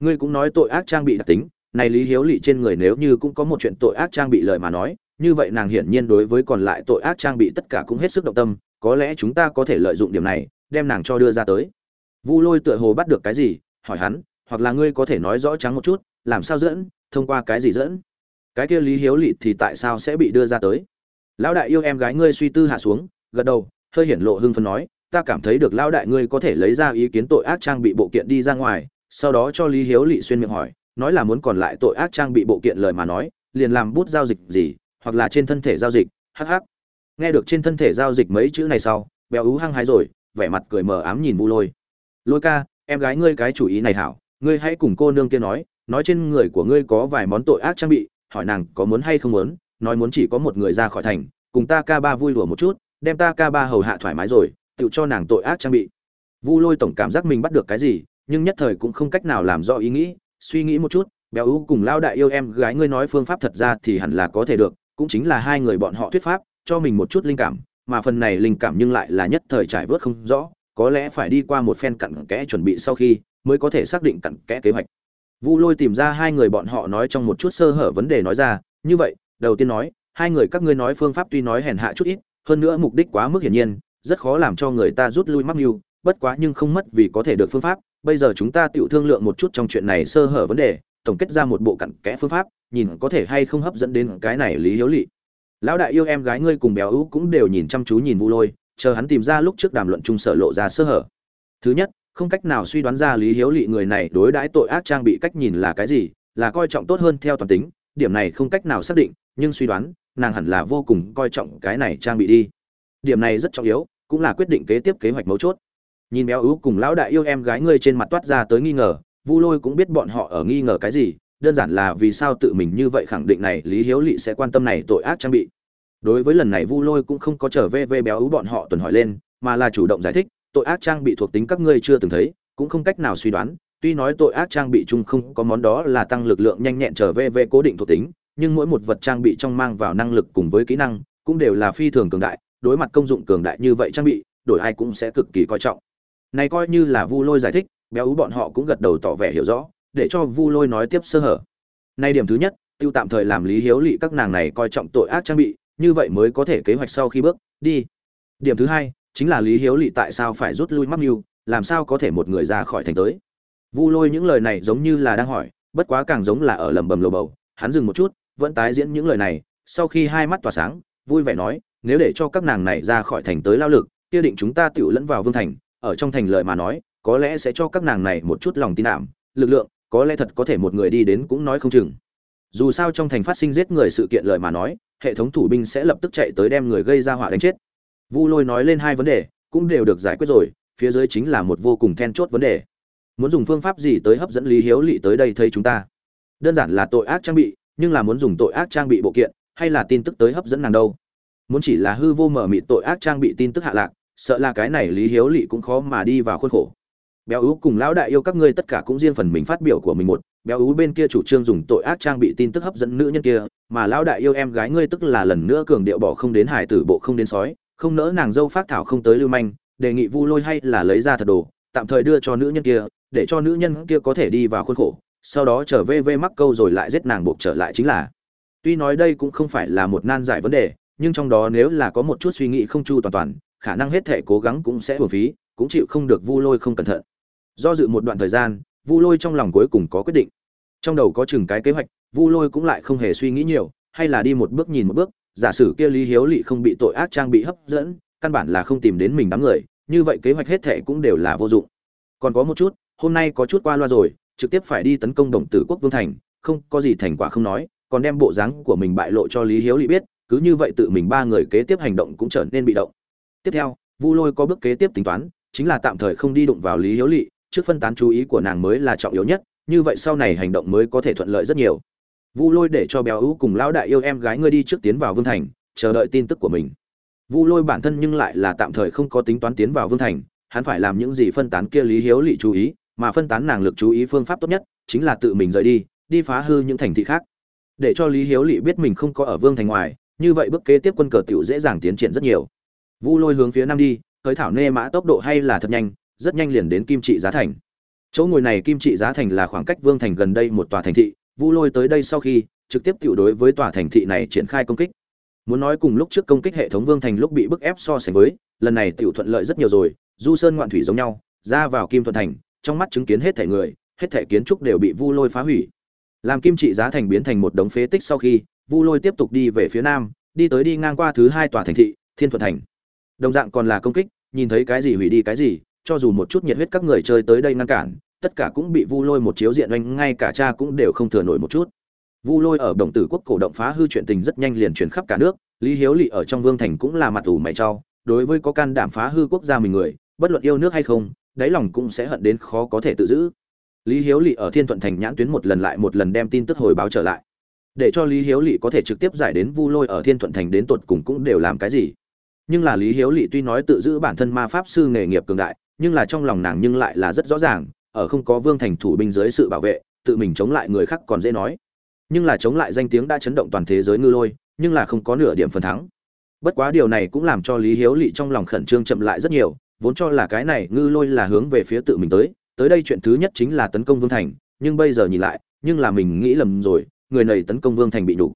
Ngươi cũng nói tội ác trang bị đặc tính, này lý hiếu lị trên người nếu như cũng có một chuyện tội ác trang bị lời mà nói, như vậy nàng hiển nhiên đối với còn lại tội ác trang bị tất cả cũng hết sức động tâm, có lẽ chúng ta có thể lợi dụng điểm này, đem nàng cho đưa ra tới. Vu lôi tựa hồ bắt được cái gì, hỏi hắn, hoặc là ngươi có thể nói rõ trắng một chút, làm sao dẫn, thông qua cái gì dẫn? Cái kia lý hiếu lị thì tại sao sẽ bị đưa ra tới? Lão đại yêu em gái ngươi suy tư hạ xuống, gật đầu hơi hiển lộ hưng phấn nói, ta cảm thấy được lão đại ngươi có thể lấy ra ý kiến tội ác trang bị bộ kiện đi ra ngoài. Sau đó cho lý hiếu Lệ xuyên miệng hỏi, nói là muốn còn lại tội ác trang bị bộ kiện lời mà nói, liền làm bút giao dịch gì, hoặc là trên thân thể giao dịch, hắc hắc. Nghe được trên thân thể giao dịch mấy chữ này sau, béo ú hăng hái rồi, vẻ mặt cười mờ ám nhìn vu lôi. Lôi ca, em gái ngươi cái chủ ý này hảo, ngươi hãy cùng cô nương kia nói nói trên người của ngươi có vài món tội ác trang bị, hỏi nàng có muốn hay không muốn, nói muốn chỉ có một người ra khỏi thành, cùng ta ca ba vui đùa một chút đem ta ca ba hầu hạ thoải mái rồi, tự cho nàng tội ác trang bị. Vu lôi tổng cảm giác mình bắt được cái gì, nhưng nhất thời cũng không cách nào làm rõ ý nghĩ, suy nghĩ một chút, béo ú cùng lao đại yêu em gái ngươi nói phương pháp thật ra thì hẳn là có thể được, cũng chính là hai người bọn họ thuyết pháp, cho mình một chút linh cảm, mà phần này linh cảm nhưng lại là nhất thời trải vớt không rõ, có lẽ phải đi qua một phen cặn kẽ chuẩn bị sau khi mới có thể xác định cặn kẽ kế hoạch. Vu lôi tìm ra hai người bọn họ nói trong một chút sơ hở vấn đề nói ra, như vậy, đầu tiên nói, hai người các ngươi nói phương pháp tuy nói hèn hạ chút ít hơn nữa mục đích quá mức hiển nhiên, rất khó làm cho người ta rút lui mắc mưu, bất quá nhưng không mất vì có thể được phương pháp. Bây giờ chúng ta tự thương lượng một chút trong chuyện này sơ hở vấn đề, tổng kết ra một bộ cặn kẽ phương pháp, nhìn có thể hay không hấp dẫn đến cái này lý hiếu lỵ lão đại yêu em gái ngươi cùng béo ú cũng đều nhìn chăm chú nhìn vu lôi, chờ hắn tìm ra lúc trước đàm luận chung sở lộ ra sơ hở. Thứ nhất, không cách nào suy đoán ra lý hiếu lỵ người này đối đãi tội ác trang bị cách nhìn là cái gì, là coi trọng tốt hơn theo toàn tính, điểm này không cách nào xác định, nhưng suy đoán nàng hẳn là vô cùng coi trọng cái này trang bị đi. Điểm này rất trọng yếu, cũng là quyết định kế tiếp kế hoạch mấu chốt. Nhìn béo ú cùng lão đại yêu em gái ngươi trên mặt toát ra tới nghi ngờ, vu lôi cũng biết bọn họ ở nghi ngờ cái gì, đơn giản là vì sao tự mình như vậy khẳng định này lý hiếu lỵ sẽ quan tâm này tội ác trang bị. Đối với lần này vu lôi cũng không có trở về về béo ú bọn họ tuần hỏi lên, mà là chủ động giải thích, tội ác trang bị thuộc tính các ngươi chưa từng thấy, cũng không cách nào suy đoán, tuy nói tội ác trang bị chung không có món đó là tăng lực lượng nhanh nhẹn trở về về cố định thuộc tính nhưng mỗi một vật trang bị trong mang vào năng lực cùng với kỹ năng cũng đều là phi thường cường đại, đối mặt công dụng cường đại như vậy trang bị, đổi ai cũng sẽ cực kỳ coi trọng. Này coi như là vu lôi giải thích, béo ú bọn họ cũng gật đầu tỏ vẻ hiểu rõ, để cho vu lôi nói tiếp sơ hở. Nay điểm thứ nhất, tiêu tạm thời làm lý hiếu lị các nàng này coi trọng tội ác trang bị, như vậy mới có thể kế hoạch sau khi bước đi. Điểm thứ hai, chính là lý hiếu lị tại sao phải rút lui mắc mưu, làm sao có thể một người ra khỏi thành tới? Vu lôi những lời này giống như là đang hỏi, bất quá càng giống là ở lầm bầm lầu bầu, hắn dừng một chút vẫn tái diễn những lời này, sau khi hai mắt tỏa sáng, vui vẻ nói, nếu để cho các nàng này ra khỏi thành tới lao lực, kia định chúng ta tự lẫn vào vương thành, ở trong thành lời mà nói, có lẽ sẽ cho các nàng này một chút lòng tin ảm, lực lượng, có lẽ thật có thể một người đi đến cũng nói không chừng. Dù sao trong thành phát sinh giết người sự kiện lời mà nói, hệ thống thủ binh sẽ lập tức chạy tới đem người gây ra họa đánh chết. Vu lôi nói lên hai vấn đề, cũng đều được giải quyết rồi, phía dưới chính là một vô cùng then chốt vấn đề. Muốn dùng phương pháp gì tới hấp dẫn lý hiếu lỵ tới đây thấy chúng ta? Đơn giản là tội ác trang bị nhưng là muốn dùng tội ác trang bị bộ kiện, hay là tin tức tới hấp dẫn nàng đâu? Muốn chỉ là hư vô mở mịt tội ác trang bị tin tức hạ lạc, sợ là cái này lý hiếu lỵ cũng khó mà đi vào khuôn khổ. Béo ú cùng lão đại yêu các ngươi tất cả cũng riêng phần mình phát biểu của mình một, béo ú bên kia chủ trương dùng tội ác trang bị tin tức hấp dẫn nữ nhân kia, mà lão đại yêu em gái ngươi tức là lần nữa cường điệu bỏ không đến hải tử bộ không đến sói, không nỡ nàng dâu phát thảo không tới lưu manh, đề nghị vu lôi hay là lấy ra thật đồ, tạm thời đưa cho nữ nhân kia, để cho nữ nhân kia có thể đi vào khuôn khổ sau đó trở về vê mắc câu rồi lại giết nàng buộc trở lại chính là. Tuy nói đây cũng không phải là một nan giải vấn đề, nhưng trong đó nếu là có một chút suy nghĩ không chu toàn toàn, khả năng hết thể cố gắng cũng sẽ hưởng phí, cũng chịu không được vu lôi không cẩn thận. Do dự một đoạn thời gian, vu lôi trong lòng cuối cùng có quyết định. Trong đầu có chừng cái kế hoạch, vu lôi cũng lại không hề suy nghĩ nhiều, hay là đi một bước nhìn một bước, giả sử kia lý hiếu lỵ không bị tội ác trang bị hấp dẫn, căn bản là không tìm đến mình đám người, như vậy kế hoạch hết thệ cũng đều là vô dụng. Còn có một chút, hôm nay có chút qua loa rồi trực tiếp phải đi tấn công đồng tử quốc vương thành, không, có gì thành quả không nói, còn đem bộ dáng của mình bại lộ cho lý hiếu lỵ biết, cứ như vậy tự mình ba người kế tiếp hành động cũng trở nên bị động. Tiếp theo, vu lôi có bước kế tiếp tính toán, chính là tạm thời không đi đụng vào lý hiếu lỵ trước phân tán chú ý của nàng mới là trọng yếu nhất, như vậy sau này hành động mới có thể thuận lợi rất nhiều. Vu lôi để cho béo ú cùng lão đại yêu em gái ngươi đi trước tiến vào vương thành, chờ đợi tin tức của mình. Vu lôi bản thân nhưng lại là tạm thời không có tính toán tiến vào vương thành, hắn phải làm những gì phân tán kia lý hiếu lỵ chú ý mà phân tán nàng lực chú ý phương pháp tốt nhất chính là tự mình rời đi đi phá hư những thành thị khác. Để cho lý hiếu lỵ biết mình không có ở vương thành ngoài, như vậy bước kế tiếp quân cờ tiểu dễ dàng tiến triển rất nhiều. Vu lôi hướng phía nam đi, tới thảo nê mã tốc độ hay là thật nhanh, rất nhanh liền đến kim trị giá thành. Chỗ ngồi này kim trị giá thành là khoảng cách vương thành gần đây một tòa thành thị, vu lôi tới đây sau khi, trực tiếp tiểu đối với tòa thành thị này triển khai công kích. Muốn nói cùng lúc trước công kích hệ thống vương thành lúc bị bức ép so sánh với, lần này tiểu thuận lợi rất nhiều rồi, du sơn ngoạn thủy giống nhau, ra vào kim thuận thành trong mắt chứng kiến hết thể người, hết thể kiến trúc đều bị vu lôi phá hủy. Làm kim trị giá thành biến thành một đống phế tích sau khi, vu lôi tiếp tục đi về phía nam, đi tới đi ngang qua thứ hai tòa thành thị, thiên thuận thành. Đồng dạng còn là công kích, nhìn thấy cái gì hủy đi cái gì, cho dù một chút nhiệt huyết các người chơi tới đây ngăn cản, tất cả cũng bị vu lôi một chiếu diện oanh, ngay cả cha cũng đều không thừa nổi một chút. Vu lôi ở đồng tử quốc cổ động phá hư chuyện tình rất nhanh liền truyền khắp cả nước, lý hiếu lỵ ở trong vương thành cũng là mặt ủ mày trao đối với có can đảm phá hư quốc gia mình người, bất luận yêu nước hay không đáy lòng cũng sẽ hận đến khó có thể tự giữ. Lý hiếu lỵ ở thiên thuận thành nhãn tuyến một lần lại một lần đem tin tức hồi báo trở lại. Để cho lý hiếu lỵ có thể trực tiếp giải đến vu lôi ở thiên thuận thành đến tột cùng cũng đều làm cái gì. Nhưng là lý hiếu lỵ tuy nói tự giữ bản thân ma pháp sư nghề nghiệp cường đại, nhưng là trong lòng nàng nhưng lại là rất rõ ràng, ở không có vương thành thủ binh dưới sự bảo vệ, tự mình chống lại người khác còn dễ nói. Nhưng là chống lại danh tiếng đã chấn động toàn thế giới ngư lôi, nhưng là không có nửa điểm phần thắng. Bất quá điều này cũng làm cho lý hiếu lỵ trong lòng khẩn trương chậm lại rất nhiều vốn cho là cái này ngư lôi là hướng về phía tự mình tới tới đây chuyện thứ nhất chính là tấn công vương thành, nhưng bây giờ nhìn lại, nhưng là mình nghĩ lầm rồi, người này tấn công vương thành bị nhục.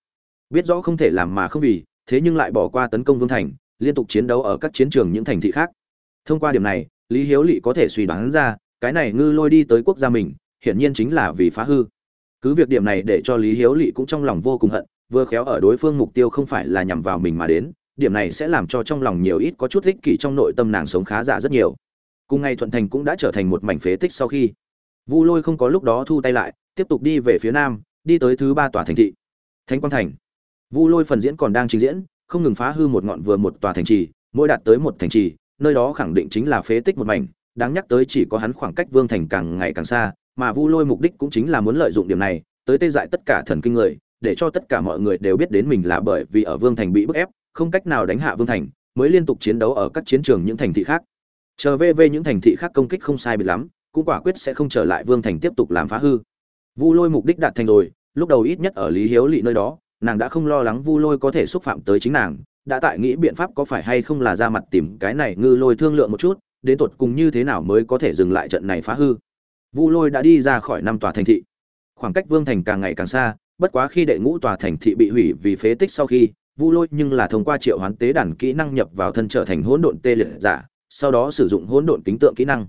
Biết rõ không thể làm mà không vì, thế nhưng lại bỏ qua tấn công vương thành, liên tục chiến đấu ở các chiến trường những thành thị khác. Thông qua điểm này, lý hiếu lỵ có thể suy đoán ra, cái này ngư lôi đi tới quốc gia mình, hiển nhiên chính là vì phá hư. Cứ việc điểm này để cho lý hiếu lỵ cũng trong lòng vô cùng hận, vừa khéo ở đối phương mục tiêu không phải là nhằm vào mình mà đến điểm này sẽ làm cho trong lòng nhiều ít có chút ích kỷ trong nội tâm nàng sống khá giả rất nhiều. Cùng ngày thuận thành cũng đã trở thành một mảnh phế tích sau khi, vu lôi không có lúc đó thu tay lại, tiếp tục đi về phía nam, đi tới thứ ba tòa thành thị, thánh quang thành. Vu lôi phần diễn còn đang trình diễn, không ngừng phá hư một ngọn vừa một tòa thành trì, mỗi đạt tới một thành trì, nơi đó khẳng định chính là phế tích một mảnh, đáng nhắc tới chỉ có hắn khoảng cách vương thành càng ngày càng xa, mà vu lôi mục đích cũng chính là muốn lợi dụng điểm này, tới tê dại tất cả thần kinh người, để cho tất cả mọi người đều biết đến mình là bởi vì ở vương thành bị bức ép không cách nào đánh hạ vương thành, mới liên tục chiến đấu ở các chiến trường những thành thị khác. Chờ về về những thành thị khác công kích không sai biệt lắm, cũng quả quyết sẽ không trở lại vương thành tiếp tục làm phá hư. Vu lôi mục đích đạt thành rồi, lúc đầu ít nhất ở lý hiếu lị nơi đó, nàng đã không lo lắng vu lôi có thể xúc phạm tới chính nàng, đã tại nghĩ biện pháp có phải hay không là ra mặt tìm cái này ngư lôi thương lượng một chút, đến tột cùng như thế nào mới có thể dừng lại trận này phá hư. Vu lôi đã đi ra khỏi năm tòa thành thị. Khoảng cách vương thành càng ngày càng xa, bất quá khi đệ ngũ tòa thành thị bị hủy vì phế tích sau khi vu lôi nhưng là thông qua triệu hoán tế đàn kỹ năng nhập vào thân trở thành hỗn độn tê liệt giả, sau đó sử dụng hỗn độn kính tượng kỹ năng.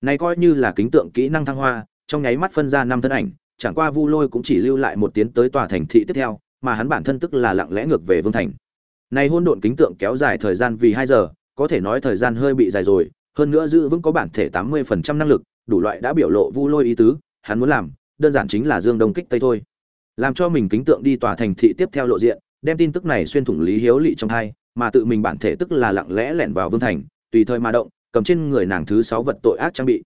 Này coi như là kính tượng kỹ năng thăng hoa, trong nháy mắt phân ra năm thân ảnh, chẳng qua vu lôi cũng chỉ lưu lại một tiến tới tòa thành thị tiếp theo, mà hắn bản thân tức là lặng lẽ ngược về vương thành. Này hỗn độn kính tượng kéo dài thời gian vì hai giờ, có thể nói thời gian hơi bị dài rồi, hơn nữa giữ vững có bản thể tám mươi phần trăm năng lực, đủ loại đã biểu lộ vu lôi ý tứ, hắn muốn làm, đơn giản chính là dương đông kích tây thôi. Làm cho mình kính tượng đi tòa thành thị tiếp theo lộ diện đem tin tức này xuyên thủng lý hiếu lỵ trong hai mà tự mình bản thể tức là lặng lẽ lẻn vào vương thành, tùy thời mà động, cầm trên người nàng thứ sáu vật tội ác trang bị.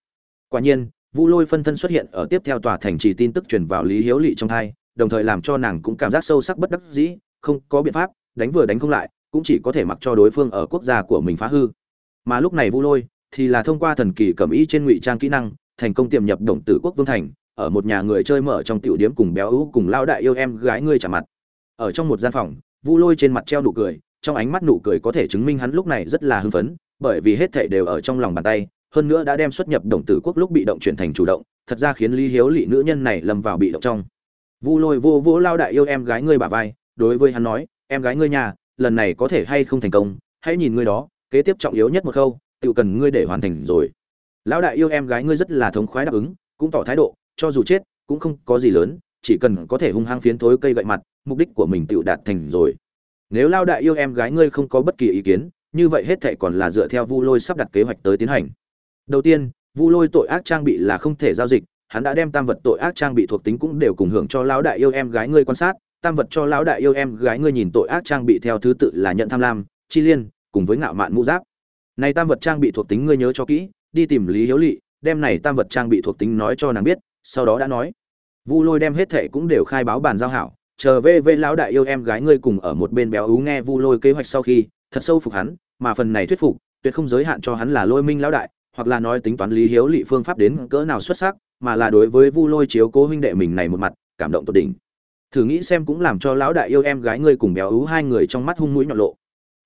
Quả nhiên, vu lôi phân thân xuất hiện ở tiếp theo tòa thành trì tin tức truyền vào lý hiếu lỵ trong hai đồng thời làm cho nàng cũng cảm giác sâu sắc bất đắc dĩ, không có biện pháp, đánh vừa đánh không lại, cũng chỉ có thể mặc cho đối phương ở quốc gia của mình phá hư. Mà lúc này vu lôi thì là thông qua thần kỳ cầm ý trên ngụy trang kỹ năng, thành công tiềm nhập đồng tử quốc vương thành, ở một nhà người chơi mở trong tiểu điếm cùng béo ú cùng lao đại yêu em gái ngươi trả mặt ở trong một gian phòng, vu lôi trên mặt treo nụ cười, trong ánh mắt nụ cười có thể chứng minh hắn lúc này rất là hưng phấn, bởi vì hết thảy đều ở trong lòng bàn tay, hơn nữa đã đem xuất nhập đồng tử quốc lúc bị động chuyển thành chủ động, thật ra khiến lý hiếu lị nữ nhân này lâm vào bị động trong. Vu lôi vô vô lao đại yêu em gái ngươi bả vai, đối với hắn nói, em gái ngươi nhà, lần này có thể hay không thành công? Hãy nhìn ngươi đó, kế tiếp trọng yếu nhất một khâu tự cần ngươi để hoàn thành rồi. Lão đại yêu em gái ngươi rất là thống khoái đáp ứng, cũng tỏ thái độ, cho dù chết, cũng không có gì lớn, chỉ cần có thể hung hăng phiến thối cây gậy mặt mục đích của mình tựu đạt thành rồi. Nếu lao đại yêu em gái ngươi không có bất kỳ ý kiến, như vậy hết thệ còn là dựa theo vu lôi sắp đặt kế hoạch tới tiến hành. Đầu tiên, vu lôi tội ác trang bị là không thể giao dịch, hắn đã đem tam vật tội ác trang bị thuộc tính cũng đều cùng hưởng cho lão đại yêu em gái ngươi quan sát, tam vật cho lão đại yêu em gái ngươi nhìn tội ác trang bị theo thứ tự là nhận tham lam, chi liên, cùng với ngạo mạn mũ giáp. Này tam vật trang bị thuộc tính ngươi nhớ cho kỹ, đi tìm lý hiếu lỵ đem này tam vật trang bị thuộc tính nói cho nàng biết, sau đó đã nói. Vu lôi đem hết thệ cũng đều khai báo bàn giao hảo chờ về về lão đại yêu em gái ngươi cùng ở một bên béo ú nghe vu lôi kế hoạch sau khi, thật sâu phục hắn, mà phần này thuyết phục, tuyệt không giới hạn cho hắn là lôi minh lão đại, hoặc là nói tính toán lý hiếu lị phương pháp đến cỡ nào xuất sắc, mà là đối với vu lôi chiếu cố huynh đệ mình này một mặt, cảm động tột đỉnh. Thử nghĩ xem cũng làm cho lão đại yêu em gái ngươi cùng béo ú hai người trong mắt hung mũi nhọn lộ.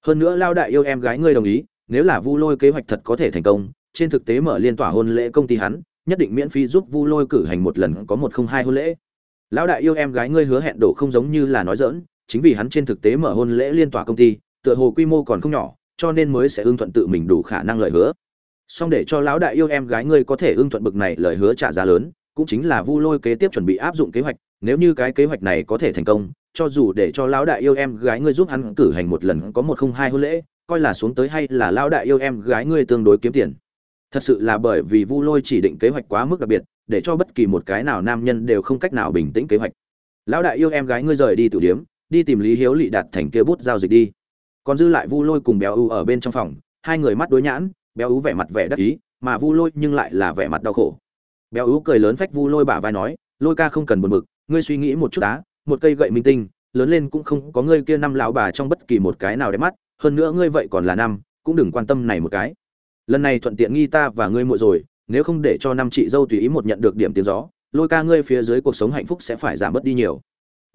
Hơn nữa lão đại yêu em gái ngươi đồng ý, nếu là vu lôi kế hoạch thật có thể thành công, trên thực tế mở liên tỏa hôn lễ công ty hắn, nhất định miễn phí giúp vu lôi cử hành một lần có một không hai hôn lễ lão đại yêu em gái ngươi hứa hẹn đổ không giống như là nói dỡn chính vì hắn trên thực tế mở hôn lễ liên tòa công ty, tựa hồ quy mô còn không nhỏ, cho nên mới sẽ ưng thuận tự mình đủ khả năng lời hứa. Song để cho lão đại yêu em gái ngươi có thể ưng thuận bực này lời hứa trả giá lớn, cũng chính là vu lôi kế tiếp chuẩn bị áp dụng kế hoạch, nếu như cái kế hoạch này có thể thành công, cho dù để cho lão đại yêu em gái ngươi giúp hắn cử hành một lần có một không hai hôn lễ, coi là xuống tới hay là lão đại yêu em gái ngươi tương đối kiếm tiền. Thật sự là bởi vì vu lôi chỉ định kế hoạch quá mức đặc biệt để cho bất kỳ một cái nào nam nhân đều không cách nào bình tĩnh kế hoạch. Lão đại yêu em gái ngươi rời đi tử điếm, đi tìm lý hiếu lị đạt thành kia bút giao dịch đi. Còn dư lại vu lôi cùng béo ưu ở bên trong phòng, hai người mắt đối nhãn, béo ưu vẻ mặt vẻ đắc ý, mà vu lôi nhưng lại là vẻ mặt đau khổ. Béo ưu cười lớn phách vu lôi bả vai nói, lôi ca không cần buồn bực, ngươi suy nghĩ một chút á, một cây gậy minh tinh, lớn lên cũng không có ngươi kia năm lão bà trong bất kỳ một cái nào đẹp mắt, hơn nữa ngươi vậy còn là năm, cũng đừng quan tâm này một cái. Lần này thuận tiện nghi ta và ngươi muội rồi nếu không để cho năm chị dâu tùy ý một nhận được điểm tiếng gió, lôi ca ngươi phía dưới cuộc sống hạnh phúc sẽ phải giảm bớt đi nhiều.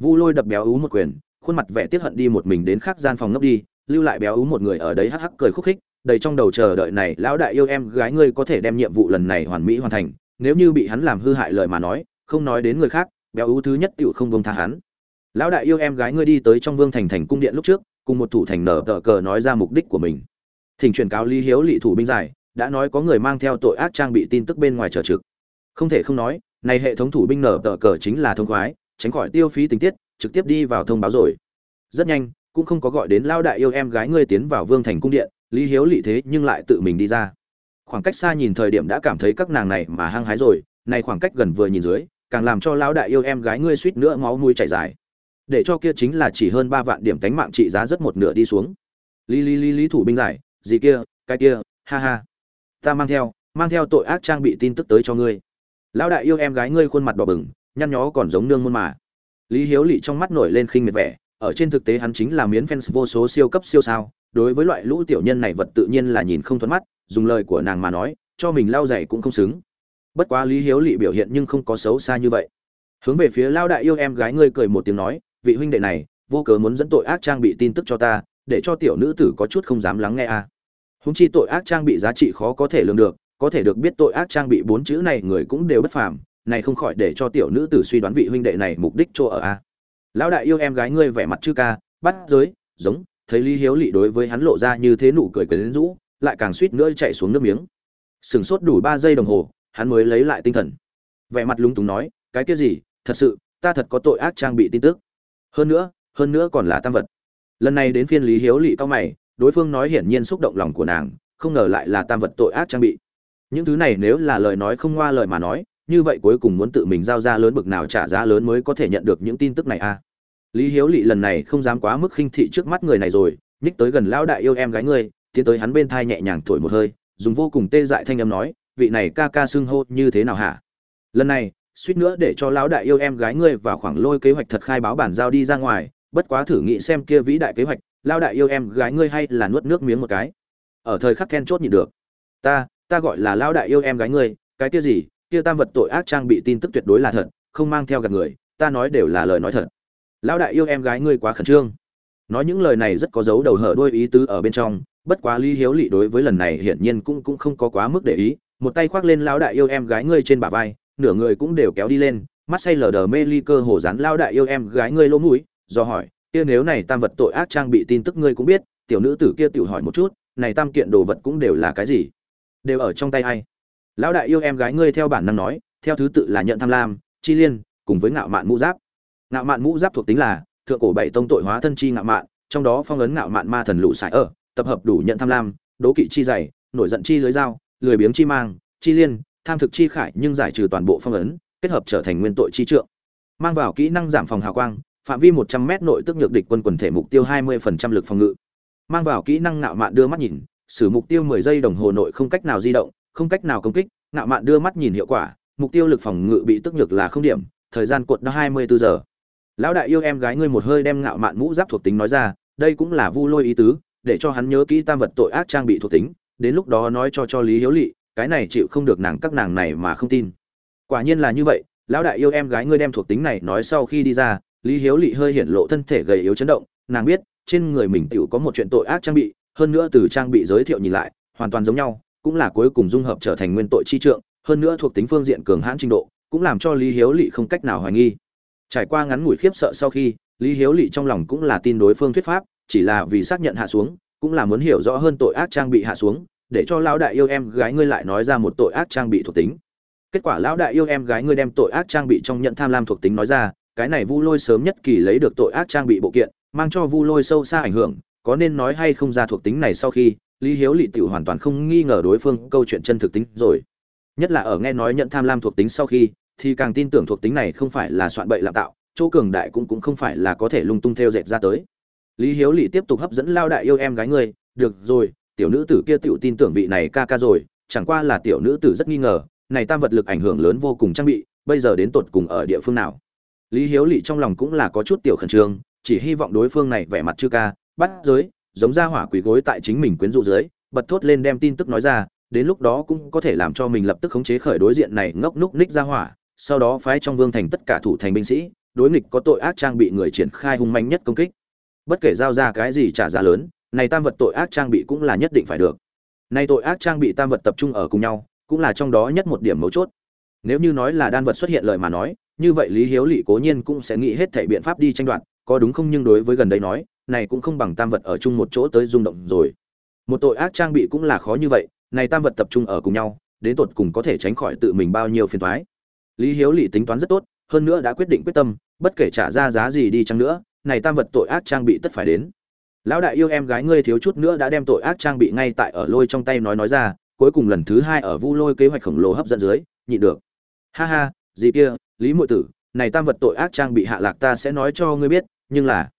Vu lôi đập béo ú một quyền, khuôn mặt vẻ tiếc hận đi một mình đến khác gian phòng ngốc đi, lưu lại béo ú một người ở đấy hắc hắc cười khúc khích, đầy trong đầu chờ đợi này, lão đại yêu em gái ngươi có thể đem nhiệm vụ lần này hoàn mỹ hoàn thành, nếu như bị hắn làm hư hại lời mà nói, không nói đến người khác, béo ú thứ nhất tựu không bông tha hắn. Lão đại yêu em gái ngươi đi tới trong vương thành thành cung điện lúc trước, cùng một thủ thành nở tờ cờ nói ra mục đích của mình. Thỉnh truyền cáo lý hiếu lỵ thủ binh giải đã nói có người mang theo tội ác trang bị tin tức bên ngoài trở trực. Không thể không nói, này hệ thống thủ binh nở tờ cờ chính là thông khoái, tránh khỏi tiêu phí tình tiết, trực tiếp đi vào thông báo rồi. Rất nhanh, cũng không có gọi đến lao đại yêu em gái ngươi tiến vào vương thành cung điện, lý hiếu lị thế nhưng lại tự mình đi ra. Khoảng cách xa nhìn thời điểm đã cảm thấy các nàng này mà hăng hái rồi, này khoảng cách gần vừa nhìn dưới, càng làm cho lão đại yêu em gái ngươi suýt nữa máu nuôi chảy dài. Để cho kia chính là chỉ hơn ba vạn điểm tánh mạng trị giá rất một nửa đi xuống. Lý lý lý lý thủ binh giải, gì kia, cái kia, ha ha ta mang theo mang theo tội ác trang bị tin tức tới cho ngươi. Lão đại yêu em gái ngươi khuôn mặt đỏ bừng, nhăn nhó còn giống nương môn mà. Lý hiếu lị trong mắt nổi lên khinh miệt vẻ, ở trên thực tế hắn chính là miến fans vô số siêu cấp siêu sao, đối với loại lũ tiểu nhân này vật tự nhiên là nhìn không thuận mắt, dùng lời của nàng mà nói, cho mình lao dày cũng không xứng. Bất quá lý hiếu lị biểu hiện nhưng không có xấu xa như vậy. Hướng về phía lao đại yêu em gái ngươi cười một tiếng nói, vị huynh đệ này, vô cớ muốn dẫn tội ác trang bị tin tức cho ta, để cho tiểu nữ tử có chút không dám lắng nghe a. à húng chi tội ác trang bị giá trị khó có thể lường được, có thể được biết tội ác trang bị bốn chữ này người cũng đều bất phàm, này không khỏi để cho tiểu nữ tử suy đoán vị huynh đệ này mục đích chỗ ở a. Lão đại yêu em gái ngươi vẻ mặt chư ca, bắt giới, giống, thấy lý hiếu lị đối với hắn lộ ra như thế nụ cười quyến rũ, lại càng suýt nữa chạy xuống nước miếng. Sửng sốt đủ ba giây đồng hồ, hắn mới lấy lại tinh thần. Vẻ mặt lúng túng nói, cái kia gì? Thật sự, ta thật có tội ác trang bị tin tức. Hơn nữa hơn nữa còn là tam vật. Lần này đến phiên lý hiếu lị cao mày đối phương nói hiển nhiên xúc động lòng của nàng, không ngờ lại là tam vật tội ác trang bị những thứ này nếu là lời nói không ngoa lời mà nói, như vậy cuối cùng muốn tự mình giao ra lớn bực nào trả giá lớn mới có thể nhận được những tin tức này a à? lý hiếu lỵ lần này không dám quá mức khinh thị trước mắt người này rồi, nhích tới gần lão đại yêu em gái ngươi, tiến tới hắn bên thai nhẹ nhàng thổi một hơi, dùng vô cùng tê dại thanh âm nói, vị này ca ca xưng hô như thế nào hả lần này, suýt nữa để cho lão đại yêu em gái ngươi vào khoảng lôi kế hoạch thật khai báo bản giao đi ra ngoài, bất quá thử nghĩ xem kia vĩ đại kế hoạch lão đại yêu em gái ngươi hay là nuốt nước miếng một cái? Ở thời khắc then chốt nhịn được. Ta ta gọi là lão đại yêu em gái ngươi, cái kia gì, kia tam vật tội ác trang bị tin tức tuyệt đối là thật, không mang theo gạt người, ta nói đều là lời nói thật. Lão đại yêu em gái ngươi quá khẩn trương. Nói những lời này rất có dấu đầu hở đuôi ý tứ ở bên trong, bất quá lý hiếu lị đối với lần này hiển nhiên cũng cũng không có quá mức để ý. Một tay khoác lên lão đại yêu em gái ngươi trên bả vai, nửa người cũng đều kéo đi lên, mắt say lờ đờ mê ly cơ hồ rán lão đại yêu em gái ngươi lỗ mũi, do hỏi kia nếu này tam vật tội ác trang bị tin tức ngươi cũng biết, tiểu nữ tử kia tiểu hỏi một chút, này tam kiện đồ vật cũng đều là cái gì? Đều ở trong tay ai? Lão đại yêu em gái ngươi theo bản năng nói, theo thứ tự là nhận tham lam, chi liên, cùng với ngạo mạn mũ giáp. Ngạo mạn mũ giáp thuộc tính là, thượng cổ bảy tông tội hóa thân chi ngạo mạn, trong đó phong ấn ngạo mạn ma thần lũ sải ở, tập hợp đủ nhận tham lam, đố kỵ chi dày, nổi giận chi lưới dao, lười biếng chi mang, chi liên, tham thực chi khải nhưng giải trừ toàn bộ phong ấn, kết hợp trở thành nguyên tội chi trượng. Mang vào kỹ năng giảm phòng hào quang phạm vi một trăm m nội tức nhược địch quân quần thể mục tiêu hai 20% lực phòng ngự. Mang vào kỹ năng ngạo mạn đưa mắt nhìn xử mục tiêu mười giây đồng hồ nội không cách nào di động, không cách nào công kích, ngạo mạn đưa mắt nhìn hiệu quả, mục tiêu lực phòng ngự bị tức nhược là không điểm, thời gian cuộn nó hai mươi bốn giờ. Lão đại yêu em gái ngươi một hơi đem ngạo mạn mũ giáp thuộc tính nói ra, đây cũng là vu lôi ý tứ, để cho hắn nhớ kỹ tam vật tội ác trang bị thuộc tính, đến lúc đó nói cho cho lý hiếu lỵ cái này chịu không được nàng các nàng này mà không tin. Quả nhiên là như vậy, lão đại yêu em gái ngươi đem thuộc tính này nói sau khi đi ra lý hiếu lỵ hơi hiện lộ thân thể gầy yếu chấn động, nàng biết, trên người mình tựu có một chuyện tội ác trang bị, hơn nữa từ trang bị giới thiệu nhìn lại, hoàn toàn giống nhau, cũng là cuối cùng dung hợp trở thành nguyên tội chi trượng, hơn nữa thuộc tính phương diện cường hãn trình độ, cũng làm cho lý hiếu lỵ không cách nào hoài nghi. Trải qua ngắn ngủi khiếp sợ sau khi, lý hiếu lỵ trong lòng cũng là tin đối phương thuyết pháp, chỉ là vì xác nhận hạ xuống, cũng là muốn hiểu rõ hơn tội ác trang bị hạ xuống, để cho lão đại yêu em gái ngươi lại nói ra một tội ác trang bị thuộc tính. Kết quả lão đại yêu em gái ngươi đem tội ác trang bị trong nhận tham lam thuộc tính nói ra cái này vu lôi sớm nhất kỳ lấy được tội ác trang bị bộ kiện, mang cho vu lôi sâu xa ảnh hưởng, có nên nói hay không ra thuộc tính này sau khi, lý hiếu lị tiểu hoàn toàn không nghi ngờ đối phương câu chuyện chân thực tính rồi. Nhất là ở nghe nói nhận tham lam thuộc tính sau khi, thì càng tin tưởng thuộc tính này không phải là soạn bậy lạm tạo, chỗ cường đại cũng cũng không phải là có thể lung tung theo dệt ra tới. Lý hiếu lị tiếp tục hấp dẫn lao đại yêu em gái ngươi, được rồi, tiểu nữ tử kia tiểu tin tưởng vị này ca ca rồi, chẳng qua là tiểu nữ tử rất nghi ngờ, này tam vật lực ảnh hưởng lớn vô cùng trang bị, bây giờ đến tột cùng ở địa phương nào? Lý hiếu lỵ trong lòng cũng là có chút tiểu khẩn trương, chỉ hy vọng đối phương này vẻ mặt chưa ca, bắt giới, giống ra hỏa quỳ gối tại chính mình quyến rũ dưới, bật thốt lên đem tin tức nói ra, đến lúc đó cũng có thể làm cho mình lập tức khống chế khởi đối diện này ngốc núc ních ra hỏa, sau đó phái trong vương thành tất cả thủ thành binh sĩ, đối nghịch có tội ác trang bị người triển khai hung manh nhất công kích. Bất kể giao ra cái gì trả giá lớn, này tam vật tội ác trang bị cũng là nhất định phải được. Này tội ác trang bị tam vật tập trung ở cùng nhau, cũng là trong đó nhất một điểm mấu chốt nếu như nói là đan vật xuất hiện lời mà nói, như vậy lý hiếu lỵ cố nhiên cũng sẽ nghĩ hết thảy biện pháp đi tranh đoạt, có đúng không nhưng đối với gần đây nói, này cũng không bằng tam vật ở chung một chỗ tới rung động rồi. Một tội ác trang bị cũng là khó như vậy, này tam vật tập trung ở cùng nhau, đến tột cùng có thể tránh khỏi tự mình bao nhiêu phiền toái. Lý hiếu lỵ tính toán rất tốt, hơn nữa đã quyết định quyết tâm, bất kể trả ra giá gì đi chăng nữa, này tam vật tội ác trang bị tất phải đến. Lão đại yêu em gái ngươi thiếu chút nữa đã đem tội ác trang bị ngay tại ở lôi trong tay nói nói ra, cuối cùng lần thứ hai ở vu lôi kế hoạch khổng lồ hấp dẫn dưới, nhịn được ha ha, gì kia, lý muội tử, này tam vật tội ác trang bị hạ lạc ta sẽ nói cho ngươi biết, nhưng là,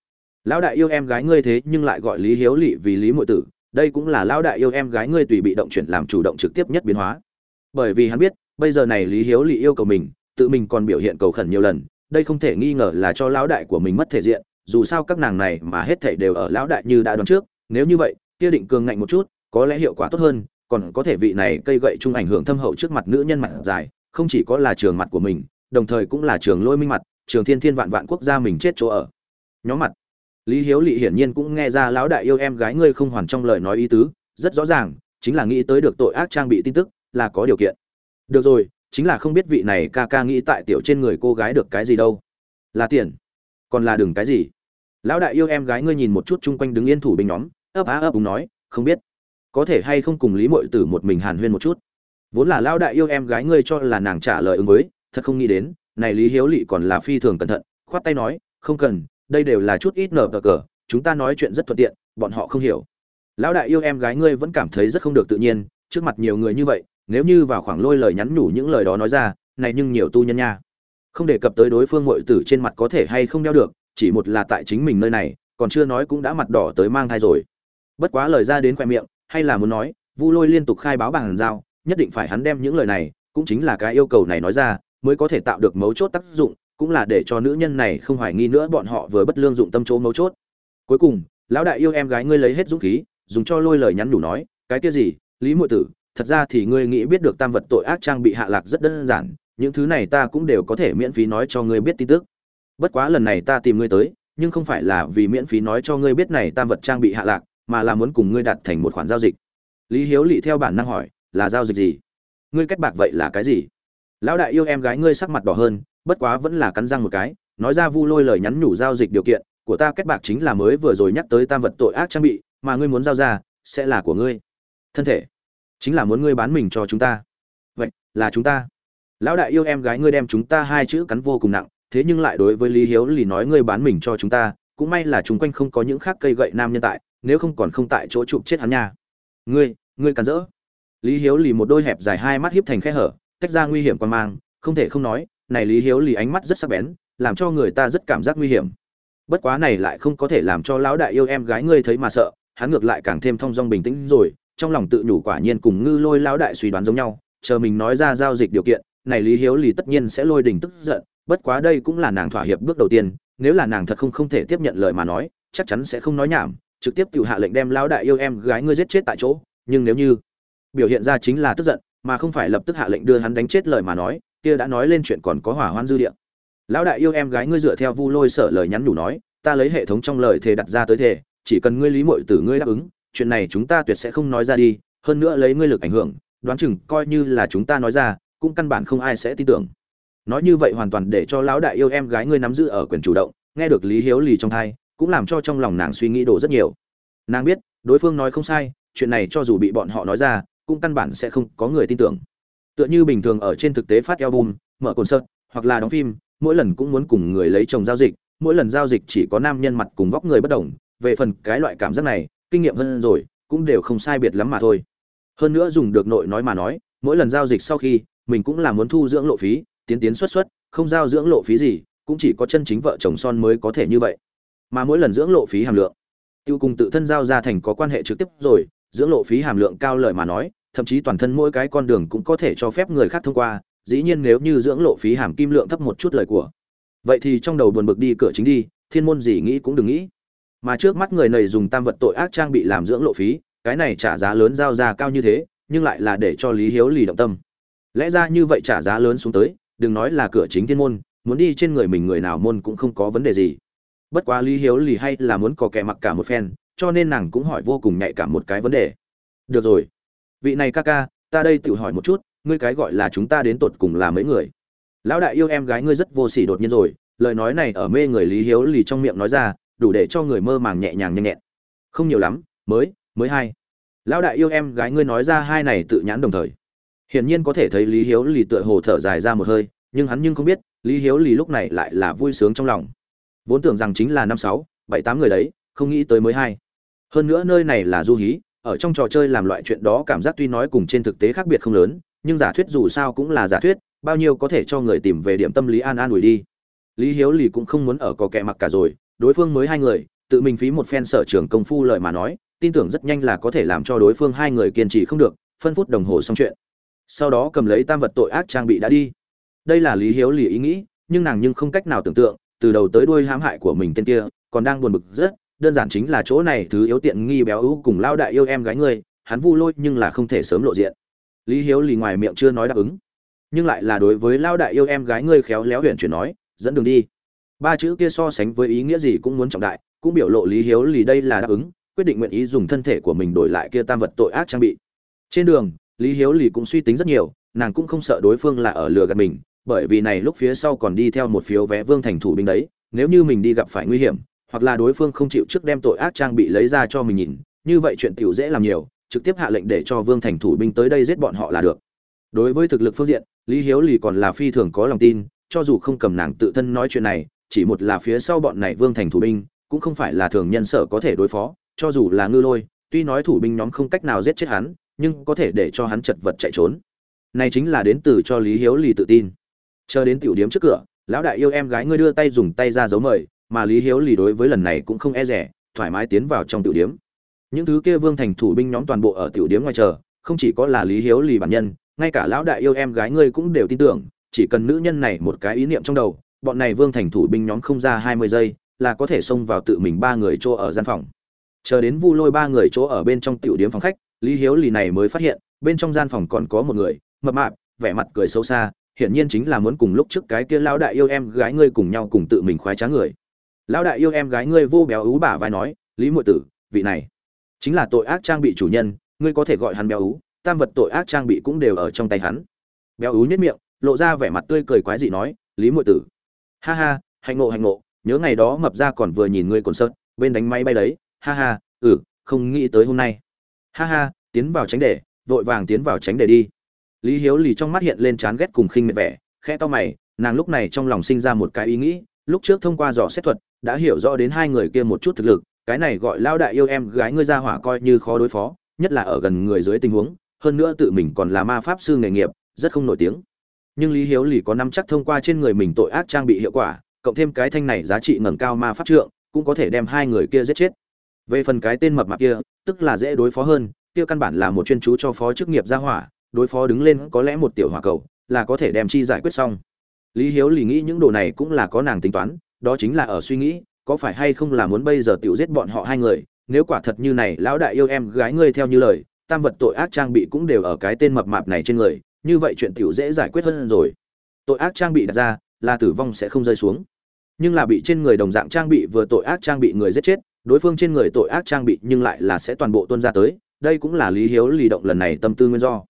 lão đại yêu em gái ngươi thế nhưng lại gọi lý hiếu lỵ vì lý muội tử, đây cũng là lão đại yêu em gái ngươi tùy bị động chuyển làm chủ động trực tiếp nhất biến hóa. Bởi vì hắn biết, bây giờ này lý hiếu lỵ yêu cầu mình, tự mình còn biểu hiện cầu khẩn nhiều lần, đây không thể nghi ngờ là cho lão đại của mình mất thể diện, dù sao các nàng này mà hết thảy đều ở lão đại như đã đoán trước, nếu như vậy, kia định cường ngạnh một chút, có lẽ hiệu quả tốt hơn, còn có thể vị này cây gậy chung ảnh hưởng thâm hậu trước mặt nữ nhân mặt dài không chỉ có là trường mặt của mình, đồng thời cũng là trường lôi minh mặt, trường thiên thiên vạn vạn quốc gia mình chết chỗ ở. Nhóm mặt. Lý hiếu lị hiển nhiên cũng nghe ra lão đại yêu em gái ngươi không hoàn trong lời nói ý tứ, rất rõ ràng, chính là nghĩ tới được tội ác trang bị tin tức, là có điều kiện. Được rồi, chính là không biết vị này ca ca nghĩ tại tiểu trên người cô gái được cái gì đâu. Là tiền. Còn là đừng cái gì. Lão đại yêu em gái ngươi nhìn một chút chung quanh đứng yên thủ binh nhóm, ấp á ấp úng nói, không biết. Có thể hay không cùng lý mội tử một mình hàn huyên một chút vốn là lão đại yêu em gái ngươi cho là nàng trả lời ứng với, thật không nghĩ đến, này lý hiếu lỵ còn là phi thường cẩn thận, khoát tay nói, không cần, đây đều là chút ít nở cờ cờ, chúng ta nói chuyện rất thuận tiện, bọn họ không hiểu. Lão đại yêu em gái ngươi vẫn cảm thấy rất không được tự nhiên, trước mặt nhiều người như vậy, nếu như vào khoảng lôi lời nhắn nhủ những lời đó nói ra, này nhưng nhiều tu nhân nha. Không đề cập tới đối phương ngội tử trên mặt có thể hay không đeo được, chỉ một là tại chính mình nơi này, còn chưa nói cũng đã mặt đỏ tới mang thai rồi. Bất quá lời ra đến khoe miệng, hay là muốn nói, vu lôi liên tục khai báo bằng giao nhất định phải hắn đem những lời này, cũng chính là cái yêu cầu này nói ra, mới có thể tạo được mấu chốt tác dụng, cũng là để cho nữ nhân này không hoài nghi nữa bọn họ vừa bất lương dụng tâm chỗ mấu chốt. Cuối cùng, lão đại yêu em gái ngươi lấy hết dũng khí, dùng cho lôi lời nhắn đủ nói, cái kia gì, lý muội tử, thật ra thì ngươi nghĩ biết được tam vật tội ác trang bị hạ lạc rất đơn giản, những thứ này ta cũng đều có thể miễn phí nói cho ngươi biết tin tức. Bất quá lần này ta tìm ngươi tới, nhưng không phải là vì miễn phí nói cho ngươi biết này tam vật trang bị hạ lạc, mà là muốn cùng ngươi đặt thành một khoản giao dịch. Lý hiếu lỵ theo bản năng hỏi là giao dịch gì? Ngươi kết bạc vậy là cái gì? Lão đại yêu em gái ngươi sắc mặt đỏ hơn, bất quá vẫn là cắn răng một cái, nói ra vu lôi lời nhắn nhủ giao dịch điều kiện, của ta kết bạc chính là mới vừa rồi nhắc tới tam vật tội ác trang bị, mà ngươi muốn giao ra, sẽ là của ngươi. Thân thể, chính là muốn ngươi bán mình cho chúng ta. Vậy, là chúng ta. Lão đại yêu em gái ngươi đem chúng ta hai chữ cắn vô cùng nặng, thế nhưng lại đối với lý hiếu lì nói ngươi bán mình cho chúng ta, cũng may là chúng quanh không có những khác cây gậy nam nhân tại, nếu không còn không tại chỗ chụp chết hắn nha. Ngươi ngươi cắn rỡ lý hiếu lì một đôi hẹp dài hai mắt hiếp thành khe hở, tách ra nguy hiểm quan mang, không thể không nói, này lý hiếu lì ánh mắt rất sắc bén, làm cho người ta rất cảm giác nguy hiểm. Bất quá này lại không có thể làm cho lão đại yêu em gái ngươi thấy mà sợ, hắn ngược lại càng thêm thong dong bình tĩnh rồi, trong lòng tự nhủ quả nhiên cùng ngư lôi lão đại suy đoán giống nhau, chờ mình nói ra giao dịch điều kiện, này lý hiếu lì tất nhiên sẽ lôi đình tức giận, bất quá đây cũng là nàng thỏa hiệp bước đầu tiên, nếu là nàng thật không không thể tiếp nhận lời mà nói, chắc chắn sẽ không nói nhảm, trực tiếp tự hạ lệnh đem lão đại yêu em gái ngươi giết chết tại chỗ, nhưng nếu như biểu hiện ra chính là tức giận, mà không phải lập tức hạ lệnh đưa hắn đánh chết lời mà nói, kia đã nói lên chuyện còn có hỏa hoan dư địa. Lão đại yêu em gái ngươi dựa theo vu lôi sở lời nhắn đủ nói, ta lấy hệ thống trong lời thề đặt ra tới thề, chỉ cần ngươi lý muội tử ngươi đáp ứng, chuyện này chúng ta tuyệt sẽ không nói ra đi, hơn nữa lấy ngươi lực ảnh hưởng, đoán chừng coi như là chúng ta nói ra, cũng căn bản không ai sẽ tin tưởng. Nói như vậy hoàn toàn để cho lão đại yêu em gái ngươi nắm giữ ở quyền chủ động, nghe được lý hiếu lì trong thai, cũng làm cho trong lòng nàng suy nghĩ đồ rất nhiều. Nàng biết, đối phương nói không sai, chuyện này cho dù bị bọn họ nói ra cũng căn bản sẽ không có người tin tưởng. Tựa như bình thường ở trên thực tế phát album, mở concert, hoặc là đóng phim, mỗi lần cũng muốn cùng người lấy chồng giao dịch, mỗi lần giao dịch chỉ có nam nhân mặt cùng vóc người bất đồng, về phần cái loại cảm giác này, kinh nghiệm hơn rồi, cũng đều không sai biệt lắm mà thôi. Hơn nữa dùng được nội nói mà nói, mỗi lần giao dịch sau khi, mình cũng là muốn thu dưỡng lộ phí, tiến tiến xuất xuất, không giao dưỡng lộ phí gì, cũng chỉ có chân chính vợ chồng son mới có thể như vậy. Mà mỗi lần dưỡng lộ phí hàm lượng, tiêu cùng tự thân giao ra thành có quan hệ trực tiếp rồi, dưỡng lộ phí hàm lượng cao lời mà nói thậm chí toàn thân mỗi cái con đường cũng có thể cho phép người khác thông qua, dĩ nhiên nếu như dưỡng lộ phí hàm kim lượng thấp một chút lời của. Vậy thì trong đầu buồn bực đi cửa chính đi, thiên môn gì nghĩ cũng đừng nghĩ. Mà trước mắt người này dùng tam vật tội ác trang bị làm dưỡng lộ phí, cái này trả giá lớn giao ra cao như thế, nhưng lại là để cho lý hiếu lì động tâm. Lẽ ra như vậy trả giá lớn xuống tới, đừng nói là cửa chính thiên môn, muốn đi trên người mình người nào môn cũng không có vấn đề gì. Bất quá lý hiếu lì hay là muốn có kẻ mặc cả một phen, cho nên nàng cũng hỏi vô cùng nhạy cảm một cái vấn đề. Được rồi vị này ca ca, ta đây tự hỏi một chút, ngươi cái gọi là chúng ta đến tột cùng là mấy người? Lão đại yêu em gái ngươi rất vô sỉ đột nhiên rồi, lời nói này ở mê người lý hiếu lì trong miệng nói ra, đủ để cho người mơ màng nhẹ nhàng nhanh nhẹn. Không nhiều lắm, mới mới hai. Lão đại yêu em gái ngươi nói ra hai này tự nhãn đồng thời. Hiển nhiên có thể thấy lý hiếu lì tựa hồ thở dài ra một hơi, nhưng hắn nhưng không biết, lý hiếu lì lúc này lại là vui sướng trong lòng. Vốn tưởng rằng chính là năm sáu, bảy tám người đấy, không nghĩ tới mới hai. Hơn nữa nơi này là du hí ở trong trò chơi làm loại chuyện đó cảm giác tuy nói cùng trên thực tế khác biệt không lớn, nhưng giả thuyết dù sao cũng là giả thuyết, bao nhiêu có thể cho người tìm về điểm tâm lý an an ủi đi. Lý hiếu lì cũng không muốn ở có kẻ mặc cả rồi, đối phương mới hai người, tự mình phí một phen sở trường công phu lời mà nói, tin tưởng rất nhanh là có thể làm cho đối phương hai người kiên trì không được, phân phút đồng hồ xong chuyện. Sau đó cầm lấy tam vật tội ác trang bị đã đi. Đây là lý hiếu lì ý nghĩ, nhưng nàng nhưng không cách nào tưởng tượng, từ đầu tới đuôi hãm hại của mình tên kia, còn đang buồn bực rất đơn giản chính là chỗ này thứ yếu tiện nghi béo ú cùng lao đại yêu em gái ngươi, hắn vu lôi nhưng là không thể sớm lộ diện. Lý hiếu lì ngoài miệng chưa nói đáp ứng. Nhưng lại là đối với lao đại yêu em gái ngươi khéo léo huyện chuyển nói, dẫn đường đi. Ba chữ kia so sánh với ý nghĩa gì cũng muốn trọng đại, cũng biểu lộ lý hiếu lì đây là đáp ứng, quyết định nguyện ý dùng thân thể của mình đổi lại kia tam vật tội ác trang bị. Trên đường, lý hiếu lì cũng suy tính rất nhiều, nàng cũng không sợ đối phương là ở lừa gạt mình, bởi vì này lúc phía sau còn đi theo một phiếu vé vương thành thủ binh đấy, nếu như mình đi gặp phải nguy hiểm hoặc là đối phương không chịu trước đem tội ác trang bị lấy ra cho mình nhìn, như vậy chuyện tiểu dễ làm nhiều, trực tiếp hạ lệnh để cho vương thành thủ binh tới đây giết bọn họ là được. Đối với thực lực phương diện, lý hiếu lì còn là phi thường có lòng tin, cho dù không cầm nàng tự thân nói chuyện này, chỉ một là phía sau bọn này vương thành thủ binh, cũng không phải là thường nhân sở có thể đối phó, cho dù là ngư lôi, tuy nói thủ binh nhóm không cách nào giết chết hắn, nhưng có thể để cho hắn chật vật chạy trốn. Này chính là đến từ cho lý hiếu lì tự tin. Chờ đến tiểu điếm trước cửa, lão đại yêu em gái ngươi đưa tay dùng tay ra dấu mời mà lý hiếu lì đối với lần này cũng không e rẻ, thoải mái tiến vào trong tiểu điếm những thứ kia vương thành thủ binh nhóm toàn bộ ở tiểu điếm ngoài chờ, không chỉ có là lý hiếu lì bản nhân, ngay cả lão đại yêu em gái ngươi cũng đều tin tưởng, chỉ cần nữ nhân này một cái ý niệm trong đầu, bọn này vương thành thủ binh nhóm không ra hai mươi giây, là có thể xông vào tự mình ba người chỗ ở gian phòng. Chờ đến vu lôi ba người chỗ ở bên trong tiểu điếm phòng khách, lý hiếu lì này mới phát hiện, bên trong gian phòng còn có một người, mập mạp, vẻ mặt cười sâu xa, hiển nhiên chính là muốn cùng lúc trước cái kia lão đại yêu em gái ngươi cùng nhau cùng tự mình khoái trá người lão đại yêu em gái ngươi vô béo ú bả vai nói, lý muội tử, vị này chính là tội ác trang bị chủ nhân, ngươi có thể gọi hắn béo ú, tam vật tội ác trang bị cũng đều ở trong tay hắn. Béo ú nhất miệng, lộ ra vẻ mặt tươi cười quái dị nói, lý muội tử. Ha ha, hạnh ngộ hạnh ngộ, nhớ ngày đó mập ra còn vừa nhìn ngươi còn sớt bên đánh máy bay đấy, ha ha ừ không nghĩ tới hôm nay. Ha ha, tiến vào tránh để, vội vàng tiến vào tránh để đi. Lý hiếu lì trong mắt hiện lên chán ghét cùng khinh miệt vẻ, khẽ to mày, nàng lúc này trong lòng sinh ra một cái ý nghĩ lúc trước thông qua dò xét thuật, đã hiểu rõ đến hai người kia một chút thực lực, cái này gọi lao đại yêu em gái ngươi ra hỏa coi như khó đối phó, nhất là ở gần người dưới tình huống, hơn nữa tự mình còn là ma pháp sư nghề nghiệp, rất không nổi tiếng. Nhưng lý hiếu lì có năm chắc thông qua trên người mình tội ác trang bị hiệu quả, cộng thêm cái thanh này giá trị ngẩng cao ma pháp trượng, cũng có thể đem hai người kia giết chết. Về phần cái tên mập mạp kia, tức là dễ đối phó hơn, kia căn bản là một chuyên chú cho phó chức nghiệp gia hỏa, đối phó đứng lên có lẽ một tiểu hỏa cầu, là có thể đem chi giải quyết xong lý hiếu lì nghĩ những đồ này cũng là có nàng tính toán, đó chính là ở suy nghĩ, có phải hay không là muốn bây giờ tiểu giết bọn họ hai người, nếu quả thật như này, lão đại yêu em gái ngươi theo như lời, tam vật tội ác trang bị cũng đều ở cái tên mập mạp này trên người, như vậy chuyện tiểu dễ giải quyết hơn rồi. Tội ác trang bị đặt ra, là tử vong sẽ không rơi xuống. Nhưng là bị trên người đồng dạng trang bị vừa tội ác trang bị người giết chết, đối phương trên người tội ác trang bị nhưng lại là sẽ toàn bộ tuân ra tới, đây cũng là lý hiếu lì động lần này tâm tư nguyên do.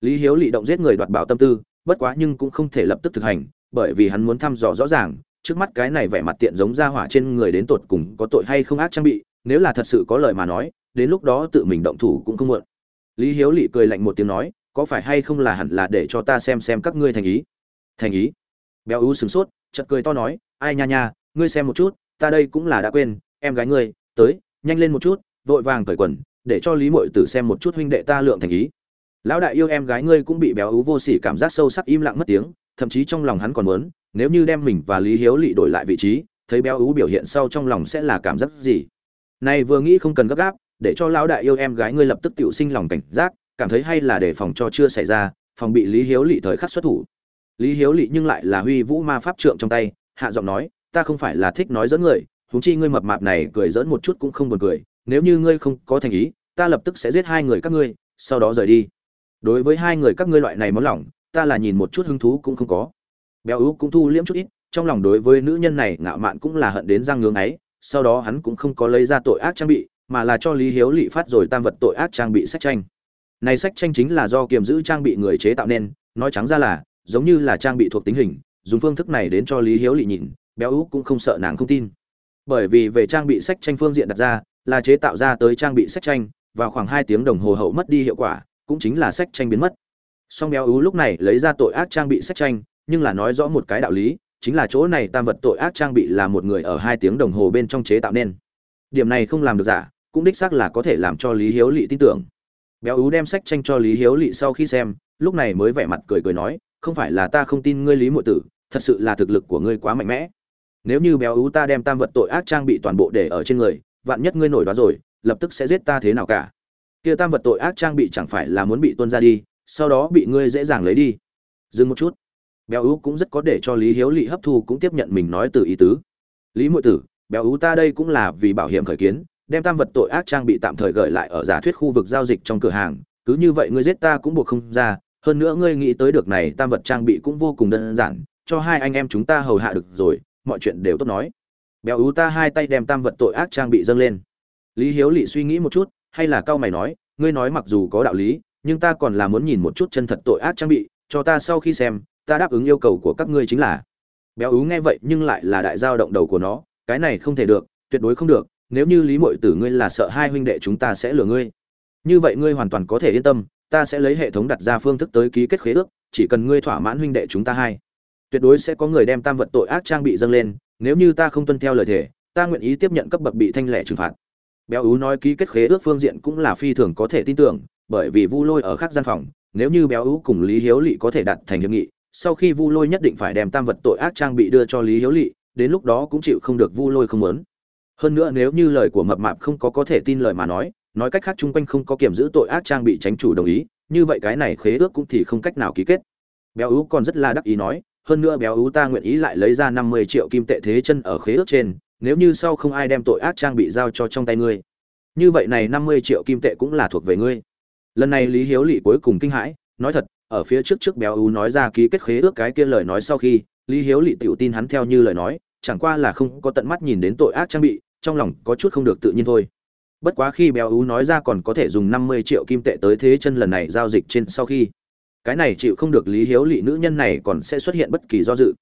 Lý hiếu lì động giết người đoạt bảo tâm tư, bất quá nhưng cũng không thể lập tức thực hành bởi vì hắn muốn thăm dò rõ ràng, trước mắt cái này vẻ mặt tiện giống ra hỏa trên người đến tột cùng có tội hay không ác trang bị, nếu là thật sự có lời mà nói, đến lúc đó tự mình động thủ cũng không muộn. Lý hiếu lị cười lạnh một tiếng nói, có phải hay không là hẳn là để cho ta xem xem các ngươi thành ý? Thành ý? Béo ú sửng sốt chật cười to nói, ai nha nha, ngươi xem một chút, ta đây cũng là đã quên, em gái ngươi, tới, nhanh lên một chút, vội vàng cởi quần, để cho lý mội tử xem một chút huynh đệ ta lượng thành ý. Lão đại yêu em gái ngươi cũng bị béo ú vô sỉ cảm giác sâu sắc im lặng mất tiếng thậm chí trong lòng hắn còn muốn, nếu như đem mình và lý hiếu lỵ đổi lại vị trí, thấy béo ú biểu hiện sau trong lòng sẽ là cảm giác gì? Này vừa nghĩ không cần gấp gáp, để cho lão đại yêu em gái ngươi lập tức tự sinh lòng cảnh giác, cảm thấy hay là để phòng cho chưa xảy ra, phòng bị lý hiếu lỵ thời khắc xuất thủ. Lý hiếu lỵ nhưng lại là huy vũ ma pháp trượng trong tay, hạ giọng nói, ta không phải là thích nói dẫn người, huống chi ngươi mập mạp này cười dẫn một chút cũng không buồn cười, nếu như ngươi không có thành ý, ta lập tức sẽ giết hai người các ngươi, sau đó rời đi. Đối với hai người các ngươi loại này món lỏng ta là nhìn một chút hứng thú cũng không có. Béo ú cũng thu liễm chút ít, trong lòng đối với nữ nhân này ngạo mạn cũng là hận đến răng ngưỡng ấy sau đó hắn cũng không có lấy ra tội ác trang bị, mà là cho lý hiếu lị phát rồi tam vật tội ác trang bị sách tranh. Này sách tranh chính là do kiềm giữ trang bị người chế tạo nên, nói trắng ra là, giống như là trang bị thuộc tính hình, dùng phương thức này đến cho lý hiếu lị nhìn, béo ú cũng không sợ nàng không tin. Bởi vì về trang bị sách tranh phương diện đặt ra, là chế tạo ra tới trang bị sách tranh và khoảng hai tiếng đồng hồ hậu mất đi hiệu quả, cũng chính là sách tranh biến mất song béo ú lúc này lấy ra tội ác trang bị sách tranh, nhưng là nói rõ một cái đạo lý, chính là chỗ này tam vật tội ác trang bị là một người ở hai tiếng đồng hồ bên trong chế tạo nên. Điểm này không làm được giả, cũng đích xác là có thể làm cho lý hiếu lỵ tin tưởng. Béo ú đem sách tranh cho lý hiếu lỵ sau khi xem, lúc này mới vẻ mặt cười cười nói, không phải là ta không tin ngươi lý mộ tử, thật sự là thực lực của ngươi quá mạnh mẽ. Nếu như béo ú ta đem tam vật tội ác trang bị toàn bộ để ở trên người, vạn nhất ngươi nổi đó rồi, lập tức sẽ giết ta thế nào cả? Kia tam vật tội ác trang bị chẳng phải là muốn bị tuân ra đi sau đó bị ngươi dễ dàng lấy đi. Dừng một chút. Béo ú cũng rất có để cho lý hiếu lị hấp thu cũng tiếp nhận mình nói từ ý tứ. Lý mộ tử, béo ú ta đây cũng là vì bảo hiểm khởi kiến, đem tam vật tội ác trang bị tạm thời gửi lại ở giả thuyết khu vực giao dịch trong cửa hàng. Cứ như vậy ngươi giết ta cũng buộc không ra. Hơn nữa ngươi nghĩ tới được này tam vật trang bị cũng vô cùng đơn giản, cho hai anh em chúng ta hầu hạ được rồi, mọi chuyện đều tốt nói. Béo ú ta hai tay đem tam vật tội ác trang bị dâng lên. Lý hiếu lị suy nghĩ một chút, hay là cao mày nói, ngươi nói mặc dù có đạo lý nhưng ta còn là muốn nhìn một chút chân thật tội ác trang bị, cho ta sau khi xem, ta đáp ứng yêu cầu của các ngươi chính là, béo ú nghe vậy nhưng lại là đại giao động đầu của nó, cái này không thể được, tuyệt đối không được, nếu như lý mội tử ngươi là sợ hai huynh đệ chúng ta sẽ lừa ngươi. Như vậy ngươi hoàn toàn có thể yên tâm, ta sẽ lấy hệ thống đặt ra phương thức tới ký kết khế ước, chỉ cần ngươi thỏa mãn huynh đệ chúng ta hai. Tuyệt đối sẽ có người đem tam vật tội ác trang bị dâng lên, nếu như ta không tuân theo lời thề, ta nguyện ý tiếp nhận cấp bậc bị thanh lệ trừng phạt. Béo ú nói ký kết khế ước phương diện cũng là phi thường có thể tin tưởng bởi vì vu lôi ở khác gian phòng nếu như béo ú cùng lý hiếu Lệ có thể đạt thành hiệp nghị sau khi vu lôi nhất định phải đem tam vật tội ác trang bị đưa cho lý hiếu Lệ, đến lúc đó cũng chịu không được vu lôi không muốn. Hơn nữa nếu như lời của mập mạp không có có thể tin lời mà nói nói cách khác chung quanh không có kiểm giữ tội ác trang bị tránh chủ đồng ý như vậy cái này khế ước cũng thì không cách nào ký kết. Béo ú còn rất là đắc ý nói hơn nữa béo ú ta nguyện ý lại lấy ra năm mươi triệu kim tệ thế chân ở khế ước trên nếu như sau không ai đem tội ác trang bị giao cho trong tay ngươi. Như vậy này năm mươi triệu kim tệ cũng là thuộc về ngươi lần này lý hiếu lỵ cuối cùng kinh hãi, nói thật, ở phía trước trước béo ú nói ra ký kết khế ước cái kia lời nói sau khi, lý hiếu lỵ tự tin hắn theo như lời nói, chẳng qua là không có tận mắt nhìn đến tội ác trang bị, trong lòng có chút không được tự nhiên thôi. Bất quá khi béo ú nói ra còn có thể dùng năm mươi triệu kim tệ tới thế chân lần này giao dịch trên sau khi, cái này chịu không được lý hiếu lỵ nữ nhân này còn sẽ xuất hiện bất kỳ do dự.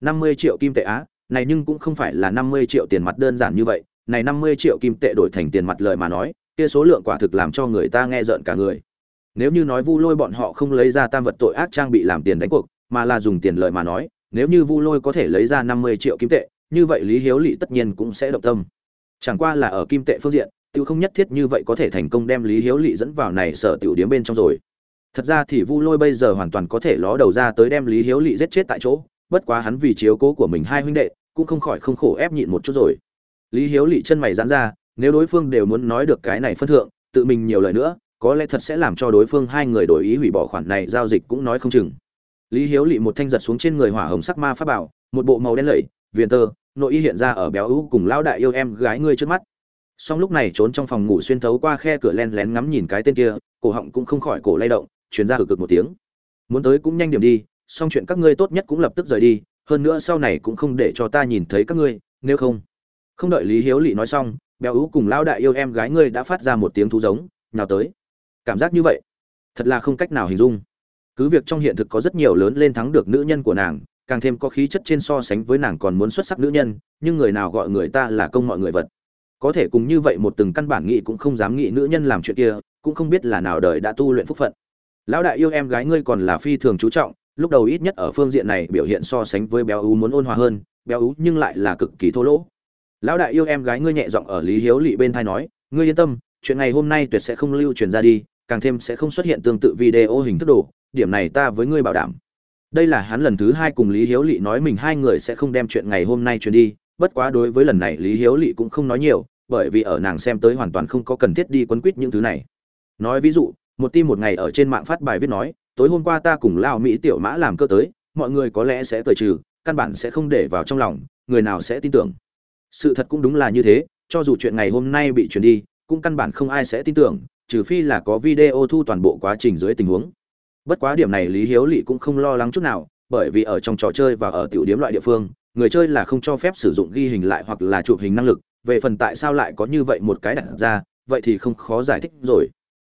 năm mươi triệu kim tệ á, này nhưng cũng không phải là năm mươi triệu tiền mặt đơn giản như vậy, này năm mươi triệu kim tệ đổi thành tiền mặt lời mà nói kia số lượng quả thực làm cho người ta nghe rợn cả người. Nếu như nói vu lôi bọn họ không lấy ra tam vật tội ác trang bị làm tiền đánh cuộc, mà là dùng tiền lợi mà nói, nếu như vu lôi có thể lấy ra năm mươi triệu kim tệ, như vậy lý hiếu lỵ tất nhiên cũng sẽ động tâm. Chẳng qua là ở kim tệ phương diện tiêu không nhất thiết như vậy có thể thành công đem lý hiếu lỵ dẫn vào này sở tiểu điếm bên trong rồi. Thật ra thì vu lôi bây giờ hoàn toàn có thể ló đầu ra tới đem lý hiếu lỵ giết chết tại chỗ, bất quá hắn vì chiếu cố của mình hai huynh đệ, cũng không khỏi không khổ ép nhịn một chút rồi. Lý hiếu lỵ chân mày giãn ra nếu đối phương đều muốn nói được cái này phân thượng, tự mình nhiều lời nữa, có lẽ thật sẽ làm cho đối phương hai người đổi ý hủy bỏ khoản này, giao dịch cũng nói không chừng. Lý hiếu Lệ một thanh giật xuống trên người hỏa hồng sắc ma pháp bảo, một bộ màu đen lẩy viền tơ, nội y hiện ra ở béo ú cùng lão đại yêu em gái ngươi trước mắt. Song lúc này trốn trong phòng ngủ xuyên thấu qua khe cửa len lén ngắm nhìn cái tên kia, cổ họng cũng không khỏi cổ lay động chuyển ra cực cực một tiếng. Muốn tới cũng nhanh điểm đi song chuyện các ngươi tốt nhất cũng lập tức rời đi, hơn nữa sau này cũng không để cho ta nhìn thấy các ngươi, nếu không. Không đợi lý hiếu Lệ nói xong béo ú cùng lão đại yêu em gái ngươi đã phát ra một tiếng thú giống nào tới. Cảm giác như vậy, thật là không cách nào hình dung. Cứ việc trong hiện thực có rất nhiều lớn lên thắng được nữ nhân của nàng, càng thêm có khí chất trên so sánh với nàng còn muốn xuất sắc nữ nhân, nhưng người nào gọi người ta là công mọi người vật. Có thể cùng như vậy một từng căn bản nghị cũng không dám nghĩ nữ nhân làm chuyện kia, cũng không biết là nào đời đã tu luyện phúc phận. Lão đại yêu em gái ngươi còn là phi thường chú trọng, lúc đầu ít nhất ở phương diện này biểu hiện so sánh với béo ú muốn ôn hòa hơn, béo ú nhưng lại là cực kỳ thô lỗ lão đại yêu em gái ngươi nhẹ giọng ở lý hiếu lỵ bên thai nói, ngươi yên tâm, chuyện ngày hôm nay tuyệt sẽ không lưu truyền ra đi, càng thêm sẽ không xuất hiện tương tự video hình thức đồ, điểm này ta với ngươi bảo đảm. Đây là hắn lần thứ hai cùng lý hiếu lỵ nói mình hai người sẽ không đem chuyện ngày hôm nay truyền đi, bất quá đối với lần này lý hiếu lỵ cũng không nói nhiều, bởi vì ở nàng xem tới hoàn toàn không có cần thiết đi quấn quýt những thứ này. Nói ví dụ, một tim một ngày ở trên mạng phát bài viết nói, tối hôm qua ta cùng lao mỹ tiểu mã làm cơ tới, mọi người có lẽ sẽ cười trừ, căn bản sẽ không để vào trong lòng, người nào sẽ tin tưởng? Sự thật cũng đúng là như thế, cho dù chuyện ngày hôm nay bị truyền đi, cũng căn bản không ai sẽ tin tưởng, trừ phi là có video thu toàn bộ quá trình dưới tình huống. Bất quá điểm này lý hiếu lỵ cũng không lo lắng chút nào, bởi vì ở trong trò chơi và ở tiểu điếm loại địa phương, người chơi là không cho phép sử dụng ghi hình lại hoặc là chụp hình năng lực, về phần tại sao lại có như vậy một cái đặt ra, vậy thì không khó giải thích rồi.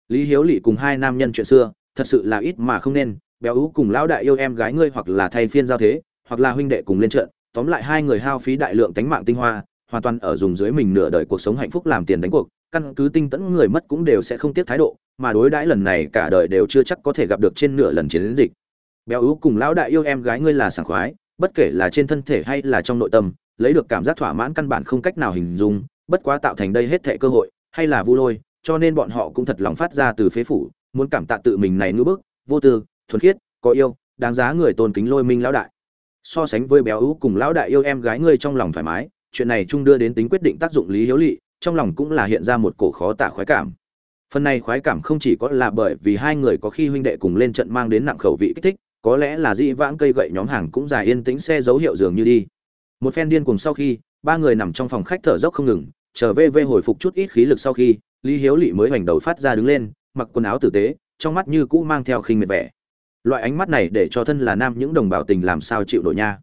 Lý hiếu lỵ cùng hai nam nhân chuyện xưa, thật sự là ít mà không nên, béo ú cùng lão đại yêu em gái ngươi hoặc là thay phiên giao thế, hoặc là huynh đệ cùng lên trận tóm lại hai người hao phí đại lượng tánh mạng tinh hoa, hoàn toàn ở dùng dưới mình nửa đời cuộc sống hạnh phúc làm tiền đánh cuộc, căn cứ tinh tẫn người mất cũng đều sẽ không tiếc thái độ, mà đối đãi lần này cả đời đều chưa chắc có thể gặp được trên nửa lần chiến dịch. Béo ú cùng lão đại yêu em gái ngươi là sảng khoái, bất kể là trên thân thể hay là trong nội tâm, lấy được cảm giác thỏa mãn căn bản không cách nào hình dung, bất quá tạo thành đây hết thệ cơ hội, hay là vu lôi, cho nên bọn họ cũng thật lòng phát ra từ phế phủ, muốn cảm tạ tự mình này ngữ bức, vô tư, thuần khiết, có yêu, đáng giá người tôn kính lôi minh lão đại so sánh với béo ú cùng lão đại yêu em gái ngươi trong lòng thoải mái, chuyện này trung đưa đến tính quyết định tác dụng lý hiếu lỵ trong lòng cũng là hiện ra một cổ khó tả khoái cảm. Phần này khoái cảm không chỉ có là bởi vì hai người có khi huynh đệ cùng lên trận mang đến nặng khẩu vị kích thích, có lẽ là dĩ vãng cây gậy nhóm hàng cũng dài yên tĩnh xe dấu hiệu dường như đi. Một phen điên cùng sau khi, ba người nằm trong phòng khách thở dốc không ngừng, chờ về vê hồi phục chút ít khí lực sau khi, lý hiếu lỵ mới hoành đầu phát ra đứng lên, mặc quần áo tử tế, trong mắt như cũ mang theo khinh miệt vẻ loại ánh mắt này để cho thân là nam những đồng bào tình làm sao chịu nổi nha.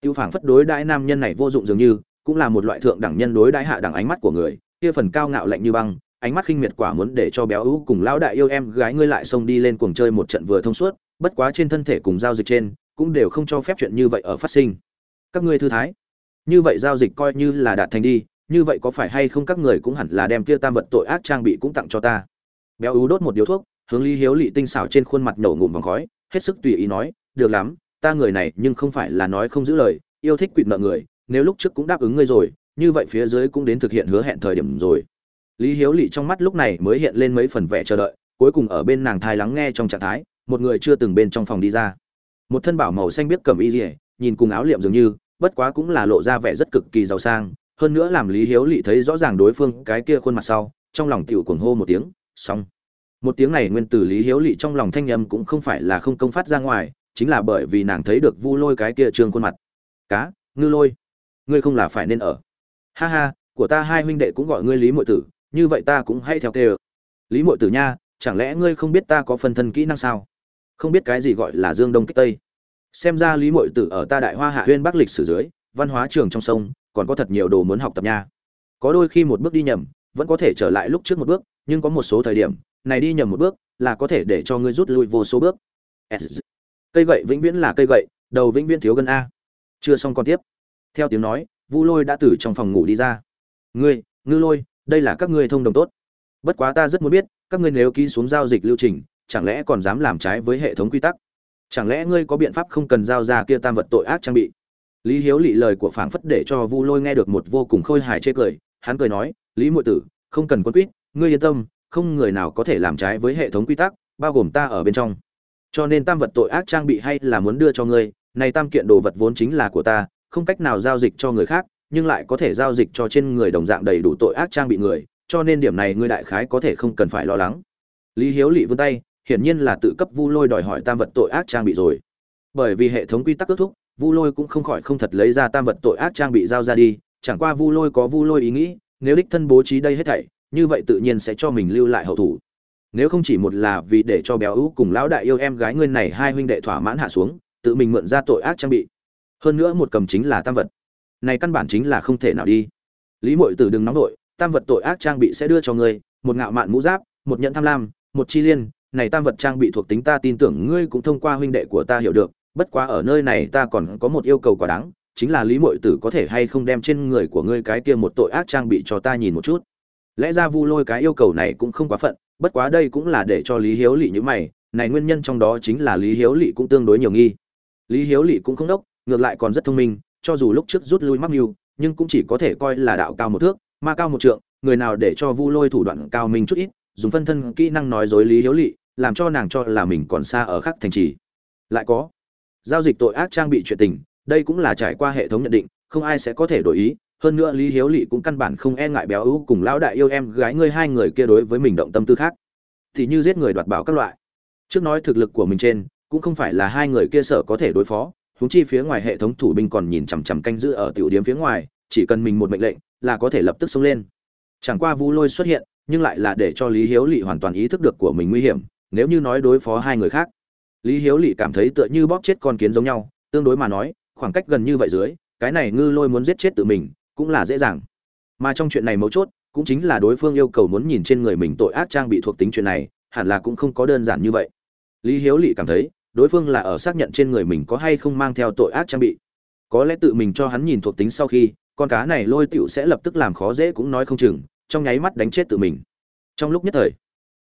Tiêu phảng phất đối đãi nam nhân này vô dụng dường như, cũng là một loại thượng đẳng nhân đối đãi hạ đẳng ánh mắt của người, kia phần cao ngạo lạnh như băng, ánh mắt khinh miệt quả muốn để cho béo ú cùng lão đại yêu em gái ngươi lại xông đi lên cuồng chơi một trận vừa thông suốt, bất quá trên thân thể cùng giao dịch trên, cũng đều không cho phép chuyện như vậy ở phát sinh. Các ngươi thư thái. Như vậy giao dịch coi như là đạt thành đi, như vậy có phải hay không các người cũng hẳn là đem kia tam vật tội ác trang bị cũng tặng cho ta. Béo ú đốt một điếu thuốc, hướng lý hiếu lị tinh xảo trên khuôn mặt nổ ngụm vòng khói hết sức tùy ý nói, được lắm, ta người này nhưng không phải là nói không giữ lời, yêu thích quỵt nợ người, nếu lúc trước cũng đáp ứng ngươi rồi, như vậy phía dưới cũng đến thực hiện hứa hẹn thời điểm rồi. Lý hiếu lỵ trong mắt lúc này mới hiện lên mấy phần vẻ chờ đợi, cuối cùng ở bên nàng thai lắng nghe trong trạng thái, một người chưa từng bên trong phòng đi ra. Một thân bảo màu xanh biết cầm y dỉa nhìn cùng áo liệm dường như, bất quá cũng là lộ ra vẻ rất cực kỳ giàu sang, hơn nữa làm lý hiếu lỵ thấy rõ ràng đối phương cái kia khuôn mặt sau, trong lòng tiểu cuồng hô một tiếng, xong một tiếng này nguyên tử lý hiếu lị trong lòng thanh âm cũng không phải là không công phát ra ngoài, chính là bởi vì nàng thấy được vu lôi cái kia trương khuôn mặt. Cá, ngư lôi, ngươi không là phải nên ở. Ha ha, của ta hai huynh đệ cũng gọi ngươi lý mội tử, như vậy ta cũng hay theo kê ơ lý mội tử nha, chẳng lẽ ngươi không biết ta có phân thân kỹ năng sao? Không biết cái gì gọi là dương đông kích tây. Xem ra lý mội tử ở ta đại hoa hạ huyên bắc lịch sử dưới, văn hóa trường trong sông, còn có thật nhiều đồ muốn học tập nha. Có đôi khi một bước đi nhầm, vẫn có thể trở lại lúc trước một bước, nhưng có một số thời điểm này đi nhầm một bước, là có thể để cho ngươi rút lui vô số bước. Cây gậy vĩnh viễn là cây gậy, đầu vĩnh viễn thiếu gần a. Chưa xong còn tiếp. Theo tiếng nói, vu lôi đã từ trong phòng ngủ đi ra. Ngươi, ngư lôi, đây là các ngươi thông đồng tốt. Bất quá ta rất muốn biết, các ngươi nếu ký xuống giao dịch lưu trình, chẳng lẽ còn dám làm trái với hệ thống quy tắc? Chẳng lẽ ngươi có biện pháp không cần giao ra kia tam vật tội ác trang bị? Lý hiếu lị lời của phảng phất để cho vu lôi nghe được một vô cùng khôi hài chê cười, hắn cười nói, lý muội tử, không cần quân quýt ngươi yên tâm không người nào có thể làm trái với hệ thống quy tắc, bao gồm ta ở bên trong. Cho nên tam vật tội ác trang bị hay là muốn đưa cho ngươi, này tam kiện đồ vật vốn chính là của ta, không cách nào giao dịch cho người khác, nhưng lại có thể giao dịch cho trên người đồng dạng đầy đủ tội ác trang bị người, cho nên điểm này ngươi đại khái có thể không cần phải lo lắng. Lý hiếu lị vươn tay, hiển nhiên là tự cấp vu lôi đòi hỏi tam vật tội ác trang bị rồi. Bởi vì hệ thống quy tắc kết thúc, vu lôi cũng không khỏi không thật lấy ra tam vật tội ác trang bị giao ra đi, chẳng qua vu lôi có vu lôi ý nghĩ, nếu đích thân bố trí đây hết thảy như vậy tự nhiên sẽ cho mình lưu lại hậu thủ. Nếu không chỉ một là vì để cho béo ú cùng lão đại yêu em gái ngươi này hai huynh đệ thỏa mãn hạ xuống, tự mình mượn ra tội ác trang bị. Hơn nữa một cầm chính là tam vật. Này căn bản chính là không thể nào đi. Lý mội tử đừng nóng vội, tam vật tội ác trang bị sẽ đưa cho ngươi, một ngạo mạn mũ giáp, một nhận tham lam, một chi liên, này tam vật trang bị thuộc tính ta tin tưởng ngươi cũng thông qua huynh đệ của ta hiểu được, bất quá ở nơi này ta còn có một yêu cầu quá đáng, chính là lý mội tử có thể hay không đem trên người của ngươi cái kia một tội ác trang bị cho ta nhìn một chút lẽ ra vu lôi cái yêu cầu này cũng không quá phận, bất quá đây cũng là để cho lý hiếu lỵ như mày, này nguyên nhân trong đó chính là lý hiếu lỵ cũng tương đối nhiều nghi. Lý hiếu lỵ cũng không đốc, ngược lại còn rất thông minh, cho dù lúc trước rút lui mắc mưu, nhưng cũng chỉ có thể coi là đạo cao một thước, ma cao một trượng, người nào để cho vu lôi thủ đoạn cao minh chút ít, dùng phân thân kỹ năng nói dối lý hiếu lỵ làm cho nàng cho là mình còn xa ở khắc thành trì. Lại có, giao dịch tội ác trang bị chuyện tình, đây cũng là trải qua hệ thống nhận định, không ai sẽ có thể đổi ý hơn nữa lý hiếu lỵ cũng căn bản không e ngại béo ưu cùng lão đại yêu em gái ngươi hai người kia đối với mình động tâm tư khác. Thì như giết người đoạt bảo các loại. Trước nói thực lực của mình trên, cũng không phải là hai người kia sợ có thể đối phó húng chi phía ngoài hệ thống thủ binh còn nhìn chằm chằm canh giữ ở tiểu điếm phía ngoài, chỉ cần mình một mệnh lệnh là có thể lập tức xông lên. Chẳng qua vu lôi xuất hiện, nhưng lại là để cho lý hiếu lỵ hoàn toàn ý thức được của mình nguy hiểm, nếu như nói đối phó hai người khác. Lý hiếu lỵ cảm thấy tựa như bóp chết con kiến giống nhau, tương đối mà nói, khoảng cách gần như vậy dưới, cái này ngư lôi muốn giết chết tự mình cũng là dễ dàng. Mà trong chuyện này mấu chốt, cũng chính là đối phương yêu cầu muốn nhìn trên người mình tội ác trang bị thuộc tính chuyện này, hẳn là cũng không có đơn giản như vậy. Lý hiếu lỵ cảm thấy, đối phương là ở xác nhận trên người mình có hay không mang theo tội ác trang bị. Có lẽ tự mình cho hắn nhìn thuộc tính sau khi, con cá này lôi tựu sẽ lập tức làm khó dễ cũng nói không chừng, trong nháy mắt đánh chết tự mình. Trong lúc nhất thời,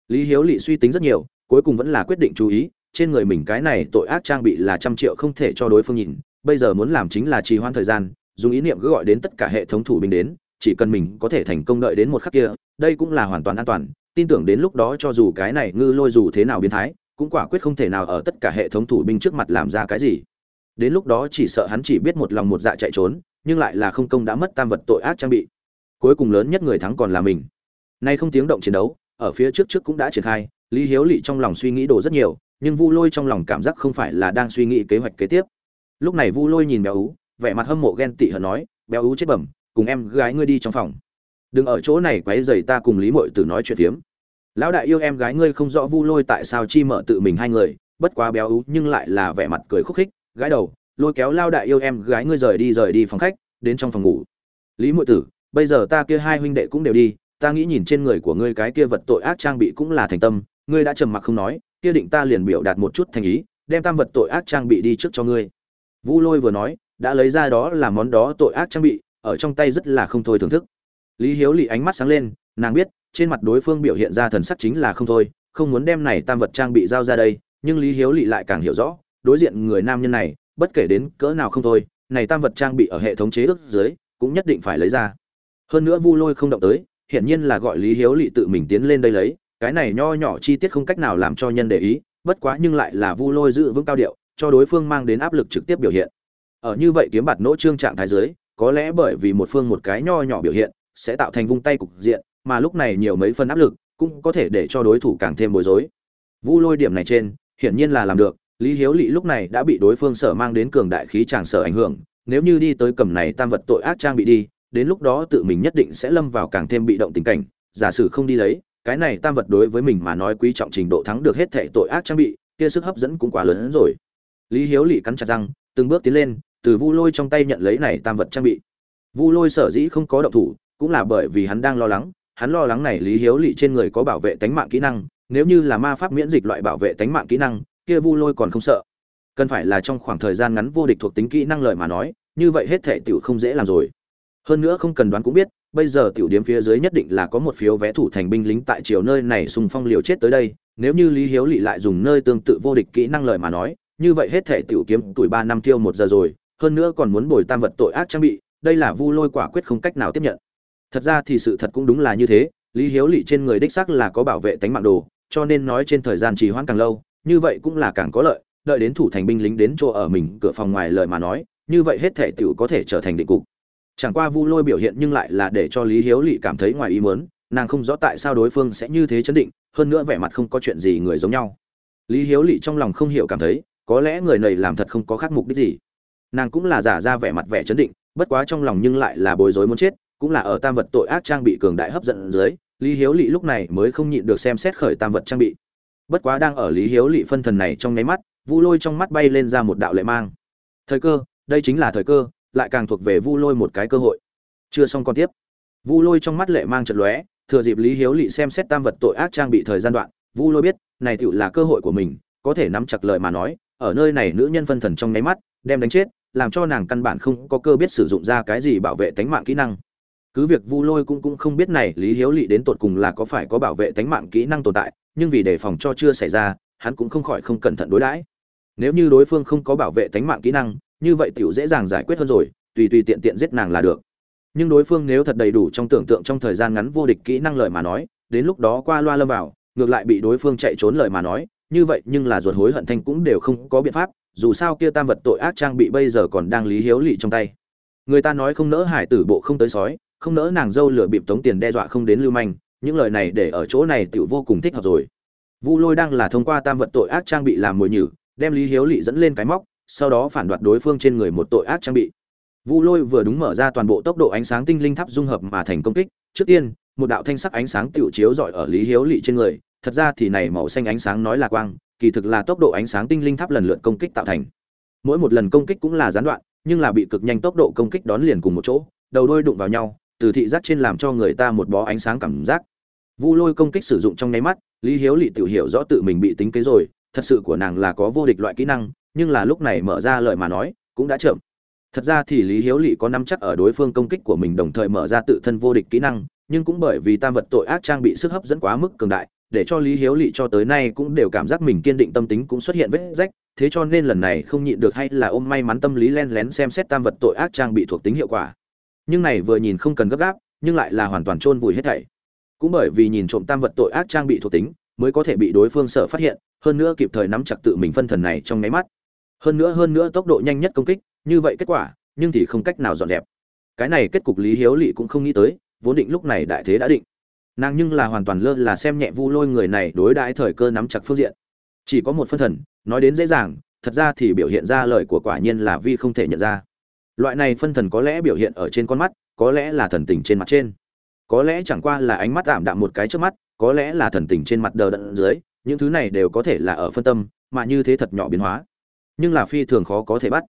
lý hiếu lỵ suy tính rất nhiều, cuối cùng vẫn là quyết định chú ý, trên người mình cái này tội ác trang bị là trăm triệu không thể cho đối phương nhìn, bây giờ muốn làm chính là trì hoãn thời gian dùng ý niệm cứ gọi đến tất cả hệ thống thủ binh đến, chỉ cần mình có thể thành công đợi đến một khắc kia, đây cũng là hoàn toàn an toàn. Tin tưởng đến lúc đó cho dù cái này ngư lôi dù thế nào biến thái, cũng quả quyết không thể nào ở tất cả hệ thống thủ binh trước mặt làm ra cái gì. Đến lúc đó chỉ sợ hắn chỉ biết một lòng một dạ chạy trốn, nhưng lại là không công đã mất tam vật tội ác trang bị. Cuối cùng lớn nhất người thắng còn là mình. Nay không tiếng động chiến đấu, ở phía trước trước cũng đã triển khai, lý hiếu lỵ trong lòng suy nghĩ đồ rất nhiều, nhưng vu lôi trong lòng cảm giác không phải là đang suy nghĩ kế hoạch kế tiếp. Lúc này vu lôi nhìn béo ú vẻ mặt hâm mộ ghen tị hận nói, béo ú chết bẩm, cùng em gái ngươi đi trong phòng. Đừng ở chỗ này quấy rầy ta cùng lý mội tử nói chuyện phiếm. Lão đại yêu em gái ngươi không rõ vu lôi tại sao chi mở tự mình hai người, bất quá béo ú nhưng lại là vẻ mặt cười khúc khích gái đầu, lôi kéo lao đại yêu em gái ngươi rời đi rời đi phòng khách, đến trong phòng ngủ. Lý mội tử, bây giờ ta kia hai huynh đệ cũng đều đi, ta nghĩ nhìn trên người của ngươi cái kia vật tội ác trang bị cũng là thành tâm, ngươi đã trầm mặc không nói, kia định ta liền biểu đạt một chút thành ý, đem tam vật tội ác trang bị đi trước cho ngươi. Vu lôi vừa nói đã lấy ra đó là món đó tội ác trang bị, ở trong tay rất là không thôi thưởng thức. Lý hiếu lì ánh mắt sáng lên, nàng biết, trên mặt đối phương biểu hiện ra thần sắc chính là không thôi, không muốn đem này tam vật trang bị giao ra đây, nhưng lý hiếu lì lại càng hiểu rõ, đối diện người nam nhân này, bất kể đến cỡ nào không thôi, này tam vật trang bị ở hệ thống chế ước dưới, cũng nhất định phải lấy ra. Hơn nữa vu lôi không động tới, hiển nhiên là gọi lý hiếu lị tự mình tiến lên đây lấy, cái này nho nhỏ chi tiết không cách nào làm cho nhân để ý, bất quá nhưng lại là vu lôi giữ vững cao điệu, cho đối phương mang đến áp lực trực tiếp biểu hiện ở như vậy kiếm bạt nỗ trương trạng thái dưới, có lẽ bởi vì một phương một cái nho nhỏ biểu hiện, sẽ tạo thành vung tay cục diện, mà lúc này nhiều mấy phần áp lực, cũng có thể để cho đối thủ càng thêm bối rối. Vu lôi điểm này trên, hiển nhiên là làm được, lý hiếu lỵ lúc này đã bị đối phương sở mang đến cường đại khí tràng sở ảnh hưởng, nếu như đi tới cầm này tam vật tội ác trang bị đi, đến lúc đó tự mình nhất định sẽ lâm vào càng thêm bị động tình cảnh, giả sử không đi lấy, cái này tam vật đối với mình mà nói quý trọng trình độ thắng được hết thể tội ác trang bị, kia sức hấp dẫn cũng quá lớn hơn rồi. Lý hiếu lỵ cắn chặt răng, từng bước tiến lên từ vu lôi trong tay nhận lấy này tam vật trang bị. Vu lôi sở dĩ không có động thủ, cũng là bởi vì hắn đang lo lắng, hắn lo lắng này lý hiếu lỵ trên người có bảo vệ tánh mạng kỹ năng, nếu như là ma pháp miễn dịch loại bảo vệ tánh mạng kỹ năng, kia vu lôi còn không sợ. Cần phải là trong khoảng thời gian ngắn vô địch thuộc tính kỹ năng lợi mà nói, như vậy hết thể tiểu không dễ làm rồi. Hơn nữa không cần đoán cũng biết, bây giờ tiểu điểm phía dưới nhất định là có một phiếu vé thủ thành binh lính tại chiều nơi này xung phong liều chết tới đây, nếu như lý hiếu lỵ lại dùng nơi tương tự vô địch kỹ năng lợi mà nói, như vậy hết thể tiểu kiếm tuổi ba năm tiêu một giờ rồi hơn nữa còn muốn bồi tam vật tội ác trang bị, đây là vu lôi quả quyết không cách nào tiếp nhận. Thật ra thì sự thật cũng đúng là như thế, lý hiếu lỵ trên người đích sắc là có bảo vệ tánh mạng đồ, cho nên nói trên thời gian trì hoãn càng lâu, như vậy cũng là càng có lợi, đợi đến thủ thành binh lính đến chỗ ở mình cửa phòng ngoài lời mà nói, như vậy hết thể tiểu có thể trở thành định cục. Chẳng qua vu lôi biểu hiện nhưng lại là để cho lý hiếu lỵ cảm thấy ngoài ý muốn, nàng không rõ tại sao đối phương sẽ như thế chấn định, hơn nữa vẻ mặt không có chuyện gì người giống nhau. Lý hiếu lỵ trong lòng không hiểu cảm thấy, có lẽ người này làm thật không có khác mục đích gì nàng cũng là giả ra vẻ mặt vẻ chấn định, bất quá trong lòng nhưng lại là bối rối muốn chết, cũng là ở tam vật tội ác trang bị cường đại hấp dẫn dưới, lý hiếu lỵ lúc này mới không nhịn được xem xét khởi tam vật trang bị. Bất quá đang ở lý hiếu lỵ phân thần này trong nháy mắt, vu lôi trong mắt bay lên ra một đạo lệ mang. Thời cơ, đây chính là thời cơ, lại càng thuộc về vu lôi một cái cơ hội. Chưa xong còn tiếp. Vu lôi trong mắt lệ mang trận lóe, thừa dịp lý hiếu lỵ xem xét tam vật tội ác trang bị thời gian đoạn, vu lôi biết, này tựu là cơ hội của mình, có thể nắm chặt lời mà nói, ở nơi này nữ nhân phân thần trong nháy mắt, đem đánh chết làm cho nàng căn bản không có cơ biết sử dụng ra cái gì bảo vệ tánh mạng kỹ năng. Cứ việc vu lôi cũng cũng không biết này lý hiếu lị đến tột cùng là có phải có bảo vệ tánh mạng kỹ năng tồn tại, nhưng vì đề phòng cho chưa xảy ra, hắn cũng không khỏi không cẩn thận đối đãi. Nếu như đối phương không có bảo vệ tánh mạng kỹ năng, như vậy tiểu dễ dàng giải quyết hơn rồi, tùy tùy tiện tiện giết nàng là được. Nhưng đối phương nếu thật đầy đủ trong tưởng tượng trong thời gian ngắn vô địch kỹ năng lời mà nói, đến lúc đó qua loa lâm vào, ngược lại bị đối phương chạy trốn lời mà nói, như vậy nhưng là ruột hối hận thanh cũng đều không có biện pháp dù sao kia tam vật tội ác trang bị bây giờ còn đang lý hiếu lỵ trong tay. Người ta nói không nỡ hải tử bộ không tới sói, không nỡ nàng dâu lừa bịp tống tiền đe dọa không đến lưu manh, những lời này để ở chỗ này tiểu vô cùng thích hợp rồi. Vu lôi đang là thông qua tam vật tội ác trang bị làm mồi nhử, đem lý hiếu lỵ dẫn lên cái móc, sau đó phản đoạt đối phương trên người một tội ác trang bị. Vu lôi vừa đúng mở ra toàn bộ tốc độ ánh sáng tinh linh tháp dung hợp mà thành công kích, trước tiên, một đạo thanh sắc ánh sáng tựu chiếu rọi ở lý hiếu lỵ trên người, thật ra thì này màu xanh ánh sáng nói là quang kỳ thực là tốc độ ánh sáng tinh linh tháp lần lượt công kích tạo thành. Mỗi một lần công kích cũng là gián đoạn, nhưng là bị cực nhanh tốc độ công kích đón liền cùng một chỗ, đầu đôi đụng vào nhau, từ thị giác trên làm cho người ta một bó ánh sáng cảm giác. Vu lôi công kích sử dụng trong nháy mắt, lý hiếu Lệ tự hiểu rõ tự mình bị tính kế rồi, thật sự của nàng là có vô địch loại kỹ năng, nhưng là lúc này mở ra lời mà nói, cũng đã chậm. Thật ra thì lý hiếu Lệ có nắm chắc ở đối phương công kích của mình đồng thời mở ra tự thân vô địch kỹ năng, nhưng cũng bởi vì tam vật tội ác trang bị sức hấp dẫn quá mức cường đại để cho lý hiếu lỵ cho tới nay cũng đều cảm giác mình kiên định tâm tính cũng xuất hiện vết rách, thế cho nên lần này không nhịn được hay là ôm may mắn tâm lý len lén xem xét tam vật tội ác trang bị thuộc tính hiệu quả. Nhưng này vừa nhìn không cần gấp gáp, nhưng lại là hoàn toàn chôn vùi hết thảy. Cũng bởi vì nhìn trộm tam vật tội ác trang bị thuộc tính, mới có thể bị đối phương sợ phát hiện, hơn nữa kịp thời nắm chặt tự mình phân thần này trong nháy mắt. Hơn nữa hơn nữa tốc độ nhanh nhất công kích, như vậy kết quả, nhưng thì không cách nào dọn dẹp. Cái này kết cục lý hiếu lỵ cũng không nghĩ tới, vốn định lúc này đại thế đã định nàng nhưng là hoàn toàn lơ là xem nhẹ vu lôi người này đối đãi thời cơ nắm chặt phương diện. Chỉ có một phân thần, nói đến dễ dàng, thật ra thì biểu hiện ra lời của quả nhiên là vi không thể nhận ra. Loại này phân thần có lẽ biểu hiện ở trên con mắt, có lẽ là thần tình trên mặt trên. Có lẽ chẳng qua là ánh mắt tạm đạm một cái trước mắt, có lẽ là thần tình trên mặt đờ đẫn dưới, những thứ này đều có thể là ở phân tâm, mà như thế thật nhỏ biến hóa. Nhưng là phi thường khó có thể bắt.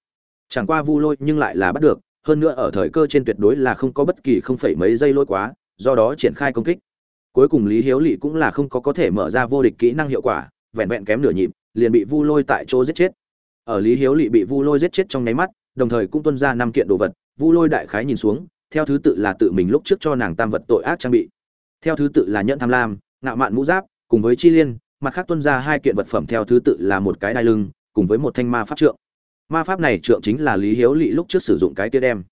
Chẳng qua vu lôi nhưng lại là bắt được, hơn nữa ở thời cơ trên tuyệt đối là không có bất kỳ không phải mấy giây lôi quá, do đó triển khai công kích cuối cùng lý hiếu lỵ cũng là không có có thể mở ra vô địch kỹ năng hiệu quả, vẹn vẹn kém nửa nhịp, liền bị vu lôi tại chỗ giết chết. Ở lý hiếu lỵ bị vu lôi giết chết trong nháy mắt, đồng thời cũng tuân ra năm kiện đồ vật, vu lôi đại khái nhìn xuống, theo thứ tự là tự mình lúc trước cho nàng tam vật tội ác trang bị. Theo thứ tự là nhẫn tham lam, ngạo mạn mũ giáp, cùng với chi liên, mặt khác tuân ra hai kiện vật phẩm theo thứ tự là một cái đai lưng, cùng với một thanh ma pháp trượng. Ma pháp này trượng chính là lý hiếu lỵ lúc trước sử dụng cái tia đem.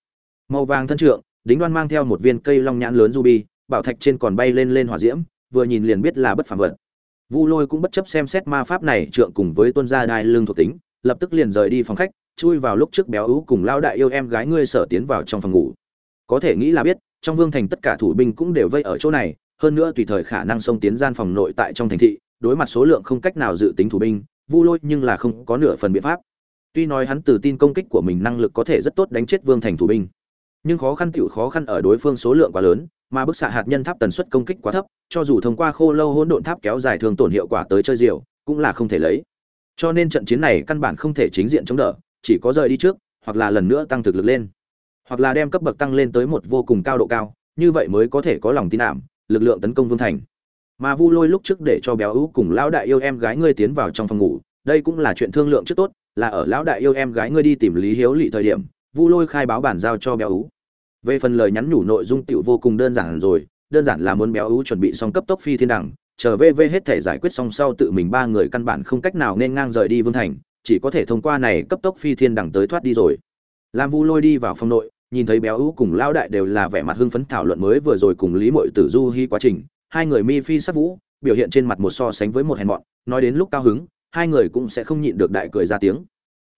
Màu vàng thân trượng, đính đoan mang theo một viên cây long nhãn lớn ruby bảo thạch trên còn bay lên lên hỏa diễm, vừa nhìn liền biết là bất phàm vật. Vu lôi cũng bất chấp xem xét ma pháp này trượng cùng với tuân gia đai lương thuộc tính, lập tức liền rời đi phòng khách, chui vào lúc trước béo ú cùng lao đại yêu em gái ngươi sở tiến vào trong phòng ngủ. Có thể nghĩ là biết, trong vương thành tất cả thủ binh cũng đều vây ở chỗ này, hơn nữa tùy thời khả năng xông tiến gian phòng nội tại trong thành thị, đối mặt số lượng không cách nào dự tính thủ binh, vu lôi nhưng là không có nửa phần biện pháp. Tuy nói hắn tự tin công kích của mình năng lực có thể rất tốt đánh chết vương thành thủ binh, nhưng khó khăn tiểu khó khăn ở đối phương số lượng quá lớn mà bức xạ hạt nhân tháp tần suất công kích quá thấp, cho dù thông qua khô lâu hỗn độn tháp kéo dài thường tổn hiệu quả tới chơi diều, cũng là không thể lấy. Cho nên trận chiến này căn bản không thể chính diện chống đỡ, chỉ có rời đi trước, hoặc là lần nữa tăng thực lực lên. Hoặc là đem cấp bậc tăng lên tới một vô cùng cao độ cao, như vậy mới có thể có lòng tin ảm, lực lượng tấn công vương thành. Mà vu lôi lúc trước để cho béo ú cùng lão đại yêu em gái ngươi tiến vào trong phòng ngủ, đây cũng là chuyện thương lượng trước tốt, là ở lão đại yêu em gái ngươi đi tìm lý hiếu lỵ thời điểm, vu lôi khai báo bản giao cho béo ú về phần lời nhắn nhủ nội dung tựu vô cùng đơn giản rồi, đơn giản là muốn béo ú chuẩn bị xong cấp tốc phi thiên đẳng, chờ vv hết thể giải quyết xong sau tự mình ba người căn bản không cách nào nên ngang rời đi vương thành, chỉ có thể thông qua này cấp tốc phi thiên đẳng tới thoát đi rồi. Lam vu lôi đi vào phòng nội, nhìn thấy béo ú cùng lão đại đều là vẻ mặt hưng phấn thảo luận mới vừa rồi cùng lý mội tử du hy quá trình, hai người mi phi sắc vũ, biểu hiện trên mặt một so sánh với một hèn mọn, nói đến lúc cao hứng, hai người cũng sẽ không nhịn được đại cười ra tiếng.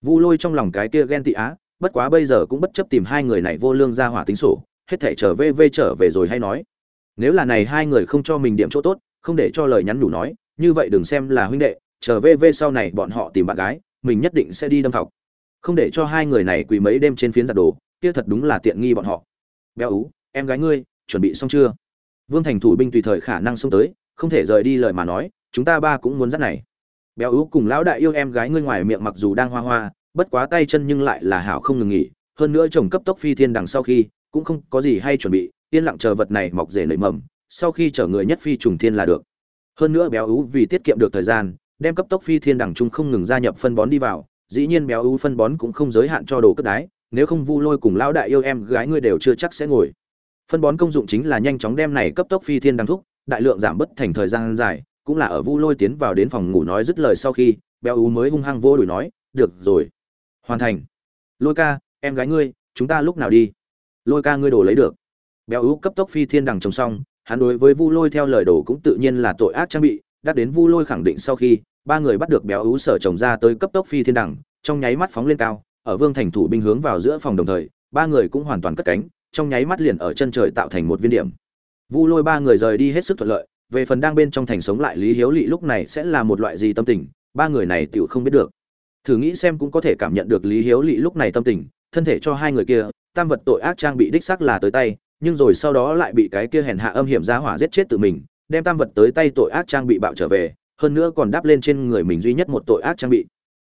Vu lôi trong lòng cái kia ghen tị á bất quá bây giờ cũng bất chấp tìm hai người này vô lương ra hỏa tính sổ, hết thể trở về vê trở về rồi hay nói. Nếu là này hai người không cho mình điểm chỗ tốt, không để cho lời nhắn nhủ nói, như vậy đừng xem là huynh đệ, trở về vê sau này bọn họ tìm bạn gái, mình nhất định sẽ đi đâm học không để cho hai người này quỳ mấy đêm trên phiến giặt đồ, kia thật đúng là tiện nghi bọn họ. Béo ú, em gái ngươi, chuẩn bị xong chưa? Vương thành thủ binh tùy thời khả năng xông tới, không thể rời đi lời mà nói, chúng ta ba cũng muốn dắt này. Béo ú cùng lão đại yêu em gái ngươi ngoài miệng mặc dù đang hoa hoa bất quá tay chân nhưng lại là hảo không ngừng nghỉ, hơn nữa chồng cấp tốc phi thiên đằng sau khi, cũng không có gì hay chuẩn bị, yên lặng chờ vật này mọc rể nảy mầm, sau khi chở người nhất phi trùng thiên là được. Hơn nữa béo ú vì tiết kiệm được thời gian, đem cấp tốc phi thiên đằng trung không ngừng gia nhập phân bón đi vào, dĩ nhiên béo ú phân bón cũng không giới hạn cho đồ cất đái, nếu không vu lôi cùng lão đại yêu em gái ngươi đều chưa chắc sẽ ngồi. Phân bón công dụng chính là nhanh chóng đem này cấp tốc phi thiên đằng thúc, đại lượng giảm bớt thành thời gian dài, cũng là ở vu lôi tiến vào đến phòng ngủ nói dứt lời sau khi, béo ú mới hung hăng vô đuổi nói, được rồi hoàn thành. Lôi ca, em gái ngươi, chúng ta lúc nào đi? Lôi ca ngươi đồ lấy được. Béo ú cấp tốc phi thiên đằng trồng xong, hắn đối với vu lôi theo lời đồ cũng tự nhiên là tội ác trang bị đắc đến vu lôi khẳng định sau khi, ba người bắt được béo ú sở trồng ra tới cấp tốc phi thiên đằng, trong nháy mắt phóng lên cao, ở vương thành thủ binh hướng vào giữa phòng đồng thời, ba người cũng hoàn toàn cất cánh, trong nháy mắt liền ở chân trời tạo thành một viên điểm. Vu lôi ba người rời đi hết sức thuận lợi, về phần đang bên trong thành sống lại lý hiếu lỵ lúc này sẽ là một loại gì tâm tình, ba người này tựu không biết được thử nghĩ xem cũng có thể cảm nhận được lý hiếu lỵ lúc này tâm tình, thân thể cho hai người kia, tam vật tội ác trang bị đích xác là tới tay, nhưng rồi sau đó lại bị cái kia hèn hạ âm hiểm ra hỏa giết chết tự mình, đem tam vật tới tay tội ác trang bị bạo trở về, hơn nữa còn đáp lên trên người mình duy nhất một tội ác trang bị.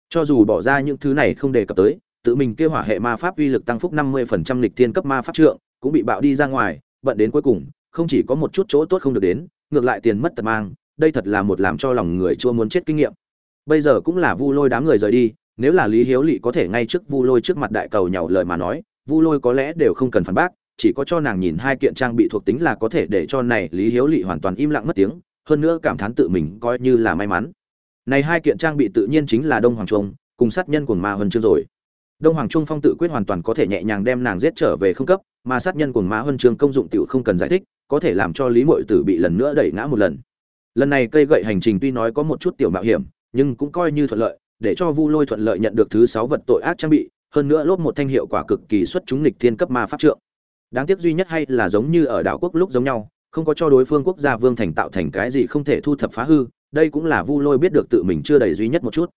Cho dù bỏ ra những thứ này không đề cập tới, tự mình kêu hỏa hệ ma pháp uy lực tăng phúc 50% lịch thiên cấp ma pháp trượng, cũng bị bạo đi ra ngoài, bận đến cuối cùng, không chỉ có một chút chỗ tốt không được đến, ngược lại tiền mất tật mang, đây thật là một làm cho lòng người chua muốn chết kinh nghiệm bây giờ cũng là vu lôi đám người rời đi, nếu là lý hiếu lỵ có thể ngay trước vu lôi trước mặt đại cầu nhàu lời mà nói, vu lôi có lẽ đều không cần phản bác, chỉ có cho nàng nhìn hai kiện trang bị thuộc tính là có thể để cho này lý hiếu lỵ hoàn toàn im lặng mất tiếng, hơn nữa cảm thán tự mình coi như là may mắn. Này hai kiện trang bị tự nhiên chính là đông hoàng trung, cùng sát nhân của ma huân chương rồi. Đông hoàng trung phong tự quyết hoàn toàn có thể nhẹ nhàng đem nàng giết trở về không cấp, mà sát nhân của ma huân chương công dụng tiểu không cần giải thích, có thể làm cho lý mội tử bị lần nữa đẩy ngã một lần. Lần này cây gậy hành trình tuy nói có một chút tiểu mạo hiểm nhưng cũng coi như thuận lợi, để cho vu lôi thuận lợi nhận được thứ sáu vật tội ác trang bị, hơn nữa lốp một thanh hiệu quả cực kỳ xuất chúng lịch thiên cấp ma pháp trượng. Đáng tiếc duy nhất hay là giống như ở đảo quốc lúc giống nhau, không có cho đối phương quốc gia vương thành tạo thành cái gì không thể thu thập phá hư, đây cũng là vu lôi biết được tự mình chưa đầy duy nhất một chút.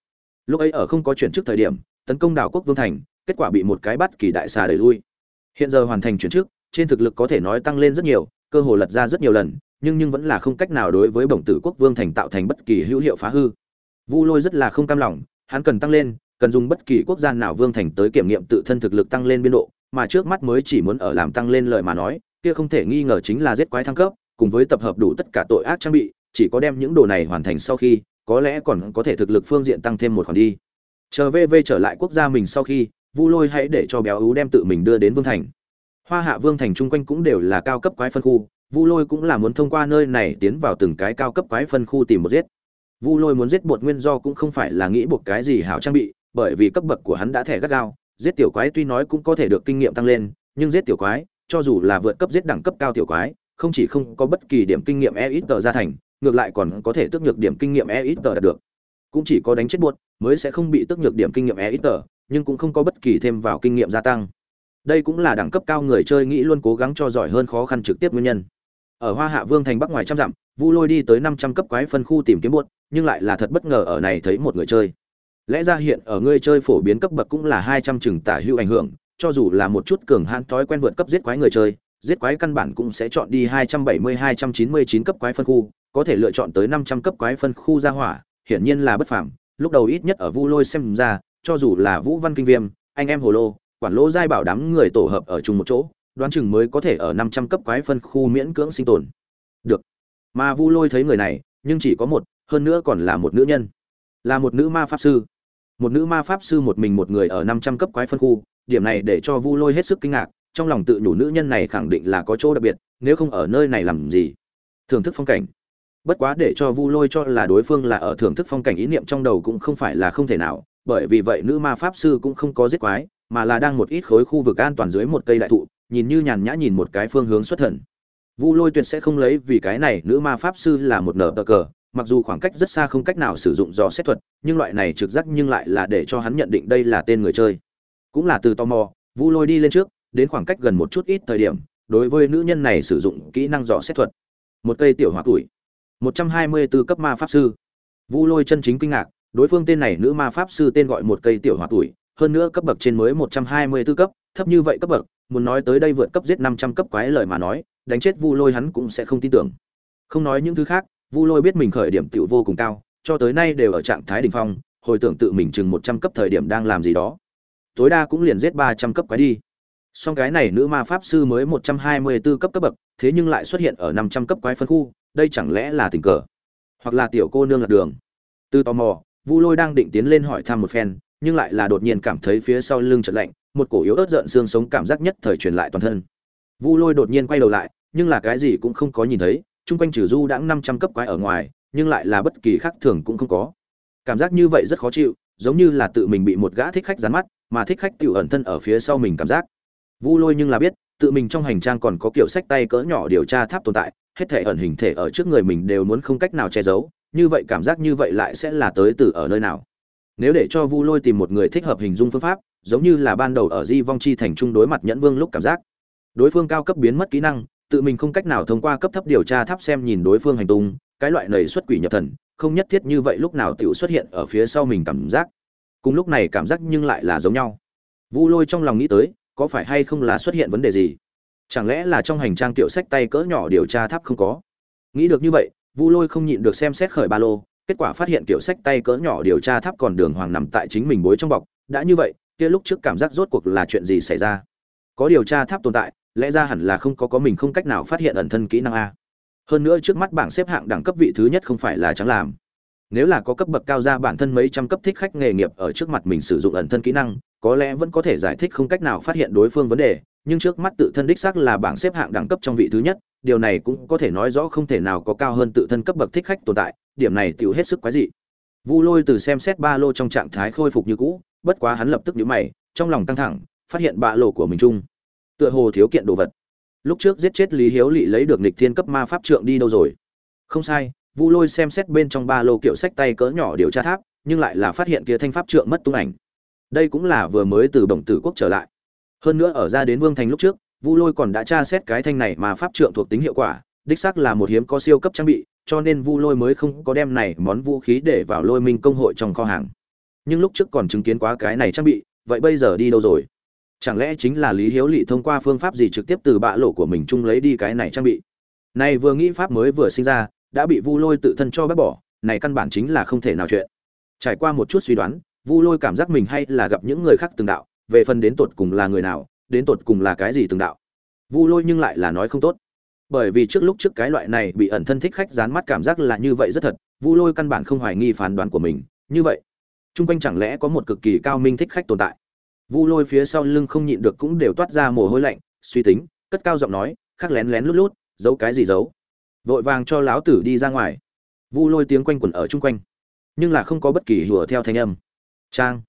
Lúc ấy ở không có chuyển trước thời điểm, tấn công đảo quốc vương thành, kết quả bị một cái bắt kỳ đại xà đẩy lui. Hiện giờ hoàn thành chuyển trước trên thực lực có thể nói tăng lên rất nhiều, cơ hồ lật ra rất nhiều lần, nhưng nhưng vẫn là không cách nào đối với bổng tử quốc vương thành tạo thành bất kỳ hữu hiệu phá hư vu lôi rất là không cam lòng, hắn cần tăng lên, cần dùng bất kỳ quốc gia nào vương thành tới kiểm nghiệm tự thân thực lực tăng lên biên độ, mà trước mắt mới chỉ muốn ở làm tăng lên lợi mà nói, kia không thể nghi ngờ chính là giết quái thăng cấp, cùng với tập hợp đủ tất cả tội ác trang bị, chỉ có đem những đồ này hoàn thành sau khi, có lẽ còn có thể thực lực phương diện tăng thêm một khoản đi. Chờ vv trở lại quốc gia mình sau khi, vu lôi hãy để cho béo ú đem tự mình đưa đến vương thành. Hoa hạ vương thành chung quanh cũng đều là cao cấp quái phân khu, vu lôi cũng là muốn thông qua nơi này tiến vào từng cái cao cấp quái phân khu tìm một giết vu lôi muốn giết bột nguyên do cũng không phải là nghĩ buộc cái gì hảo trang bị, bởi vì cấp bậc của hắn đã thẻ gắt gao, giết tiểu quái tuy nói cũng có thể được kinh nghiệm tăng lên, nhưng giết tiểu quái, cho dù là vượt cấp giết đẳng cấp cao tiểu quái, không chỉ không có bất kỳ điểm kinh nghiệm e ít tờ ra thành, ngược lại còn có thể tước nhược điểm kinh nghiệm e ít tờ đạt được. Cũng chỉ có đánh chết bột mới sẽ không bị tước nhược điểm kinh nghiệm e ít tờ nhưng cũng không có bất kỳ thêm vào kinh nghiệm gia tăng. Đây cũng là đẳng cấp cao người chơi nghĩ luôn cố gắng cho giỏi hơn khó khăn trực tiếp nguyên nhân. Ở hoa hạ vương thành bắc ngoài trăm dặm vu lôi đi tới năm trăm cấp quái phân khu tìm kiếm buốt, nhưng lại là thật bất ngờ ở này thấy một người chơi. Lẽ ra hiện ở người chơi phổ biến cấp bậc cũng là hai trăm chừng tả hữu ảnh hưởng, cho dù là một chút cường hãn thói quen vượt cấp giết quái người chơi, giết quái căn bản cũng sẽ chọn đi hai trăm bảy mươi, hai trăm chín mươi chín cấp quái phân khu, có thể lựa chọn tới năm trăm cấp quái phân khu ra hỏa, hiển nhiên là bất phàm. Lúc đầu ít nhất ở vu lôi xem ra, cho dù là vũ văn kinh viêm, anh em hồ lô, quản lỗ giai bảo đám người tổ hợp ở chung một chỗ, đoán chừng mới có thể ở năm trăm cấp quái phân khu miễn cưỡng sinh tồn mà vu lôi thấy người này, nhưng chỉ có một, hơn nữa còn là một nữ nhân. Là một nữ ma pháp sư. Một nữ ma pháp sư một mình một người ở năm trăm cấp quái phân khu, điểm này để cho vu lôi hết sức kinh ngạc, trong lòng tự nhủ nữ nhân này khẳng định là có chỗ đặc biệt, nếu không ở nơi này làm gì? Thưởng thức phong cảnh. Bất quá để cho vu lôi cho là đối phương là ở thưởng thức phong cảnh ý niệm trong đầu cũng không phải là không thể nào, bởi vì vậy nữ ma pháp sư cũng không có giết quái, mà là đang một ít khối khu vực an toàn dưới một cây đại thụ, nhìn như nhàn nhã nhìn một cái phương hướng xuất thần vu lôi tuyệt sẽ không lấy vì cái này nữ ma pháp sư là một nở tờ cờ, mặc dù khoảng cách rất xa không cách nào sử dụng dò xét thuật, nhưng loại này trực giác nhưng lại là để cho hắn nhận định đây là tên người chơi. Cũng là từ tò mò, vu lôi đi lên trước, đến khoảng cách gần một chút ít thời điểm, đối với nữ nhân này sử dụng kỹ năng dò xét thuật. Một cây tiểu hỏa tuổi. Một trăm hai mươi 124 cấp ma pháp sư. Vu lôi chân chính kinh ngạc, đối phương tên này nữ ma pháp sư tên gọi một cây tiểu hỏa tuổi, hơn nữa cấp bậc trên mới một trăm hai mươi 124 cấp, thấp như vậy cấp bậc, muốn nói tới đây vượt cấp giết năm trăm cấp quái lời mà nói đánh chết vu lôi hắn cũng sẽ không tin tưởng. Không nói những thứ khác, vu lôi biết mình khởi điểm tiểu vô cùng cao, cho tới nay đều ở trạng thái đỉnh phong, hồi tưởng tự mình chừng một trăm cấp thời điểm đang làm gì đó. Tối đa cũng liền giết ba trăm cấp quái đi. Song cái này nữ ma pháp sư mới một trăm hai mươi 124 cấp cấp bậc, thế nhưng lại xuất hiện ở năm trăm cấp quái phân khu, đây chẳng lẽ là tình cờ? Hoặc là tiểu cô nương lạc đường? Từ tò mò, vu lôi đang định tiến lên hỏi thăm một phen, nhưng lại là đột nhiên cảm thấy phía sau lưng chợt lạnh, một cổ yếu ớt giận xương sống cảm giác nhất thời truyền lại toàn thân vu lôi đột nhiên quay đầu lại, nhưng là cái gì cũng không có nhìn thấy, chung quanh trừ du đã năm trăm cấp quái ở ngoài, nhưng lại là bất kỳ khác thường cũng không có. Cảm giác như vậy rất khó chịu, giống như là tự mình bị một gã thích khách dán mắt, mà thích khách tiểu ẩn thân ở phía sau mình cảm giác. Vu lôi nhưng là biết, tự mình trong hành trang còn có kiểu sách tay cỡ nhỏ điều tra tháp tồn tại, hết thể ẩn hình thể ở trước người mình đều muốn không cách nào che giấu, như vậy cảm giác như vậy lại sẽ là tới từ ở nơi nào? Nếu để cho vu lôi tìm một người thích hợp hình dung phương pháp, giống như là ban đầu ở di vong chi thành trung đối mặt nhẫn vương lúc cảm giác đối phương cao cấp biến mất kỹ năng, tự mình không cách nào thông qua cấp thấp điều tra tháp xem nhìn đối phương hành tung, cái loại này xuất quỷ nhập thần, không nhất thiết như vậy lúc nào tiểu xuất hiện ở phía sau mình cảm giác. Cùng lúc này cảm giác nhưng lại là giống nhau. Vu lôi trong lòng nghĩ tới, có phải hay không là xuất hiện vấn đề gì? Chẳng lẽ là trong hành trang tiểu sách tay cỡ nhỏ điều tra tháp không có? Nghĩ được như vậy, vu lôi không nhịn được xem xét khởi ba lô, kết quả phát hiện tiểu sách tay cỡ nhỏ điều tra tháp còn đường hoàng nằm tại chính mình bối trong bọc. Đã như vậy, kia lúc trước cảm giác rốt cuộc là chuyện gì xảy ra? Có điều tra tháp tồn tại lẽ ra hẳn là không có có mình không cách nào phát hiện ẩn thân kỹ năng a. Hơn nữa trước mắt bảng xếp hạng đẳng cấp vị thứ nhất không phải là trắng làm. Nếu là có cấp bậc cao ra bản thân mấy trăm cấp thích khách nghề nghiệp ở trước mặt mình sử dụng ẩn thân kỹ năng, có lẽ vẫn có thể giải thích không cách nào phát hiện đối phương vấn đề, nhưng trước mắt tự thân đích xác là bảng xếp hạng đẳng cấp trong vị thứ nhất, điều này cũng có thể nói rõ không thể nào có cao hơn tự thân cấp bậc thích khách tồn tại, điểm này tiểu hết sức quái dị. Vu lôi từ xem xét ba lô trong trạng thái khôi phục như cũ, bất quá hắn lập tức nhíu mày, trong lòng căng thẳng, phát hiện ba lô của mình chung tựa hồ thiếu kiện đồ vật. Lúc trước giết chết lý hiếu lỵ lấy được nịch thiên cấp ma pháp trượng đi đâu rồi? Không sai, vu lôi xem xét bên trong ba lô kiểu sách tay cỡ nhỏ điều tra tháp, nhưng lại là phát hiện kia thanh pháp trượng mất tung ảnh. Đây cũng là vừa mới từ bổng tử quốc trở lại. Hơn nữa ở ra đến vương thành lúc trước, vu lôi còn đã tra xét cái thanh này mà pháp trượng thuộc tính hiệu quả, đích xác là một hiếm có siêu cấp trang bị, cho nên vu lôi mới không có đem này món vũ khí để vào lôi minh công hội trong kho hàng. Nhưng lúc trước còn chứng kiến quá cái này trang bị, vậy bây giờ đi đâu rồi? Chẳng lẽ chính là lý hiếu lỵ thông qua phương pháp gì trực tiếp từ bạ lộ của mình chung lấy đi cái này trang bị? Này vừa nghĩ pháp mới vừa sinh ra, đã bị vu lôi tự thân cho bác bỏ, này căn bản chính là không thể nào chuyện. Trải qua một chút suy đoán, vu lôi cảm giác mình hay là gặp những người khác từng đạo, về phần đến tột cùng là người nào, đến tột cùng là cái gì từng đạo. Vu lôi nhưng lại là nói không tốt. Bởi vì trước lúc trước cái loại này bị ẩn thân thích khách dán mắt cảm giác là như vậy rất thật, vu lôi căn bản không hoài nghi phán đoán của mình, như vậy. Chung quanh chẳng lẽ có một cực kỳ cao minh thích khách tồn tại? Vu lôi phía sau lưng không nhịn được cũng đều toát ra mồ hôi lạnh, suy tính, cất cao giọng nói, khắc lén lén lút lút, giấu cái gì giấu. Vội vàng cho lão tử đi ra ngoài. Vu lôi tiếng quanh quẩn ở chung quanh, nhưng là không có bất kỳ hùa theo thanh âm. Trang,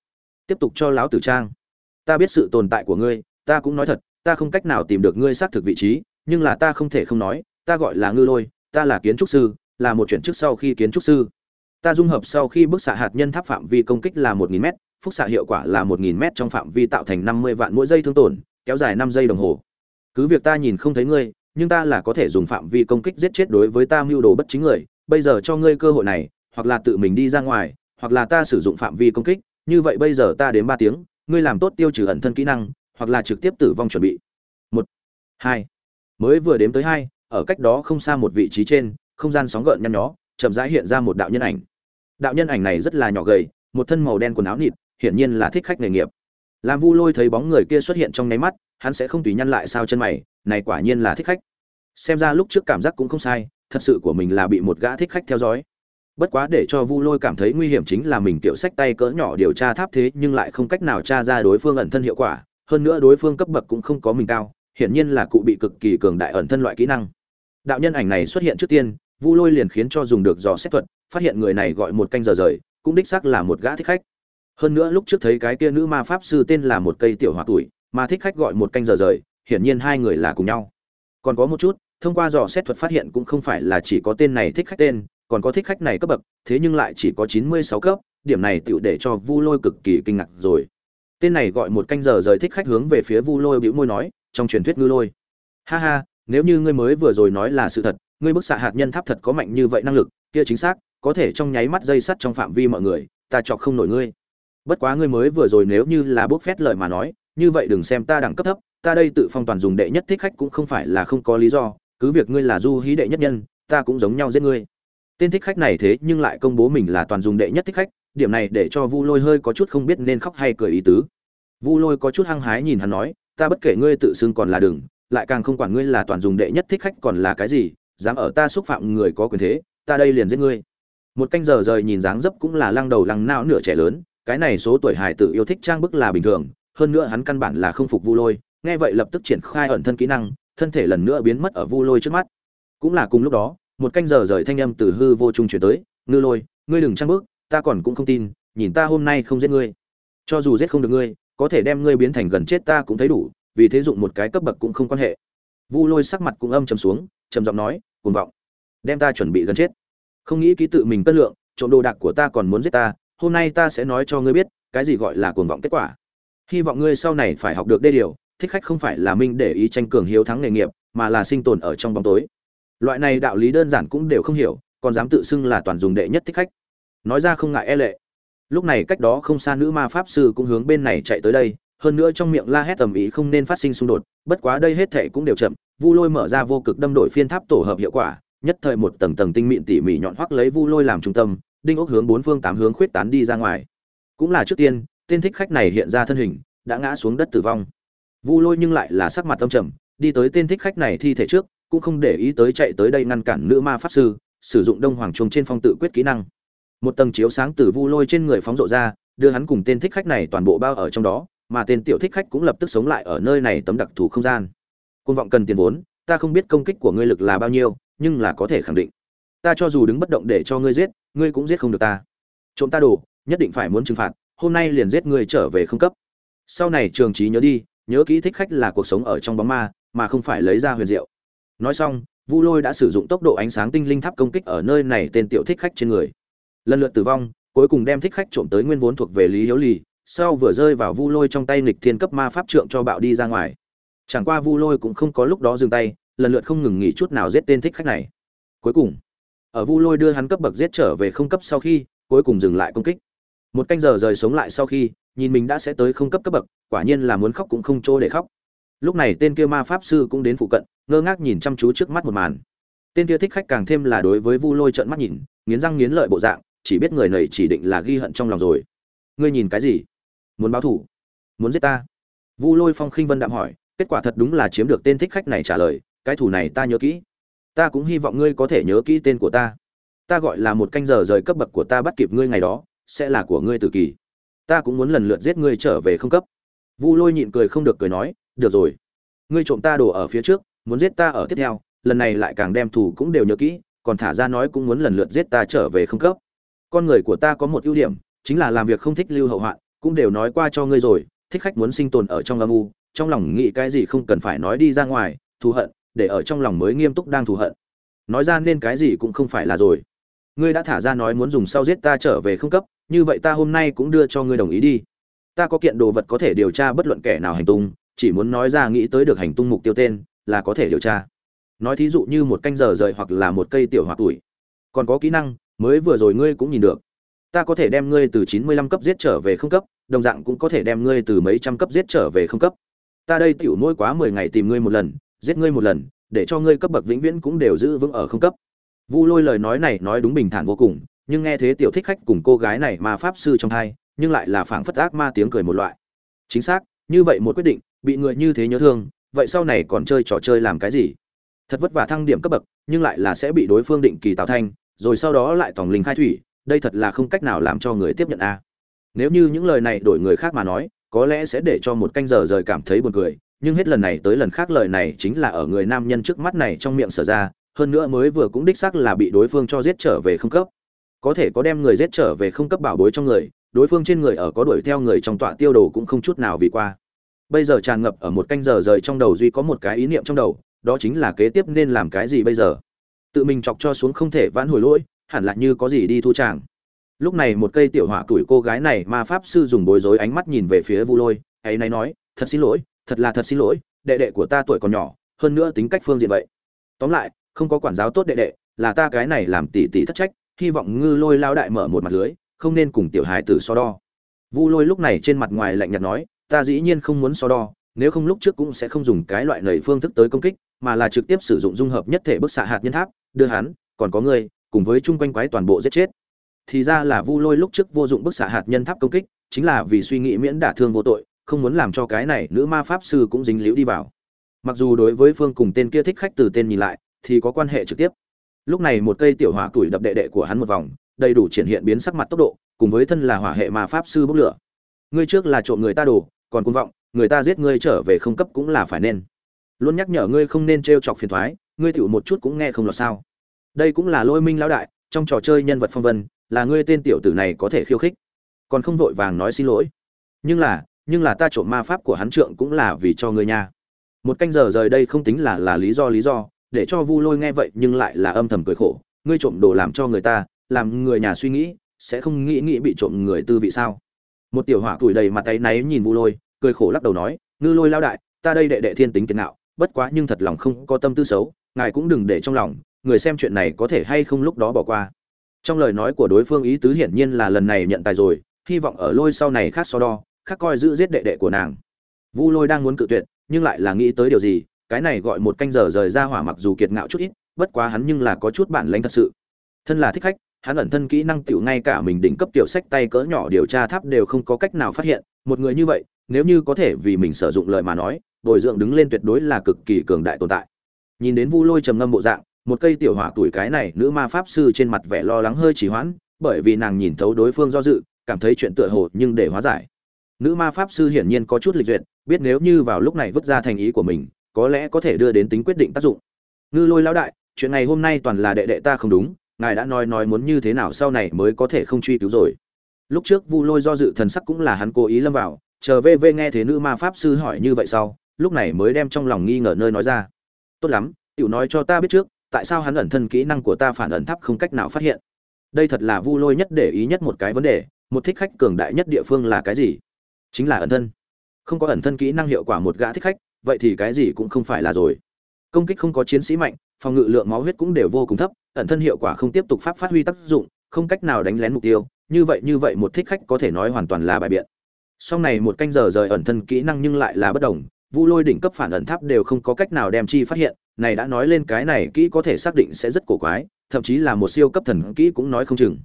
tiếp tục cho lão tử trang. Ta biết sự tồn tại của ngươi, ta cũng nói thật, ta không cách nào tìm được ngươi xác thực vị trí, nhưng là ta không thể không nói, ta gọi là ngư lôi, ta là kiến trúc sư, là một chuyển chức sau khi kiến trúc sư. Ta dung hợp sau khi bức xạ hạt nhân tháp phạm vi công kích là một nghìn m phúc xạ hiệu quả là một nghìn m trong phạm vi tạo thành năm mươi vạn mỗi giây thương tổn, kéo dài năm giây đồng hồ. Cứ việc ta nhìn không thấy ngươi, nhưng ta là có thể dùng phạm vi công kích giết chết đối với ta mưu đồ bất chính người. Bây giờ cho ngươi cơ hội này, hoặc là tự mình đi ra ngoài, hoặc là ta sử dụng phạm vi công kích, như vậy bây giờ ta đến ba tiếng, ngươi làm tốt tiêu trừ ẩn thân kỹ năng, hoặc là trực tiếp tử vong chuẩn bị. Một, hai, mới vừa đếm tới hai, ở cách đó không xa một vị trí trên, không gian sóng gợn nhăn nhó, chậm rãi hiện ra một đạo nhân ảnh. Đạo nhân ảnh này rất là nhỏ gầy, một thân màu đen quần áo nịt hiển nhiên là thích khách nghề nghiệp. Làm vu lôi thấy bóng người kia xuất hiện trong nháy mắt, hắn sẽ không tùy nhăn lại sao chân mày, này quả nhiên là thích khách. Xem ra lúc trước cảm giác cũng không sai, thật sự của mình là bị một gã thích khách theo dõi. Bất quá để cho vu lôi cảm thấy nguy hiểm chính là mình tiểu sách tay cỡ nhỏ điều tra tháp thế nhưng lại không cách nào tra ra đối phương ẩn thân hiệu quả, hơn nữa đối phương cấp bậc cũng không có mình cao, hiển nhiên là cụ bị cực kỳ cường đại ẩn thân loại kỹ năng. Đạo nhân ảnh này xuất hiện trước tiên, vu lôi liền khiến cho dùng được dò xét thuật, phát hiện người này gọi một canh giờ rời, cũng đích xác là một gã thích khách hơn nữa lúc trước thấy cái kia nữ ma pháp sư tên là một cây tiểu hòa tuổi, mà thích khách gọi một canh giờ rời, hiển nhiên hai người là cùng nhau. Còn có một chút, thông qua dò xét thuật phát hiện cũng không phải là chỉ có tên này thích khách tên, còn có thích khách này cấp bậc, thế nhưng lại chỉ có chín mươi sáu cấp, điểm này tựu để cho vu lôi cực kỳ kinh ngạc rồi. Tên này gọi một canh giờ rời thích khách hướng về phía vu lôi bĩu môi nói, trong truyền thuyết ngư lôi. Ha ha, nếu như ngươi mới vừa rồi nói là sự thật, ngươi bức xạ hạt nhân tháp thật có mạnh như vậy năng lực, kia chính xác, có thể trong nháy mắt dây sắt trong phạm vi mọi người, ta chọc không nổi ngươi bất quá ngươi mới vừa rồi nếu như là bốc phét lời mà nói, như vậy đừng xem ta đẳng cấp thấp, ta đây tự phong toàn dùng đệ nhất thích khách cũng không phải là không có lý do, cứ việc ngươi là du hí đệ nhất nhân, ta cũng giống nhau giết ngươi. Tên thích khách này thế nhưng lại công bố mình là toàn dùng đệ nhất thích khách, điểm này để cho vu lôi hơi có chút không biết nên khóc hay cười ý tứ. Vu lôi có chút hăng hái nhìn hắn nói, ta bất kể ngươi tự xưng còn là đừng, lại càng không quản ngươi là toàn dùng đệ nhất thích khách còn là cái gì, dám ở ta xúc phạm người có quyền thế, ta đây liền giết ngươi. Một canh giờ rời nhìn dáng dấp cũng là lăng đầu lăng não nửa trẻ lớn cái này số tuổi hải tử yêu thích trang bức là bình thường, hơn nữa hắn căn bản là không phục vu lôi, nghe vậy lập tức triển khai ẩn thân kỹ năng, thân thể lần nữa biến mất ở vu lôi trước mắt. Cũng là cùng lúc đó, một canh giờ rời thanh âm từ hư vô trung chuyển tới, ngư lôi, ngươi đừng trang bức, ta còn cũng không tin, nhìn ta hôm nay không giết ngươi. Cho dù giết không được ngươi, có thể đem ngươi biến thành gần chết ta cũng thấy đủ, vì thế dụng một cái cấp bậc cũng không quan hệ. Vu lôi sắc mặt cũng âm trầm xuống, trầm giọng nói, cuồng vọng, đem ta chuẩn bị gần chết. Không nghĩ ký tự mình cân lượng, trộm đồ đạc của ta còn muốn giết ta hôm nay ta sẽ nói cho ngươi biết, cái gì gọi là cuồng vọng kết quả. Hy vọng ngươi sau này phải học được đê điều, thích khách không phải là minh để ý tranh cường hiếu thắng nghề nghiệp, mà là sinh tồn ở trong bóng tối. Loại này đạo lý đơn giản cũng đều không hiểu, còn dám tự xưng là toàn dùng đệ nhất thích khách. Nói ra không ngại e lệ. Lúc này cách đó không xa nữ ma pháp sư cũng hướng bên này chạy tới đây, hơn nữa trong miệng la hét tầm ý không nên phát sinh xung đột, bất quá đây hết thệ cũng đều chậm, vu lôi mở ra vô cực đâm đổi phiên tháp tổ hợp hiệu quả, nhất thời một tầng tầng tinh mịn tỉ mỉ nhọn hoắc lấy vu lôi làm trung tâm đinh ốc hướng bốn phương tám hướng khuyết tán đi ra ngoài. Cũng là trước tiên, tên thích khách này hiện ra thân hình, đã ngã xuống đất tử vong. Vu lôi nhưng lại là sắc mặt tâm trầm, đi tới tên thích khách này thi thể trước, cũng không để ý tới chạy tới đây ngăn cản nữ ma pháp sư, sử dụng đông hoàng trung trên phong tự quyết kỹ năng. Một tầng chiếu sáng từ vu lôi trên người phóng rộ ra, đưa hắn cùng tên thích khách này toàn bộ bao ở trong đó, mà tên tiểu thích khách cũng lập tức sống lại ở nơi này tấm đặc thù không gian. Côn vọng cần tiền vốn, ta không biết công kích của ngươi lực là bao nhiêu, nhưng là có thể khẳng định ta cho dù đứng bất động để cho ngươi giết, ngươi cũng giết không được ta. Trộm ta đồ, nhất định phải muốn trừng phạt, hôm nay liền giết ngươi trở về không cấp. Sau này trường trí nhớ đi, nhớ kỹ thích khách là cuộc sống ở trong bóng ma, mà không phải lấy ra huyền diệu. Nói xong, vu lôi đã sử dụng tốc độ ánh sáng tinh linh tháp công kích ở nơi này tên tiểu thích khách trên người. Lần lượt tử vong, cuối cùng đem thích khách trộm tới nguyên vốn thuộc về lý hiếu lì, sau vừa rơi vào vu lôi trong tay nghịch thiên cấp ma pháp trượng cho bạo đi ra ngoài. Chẳng qua vu lôi cũng không có lúc đó dừng tay, lần lượt không ngừng nghỉ chút nào giết tên thích khách này. Cuối cùng ở vu lôi đưa hắn cấp bậc giết trở về không cấp sau khi, cuối cùng dừng lại công kích. Một canh giờ rời sống lại sau khi, nhìn mình đã sẽ tới không cấp cấp bậc, quả nhiên là muốn khóc cũng không chỗ để khóc. Lúc này tên kia ma pháp sư cũng đến phụ cận, ngơ ngác nhìn chăm chú trước mắt một màn. Tên kia thích khách càng thêm là đối với vu lôi trợn mắt nhìn, nghiến răng nghiến lợi bộ dạng, chỉ biết người này chỉ định là ghi hận trong lòng rồi. Ngươi nhìn cái gì? Muốn báo thủ? Muốn giết ta? Vu lôi phong khinh vân đạm hỏi, kết quả thật đúng là chiếm được tên thích khách này trả lời, cái thủ này ta nhớ kỹ ta cũng hy vọng ngươi có thể nhớ kỹ tên của ta. Ta gọi là một canh giờ rời cấp bậc của ta bắt kịp ngươi ngày đó, sẽ là của ngươi tự kỳ. Ta cũng muốn lần lượt giết ngươi trở về không cấp. Vu lôi nhịn cười không được cười nói, được rồi. Ngươi trộm ta đồ ở phía trước, muốn giết ta ở tiếp theo, lần này lại càng đem thủ cũng đều nhớ kỹ, còn thả ra nói cũng muốn lần lượt giết ta trở về không cấp. Con người của ta có một ưu điểm, chính là làm việc không thích lưu hậu hoạn, cũng đều nói qua cho ngươi rồi, thích khách muốn sinh tồn ở trong âm u, trong lòng nghĩ cái gì không cần phải nói đi ra ngoài, thù hận để ở trong lòng mới nghiêm túc đang thù hận. Nói ra nên cái gì cũng không phải là rồi. Ngươi đã thả ra nói muốn dùng sau giết ta trở về không cấp, như vậy ta hôm nay cũng đưa cho ngươi đồng ý đi. Ta có kiện đồ vật có thể điều tra bất luận kẻ nào hành tung, chỉ muốn nói ra nghĩ tới được hành tung mục tiêu tên, là có thể điều tra. Nói thí dụ như một canh giờ rời hoặc là một cây tiểu hoặc tuổi. Còn có kỹ năng, mới vừa rồi ngươi cũng nhìn được. Ta có thể đem ngươi từ chín mươi lăm cấp giết trở về không cấp, đồng dạng cũng có thể đem ngươi từ mấy trăm cấp giết trở về không cấp. Ta đây tiểu mỗi quá mười ngày tìm ngươi một lần giết ngươi một lần, để cho ngươi cấp bậc vĩnh viễn cũng đều giữ vững ở không cấp. Vu lôi lời nói này nói đúng bình thản vô cùng, nhưng nghe thế tiểu thích khách cùng cô gái này mà pháp sư trong thai, nhưng lại là phảng phất ác ma tiếng cười một loại. Chính xác, như vậy một quyết định, bị người như thế nhớ thương, vậy sau này còn chơi trò chơi làm cái gì? Thật vất vả thăng điểm cấp bậc, nhưng lại là sẽ bị đối phương định kỳ tạo thanh rồi sau đó lại tòng linh khai thủy, đây thật là không cách nào làm cho người tiếp nhận a. Nếu như những lời này đổi người khác mà nói, có lẽ sẽ để cho một canh giờ rời cảm thấy buồn cười nhưng hết lần này tới lần khác lời này chính là ở người nam nhân trước mắt này trong miệng sở ra, hơn nữa mới vừa cũng đích xác là bị đối phương cho giết trở về không cấp. Có thể có đem người giết trở về không cấp bảo bối trong người, đối phương trên người ở có đuổi theo người trong tọa tiêu đồ cũng không chút nào vì qua. Bây giờ tràn ngập ở một canh giờ rời trong đầu duy có một cái ý niệm trong đầu, đó chính là kế tiếp nên làm cái gì bây giờ? Tự mình chọc cho xuống không thể vãn hồi lỗi, hẳn là như có gì đi thu tràng. Lúc này một cây tiểu hỏa tuổi cô gái này ma pháp sư dùng bối rối ánh mắt nhìn về phía vu lôi, ấy nay nói, thật xin lỗi thật là thật xin lỗi, đệ đệ của ta tuổi còn nhỏ, hơn nữa tính cách phương diện vậy. Tóm lại, không có quản giáo tốt đệ đệ, là ta cái này làm tỉ tỉ thất trách, hy vọng ngư lôi lao đại mở một mặt lưới, không nên cùng tiểu hài tử so đo. Vu lôi lúc này trên mặt ngoài lạnh nhạt nói, ta dĩ nhiên không muốn so đo, nếu không lúc trước cũng sẽ không dùng cái loại lầy phương thức tới công kích, mà là trực tiếp sử dụng dung hợp nhất thể bức xạ hạt nhân tháp, đưa hắn, còn có người cùng với chung quanh quái toàn bộ giết chết. Thì ra là vu lôi lúc trước vô dụng bức xạ hạt nhân tháp công kích, chính là vì suy nghĩ miễn đả thương vô tội không muốn làm cho cái này nữ ma pháp sư cũng dính liễu đi vào. Mặc dù đối với phương cùng tên kia thích khách từ tên nhìn lại, thì có quan hệ trực tiếp. Lúc này một cây tiểu hỏa tuổi đập đệ đệ của hắn một vòng, đầy đủ triển hiện biến sắc mặt tốc độ, cùng với thân là hỏa hệ ma pháp sư bốc lửa. Ngươi trước là trộm người ta đồ, còn côn vọng, người ta giết ngươi trở về không cấp cũng là phải nên. Luôn nhắc nhở ngươi không nên t chọc phiền thoái, ngươi tiểu một chút cũng nghe không lọt sao. Đây cũng là lôi minh lão đại, trong trò chơi nhân vật phong vân, là ngươi tên tiểu tử này có thể khiêu khích. Còn không vội vàng nói xin lỗi. Nhưng là nhưng là ta trộm ma pháp của hắn trượng cũng là vì cho ngươi nha. Một canh giờ rời đây không tính là là lý do lý do. Để cho vu lôi nghe vậy nhưng lại là âm thầm cười khổ. Ngươi trộm đồ làm cho người ta, làm người nhà suy nghĩ, sẽ không nghĩ nghĩ bị trộm người tư vị sao? Một tiểu hỏa tuổi đầy mặt tay náy nhìn vu lôi, cười khổ lắc đầu nói, ngư lôi lao đại, ta đây đệ đệ thiên tính kiệt nạo bất quá nhưng thật lòng không có tâm tư xấu, ngài cũng đừng để trong lòng, người xem chuyện này có thể hay không lúc đó bỏ qua. Trong lời nói của đối phương ý tứ hiển nhiên là lần này nhận tài rồi, hy vọng ở lôi sau này khác so đo khác coi giữ giết đệ đệ của nàng. Vu lôi đang muốn cự tuyệt, nhưng lại là nghĩ tới điều gì, cái này gọi một canh giờ rời ra hỏa mặc dù kiệt ngạo chút ít, bất quá hắn nhưng là có chút bản lãnh thật sự. Thân là thích khách, hắn ẩn thân kỹ năng tiểu ngay cả mình đỉnh cấp tiểu sách tay cỡ nhỏ điều tra tháp đều không có cách nào phát hiện, một người như vậy, nếu như có thể vì mình sử dụng lời mà nói, bồi dưỡng đứng lên tuyệt đối là cực kỳ cường đại tồn tại. Nhìn đến vu lôi trầm ngâm bộ dạng, một cây tiểu hỏa tuổi cái này nữ ma pháp sư trên mặt vẻ lo lắng hơi trì hoãn, bởi vì nàng nhìn thấu đối phương do dự, cảm thấy chuyện tựa hồ nhưng để hóa giải nữ ma pháp sư hiển nhiên có chút lịch duyệt, biết nếu như vào lúc này vứt ra thành ý của mình, có lẽ có thể đưa đến tính quyết định tác dụng. Ngư lôi lão đại, chuyện này hôm nay toàn là đệ đệ ta không đúng, ngài đã nói nói muốn như thế nào sau này mới có thể không truy cứu rồi. Lúc trước vu lôi do dự thần sắc cũng là hắn cố ý lâm vào, chờ vê vê nghe thế nữ ma pháp sư hỏi như vậy sau, lúc này mới đem trong lòng nghi ngờ nơi nói ra. Tốt lắm, tiểu nói cho ta biết trước, tại sao hắn ẩn thân kỹ năng của ta phản ẩn thắp không cách nào phát hiện? Đây thật là vu lôi nhất để ý nhất một cái vấn đề, một thích khách cường đại nhất địa phương là cái gì? Chính là ẩn thân. Không có ẩn thân kỹ năng hiệu quả một gã thích khách, vậy thì cái gì cũng không phải là rồi. Công kích không có chiến sĩ mạnh, phòng ngự lượng máu huyết cũng đều vô cùng thấp, ẩn thân hiệu quả không tiếp tục pháp phát huy tác dụng, không cách nào đánh lén mục tiêu, như vậy như vậy một thích khách có thể nói hoàn toàn là bài biện. Sau này một canh giờ rời ẩn thân kỹ năng nhưng lại là bất đồng, vu lôi đỉnh cấp phản ẩn tháp đều không có cách nào đem chi phát hiện, này đã nói lên cái này kỹ có thể xác định sẽ rất cổ quái, thậm chí là một siêu cấp thần kỹ cũng nói không chừng.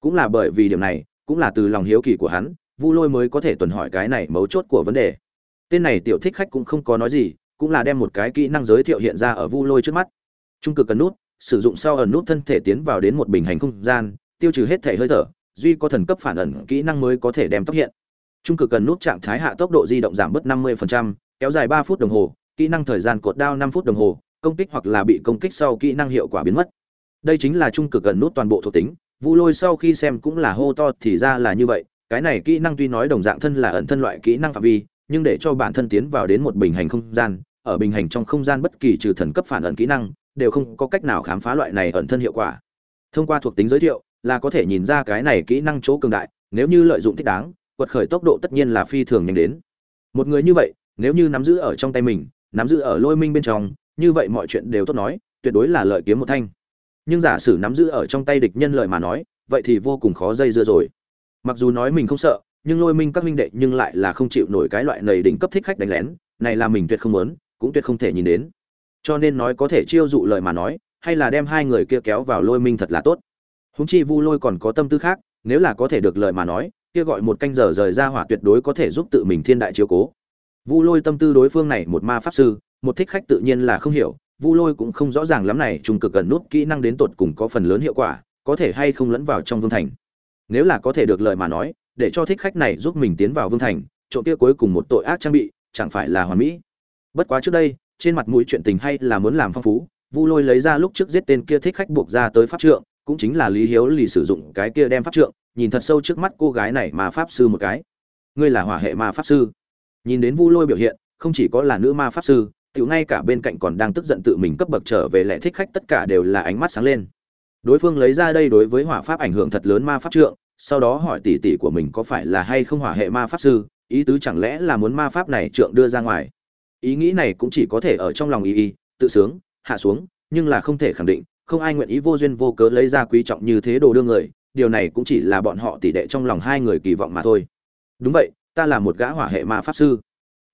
Cũng là bởi vì điểm này, cũng là từ lòng hiếu kỳ của hắn vu lôi mới có thể tuần hỏi cái này mấu chốt của vấn đề. Tên này tiểu thích khách cũng không có nói gì cũng là đem một cái kỹ năng giới thiệu hiện ra ở vu lôi trước mắt. Trung cực cần nút sử dụng sau ẩn nút thân thể tiến vào đến một bình hành không gian tiêu trừ hết thể hơi thở duy có thần cấp phản ẩn kỹ năng mới có thể đem tốc hiện. Trung cực cần nút trạng thái hạ tốc độ di động giảm bớt 50%, kéo dài 3 phút đồng hồ kỹ năng thời gian cột đao 5 phút đồng hồ công kích hoặc là bị công kích sau kỹ năng hiệu quả biến mất. Đây chính là trung cực cần nút toàn bộ thuộc tính vu lôi sau khi xem cũng là hô to thì ra là như vậy cái này kỹ năng tuy nói đồng dạng thân là ẩn thân loại kỹ năng phạm vi, nhưng để cho bản thân tiến vào đến một bình hành không gian, ở bình hành trong không gian bất kỳ trừ thần cấp phản ẩn kỹ năng, đều không có cách nào khám phá loại này ẩn thân hiệu quả. Thông qua thuộc tính giới thiệu, là có thể nhìn ra cái này kỹ năng chỗ cường đại, nếu như lợi dụng thích đáng, quật khởi tốc độ tất nhiên là phi thường nhanh đến. Một người như vậy, nếu như nắm giữ ở trong tay mình, nắm giữ ở lôi minh bên trong, như vậy mọi chuyện đều tốt nói, tuyệt đối là lợi kiếm một thanh. Nhưng giả sử nắm giữ ở trong tay địch nhân lợi mà nói, vậy thì vô cùng khó dây dưa rồi mặc dù nói mình không sợ, nhưng lôi minh các minh đệ nhưng lại là không chịu nổi cái loại nầy đỉnh cấp thích khách đánh lén, này là mình tuyệt không muốn, cũng tuyệt không thể nhìn đến. Cho nên nói có thể chiêu dụ lời mà nói, hay là đem hai người kia kéo vào lôi minh thật là tốt. Húng chi vu lôi còn có tâm tư khác, nếu là có thể được lời mà nói, kia gọi một canh giờ rời ra hỏa tuyệt đối có thể giúp tự mình thiên đại chiếu cố. Vu lôi tâm tư đối phương này một ma pháp sư, một thích khách tự nhiên là không hiểu, vu lôi cũng không rõ ràng lắm này trung cực cần nút kỹ năng đến tột cùng có phần lớn hiệu quả, có thể hay không lẫn vào trong vương thành nếu là có thể được lời mà nói, để cho thích khách này giúp mình tiến vào vương thành, trộm kia cuối cùng một tội ác trang bị, chẳng phải là hoàn mỹ. Bất quá trước đây, trên mặt mũi chuyện tình hay là muốn làm phong phú, vu lôi lấy ra lúc trước giết tên kia thích khách buộc ra tới pháp trượng, cũng chính là lý hiếu lì sử dụng cái kia đem pháp trượng, nhìn thật sâu trước mắt cô gái này mà pháp sư một cái. Ngươi là hỏa hệ ma pháp sư. Nhìn đến vu lôi biểu hiện, không chỉ có là nữ ma pháp sư, tiểu ngay cả bên cạnh còn đang tức giận tự mình cấp bậc trở về lẽ thích khách tất cả đều là ánh mắt sáng lên đối phương lấy ra đây đối với hỏa pháp ảnh hưởng thật lớn ma pháp trượng, sau đó hỏi tỷ tỷ của mình có phải là hay không hỏa hệ ma pháp sư, ý tứ chẳng lẽ là muốn ma pháp này trượng đưa ra ngoài. Ý nghĩ này cũng chỉ có thể ở trong lòng y y, tự sướng, hạ xuống, nhưng là không thể khẳng định, không ai nguyện ý vô duyên vô cớ lấy ra quý trọng như thế đồ đưa người, điều này cũng chỉ là bọn họ tỷ đệ trong lòng hai người kỳ vọng mà thôi. Đúng vậy, ta là một gã hỏa hệ ma pháp sư.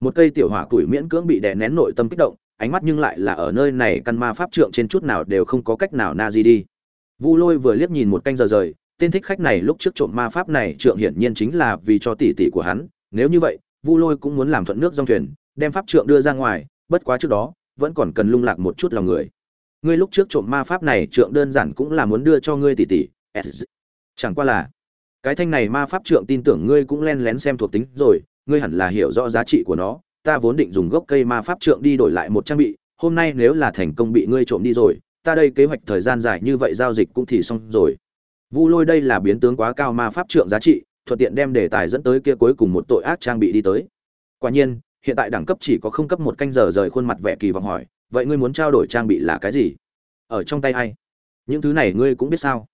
Một cây tiểu hỏa tuổi miễn cưỡng bị đè nén nội tâm kích động, ánh mắt nhưng lại là ở nơi này căn ma pháp trượng trên chút nào đều không có cách nào na di đi vu lôi vừa liếc nhìn một canh giờ rời, tên thích khách này lúc trước trộm ma pháp này trượng hiển nhiên chính là vì cho tỷ tỷ của hắn. Nếu như vậy, vu lôi cũng muốn làm thuận nước dòng thuyền, đem pháp trượng đưa ra ngoài, bất quá trước đó, vẫn còn cần lung lạc một chút lòng người. Ngươi lúc trước trộm ma pháp này trượng đơn giản cũng là muốn đưa cho ngươi tỷ tỷ. Chẳng qua là, cái thanh này ma pháp trượng tin tưởng ngươi cũng len lén xem thuộc tính rồi, ngươi hẳn là hiểu rõ giá trị của nó. Ta vốn định dùng gốc cây ma pháp trượng đi đổi lại một trang bị, hôm nay nếu là thành công bị ngươi trộm đi rồi ta đây kế hoạch thời gian dài như vậy giao dịch cũng thì xong rồi. Vu lôi đây là biến tướng quá cao ma pháp trượng giá trị, thuận tiện đem đề tài dẫn tới kia cuối cùng một tội ác trang bị đi tới. Quả nhiên, hiện tại đẳng cấp chỉ có không cấp một canh giờ rời khuôn mặt vẻ kỳ vọng hỏi, vậy ngươi muốn trao đổi trang bị là cái gì? Ở trong tay ai? Những thứ này ngươi cũng biết sao?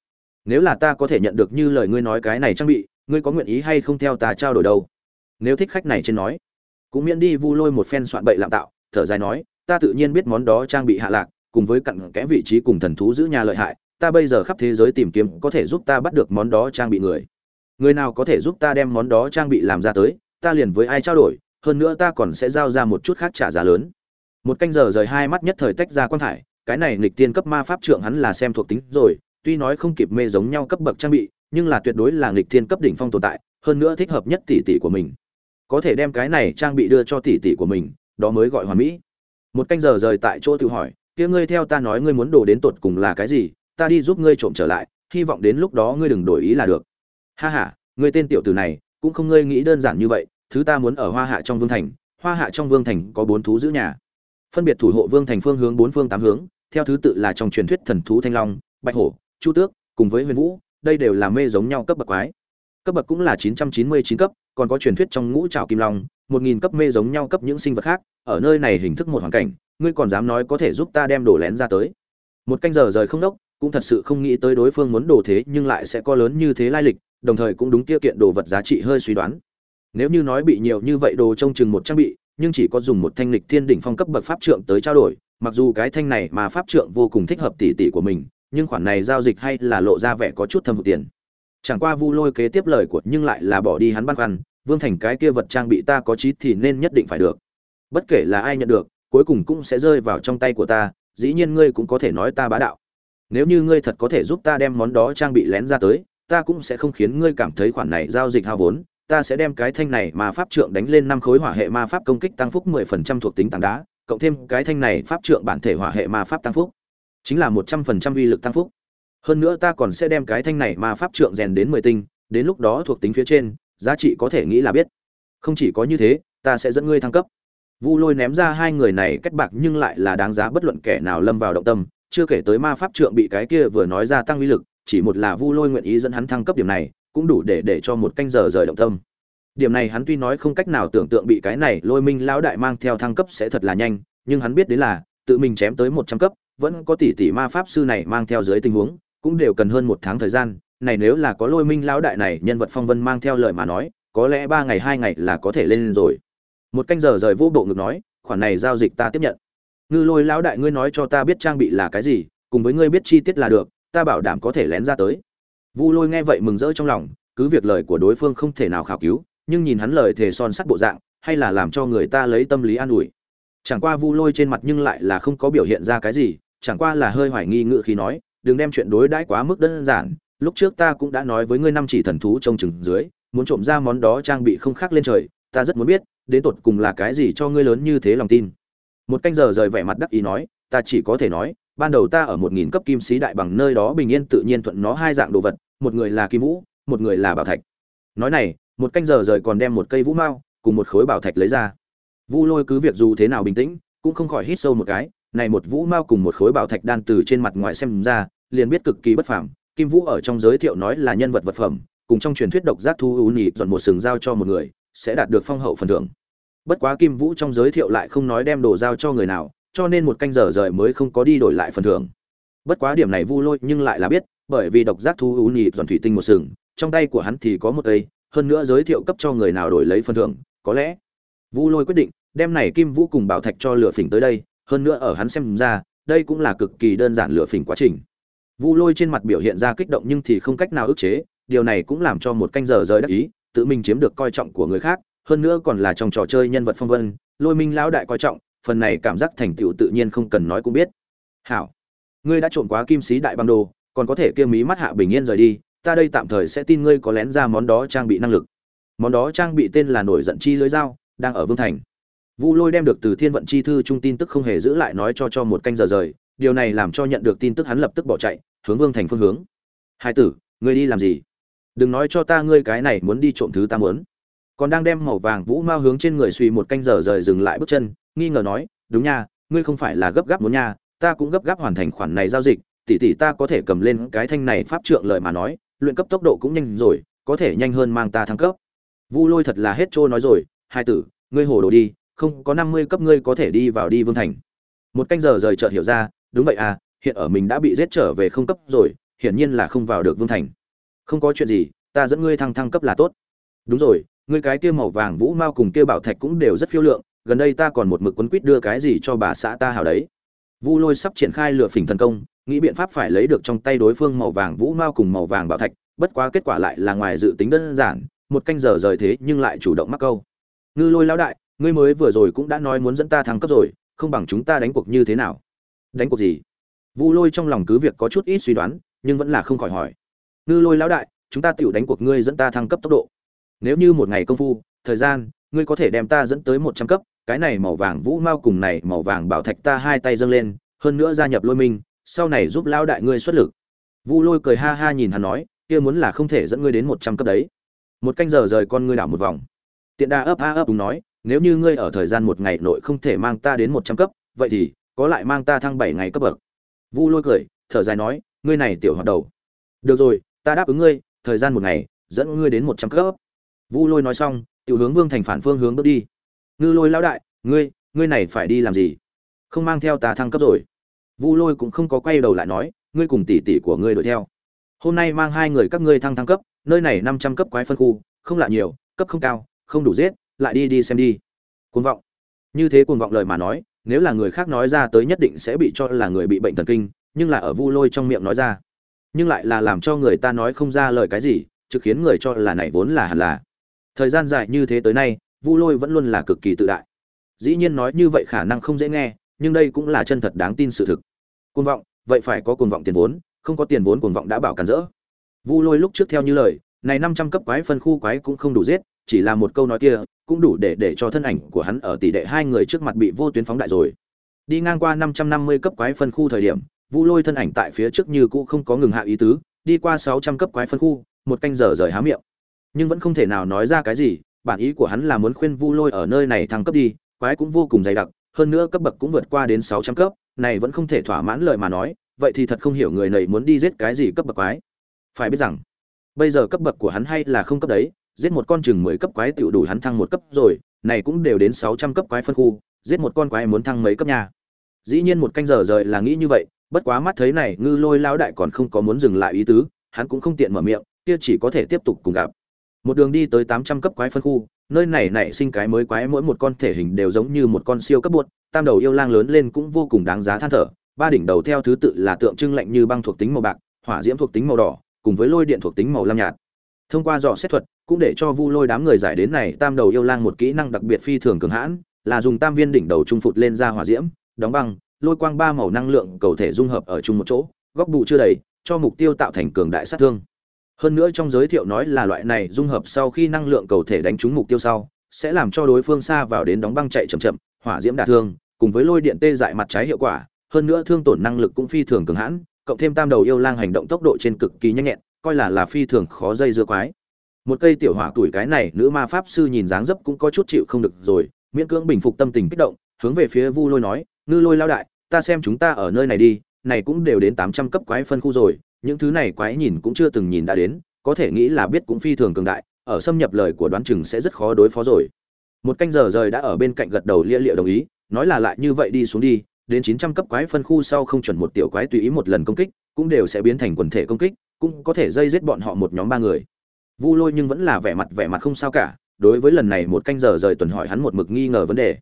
Nếu là ta có thể nhận được như lời ngươi nói cái này trang bị, ngươi có nguyện ý hay không theo ta trao đổi đâu? Nếu thích khách này trên nói. Cũng miễn đi vu lôi một phen soạn bậy lạm tạo, thở dài nói, ta tự nhiên biết món đó trang bị hạ lạc cùng với cặn kẽ vị trí cùng thần thú giữ nhà lợi hại, ta bây giờ khắp thế giới tìm kiếm có thể giúp ta bắt được món đó trang bị người. Người nào có thể giúp ta đem món đó trang bị làm ra tới, ta liền với ai trao đổi, hơn nữa ta còn sẽ giao ra một chút khác trả giá lớn. Một canh giờ rời hai mắt nhất thời tách ra quan thải, cái này nghịch tiên cấp ma pháp trượng hắn là xem thuộc tính rồi, tuy nói không kịp mê giống nhau cấp bậc trang bị, nhưng là tuyệt đối là nghịch thiên cấp đỉnh phong tồn tại, hơn nữa thích hợp nhất tỷ tỷ của mình. Có thể đem cái này trang bị đưa cho tỷ tỷ của mình, đó mới gọi hoàn mỹ. Một canh giờ rời tại chỗ tự hỏi kia ngươi theo ta nói ngươi muốn đổ đến tột cùng là cái gì, ta đi giúp ngươi trộm trở lại, hy vọng đến lúc đó ngươi đừng đổi ý là được. Ha ha, ngươi tên tiểu tử này, cũng không ngươi nghĩ đơn giản như vậy, thứ ta muốn ở hoa hạ trong vương thành, hoa hạ trong vương thành có bốn thú giữ nhà. Phân biệt thủ hộ vương thành phương hướng bốn phương tám hướng, theo thứ tự là trong truyền thuyết thần thú thanh long, bạch hổ, chu tước, cùng với huyền vũ, đây đều là mê giống nhau cấp bậc quái. Cấp bậc cũng là 999 cấp, còn có truyền thuyết trong ngũ trảo kim long 1000 cấp mê giống nhau cấp những sinh vật khác, ở nơi này hình thức một hoàn cảnh ngươi còn dám nói có thể giúp ta đem đồ lén ra tới. Một canh giờ rời không đốc, cũng thật sự không nghĩ tới đối phương muốn đồ thế nhưng lại sẽ có lớn như thế lai lịch, đồng thời cũng đúng kia kiện đồ vật giá trị hơi suy đoán. Nếu như nói bị nhiều như vậy đồ trông chừng một trang bị, nhưng chỉ có dùng một thanh lịch thiên đỉnh phong cấp bậc pháp trượng tới trao đổi, mặc dù cái thanh này mà pháp trượng vô cùng thích hợp tỷ tỷ của mình, nhưng khoản này giao dịch hay là lộ ra vẻ có chút thâm hụt tiền. Chẳng qua vu lôi kế tiếp lời của nhưng lại là bỏ đi hắn băn khoăn, vương thành cái kia vật trang bị ta có trí thì nên nhất định phải được. Bất kể là ai nhận được cuối cùng cũng sẽ rơi vào trong tay của ta dĩ nhiên ngươi cũng có thể nói ta bá đạo nếu như ngươi thật có thể giúp ta đem món đó trang bị lén ra tới ta cũng sẽ không khiến ngươi cảm thấy khoản này giao dịch hao vốn ta sẽ đem cái thanh này mà pháp trượng đánh lên năm khối hỏa hệ ma pháp công kích tăng phúc 10% thuộc tính tảng đá, cộng thêm cái thanh này pháp trượng bản thể hỏa hệ ma pháp tăng phúc, chính là 100% uy lực tăng phúc. Hơn nữa ta còn sẽ đem cái thanh này ma pháp trượng rèn đến 10 tinh, đến lúc đó thuộc tính phía trên, giá trị có thể nghĩ là biết. Không chỉ có như thế, ta sẽ dẫn ngươi thăng cấp. Vu Lôi ném ra hai người này kết bạc nhưng lại là đáng giá bất luận kẻ nào lâm vào động tâm, chưa kể tới ma pháp trượng bị cái kia vừa nói ra tăng uy lực, chỉ một là Vu Lôi nguyện ý dẫn hắn thăng cấp điểm này, cũng đủ để để cho một canh giờ rời động tâm. Điểm này hắn tuy nói không cách nào tưởng tượng bị cái này lôi minh lão đại mang theo thăng cấp sẽ thật là nhanh nhưng hắn biết đấy là tự mình chém tới một trăm cấp vẫn có tỷ tỷ ma pháp sư này mang theo dưới tình huống cũng đều cần hơn một tháng thời gian. Này nếu là có lôi minh lão đại này nhân vật phong vân mang theo lời mà nói có lẽ ba ngày hai ngày là có thể lên rồi một canh giờ rời vô bộ ngực nói, khoản này giao dịch ta tiếp nhận. Ngư lôi lão đại ngươi nói cho ta biết trang bị là cái gì, cùng với ngươi biết chi tiết là được, ta bảo đảm có thể lén ra tới. Vu lôi nghe vậy mừng rỡ trong lòng, cứ việc lời của đối phương không thể nào khảo cứu, nhưng nhìn hắn lời thề son sắt bộ dạng, hay là làm cho người ta lấy tâm lý an ủi. Chẳng qua vu lôi trên mặt nhưng lại là không có biểu hiện ra cái gì, chẳng qua là hơi hoài nghi ngự khi nói, đừng đem chuyện đối đãi quá mức đơn giản, lúc trước ta cũng đã nói với ngươi năm chỉ thần thú trông chừng dưới, muốn trộm ra món đó trang bị không khác lên trời ta rất muốn biết, đến tột cùng là cái gì cho ngươi lớn như thế lòng tin. Một canh giờ rời vẻ mặt đắc ý nói, ta chỉ có thể nói, ban đầu ta ở một nghìn cấp kim sĩ đại bằng nơi đó bình yên tự nhiên thuận nó hai dạng đồ vật, một người là kim vũ, một người là bảo thạch. Nói này, một canh giờ rời còn đem một cây vũ mao, cùng một khối bảo thạch lấy ra. Vu lôi cứ việc dù thế nào bình tĩnh, cũng không khỏi hít sâu một cái, này một vũ mao cùng một khối bảo thạch đan từ trên mặt ngoài xem ra, liền biết cực kỳ bất phàm, kim vũ ở trong giới thiệu nói là nhân vật vật phẩm, cùng trong truyền thuyết độc giác thu ưu nhị dọn một sừng giao cho một người sẽ đạt được phong hậu phần thưởng. Bất quá kim vũ trong giới thiệu lại không nói đem đồ giao cho người nào, cho nên một canh giờ rời mới không có đi đổi lại phần thưởng. Bất quá điểm này vu lôi nhưng lại là biết, bởi vì độc giác thu ú nhị dọn thủy tinh một sừng, trong tay của hắn thì có một cây, hơn nữa giới thiệu cấp cho người nào đổi lấy phần thưởng, có lẽ. Vu lôi quyết định, đem này kim vũ cùng bảo thạch cho lửa phỉnh tới đây, hơn nữa ở hắn xem ra, đây cũng là cực kỳ đơn giản lửa phỉnh quá trình. Vu lôi trên mặt biểu hiện ra kích động nhưng thì không cách nào ức chế, điều này cũng làm cho một canh giờ rời đắc ý tự mình chiếm được coi trọng của người khác, hơn nữa còn là trong trò chơi nhân vật phong vân, lôi minh lão đại coi trọng, phần này cảm giác thành tựu tự nhiên không cần nói cũng biết. Hảo, ngươi đã trộm quá kim sĩ đại băng đồ, còn có thể kia mí mắt hạ bình yên rời đi, ta đây tạm thời sẽ tin ngươi có lén ra món đó trang bị năng lực. Món đó trang bị tên là nổi giận chi lưới dao, đang ở vương thành. Vu lôi đem được từ thiên vận chi thư trung tin tức không hề giữ lại nói cho cho một canh giờ rời, điều này làm cho nhận được tin tức hắn lập tức bỏ chạy, hướng vương thành phương hướng. Hai tử, ngươi đi làm gì? Đừng nói cho ta ngươi cái này muốn đi trộm thứ ta muốn. Còn đang đem màu vàng vũ mao hướng trên người suy một canh giờ rời dừng lại bước chân, nghi ngờ nói, đúng nha, ngươi không phải là gấp gáp muốn nha, ta cũng gấp gáp hoàn thành khoản này giao dịch, tỷ tỷ ta có thể cầm lên cái thanh này pháp trượng lời mà nói, luyện cấp tốc độ cũng nhanh rồi, có thể nhanh hơn mang ta thăng cấp. Vu lôi thật là hết trôi nói rồi, hai tử, ngươi hồ đồ đi, không có năm mươi cấp ngươi có thể đi vào đi vương thành. Một canh giờ rời chợt hiểu ra, đúng vậy à hiện ở mình đã bị giết trở về không cấp rồi, hiển nhiên là không vào được vương thành không có chuyện gì, ta dẫn ngươi thăng thăng cấp là tốt. Đúng rồi, ngươi cái kia màu vàng vũ mao cùng kia bảo thạch cũng đều rất phiêu lượng, gần đây ta còn một mực quấn quýt đưa cái gì cho bà xã ta hào đấy. Vu lôi sắp triển khai lựa phỉnh thần công, nghĩ biện pháp phải lấy được trong tay đối phương màu vàng vũ mao cùng màu vàng bảo thạch, bất quá kết quả lại là ngoài dự tính đơn giản, một canh giờ rời thế nhưng lại chủ động mắc câu. Ngư lôi lão đại, ngươi mới vừa rồi cũng đã nói muốn dẫn ta thăng cấp rồi, không bằng chúng ta đánh cuộc như thế nào? Đánh cuộc gì? Vu lôi trong lòng cứ việc có chút ít suy đoán, nhưng vẫn là không khỏi hỏi ngư lôi lão đại, chúng ta tựu đánh cuộc ngươi dẫn ta thăng cấp tốc độ. Nếu như một ngày công phu, thời gian, ngươi có thể đem ta dẫn tới một trăm cấp, cái này màu vàng vũ mao cùng này màu vàng bảo thạch ta hai tay dâng lên, hơn nữa gia nhập lôi minh, sau này giúp lão đại ngươi xuất lực. Vu lôi cười ha ha nhìn hắn nói, kia muốn là không thể dẫn ngươi đến một trăm cấp đấy. Một canh giờ rời con ngươi đảo một vòng. Tiện đa ấp a ấp đúng nói, nếu như ngươi ở thời gian một ngày nội không thể mang ta đến một trăm cấp, vậy thì, có lại mang ta thăng bảy ngày cấp bậc. Vu lôi cười, thở dài nói, ngươi này tiểu hoạt đầu. Được rồi ta đáp ứng ngươi, thời gian một ngày, dẫn ngươi đến một trăm cấp. Vu lôi nói xong, tiểu hướng vương thành phản phương hướng bước đi. Ngư lôi lão đại, ngươi ngươi này phải đi làm gì? Không mang theo ta thăng cấp rồi. Vu lôi cũng không có quay đầu lại nói, ngươi cùng tỷ tỷ của ngươi đuổi theo. Hôm nay mang hai người các ngươi thăng thăng cấp, nơi này năm trăm cấp quái phân khu, không lạ nhiều, cấp không cao, không đủ giết, lại đi đi xem đi. Cuồng vọng. Như thế cuồng vọng lời mà nói, nếu là người khác nói ra tới nhất định sẽ bị cho là người bị bệnh thần kinh, nhưng là ở vu lôi trong miệng nói ra nhưng lại là làm cho người ta nói không ra lời cái gì, trực khiến người cho là này vốn là hẳn là. Thời gian dài như thế tới nay, vu lôi vẫn luôn là cực kỳ tự đại. Dĩ nhiên nói như vậy khả năng không dễ nghe, nhưng đây cũng là chân thật đáng tin sự thực. Cuồng vọng, vậy phải có cuồng vọng tiền vốn, không có tiền vốn cuồng vọng đã bảo cản rỡ. Vu lôi lúc trước theo như lời, này năm trăm cấp quái phân khu quái cũng không đủ giết, chỉ là một câu nói kia, cũng đủ để để cho thân ảnh của hắn ở tỷ đệ hai người trước mặt bị vô tuyến phóng đại rồi. Đi ngang qua năm trăm năm mươi cấp quái phân khu thời điểm vu lôi thân ảnh tại phía trước như cũ không có ngừng hạ ý tứ, đi qua sáu trăm cấp quái phân khu, một canh giờ rời há miệng nhưng vẫn không thể nào nói ra cái gì, bản ý của hắn là muốn khuyên vu lôi ở nơi này thăng cấp đi, quái cũng vô cùng dày đặc, hơn nữa cấp bậc cũng vượt qua đến sáu trăm cấp, này vẫn không thể thỏa mãn lời mà nói, vậy thì thật không hiểu người này muốn đi giết cái gì cấp bậc quái phải biết rằng, bây giờ cấp bậc của hắn hay là không cấp đấy, giết một con chừng mười cấp quái tiểu đủ hắn thăng một cấp rồi, này cũng đều đến sáu trăm cấp quái phân khu, giết một con quái muốn thăng mấy cấp nhà. dĩ nhiên một canh giờ rời là nghĩ như vậy bất quá mắt thấy này, ngư lôi lão đại còn không có muốn dừng lại ý tứ, hắn cũng không tiện mở miệng, kia chỉ có thể tiếp tục cùng gặp. Một đường đi tới tám trăm cấp quái phân khu, nơi này nảy sinh cái mới quái mỗi một con thể hình đều giống như một con siêu cấp buột, tam đầu yêu lang lớn lên cũng vô cùng đáng giá than thở, ba đỉnh đầu theo thứ tự là tượng trưng lạnh như băng thuộc tính màu bạc, hỏa diễm thuộc tính màu đỏ, cùng với lôi điện thuộc tính màu lam nhạt. Thông qua dò xét thuật, cũng để cho vu lôi đám người giải đến này, tam đầu yêu lang một kỹ năng đặc biệt phi thường cường hãn, là dùng tam viên đỉnh đầu trung phụt lên ra hỏa diễm, đóng băng lôi quang ba màu năng lượng cầu thể dung hợp ở chung một chỗ, góc bù chưa đầy, cho mục tiêu tạo thành cường đại sát thương. Hơn nữa trong giới thiệu nói là loại này dung hợp sau khi năng lượng cầu thể đánh trúng mục tiêu sau, sẽ làm cho đối phương xa vào đến đóng băng chạy chậm chậm, hỏa diễm đả thương, cùng với lôi điện tê dại mặt trái hiệu quả, hơn nữa thương tổn năng lực cũng phi thường cường hãn, cộng thêm tam đầu yêu lang hành động tốc độ trên cực kỳ nhanh nhẹn, coi là là phi thường khó dây dưa quái. Một cây tiểu hỏa tuổi cái này, nữ ma pháp sư nhìn dáng dấp cũng có chút chịu không được rồi, miễn cưỡng bình phục tâm tình kích động, hướng về phía vu lôi nói, ngư lôi lao đại ta xem chúng ta ở nơi này đi, này cũng đều đến tám trăm cấp quái phân khu rồi, những thứ này quái nhìn cũng chưa từng nhìn đã đến, có thể nghĩ là biết cũng phi thường cường đại, ở xâm nhập lời của đoán chừng sẽ rất khó đối phó rồi. Một canh giờ rời đã ở bên cạnh gật đầu lia lịa đồng ý, nói là lại như vậy đi xuống đi, đến chín trăm cấp quái phân khu sau không chuẩn một tiểu quái tùy ý một lần công kích, cũng đều sẽ biến thành quần thể công kích, cũng có thể dây giết bọn họ một nhóm ba người. Vu lôi nhưng vẫn là vẻ mặt vẻ mặt không sao cả, đối với lần này một canh giờ rời tuần hỏi hắn một mực nghi ngờ vấn đề.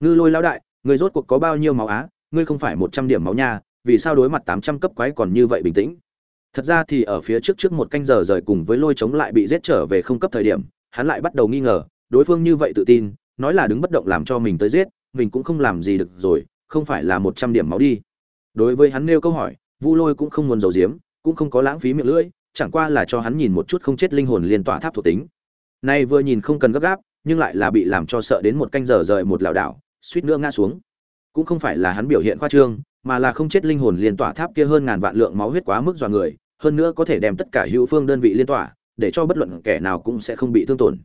Ngư lôi lão đại, người rốt cuộc có bao nhiêu máu á? Ngươi không phải một trăm điểm máu nha, vì sao đối mặt tám trăm cấp quái còn như vậy bình tĩnh? Thật ra thì ở phía trước trước một canh giờ rời cùng với lôi chống lại bị giết trở về không cấp thời điểm, hắn lại bắt đầu nghi ngờ, đối phương như vậy tự tin, nói là đứng bất động làm cho mình tới giết, mình cũng không làm gì được rồi, không phải là một trăm điểm máu đi. Đối với hắn nêu câu hỏi, vu lôi cũng không muốn giấu giếm, cũng không có lãng phí miệng lưỡi, chẳng qua là cho hắn nhìn một chút không chết linh hồn liên tỏa tháp thuộc tính. Nay vừa nhìn không cần gấp gáp, nhưng lại là bị làm cho sợ đến một canh giờ rời một lảo đảo, suýt nữa ngã xuống cũng không phải là hắn biểu hiện khoa trương, mà là không chết linh hồn liên tỏa tháp kia hơn ngàn vạn lượng máu huyết quá mức dọa người, hơn nữa có thể đem tất cả hữu phương đơn vị liên tỏa, để cho bất luận kẻ nào cũng sẽ không bị thương tổn.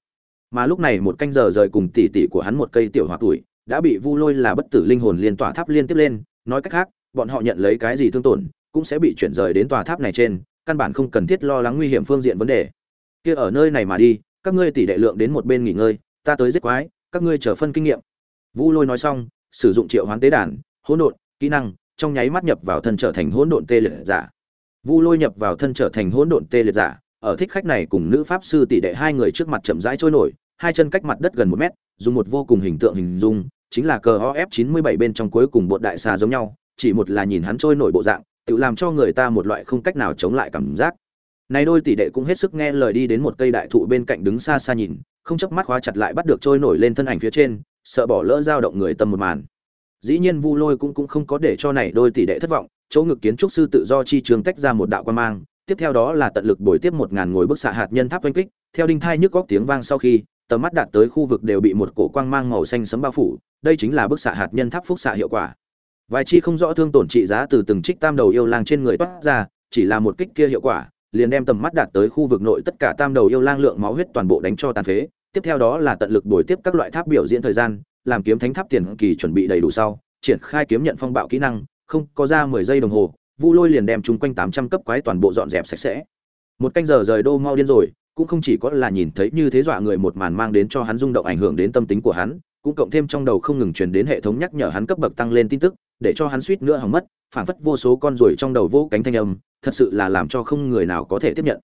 Mà lúc này một canh giờ rời cùng tỷ tỷ của hắn một cây tiểu hoa tuổi, đã bị vu lôi là bất tử linh hồn liên tỏa tháp liên tiếp lên, nói cách khác, bọn họ nhận lấy cái gì thương tổn, cũng sẽ bị chuyển rời đến tòa tháp này trên, căn bản không cần thiết lo lắng nguy hiểm phương diện vấn đề. Kia ở nơi này mà đi, các ngươi tỷ đệ lượng đến một bên nghỉ ngơi, ta tới giết quái, các ngươi chờ phân kinh nghiệm. Vu lôi nói xong sử dụng triệu hoán tế đàn, hỗn độn, kỹ năng, trong nháy mắt nhập vào thân trở thành hỗn độn tê liệt giả. Vu lôi nhập vào thân trở thành hỗn độn tê liệt giả, ở thích khách này cùng nữ pháp sư tỷ đệ hai người trước mặt chậm rãi trôi nổi, hai chân cách mặt đất gần một mét, dùng một vô cùng hình tượng hình dung, chính là cờ of 97 bên trong cuối cùng bộ đại xà giống nhau, chỉ một là nhìn hắn trôi nổi bộ dạng, tự làm cho người ta một loại không cách nào chống lại cảm giác. Này đôi tỷ đệ cũng hết sức nghe lời đi đến một cây đại thụ bên cạnh đứng xa xa nhìn, không chớp mắt khóa chặt lại bắt được trôi nổi lên thân ảnh phía trên sợ bỏ lỡ dao động người tâm một màn. Dĩ nhiên vu lôi cũng cũng không có để cho này đôi tỷ đệ thất vọng, chỗ ngực kiến trúc sư tự do chi trường tách ra một đạo quan mang, tiếp theo đó là tận lực bồi tiếp một ngàn ngồi bức xạ hạt nhân tháp oanh kích, theo đinh thai nhức góc tiếng vang sau khi, tầm mắt đạt tới khu vực đều bị một cổ quang mang màu xanh sấm bao phủ, đây chính là bức xạ hạt nhân tháp phúc xạ hiệu quả. Vài chi không rõ thương tổn trị giá từ từng trích tam đầu yêu lang trên người toát ra, chỉ là một kích kia hiệu quả, liền đem tầm mắt đạt tới khu vực nội tất cả tam đầu yêu lang lượng máu huyết toàn bộ đánh cho tàn phế tiếp theo đó là tận lực bồi tiếp các loại tháp biểu diễn thời gian, làm kiếm thánh tháp tiền kỳ chuẩn bị đầy đủ sau, triển khai kiếm nhận phong bạo kỹ năng, không có ra mười giây đồng hồ, vu lôi liền đem chung quanh tám trăm cấp quái toàn bộ dọn dẹp sạch sẽ. Một canh giờ rời đô mau điên rồi, cũng không chỉ có là nhìn thấy như thế dọa người một màn mang đến cho hắn rung động ảnh hưởng đến tâm tính của hắn, cũng cộng thêm trong đầu không ngừng truyền đến hệ thống nhắc nhở hắn cấp bậc tăng lên tin tức, để cho hắn suýt nữa hỏng mất, phảng phất vô số con ruồi trong đầu vô cánh thanh âm, thật sự là làm cho không người nào có thể tiếp nhận.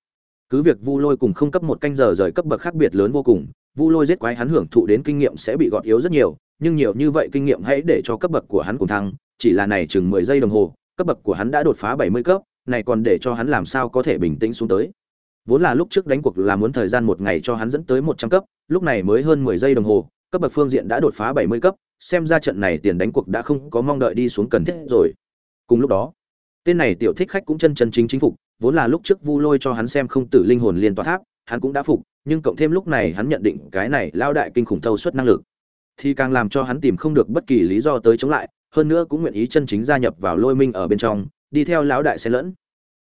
Cứ việc vu lôi cùng không cấp một canh giờ rời cấp bậc khác biệt lớn vô cùng vu lôi giết quái hắn hưởng thụ đến kinh nghiệm sẽ bị gọt yếu rất nhiều, nhưng nhiều như vậy kinh nghiệm hãy để cho cấp bậc của hắn cùng thăng, chỉ là này chừng mười giây đồng hồ, cấp bậc của hắn đã đột phá bảy mươi cấp, này còn để cho hắn làm sao có thể bình tĩnh xuống tới. Vốn là lúc trước đánh cuộc là muốn thời gian một ngày cho hắn dẫn tới một trăm cấp, lúc này mới hơn mười giây đồng hồ, cấp bậc phương diện đã đột phá bảy mươi cấp, xem ra trận này tiền đánh cuộc đã không có mong đợi đi xuống cần thiết rồi. Cùng lúc đó, tên này tiểu thích khách cũng chân chân chính chính phục, vốn là lúc trước vu lôi cho hắn xem không tử linh hồn liên tòa tháp, hắn cũng đã phục nhưng cộng thêm lúc này hắn nhận định cái này lao đại kinh khủng thâu suất năng lực, thì càng làm cho hắn tìm không được bất kỳ lý do tới chống lại, hơn nữa cũng nguyện ý chân chính gia nhập vào lôi minh ở bên trong, đi theo lão đại xen lẫn.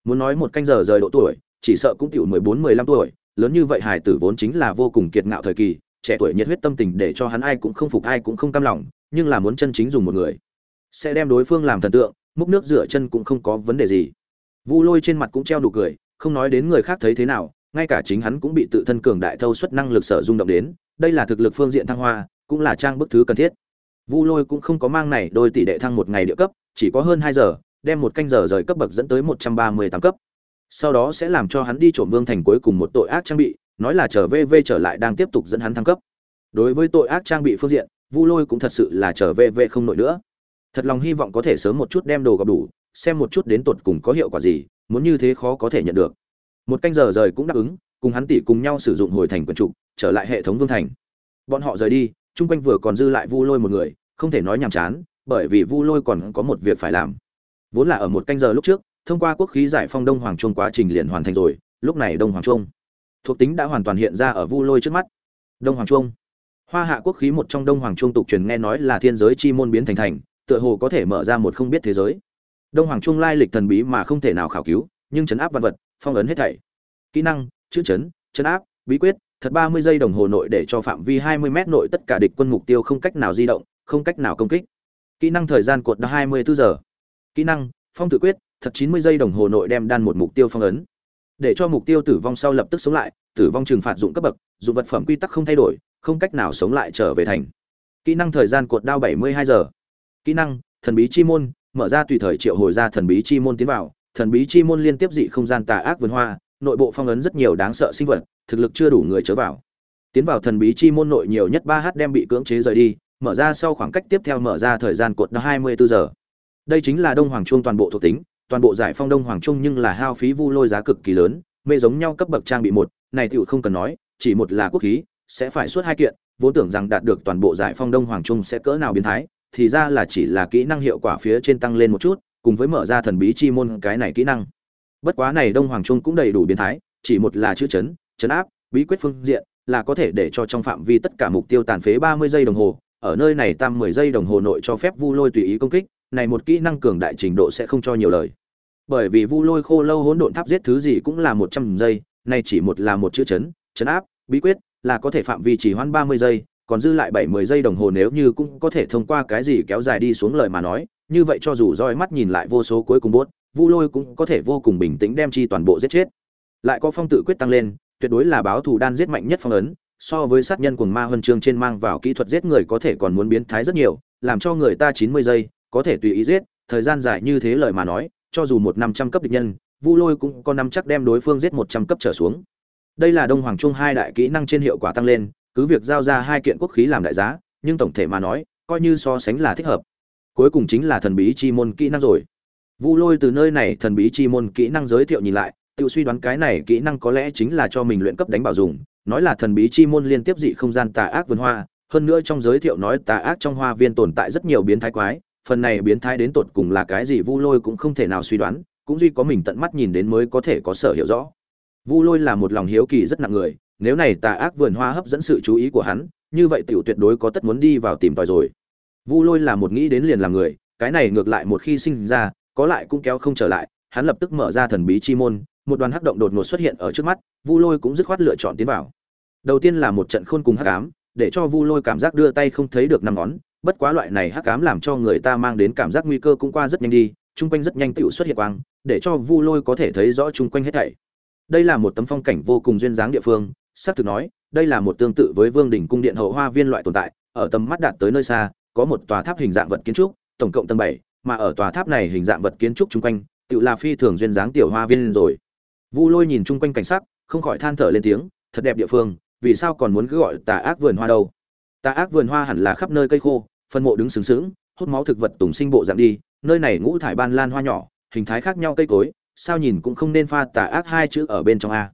Muốn nói một canh giờ rời độ tuổi, chỉ sợ cũng tiểu mười bốn, mười lăm tuổi, lớn như vậy hải tử vốn chính là vô cùng kiệt ngạo thời kỳ, trẻ tuổi nhiệt huyết tâm tình để cho hắn ai cũng không phục ai cũng không cam lòng, nhưng là muốn chân chính dùng một người, sẽ đem đối phương làm thần tượng, múc nước rửa chân cũng không có vấn đề gì. Vu lôi trên mặt cũng treo đủ cười, không nói đến người khác thấy thế nào ngay cả chính hắn cũng bị tự thân cường đại thâu suất năng lực sở rung động đến, đây là thực lực phương diện thăng hoa, cũng là trang bức thứ cần thiết. Vu lôi cũng không có mang này đôi tỷ đệ thăng một ngày địa cấp, chỉ có hơn hai giờ, đem một canh giờ rời cấp bậc dẫn tới một trăm ba mươi tám cấp. Sau đó sẽ làm cho hắn đi trộm vương thành cuối cùng một tội ác trang bị, nói là trở về về trở lại đang tiếp tục dẫn hắn thăng cấp. Đối với tội ác trang bị phương diện, vu lôi cũng thật sự là trở về về không nổi nữa. Thật lòng hy vọng có thể sớm một chút đem đồ gặp đủ, xem một chút đến tột cùng có hiệu quả gì, muốn như thế khó có thể nhận được một canh giờ rời cũng đáp ứng, cùng hắn tỷ cùng nhau sử dụng hồi thành quần trục, trở lại hệ thống vương thành. Bọn họ rời đi, chung quanh vừa còn dư lại vu lôi một người, không thể nói nhàm chán, bởi vì vu lôi còn có một việc phải làm. Vốn là ở một canh giờ lúc trước, thông qua quốc khí giải phong đông hoàng trung quá trình liền hoàn thành rồi, lúc này đông hoàng trung thuộc tính đã hoàn toàn hiện ra ở vu lôi trước mắt. Đông hoàng trung, hoa hạ quốc khí một trong đông hoàng trung tục truyền nghe nói là thiên giới chi môn biến thành thành, tựa hồ có thể mở ra một không biết thế giới. Đông hoàng trung lai lịch thần bí mà không thể nào khảo cứu, nhưng chấn áp văn vật phong ấn hết thảy. Kỹ năng, chữ chấn chấn áp, bí quyết, thật ba mươi giây đồng hồ nội để cho phạm vi hai mươi m nội tất cả địch quân mục tiêu không cách nào di động, không cách nào công kích. Kỹ năng thời gian cột hai mươi bốn giờ. Kỹ năng, phong tự quyết, thật chín mươi giây đồng hồ nội đem đan một mục tiêu phong ấn. Để cho mục tiêu tử vong sau lập tức sống lại, tử vong trừng phạt dụng cấp bậc, dụng vật phẩm quy tắc không thay đổi, không cách nào sống lại trở về thành. Kỹ năng thời gian cột đao bảy mươi hai giờ. Kỹ năng, thần bí chi môn, mở ra tùy thời triệu hồi ra thần bí chi môn tiến vào thần bí chi môn liên tiếp dị không gian tà ác vườn hoa, nội bộ phong ấn rất nhiều đáng sợ sinh vật, thực lực chưa đủ người chớ vào. Tiến vào thần bí chi môn nội nhiều nhất ba h đem bị cưỡng chế rời đi, mở ra sau khoảng cách tiếp theo mở ra thời gian cột hai mươi bốn giờ. Đây chính là đông hoàng trung toàn bộ thuộc tính, toàn bộ giải phong đông hoàng trung nhưng là hao phí vu lôi giá cực kỳ lớn, mê giống nhau cấp bậc trang bị một, này tựu không cần nói, chỉ một là quốc khí, sẽ phải suốt hai kiện, vốn tưởng rằng đạt được toàn bộ giải phong đông hoàng trung sẽ cỡ nào biến thái, thì ra là chỉ là kỹ năng hiệu quả phía trên tăng lên một chút cùng với mở ra thần bí chi môn cái này kỹ năng. Bất quá này đông hoàng trung cũng đầy đủ biến thái, chỉ một là chữ chấn chấn áp, bí quyết phương diện, là có thể để cho trong phạm vi tất cả mục tiêu tàn phế ba mươi giây đồng hồ, ở nơi này tam mười giây đồng hồ nội cho phép vu lôi tùy ý công kích, này một kỹ năng cường đại trình độ sẽ không cho nhiều lời. Bởi vì vu lôi khô lâu hỗn độn tháp giết thứ gì cũng là một trăm giây, này chỉ một là một chữ chấn chấn áp, bí quyết, là có thể phạm vi chỉ hoãn 30 giây, còn dư lại 70 giây đồng hồ nếu như cũng có thể thông qua cái gì kéo dài đi xuống lời mà nói như vậy cho dù roi mắt nhìn lại vô số cuối cùng bốt, vu lôi cũng có thể vô cùng bình tĩnh đem chi toàn bộ giết chết. Lại có phong tự quyết tăng lên, tuyệt đối là báo thù đan giết mạnh nhất phong ấn, so với sát nhân cuồng ma huân chương trên mang vào kỹ thuật giết người có thể còn muốn biến thái rất nhiều, làm cho người ta 90 giây, có thể tùy ý giết, thời gian dài như thế lời mà nói, cho dù một năm trăm cấp địch nhân, vu lôi cũng có năm chắc đem đối phương giết một trăm cấp trở xuống. Đây là đông hoàng trung hai đại kỹ năng trên hiệu quả tăng lên, cứ việc giao ra hai kiện quốc khí làm đại giá, nhưng tổng thể mà nói, coi như so sánh là thích hợp cuối cùng chính là thần bí chi môn kỹ năng rồi. Vu lôi từ nơi này thần bí chi môn kỹ năng giới thiệu nhìn lại, tự suy đoán cái này kỹ năng có lẽ chính là cho mình luyện cấp đánh bảo dùng, nói là thần bí chi môn liên tiếp dị không gian tà ác vườn hoa, hơn nữa trong giới thiệu nói tà ác trong hoa viên tồn tại rất nhiều biến thái quái, phần này biến thái đến tột cùng là cái gì vu lôi cũng không thể nào suy đoán, cũng duy có mình tận mắt nhìn đến mới có thể có sở hiểu rõ. Vu lôi là một lòng hiếu kỳ rất nặng người, nếu này tà ác vườn hoa hấp dẫn sự chú ý của hắn, như vậy tiểu tuyệt đối có tất muốn đi vào tìm tòi rồi vu lôi là một nghĩ đến liền làm người, cái này ngược lại một khi sinh ra, có lại cũng kéo không trở lại, hắn lập tức mở ra thần bí chi môn, một đoàn hắc động đột ngột xuất hiện ở trước mắt, vu lôi cũng dứt khoát lựa chọn tiến vào. Đầu tiên là một trận khôn cùng hắc ám, để cho vu lôi cảm giác đưa tay không thấy được năm ngón, bất quá loại này hắc ám làm cho người ta mang đến cảm giác nguy cơ cũng qua rất nhanh đi, chung quanh rất nhanh tựu xuất hiện quang, để cho vu lôi có thể thấy rõ chung quanh hết thảy. Đây là một tấm phong cảnh vô cùng duyên dáng địa phương, xác thực nói, đây là một tương tự với vương đỉnh cung điện hậu hoa viên loại tồn tại, ở tầm mắt đạt tới nơi xa có một tòa tháp hình dạng vật kiến trúc tổng cộng tầng bảy mà ở tòa tháp này hình dạng vật kiến trúc chung quanh tự là phi thường duyên dáng tiểu hoa viên rồi. Vu lôi nhìn chung quanh cảnh sắc không khỏi than thở lên tiếng thật đẹp địa phương vì sao còn muốn cứ gọi tà ác vườn hoa đâu? Tà ác vườn hoa hẳn là khắp nơi cây khô phân mộ đứng sừng sững, hút máu thực vật tùng sinh bộ dạng đi nơi này ngũ thải ban lan hoa nhỏ hình thái khác nhau cây cối sao nhìn cũng không nên pha tà ác hai chữ ở bên trong a.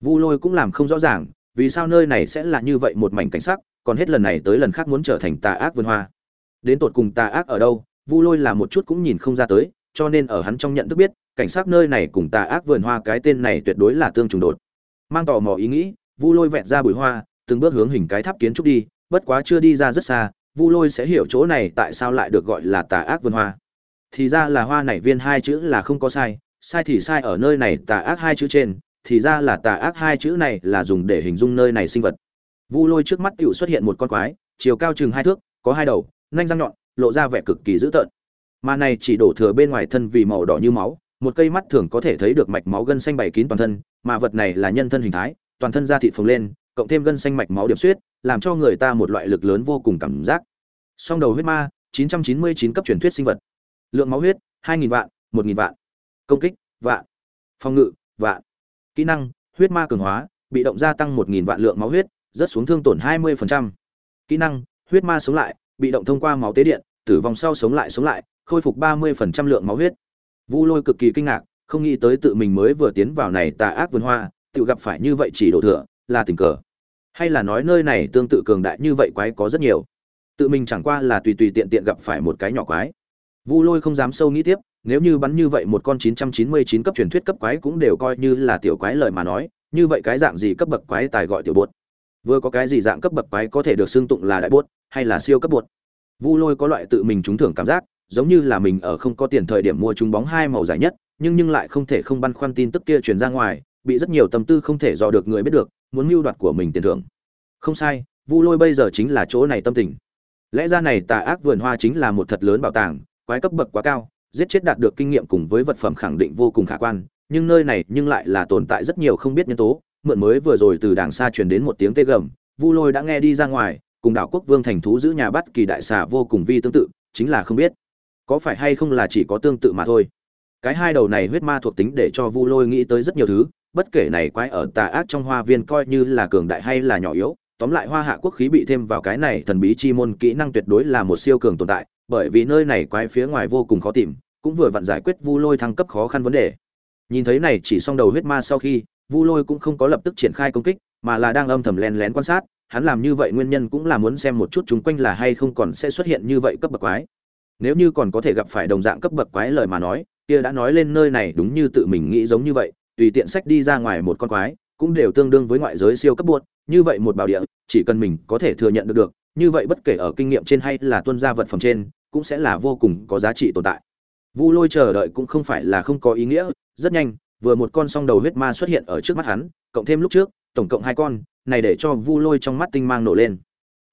Vu lôi cũng làm không rõ ràng vì sao nơi này sẽ là như vậy một mảnh cảnh sắc còn hết lần này tới lần khác muốn trở thành tà ác vườn hoa đến tột cùng tà ác ở đâu, vu lôi là một chút cũng nhìn không ra tới, cho nên ở hắn trong nhận thức biết, cảnh sát nơi này cùng tà ác vườn hoa cái tên này tuyệt đối là tương trùng đột. Mang tò mò ý nghĩ, vu lôi vẹn ra bụi hoa, từng bước hướng hình cái tháp kiến trúc đi, bất quá chưa đi ra rất xa, vu lôi sẽ hiểu chỗ này tại sao lại được gọi là tà ác vườn hoa. Thì ra là hoa nảy viên hai chữ là không có sai sai thì sai ở nơi này tà ác hai chữ trên, thì ra là tà ác hai chữ này là dùng để hình dung nơi này sinh vật. Vu lôi trước mắt tựu xuất hiện một con quái, chiều cao chừng hai thước, có hai đầu nanh răng nhọn, lộ ra vẻ cực kỳ dữ tợn. Mà này chỉ đổ thừa bên ngoài thân vì màu đỏ như máu, một cây mắt thường có thể thấy được mạch máu gân xanh bày kín toàn thân, mà vật này là nhân thân hình thái, toàn thân da thịt phồng lên, cộng thêm gân xanh mạch máu điểm xuyết, làm cho người ta một loại lực lớn vô cùng cảm giác. Song đầu huyết ma 999 cấp truyền thuyết sinh vật. Lượng máu huyết 2.000 vạn 1.000 vạn. Công kích, vạn. Phòng ngự, vạn. Kỹ năng, huyết ma cường hóa, bị động gia tăng 1.000 vạn lượng máu huyết rất xuống thương tổn 20%. kỹ năng, huyết ma sống lại bị động thông qua máu tế điện, tử vong sau sống lại sống lại, khôi phục 30% lượng máu huyết. Vu lôi cực kỳ kinh ngạc, không nghĩ tới tự mình mới vừa tiến vào này tà ác vườn hoa, tự gặp phải như vậy chỉ đổ thừa, là tình cờ. Hay là nói nơi này tương tự cường đại như vậy quái có rất nhiều. Tự mình chẳng qua là tùy tùy tiện tiện gặp phải một cái nhỏ quái. Vu lôi không dám sâu nghĩ tiếp, nếu như bắn như vậy một con 999 cấp truyền thuyết cấp quái cũng đều coi như là tiểu quái lời mà nói, như vậy cái dạng gì cấp bậc quái tài gọi tiểu bột? Vừa có cái gì dạng cấp bậc quái có thể được xưng tụng là đại bột hay là siêu cấp bột. Vu lôi có loại tự mình trúng thưởng cảm giác, giống như là mình ở không có tiền thời điểm mua trúng bóng hai màu giải nhất, nhưng nhưng lại không thể không băn khoăn tin tức kia truyền ra ngoài, bị rất nhiều tâm tư không thể dò được người biết được, muốn mưu đoạt của mình tiền thưởng. Không sai, vu lôi bây giờ chính là chỗ này tâm tình. Lẽ ra này tà ác vườn hoa chính là một thật lớn bảo tàng, quái cấp bậc quá cao, giết chết đạt được kinh nghiệm cùng với vật phẩm khẳng định vô cùng khả quan, nhưng nơi này nhưng lại là tồn tại rất nhiều không biết nhân tố. Mượn mới vừa rồi từ đàng xa truyền đến một tiếng tê gầm, vu lôi đã nghe đi ra ngoài cùng đảo quốc vương thành thú giữ nhà bắt kỳ đại xà vô cùng vi tương tự, chính là không biết. Có phải hay không là chỉ có tương tự mà thôi. Cái hai đầu này huyết ma thuộc tính để cho vu lôi nghĩ tới rất nhiều thứ, bất kể này quái ở tà ác trong hoa viên coi như là cường đại hay là nhỏ yếu, tóm lại hoa hạ quốc khí bị thêm vào cái này thần bí chi môn kỹ năng tuyệt đối là một siêu cường tồn tại, bởi vì nơi này quái phía ngoài vô cùng khó tìm, cũng vừa vặn giải quyết vu lôi thăng cấp khó khăn vấn đề. Nhìn thấy này chỉ xong đầu huyết ma sau khi, vu lôi cũng không có lập tức triển khai công kích, mà là đang âm thầm len lén quan sát hắn làm như vậy nguyên nhân cũng là muốn xem một chút chúng quanh là hay không còn sẽ xuất hiện như vậy cấp bậc quái. Nếu như còn có thể gặp phải đồng dạng cấp bậc quái lời mà nói, kia đã nói lên nơi này đúng như tự mình nghĩ giống như vậy, tùy tiện sách đi ra ngoài một con quái, cũng đều tương đương với ngoại giới siêu cấp buột, như vậy một bảo địa, chỉ cần mình có thể thừa nhận được được, như vậy bất kể ở kinh nghiệm trên hay là tuân gia vật phẩm trên, cũng sẽ là vô cùng có giá trị tồn tại. Vu lôi chờ đợi cũng không phải là không có ý nghĩa, rất nhanh, vừa một con song đầu huyết ma xuất hiện ở trước mắt hắn, cộng thêm lúc trước tổng cộng hai con, này để cho vu lôi trong mắt tinh mang nổ lên.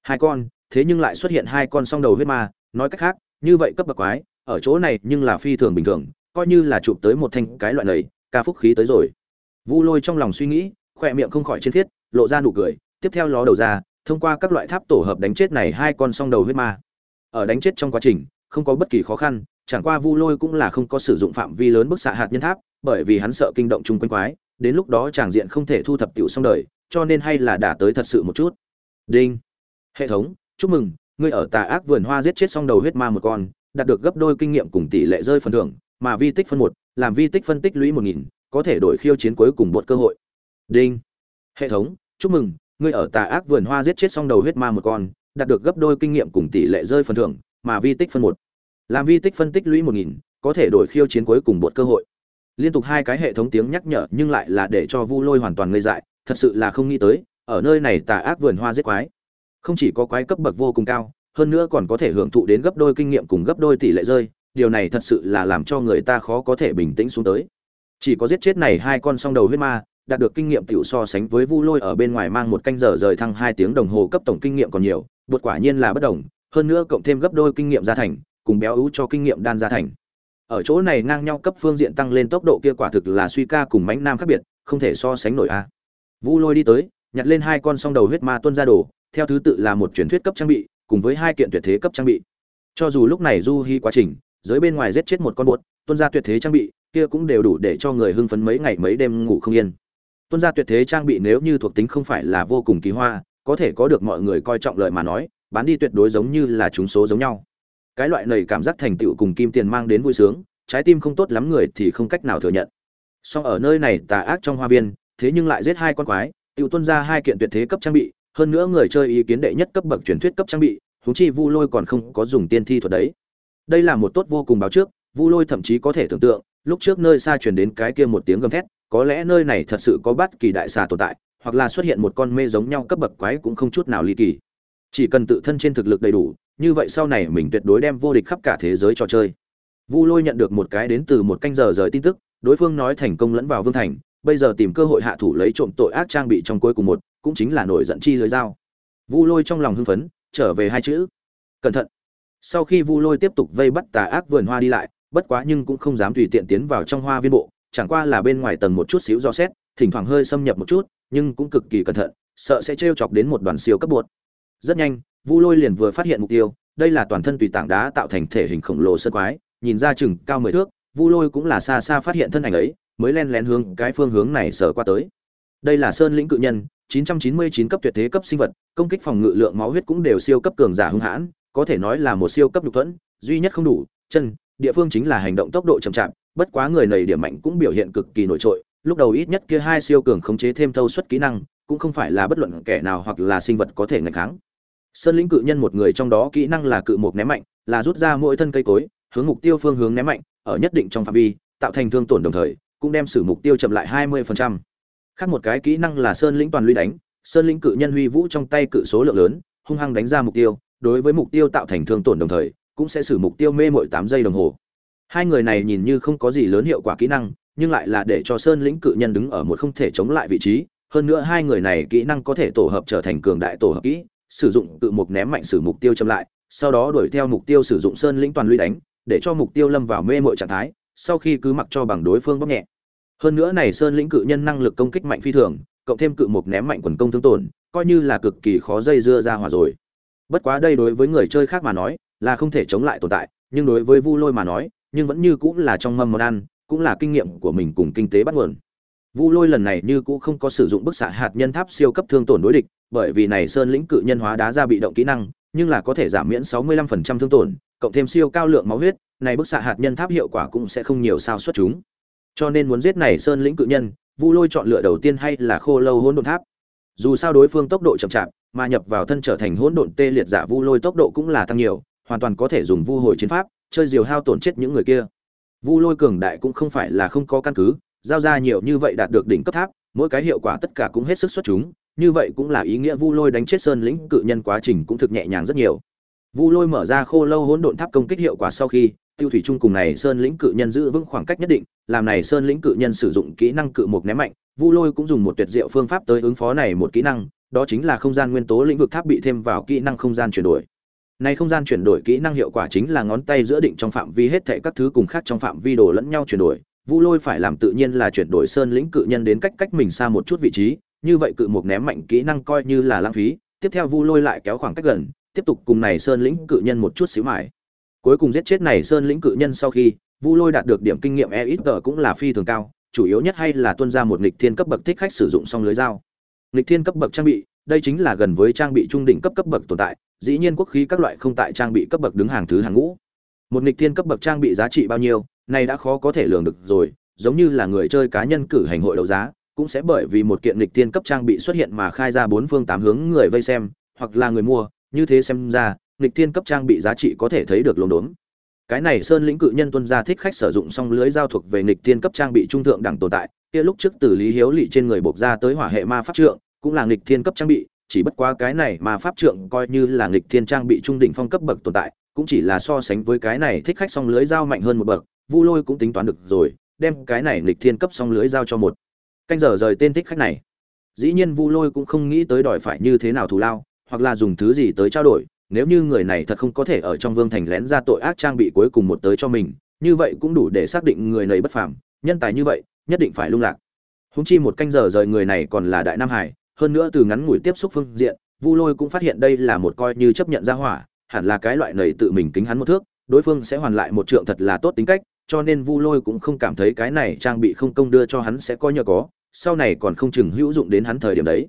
Hai con, thế nhưng lại xuất hiện hai con song đầu huyết ma, nói cách khác, như vậy cấp bậc quái, ở chỗ này nhưng là phi thường bình thường, coi như là chụp tới một thanh cái loại này, ca phúc khí tới rồi. Vu lôi trong lòng suy nghĩ, khỏe miệng không khỏi trên thiết, lộ ra nụ cười, tiếp theo ló đầu ra, thông qua các loại tháp tổ hợp đánh chết này hai con song đầu huyết ma. Ở đánh chết trong quá trình, không có bất kỳ khó khăn, chẳng qua vu lôi cũng là không có sử dụng phạm vi lớn bức xạ hạt nhân tháp, bởi vì hắn sợ kinh động chung quanh quái đến lúc đó tràng diện không thể thu thập tiểu xong đời, cho nên hay là đả tới thật sự một chút. Đinh. Hệ thống, chúc mừng, ngươi ở tà ác vườn hoa giết chết xong đầu huyết ma một con, đạt được gấp đôi kinh nghiệm cùng tỷ lệ rơi phần thưởng, mà vi tích phân một, làm vi tích phân tích lũy một nghìn, có thể đổi khiêu chiến cuối cùng một cơ hội. Đinh. Hệ thống, chúc mừng, ngươi ở tà ác vườn hoa giết chết xong đầu huyết ma một con, đạt được gấp đôi kinh nghiệm cùng tỷ lệ rơi phần thưởng, mà vi tích phân một. Làm vi tích phân tích lũy một nghìn, có thể đổi khiêu chiến cuối cùng một cơ hội liên tục hai cái hệ thống tiếng nhắc nhở nhưng lại là để cho vu lôi hoàn toàn ngây dại, thật sự là không nghĩ tới, ở nơi này tà ác vườn hoa giết quái. Không chỉ có quái cấp bậc vô cùng cao, hơn nữa còn có thể hưởng thụ đến gấp đôi kinh nghiệm cùng gấp đôi tỷ lệ rơi, điều này thật sự là làm cho người ta khó có thể bình tĩnh xuống tới. Chỉ có giết chết này hai con song đầu huyết ma, đạt được kinh nghiệm tiểu so sánh với vu lôi ở bên ngoài mang một canh giờ rời thăng hai tiếng đồng hồ cấp tổng kinh nghiệm còn nhiều, bột quả nhiên là bất đồng, hơn nữa cộng thêm gấp đôi kinh nghiệm gia thành, cùng béo ú cho kinh nghiệm đan gia thành ở chỗ này ngang nhau cấp phương diện tăng lên tốc độ kia quả thực là suy ca cùng mãnh nam khác biệt, không thể so sánh nổi a. Vu lôi đi tới, nhặt lên hai con song đầu huyết ma tuân ra đồ, theo thứ tự là một truyền thuyết cấp trang bị, cùng với hai kiện tuyệt thế cấp trang bị. Cho dù lúc này du hy quá trình dưới bên ngoài giết chết một con bột tuân ra tuyệt thế trang bị, kia cũng đều đủ để cho người hưng phấn mấy ngày mấy đêm ngủ không yên. Tuân ra tuyệt thế trang bị nếu như thuộc tính không phải là vô cùng kỳ hoa, có thể có được mọi người coi trọng lợi mà nói, bán đi tuyệt đối giống như là chúng số giống nhau cái loại này cảm giác thành tựu cùng kim tiền mang đến vui sướng, trái tim không tốt lắm người thì không cách nào thừa nhận. Song ở nơi này tà ác trong hoa viên, thế nhưng lại giết hai con quái, tựu tuân ra hai kiện tuyệt thế cấp trang bị, hơn nữa người chơi ý kiến đệ nhất cấp bậc truyền thuyết cấp trang bị, huống chi vu lôi còn không có dùng tiên thi thuật đấy. Đây là một tốt vô cùng báo trước, vu lôi thậm chí có thể tưởng tượng, lúc trước nơi xa truyền đến cái kia một tiếng gầm thét, có lẽ nơi này thật sự có bất kỳ đại xà tồn tại, hoặc là xuất hiện một con mê giống nhau cấp bậc quái cũng không chút nào ly kỳ chỉ cần tự thân trên thực lực đầy đủ, như vậy sau này mình tuyệt đối đem vô địch khắp cả thế giới trò chơi. Vu lôi nhận được một cái đến từ một canh giờ rời tin tức, đối phương nói thành công lẫn vào vương thành, bây giờ tìm cơ hội hạ thủ lấy trộm tội ác trang bị trong cuối cùng một, cũng chính là nổi giận chi lưới dao. Vu lôi trong lòng hưng phấn, trở về hai chữ. Cẩn thận. Sau khi vu lôi tiếp tục vây bắt tà ác vườn hoa đi lại, bất quá nhưng cũng không dám tùy tiện tiến vào trong hoa viên bộ, chẳng qua là bên ngoài tầng một chút xíu do xét, thỉnh thoảng hơi xâm nhập một chút, nhưng cũng cực kỳ cẩn thận, sợ sẽ trêu chọc đến một đoàn siêu cấp bột rất nhanh, vu lôi liền vừa phát hiện mục tiêu, đây là toàn thân tùy tảng đá tạo thành thể hình khổng lồ sơn quái, nhìn ra chừng cao mười thước, vu lôi cũng là xa xa phát hiện thân ảnh ấy, mới len lén hướng cái phương hướng này sờ qua tới. Đây là sơn lĩnh cự nhân 999 cấp tuyệt thế cấp sinh vật, công kích phòng ngự lượng máu huyết cũng đều siêu cấp cường giả hung hãn, có thể nói là một siêu cấp nhục thuẫn, duy nhất không đủ, chân, địa phương chính là hành động tốc độ chậm chạp, bất quá người này điểm mạnh cũng biểu hiện cực kỳ nổi trội, lúc đầu ít nhất kia hai siêu cường khống chế thêm thâu suất kỹ năng, cũng không phải là bất luận kẻ nào hoặc là sinh vật có thể ngạch kháng sơn lĩnh cự nhân một người trong đó kỹ năng là cự một ném mạnh, là rút ra mỗi thân cây cối, hướng mục tiêu phương hướng ném mạnh, ở nhất định trong phạm vi, tạo thành thương tổn đồng thời, cũng đem xử mục tiêu chậm lại 20%. khác một cái kỹ năng là sơn lĩnh toàn lũy đánh, sơn lĩnh cự nhân huy vũ trong tay cự số lượng lớn, hung hăng đánh ra mục tiêu, đối với mục tiêu tạo thành thương tổn đồng thời, cũng sẽ xử mục tiêu mê mỗi 8 giây đồng hồ hai người này nhìn như không có gì lớn hiệu quả kỹ năng, nhưng lại là để cho sơn lĩnh cự nhân đứng ở một không thể chống lại vị trí, hơn nữa hai người này kỹ năng có thể tổ hợp trở thành cường đại tổ hợp kỹ sử dụng cự mục ném mạnh sử mục tiêu chậm lại, sau đó đuổi theo mục tiêu sử dụng sơn lĩnh toàn lũy đánh, để cho mục tiêu lâm vào mê mội trạng thái, sau khi cứ mặc cho bằng đối phương bóp nhẹ. Hơn nữa này sơn lĩnh cự nhân năng lực công kích mạnh phi thường, cộng thêm cự mục ném mạnh quần công thương tổn, coi như là cực kỳ khó dây dưa ra hòa rồi. Bất quá đây đối với người chơi khác mà nói, là không thể chống lại tồn tại, nhưng đối với vu lôi mà nói, nhưng vẫn như cũng là trong mâm món ăn, cũng là kinh nghiệm của mình cùng kinh tế bắt nguồn. Vu lôi lần này như cũng không có sử dụng bức xạ hạt nhân tháp siêu cấp thương tổn đối địch bởi vì này sơn lĩnh cự nhân hóa đá ra bị động kỹ năng, nhưng là có thể giảm miễn 65% thương tổn, cộng thêm siêu cao lượng máu huyết, này bức xạ hạt nhân tháp hiệu quả cũng sẽ không nhiều sao xuất chúng. Cho nên muốn giết này sơn lĩnh cự nhân, vu lôi chọn lựa đầu tiên hay là khô lâu hỗn độn tháp. Dù sao đối phương tốc độ chậm chạp, mà nhập vào thân trở thành hỗn độn tê liệt giả vu lôi tốc độ cũng là tăng nhiều, hoàn toàn có thể dùng vu hồi chiến pháp, chơi diều hao tổn chết những người kia. Vu lôi cường đại cũng không phải là không có căn cứ, giao ra nhiều như vậy đạt được đỉnh cấp tháp, mỗi cái hiệu quả tất cả cũng hết sức xuất chúng như vậy cũng là ý nghĩa vu lôi đánh chết sơn lĩnh cự nhân quá trình cũng thực nhẹ nhàng rất nhiều. Vu lôi mở ra khô lâu hỗn độn tháp công kích hiệu quả sau khi, tiêu thủy trung cùng này sơn lĩnh cự nhân giữ vững khoảng cách nhất định, làm này sơn lĩnh cự nhân sử dụng kỹ năng cự mục ném mạnh, vu lôi cũng dùng một tuyệt diệu phương pháp tới ứng phó này một kỹ năng, đó chính là không gian nguyên tố lĩnh vực tháp bị thêm vào kỹ năng không gian chuyển đổi. Này không gian chuyển đổi kỹ năng hiệu quả chính là ngón tay giữa định trong phạm vi hết thảy các thứ cùng khác trong phạm vi đồ lẫn nhau chuyển đổi, vu lôi phải làm tự nhiên là chuyển đổi sơn lĩnh cự nhân đến cách cách mình xa một chút vị trí như vậy cự mục ném mạnh kỹ năng coi như là lãng phí, tiếp theo vu lôi lại kéo khoảng cách gần, tiếp tục cùng này sơn lĩnh cự nhân một chút xíu mãi. Cuối cùng giết chết này sơn lĩnh cự nhân sau khi, vu lôi đạt được điểm kinh nghiệm e ít tờ cũng là phi thường cao, chủ yếu nhất hay là tuân ra một nghịch thiên cấp bậc thích khách sử dụng song lưới dao. Nghịch thiên cấp bậc trang bị, đây chính là gần với trang bị trung đỉnh cấp cấp bậc tồn tại, dĩ nhiên quốc khí các loại không tại trang bị cấp bậc đứng hàng thứ hàng ngũ. Một nghịch thiên cấp bậc trang bị giá trị bao nhiêu, này đã khó có thể lường được rồi, giống như là người chơi cá nhân cử hành hội đấu giá cũng sẽ bởi vì một kiện lịch thiên cấp trang bị xuất hiện mà khai ra bốn phương tám hướng người vây xem, hoặc là người mua. Như thế xem ra lịch thiên cấp trang bị giá trị có thể thấy được lồn đốn. Cái này sơn lĩnh cự nhân tuân gia thích khách sử dụng xong lưới giao thuộc về nghịch thiên cấp trang bị trung thượng đẳng tồn tại, kia lúc trước từ lý hiếu lỵ trên người buộc ra tới hỏa hệ ma pháp trượng, cũng là nghịch thiên cấp trang bị, chỉ bất quá cái này ma pháp trượng coi như là nghịch thiên trang bị trung đỉnh phong cấp bậc tồn tại, cũng chỉ là so sánh với cái này thích khách song lưới giao mạnh hơn một bậc, vu lôi cũng tính toán được rồi, đem cái này nghịch thiên cấp song lưới giao cho một canh giờ rời tên thích khách này. Dĩ nhiên vu lôi cũng không nghĩ tới đòi phải như thế nào thù lao, hoặc là dùng thứ gì tới trao đổi, nếu như người này thật không có thể ở trong vương thành lén ra tội ác trang bị cuối cùng một tới cho mình, như vậy cũng đủ để xác định người này bất phàm, nhân tài như vậy, nhất định phải lung lạc. Húng chi một canh giờ rời người này còn là đại nam hải, hơn nữa từ ngắn ngủi tiếp xúc phương diện, vu lôi cũng phát hiện đây là một coi như chấp nhận ra hỏa, hẳn là cái loại này tự mình kính hắn một thước, đối phương sẽ hoàn lại một trượng thật là tốt tính cách, cho nên vu lôi cũng không cảm thấy cái này trang bị không công đưa cho hắn sẽ coi nhờ có sau này còn không chừng hữu dụng đến hắn thời điểm đấy.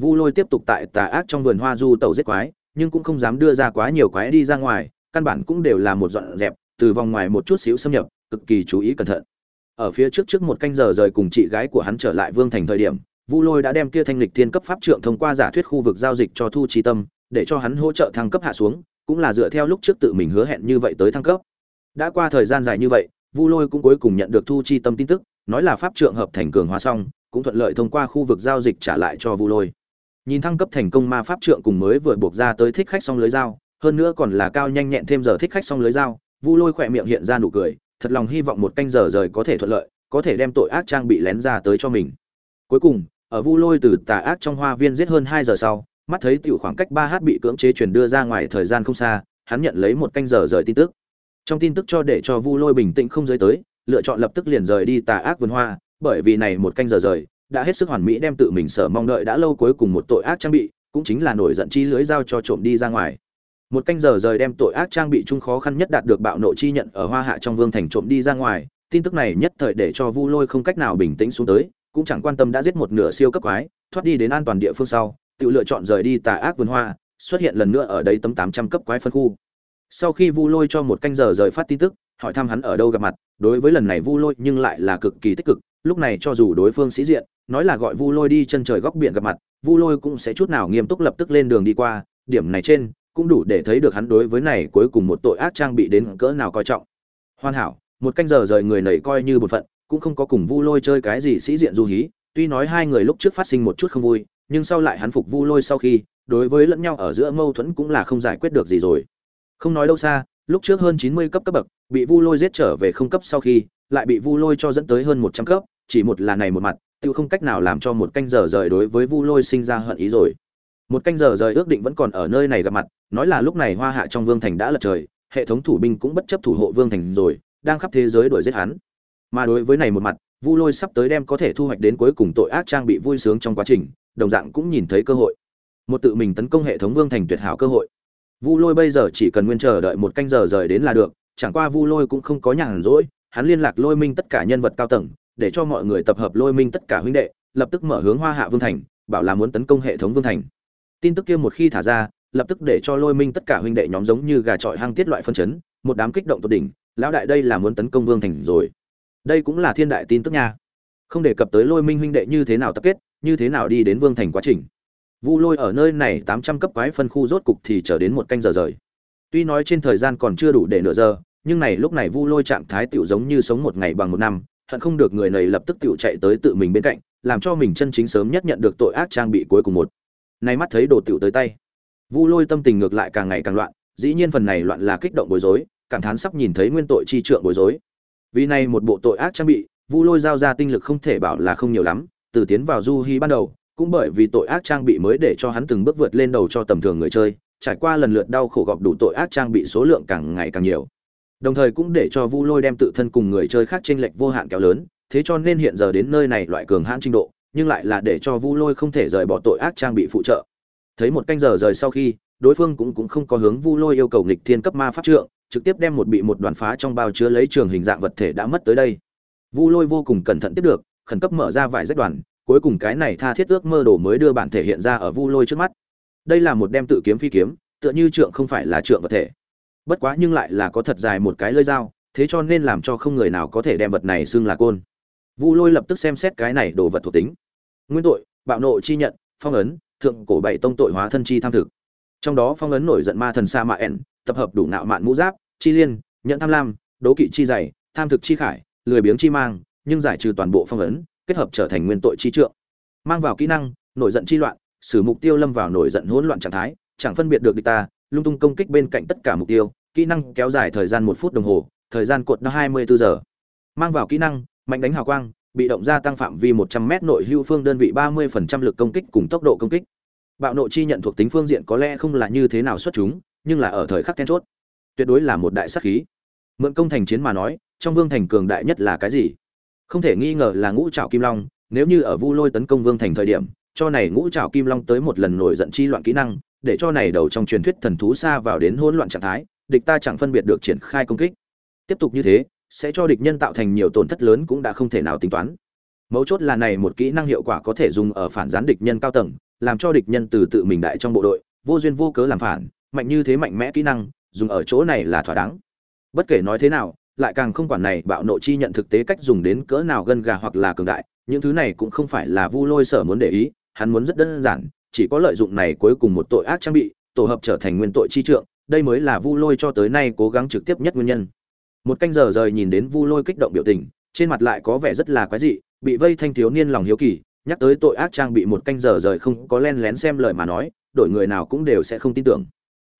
Vu lôi tiếp tục tại tà ác trong vườn hoa du tẩu giết quái, nhưng cũng không dám đưa ra quá nhiều quái đi ra ngoài, căn bản cũng đều là một dọn dẹp, từ vòng ngoài một chút xíu xâm nhập, cực kỳ chú ý cẩn thận. Ở phía trước trước một canh giờ rời cùng chị gái của hắn trở lại vương thành thời điểm, vu lôi đã đem kia thanh lịch thiên cấp pháp trượng thông qua giả thuyết khu vực giao dịch cho thu trí tâm, để cho hắn hỗ trợ thăng cấp hạ xuống, cũng là dựa theo lúc trước tự mình hứa hẹn như vậy tới thăng cấp. Đã qua thời gian dài như vậy, vu lôi cũng cuối cùng nhận được thu chi tâm tin tức, nói là pháp trượng hợp thành cường hóa xong cũng thuận lợi thông qua khu vực giao dịch trả lại cho vu lôi. Nhìn thăng cấp thành công ma pháp trượng cùng mới vừa buộc ra tới thích khách song lưới dao, hơn nữa còn là cao nhanh nhẹn thêm giờ thích khách song lưới dao, vu lôi khỏe miệng hiện ra nụ cười, thật lòng hy vọng một canh giờ rời có thể thuận lợi, có thể đem tội ác trang bị lén ra tới cho mình. Cuối cùng, ở vu lôi từ tà ác trong hoa viên giết hơn hai giờ sau, mắt thấy tiểu khoảng cách ba h bị cưỡng chế truyền đưa ra ngoài thời gian không xa, hắn nhận lấy một canh giờ rời tin tức. Trong tin tức cho để cho vu lôi bình tĩnh không giới tới, lựa chọn lập tức liền rời đi tà ác vườn hoa bởi vì này một canh giờ rời, đã hết sức hoàn mỹ đem tự mình sở mong đợi đã lâu cuối cùng một tội ác trang bị, cũng chính là nổi giận chi lưới giao cho trộm đi ra ngoài. Một canh giờ rời đem tội ác trang bị chung khó khăn nhất đạt được bạo nộ chi nhận ở hoa hạ trong vương thành trộm đi ra ngoài, tin tức này nhất thời để cho vu lôi không cách nào bình tĩnh xuống tới, cũng chẳng quan tâm đã giết một nửa siêu cấp quái, thoát đi đến an toàn địa phương sau, tự lựa chọn rời đi tà ác vườn hoa, xuất hiện lần nữa ở đây tấm tám trăm cấp quái phân khu. Sau khi vu lôi cho một canh giờ rời phát tin tức, hỏi thăm hắn ở đâu gặp mặt, đối với lần này vu lôi nhưng lại là cực kỳ tích cực lúc này cho dù đối phương sĩ diện, nói là gọi vu lôi đi chân trời góc biển gặp mặt, vu lôi cũng sẽ chút nào nghiêm túc lập tức lên đường đi qua, điểm này trên cũng đủ để thấy được hắn đối với này cuối cùng một tội ác trang bị đến cỡ nào coi trọng. Hoàn hảo, một canh giờ rời người nầy coi như một phận, cũng không có cùng vu lôi chơi cái gì sĩ diện du hí, tuy nói hai người lúc trước phát sinh một chút không vui, nhưng sau lại hắn phục vu lôi sau khi, đối với lẫn nhau ở giữa mâu thuẫn cũng là không giải quyết được gì rồi. Không nói đâu xa, lúc trước hơn chín mươi cấp cấp bậc, bị vu lôi giết trở về không cấp sau khi lại bị vu lôi cho dẫn tới hơn một trăm cấp, chỉ một là này một mặt, tự không cách nào làm cho một canh giờ rời đối với vu lôi sinh ra hận ý rồi. Một canh giờ rời ước định vẫn còn ở nơi này gặp mặt, nói là lúc này hoa hạ trong vương thành đã lật trời, hệ thống thủ binh cũng bất chấp thủ hộ vương thành rồi, đang khắp thế giới đuổi giết hắn. Mà đối với này một mặt, vu lôi sắp tới đem có thể thu hoạch đến cuối cùng tội ác trang bị vui sướng trong quá trình, đồng dạng cũng nhìn thấy cơ hội. Một tự mình tấn công hệ thống vương thành tuyệt hảo cơ hội. Vu lôi bây giờ chỉ cần nguyên chờ đợi một canh giờ rời đến là được, chẳng qua vu lôi cũng không có nhàn rỗi hắn liên lạc lôi minh tất cả nhân vật cao tầng, để cho mọi người tập hợp lôi minh tất cả huynh đệ, lập tức mở hướng hoa hạ vương thành, bảo là muốn tấn công hệ thống vương thành. Tin tức kia một khi thả ra, lập tức để cho lôi minh tất cả huynh đệ nhóm giống như gà trọi hang tiết loại phân chấn, một đám kích động tột đỉnh, lão đại đây là muốn tấn công vương thành rồi. Đây cũng là thiên đại tin tức nha. Không đề cập tới lôi minh huynh đệ như thế nào tập kết, như thế nào đi đến vương thành quá trình. Vu lôi ở nơi này tám trăm cấp quái phân khu rốt cục thì trở đến một canh giờ rời. Tuy nói trên thời gian còn chưa đủ để nửa giờ nhưng này lúc này vu lôi trạng thái tựu giống như sống một ngày bằng một năm, hận không được người này lập tức tựu chạy tới tự mình bên cạnh, làm cho mình chân chính sớm nhất nhận được tội ác trang bị cuối cùng một. Nay mắt thấy đồ tựu tới tay. Vu lôi tâm tình ngược lại càng ngày càng loạn, dĩ nhiên phần này loạn là kích động bối rối, cảm thán sắp nhìn thấy nguyên tội chi trượng bối rối. Vì này một bộ tội ác trang bị, vu lôi giao ra tinh lực không thể bảo là không nhiều lắm, từ tiến vào du hi ban đầu, cũng bởi vì tội ác trang bị mới để cho hắn từng bước vượt lên đầu cho tầm thường người chơi, trải qua lần lượt đau khổ gọp đủ tội ác trang bị số lượng càng ngày càng nhiều đồng thời cũng để cho vu lôi đem tự thân cùng người chơi khác tranh lệch vô hạn kéo lớn, thế cho nên hiện giờ đến nơi này loại cường hãn trình độ, nhưng lại là để cho vu lôi không thể rời bỏ tội ác trang bị phụ trợ. Thấy một canh giờ rời sau khi, đối phương cũng cũng không có hướng vu lôi yêu cầu nghịch thiên cấp ma pháp trượng, trực tiếp đem một bị một đoàn phá trong bao chứa lấy trường hình dạng vật thể đã mất tới đây. Vu lôi vô cùng cẩn thận tiếp được, khẩn cấp mở ra vài rách đoàn cuối cùng cái này tha thiết ước mơ đồ mới đưa bản thể hiện ra ở vu lôi trước mắt. Đây là một đem tự kiếm phi kiếm, tựa như trượng không phải là trượng vật thể bất quá nhưng lại là có thật dài một cái lưỡi dao, thế cho nên làm cho không người nào có thể đem vật này xưng là côn. Vu lôi lập tức xem xét cái này đồ vật thuộc tính. Nguyên tội, bạo nộ chi nhận, phong ấn, thượng cổ bảy tông tội hóa thân chi tham thực. Trong đó phong ấn nổi giận ma thần sa mạ ẻn tập hợp đủ nạo mạn mũ giáp, chi liên nhận tham lam, đố kỵ chi dày, tham thực chi khải, lười biếng chi mang, nhưng giải trừ toàn bộ phong ấn, kết hợp trở thành nguyên tội chi trượng. Mang vào kỹ năng, nổi giận chi loạn, sử mục tiêu lâm vào nổi giận hỗn loạn trạng thái, chẳng phân biệt được địch ta, lung tung công kích bên cạnh tất cả mục tiêu kỹ năng kéo dài thời gian một phút đồng hồ, thời gian cột nó hai mươi bốn giờ. Mang vào kỹ năng, mạnh đánh hào quang, bị động gia tăng phạm vi một trăm m nội hưu phương đơn vị ba mươi lực công kích cùng tốc độ công kích. Bạo nộ chi nhận thuộc tính phương diện có lẽ không là như thế nào xuất chúng, nhưng là ở thời khắc then chốt. Tuyệt đối là một đại sắc khí. Mượn công thành chiến mà nói, trong vương thành cường đại nhất là cái gì? Không thể nghi ngờ là ngũ trảo kim long, nếu như ở vu lôi tấn công vương thành thời điểm, cho này ngũ trảo kim long tới một lần nổi giận chi loạn kỹ năng, để cho này đầu trong truyền thuyết thần thú xa vào đến hỗn loạn trạng thái địch ta chẳng phân biệt được triển khai công kích. Tiếp tục như thế, sẽ cho địch nhân tạo thành nhiều tổn thất lớn cũng đã không thể nào tính toán. Mấu chốt là này một kỹ năng hiệu quả có thể dùng ở phản gián địch nhân cao tầng, làm cho địch nhân từ tự mình đại trong bộ đội, vô duyên vô cớ làm phản, mạnh như thế mạnh mẽ kỹ năng, dùng ở chỗ này là thỏa đáng. Bất kể nói thế nào, lại càng không quản này bạo nộ chi nhận thực tế cách dùng đến cỡ nào gân gà hoặc là cường đại, những thứ này cũng không phải là vu lôi sở muốn để ý, hắn muốn rất đơn giản, chỉ có lợi dụng này cuối cùng một tội ác trang bị, tổ hợp trở thành nguyên tội chi trượng đây mới là vu lôi cho tới nay cố gắng trực tiếp nhất nguyên nhân. Một canh giờ rời nhìn đến vu lôi kích động biểu tình, trên mặt lại có vẻ rất là quái dị, bị vây thanh thiếu niên lòng hiếu kỳ, nhắc tới tội ác trang bị một canh giờ rời không có len lén xem lời mà nói, đổi người nào cũng đều sẽ không tin tưởng.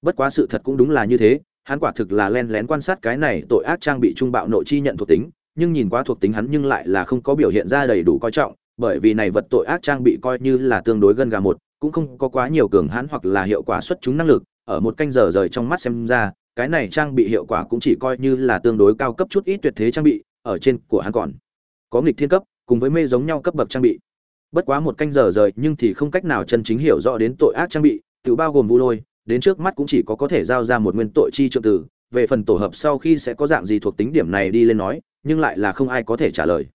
Bất quá sự thật cũng đúng là như thế, hắn quả thực là len lén quan sát cái này tội ác trang bị trung bạo nội chi nhận thuộc tính, nhưng nhìn qua thuộc tính hắn nhưng lại là không có biểu hiện ra đầy đủ coi trọng, bởi vì này vật tội ác trang bị coi như là tương đối gần gà một, cũng không có quá nhiều cường hãn hoặc là hiệu quả xuất chúng năng lực ở một canh giờ rời trong mắt xem ra, cái này trang bị hiệu quả cũng chỉ coi như là tương đối cao cấp chút ít tuyệt thế trang bị, ở trên của hắn còn có nghịch thiên cấp, cùng với mê giống nhau cấp bậc trang bị. Bất quá một canh giờ rời nhưng thì không cách nào chân chính hiểu rõ đến tội ác trang bị, tự bao gồm vu lôi, đến trước mắt cũng chỉ có có thể giao ra một nguyên tội chi trượng tử, về phần tổ hợp sau khi sẽ có dạng gì thuộc tính điểm này đi lên nói, nhưng lại là không ai có thể trả lời.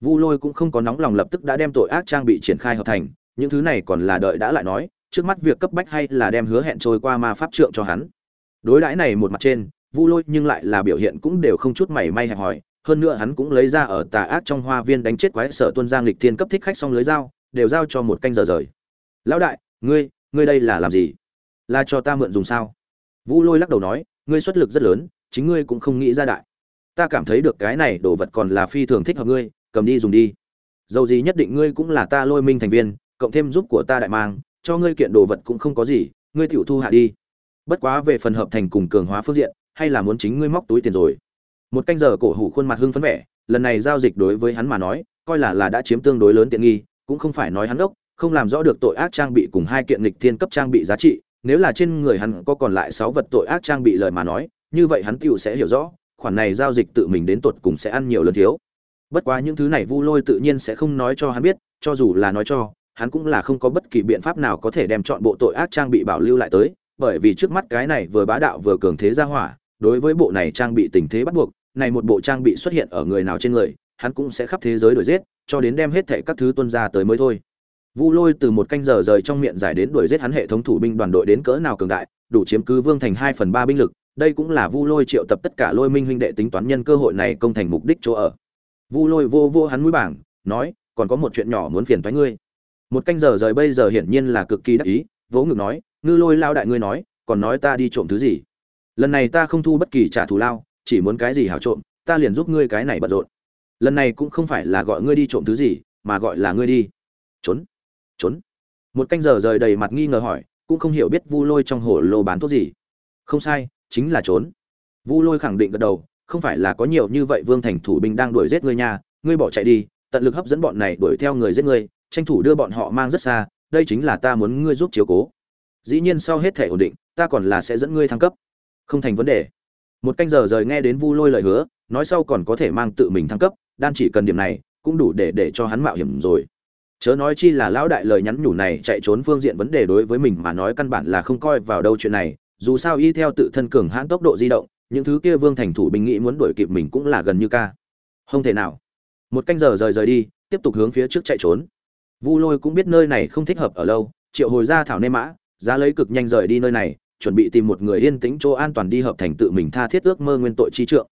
Vu lôi cũng không có nóng lòng lập tức đã đem tội ác trang bị triển khai hợp thành, những thứ này còn là đợi đã lại nói trước mắt việc cấp bách hay là đem hứa hẹn trôi qua ma pháp trượng cho hắn. Đối đãi này một mặt trên, vu lôi nhưng lại là biểu hiện cũng đều không chút mảy may hẹp hòi, hơn nữa hắn cũng lấy ra ở tà ác trong hoa viên đánh chết quái sở tuân giang lịch thiên cấp thích khách xong lưới dao, đều giao cho một canh giờ rời. Lão đại, ngươi ngươi đây là làm gì? Là cho ta mượn dùng sao? Vu lôi lắc đầu nói, ngươi xuất lực rất lớn, chính ngươi cũng không nghĩ ra đại. Ta cảm thấy được cái này đồ vật còn là phi thường thích hợp ngươi, cầm đi dùng đi. Dầu gì nhất định ngươi cũng là ta lôi minh thành viên, cộng thêm giúp của ta đại mang cho ngươi kiện đồ vật cũng không có gì, ngươi tiểu thu hạ đi. Bất quá về phần hợp thành cùng cường hóa phương diện, hay là muốn chính ngươi móc túi tiền rồi. Một canh giờ cổ hủ khuôn mặt hưng phấn vẻ, lần này giao dịch đối với hắn mà nói, coi là là đã chiếm tương đối lớn tiện nghi, cũng không phải nói hắn đốc, không làm rõ được tội ác trang bị cùng hai kiện lịch thiên cấp trang bị giá trị, nếu là trên người hắn có còn lại sáu vật tội ác trang bị lời mà nói, như vậy hắn tựu sẽ hiểu rõ, khoản này giao dịch tự mình đến tột cùng sẽ ăn nhiều lớn thiếu. Bất quá những thứ này vu lôi tự nhiên sẽ không nói cho hắn biết, cho dù là nói cho hắn cũng là không có bất kỳ biện pháp nào có thể đem chọn bộ tội ác trang bị bảo lưu lại tới, bởi vì trước mắt cái này vừa bá đạo vừa cường thế ra hỏa, đối với bộ này trang bị tình thế bắt buộc, này một bộ trang bị xuất hiện ở người nào trên người, hắn cũng sẽ khắp thế giới đuổi giết, cho đến đem hết thảy các thứ tuân ra tới mới thôi. Vu lôi từ một canh giờ rời trong miệng giải đến đuổi giết hắn hệ thống thủ binh đoàn đội đến cỡ nào cường đại, đủ chiếm cứ vương thành hai phần ba binh lực, đây cũng là vu lôi triệu tập tất cả lôi minh huynh đệ tính toán nhân cơ hội này công thành mục đích chỗ ở. Vu lôi vô vô hắn mũi bảng, nói, còn có một chuyện nhỏ muốn phiền toái ngươi một canh giờ rời bây giờ hiển nhiên là cực kỳ đắc ý vỗ ngực nói ngư lôi lao đại ngươi nói còn nói ta đi trộm thứ gì? Lần này ta không thu bất kỳ trả thù lao chỉ muốn cái gì hảo trộm ta liền giúp ngươi cái này bận rộn. Lần này cũng không phải là gọi ngươi đi trộm thứ gì mà gọi là ngươi đi. Trốn. Trốn. Một canh giờ rời đầy mặt nghi ngờ hỏi cũng không hiểu biết vu lôi trong hồ lô bán thuốc gì. Không sai chính là trốn. Vu lôi khẳng định gật đầu không phải là có nhiều như vậy vương thành thủ binh đang đuổi giết ngươi nhà, ngươi bỏ chạy đi tận lực hấp dẫn bọn này đuổi theo người giết ngươi tranh thủ đưa bọn họ mang rất xa, đây chính là ta muốn ngươi giúp chiếu cố. Dĩ nhiên sau hết thể ổn định, ta còn là sẽ dẫn ngươi thăng cấp. Không thành vấn đề. Một canh giờ rời nghe đến vu lôi lời hứa, nói sau còn có thể mang tự mình thăng cấp, đan chỉ cần điểm này, cũng đủ để để cho hắn mạo hiểm rồi. Chớ nói chi là lão đại lời nhắn nhủ này chạy trốn phương diện vấn đề đối với mình mà nói căn bản là không coi vào đâu chuyện này, dù sao y theo tự thân cường hãn tốc độ di động, những thứ kia vương thành thủ binh nghĩ muốn đuổi kịp mình cũng là gần như ca. Không thể nào. Một canh giờ rời rời đi, tiếp tục hướng phía trước chạy trốn vu lôi cũng biết nơi này không thích hợp ở lâu, triệu hồi ra thảo nê mã, giá lấy cực nhanh rời đi nơi này, chuẩn bị tìm một người yên tĩnh chỗ an toàn đi hợp thành tự mình tha thiết ước mơ nguyên tội chi trượng.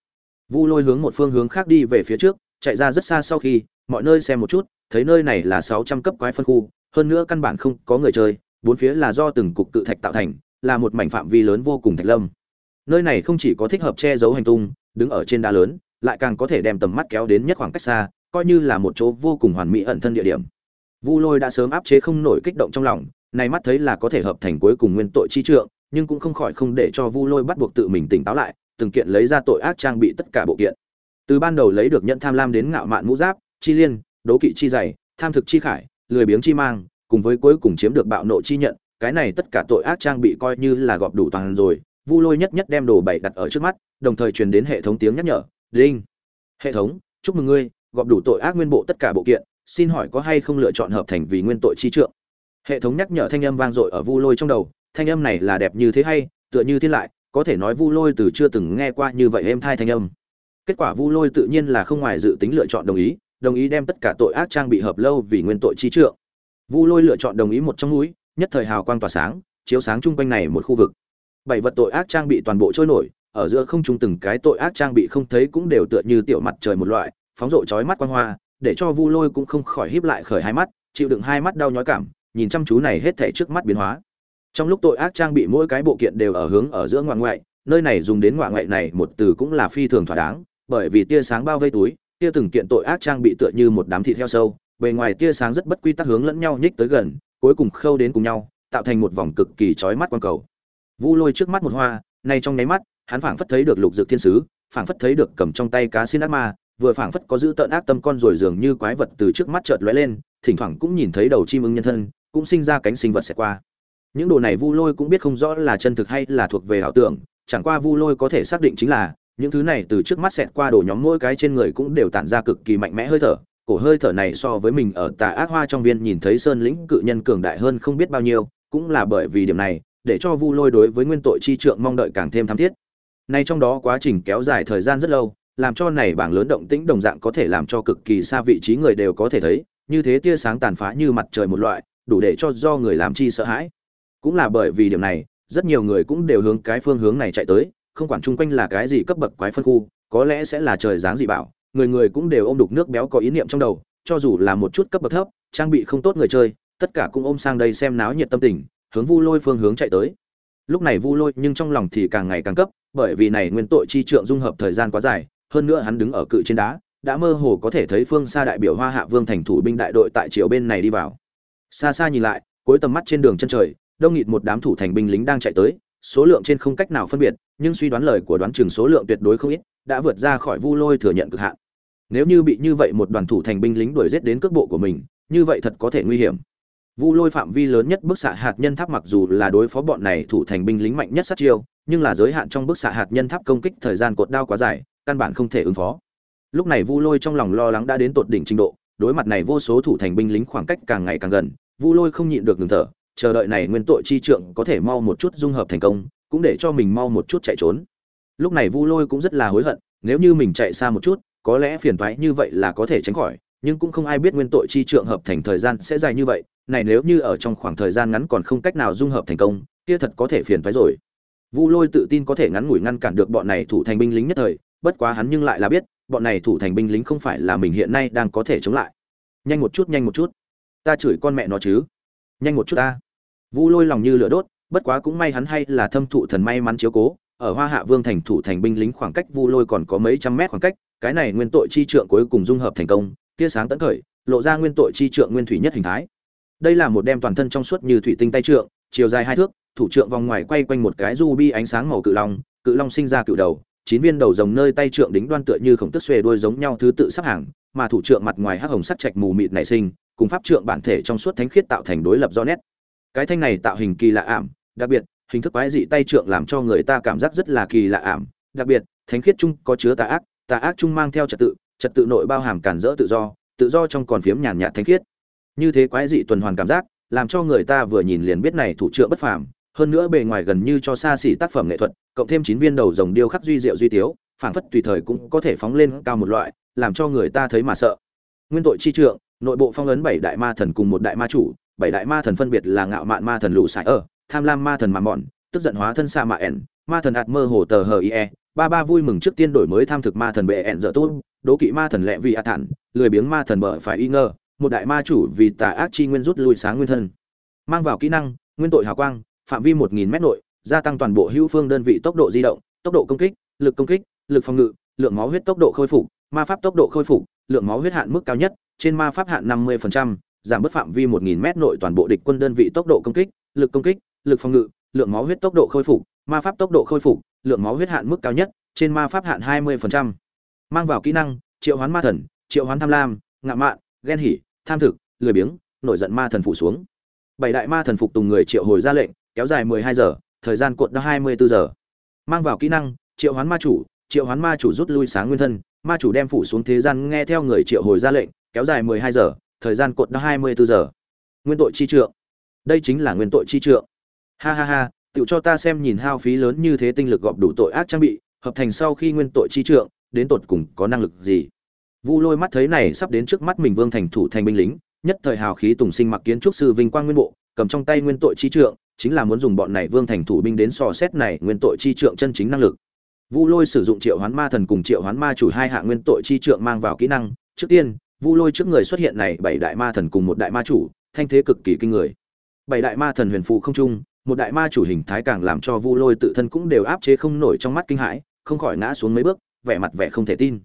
Vu lôi hướng một phương hướng khác đi về phía trước, chạy ra rất xa sau khi, mọi nơi xem một chút, thấy nơi này là sáu trăm cấp quái phân khu, hơn nữa căn bản không có người chơi, bốn phía là do từng cục cự thạch tạo thành, là một mảnh phạm vi lớn vô cùng thạch lâm. Nơi này không chỉ có thích hợp che giấu hành tung, đứng ở trên đá lớn, lại càng có thể đem tầm mắt kéo đến nhất khoảng cách xa, coi như là một chỗ vô cùng hoàn mỹ ẩn thân địa điểm vu lôi đã sớm áp chế không nổi kích động trong lòng, này mắt thấy là có thể hợp thành cuối cùng nguyên tội chi trượng, nhưng cũng không khỏi không để cho vu lôi bắt buộc tự mình tỉnh táo lại, từng kiện lấy ra tội ác trang bị tất cả bộ kiện. Từ ban đầu lấy được nhận tham lam đến ngạo mạn mũ giáp, chi liên, đố kỵ chi dày tham thực chi khải, lười biếng chi mang, cùng với cuối cùng chiếm được bạo nộ chi nhận, cái này tất cả tội ác trang bị coi như là gọp đủ toàn rồi, vu lôi nhất nhất đem đồ bày đặt ở trước mắt, đồng thời truyền đến hệ thống tiếng nhắc nhở, đinh, hệ thống, chúc mừng ngươi, gọp đủ tội ác nguyên bộ tất cả bộ kiện xin hỏi có hay không lựa chọn hợp thành vì nguyên tội chi trượng? Hệ thống nhắc nhở thanh âm vang dội ở vu lôi trong đầu, thanh âm này là đẹp như thế hay, tựa như thế lại, có thể nói vu lôi từ chưa từng nghe qua như vậy êm thai thanh âm. Kết quả vu lôi tự nhiên là không ngoài dự tính lựa chọn đồng ý đồng ý đem tất cả tội ác trang bị hợp lâu vì nguyên tội chi trượng. Vu lôi lựa chọn đồng ý một trong núi, nhất thời hào quang tỏa sáng, chiếu sáng chung quanh này một khu vực. Bảy vật tội ác trang bị toàn bộ trôi nổi, ở giữa không trung từng cái tội ác trang bị không thấy cũng đều tựa như tiểu mặt trời một loại, phóng rộ chói mắt quang hoa để cho vu lôi cũng không khỏi híp lại khởi hai mắt, chịu đựng hai mắt đau nhói cảm, nhìn chăm chú này hết thảy trước mắt biến hóa. Trong lúc tội ác trang bị mỗi cái bộ kiện đều ở hướng ở giữa ngoại ngoại, nơi này dùng đến ngoại ngoại này một từ cũng là phi thường thỏa đáng, bởi vì tia sáng bao vây túi, tia từng kiện tội ác trang bị tựa như một đám thịt heo sâu, bề ngoài tia sáng rất bất quy tắc hướng lẫn nhau nhích tới gần, cuối cùng khâu đến cùng nhau, tạo thành một vòng cực kỳ chói mắt quang cầu. Vu lôi trước mắt một hoa này trong nháy mắt, hắn phảng phất thấy được lục dược thiên sứ, phảng phất thấy được cầm trong tay cá xin ác ma vừa phảng phất có giữ tợn ác tâm con rồi dường như quái vật từ trước mắt chợt lóe lên, thỉnh thoảng cũng nhìn thấy đầu chim ưng nhân thân, cũng sinh ra cánh sinh vật sẽ qua. Những đồ này vu lôi cũng biết không rõ là chân thực hay là thuộc về ảo tưởng, chẳng qua vu lôi có thể xác định chính là, những thứ này từ trước mắt xẹt qua đồ nhóm mỗi cái trên người cũng đều tản ra cực kỳ mạnh mẽ hơi thở, cổ hơi thở này so với mình ở tà ác hoa trong viên nhìn thấy sơn lĩnh cự nhân cường đại hơn không biết bao nhiêu, cũng là bởi vì điểm này, để cho vu lôi đối với nguyên tội chi trượng mong đợi càng thêm thắm thiết. Nay trong đó quá trình kéo dài thời gian rất lâu làm cho này bảng lớn động tĩnh đồng dạng có thể làm cho cực kỳ xa vị trí người đều có thể thấy, như thế tia sáng tàn phá như mặt trời một loại, đủ để cho do người làm chi sợ hãi. Cũng là bởi vì điểm này, rất nhiều người cũng đều hướng cái phương hướng này chạy tới, không quản chung quanh là cái gì cấp bậc quái phân khu, có lẽ sẽ là trời dáng dị bảo, người người cũng đều ôm đục nước béo có ý niệm trong đầu, cho dù là một chút cấp bậc thấp, trang bị không tốt người chơi, tất cả cũng ôm sang đây xem náo nhiệt tâm tình, hướng vu lôi phương hướng chạy tới. Lúc này vu lôi nhưng trong lòng thì càng ngày càng cấp, bởi vì này nguyên tội chi trượng dung hợp thời gian quá dài hơn nữa hắn đứng ở cự trên đá, đã mơ hồ có thể thấy phương xa đại biểu hoa hạ vương thành thủ binh đại đội tại chiều bên này đi vào. Xa xa nhìn lại, cuối tầm mắt trên đường chân trời, đông nghịt một đám thủ thành binh lính đang chạy tới, số lượng trên không cách nào phân biệt, nhưng suy đoán lời của đoán chừng số lượng tuyệt đối không ít, đã vượt ra khỏi vu lôi thừa nhận cực hạn. Nếu như bị như vậy một đoàn thủ thành binh lính đuổi giết đến cước bộ của mình, như vậy thật có thể nguy hiểm. Vu lôi phạm vi lớn nhất bức xạ hạt nhân tháp mặc dù là đối phó bọn này thủ thành binh lính mạnh nhất sát chiêu nhưng là giới hạn trong bức xạ hạt nhân tháp công kích thời gian cột đao quá dài, căn bản không thể ứng phó. Lúc này vu lôi trong lòng lo lắng đã đến tột đỉnh trình độ, đối mặt này vô số thủ thành binh lính khoảng cách càng ngày càng gần, vu lôi không nhịn được ngừng thở, chờ đợi này nguyên tội chi trượng có thể mau một chút dung hợp thành công, cũng để cho mình mau một chút chạy trốn. Lúc này vu lôi cũng rất là hối hận, nếu như mình chạy xa một chút, có lẽ phiền toái như vậy là có thể tránh khỏi, nhưng cũng không ai biết nguyên tội chi trượng hợp thành thời gian sẽ dài như vậy, này nếu như ở trong khoảng thời gian ngắn còn không cách nào dung hợp thành công, kia thật có thể phiền toái rồi vu lôi tự tin có thể ngắn ngủi ngăn cản được bọn này thủ thành binh lính nhất thời, bất quá hắn nhưng lại là biết, bọn này thủ thành binh lính không phải là mình hiện nay đang có thể chống lại. Nhanh một chút, nhanh một chút. Ta chửi con mẹ nó chứ. Nhanh một chút ta. Vu lôi lòng như lửa đốt, bất quá cũng may hắn hay là thâm thụ thần may mắn chiếu cố. Ở hoa hạ vương thành thủ thành binh lính khoảng cách vu lôi còn có mấy trăm mét khoảng cách, cái này nguyên tội chi trượng cuối cùng dung hợp thành công, tia sáng tấn khởi, lộ ra nguyên tội chi trượng nguyên thủy nhất hình thái. Đây là một đem toàn thân trong suốt như thủy tinh tay trượng, chiều dài hai thước thủ trượng vòng ngoài quay quanh một cái du bi ánh sáng màu cự long cự long sinh ra cự đầu, chín viên đầu rồng nơi tay trượng đính đoan tựa như khổng tức xuề đuôi giống nhau thứ tự sắp hàng, mà thủ trượng mặt ngoài hắc hồng sắc trạch mù mịt nảy sinh, cùng pháp trượng bản thể trong suốt thánh khiết tạo thành đối lập rõ nét. Cái thanh này tạo hình kỳ lạ ảm, đặc biệt, hình thức quái dị tay trượng làm cho người ta cảm giác rất là kỳ lạ ảm, đặc biệt, thánh khiết chung có chứa tà ác tà ác chung mang theo trật tự trật tự nội bao hàm cản rỡ tự do tự do trong còn phiếm nhàn nhạt thánh khiết. Như thế quái dị tuần hoàn cảm giác, làm cho người ta vừa nhìn liền biết này thủ trượng bất phàm hơn nữa bề ngoài gần như cho xa xỉ tác phẩm nghệ thuật, cộng thêm chín viên đầu rồng điêu khắc duy diệu duy tiếu, phảng phất tùy thời cũng có thể phóng lên cao một loại, làm cho người ta thấy mà sợ. Nguyên tội chi trượng, nội bộ phong ấn bảy đại ma thần cùng một đại ma chủ, bảy đại ma thần phân biệt là ngạo mạn ma thần lũ sải ở tham lam ma thần mà mòn tức giận hóa thân sa mạ ẻn, ma thần ạt mơ hồ tờ hờ ie ba ba vui mừng trước tiên đổi mới tham thực ma thần bệ ẻn dở tốt đố kỵ ma thần lẹ vì ạt thản, lười biếng ma thần bở phải y ngờ một đại ma chủ vì tà ác chi nguyên rút lui sáng nguyên thân. Mang vào kỹ năng, nguyên tội hào quang phạm vi một nghìn mét nội gia tăng toàn bộ hữu phương đơn vị tốc độ di động tốc độ công kích lực công kích lực phòng ngự lượng máu huyết tốc độ khôi phục ma pháp tốc độ khôi phục lượng máu huyết hạn mức cao nhất trên ma pháp hạn 50%, giảm bớt phạm vi 1000 mét nội toàn bộ địch quân đơn vị tốc độ công kích, lực công kích, lực phòng ngự, lượng máu huyết tốc độ khôi phục, ma pháp tốc độ khôi phục, lượng máu huyết hạn mức cao nhất, trên ma pháp hạn 20%. Mang vào kỹ năng, triệu hoán ma thần, triệu hoán tham lam, ngạ mạn, ghen hỉ, tham thực, lười biếng, nổi giận ma thần phủ xuống. Bảy đại ma thần phục tùng người triệu hồi ra lệnh, kéo dài 12 giờ, thời gian cuộn đã 24 giờ. Mang vào kỹ năng, triệu hoán ma chủ, triệu hoán ma chủ rút lui sáng nguyên thân, ma chủ đem phủ xuống thế gian nghe theo người triệu hồi ra lệnh, kéo dài 12 giờ, thời gian cuộn đã 24 giờ. Nguyên tội chi trượng. Đây chính là nguyên tội chi trượng. Ha ha ha, tiểu cho ta xem nhìn hao phí lớn như thế tinh lực gọp đủ tội ác trang bị, hợp thành sau khi nguyên tội chi trượng, đến tột cùng có năng lực gì. Vu Lôi mắt thấy này sắp đến trước mắt mình Vương thành thủ thành binh lính, nhất thời hào khí tùng sinh mặc kiến trúc sư vinh quang nguyên bộ, cầm trong tay nguyên tội chi trượng, chính là muốn dùng bọn này Vương thành thủ binh đến so xét này nguyên tội chi trượng chân chính năng lực. Vu Lôi sử dụng Triệu Hoán Ma Thần cùng Triệu Hoán Ma chủ hai hạng nguyên tội chi trượng mang vào kỹ năng, trước tiên, Vu Lôi trước người xuất hiện này bảy đại ma thần cùng một đại ma chủ, thanh thế cực kỳ kinh người. Bảy đại ma thần huyền phụ không trung, một đại ma chủ hình thái càng làm cho Vu Lôi tự thân cũng đều áp chế không nổi trong mắt kinh hãi, không khỏi ngã xuống mấy bước, vẻ mặt vẻ không thể tin.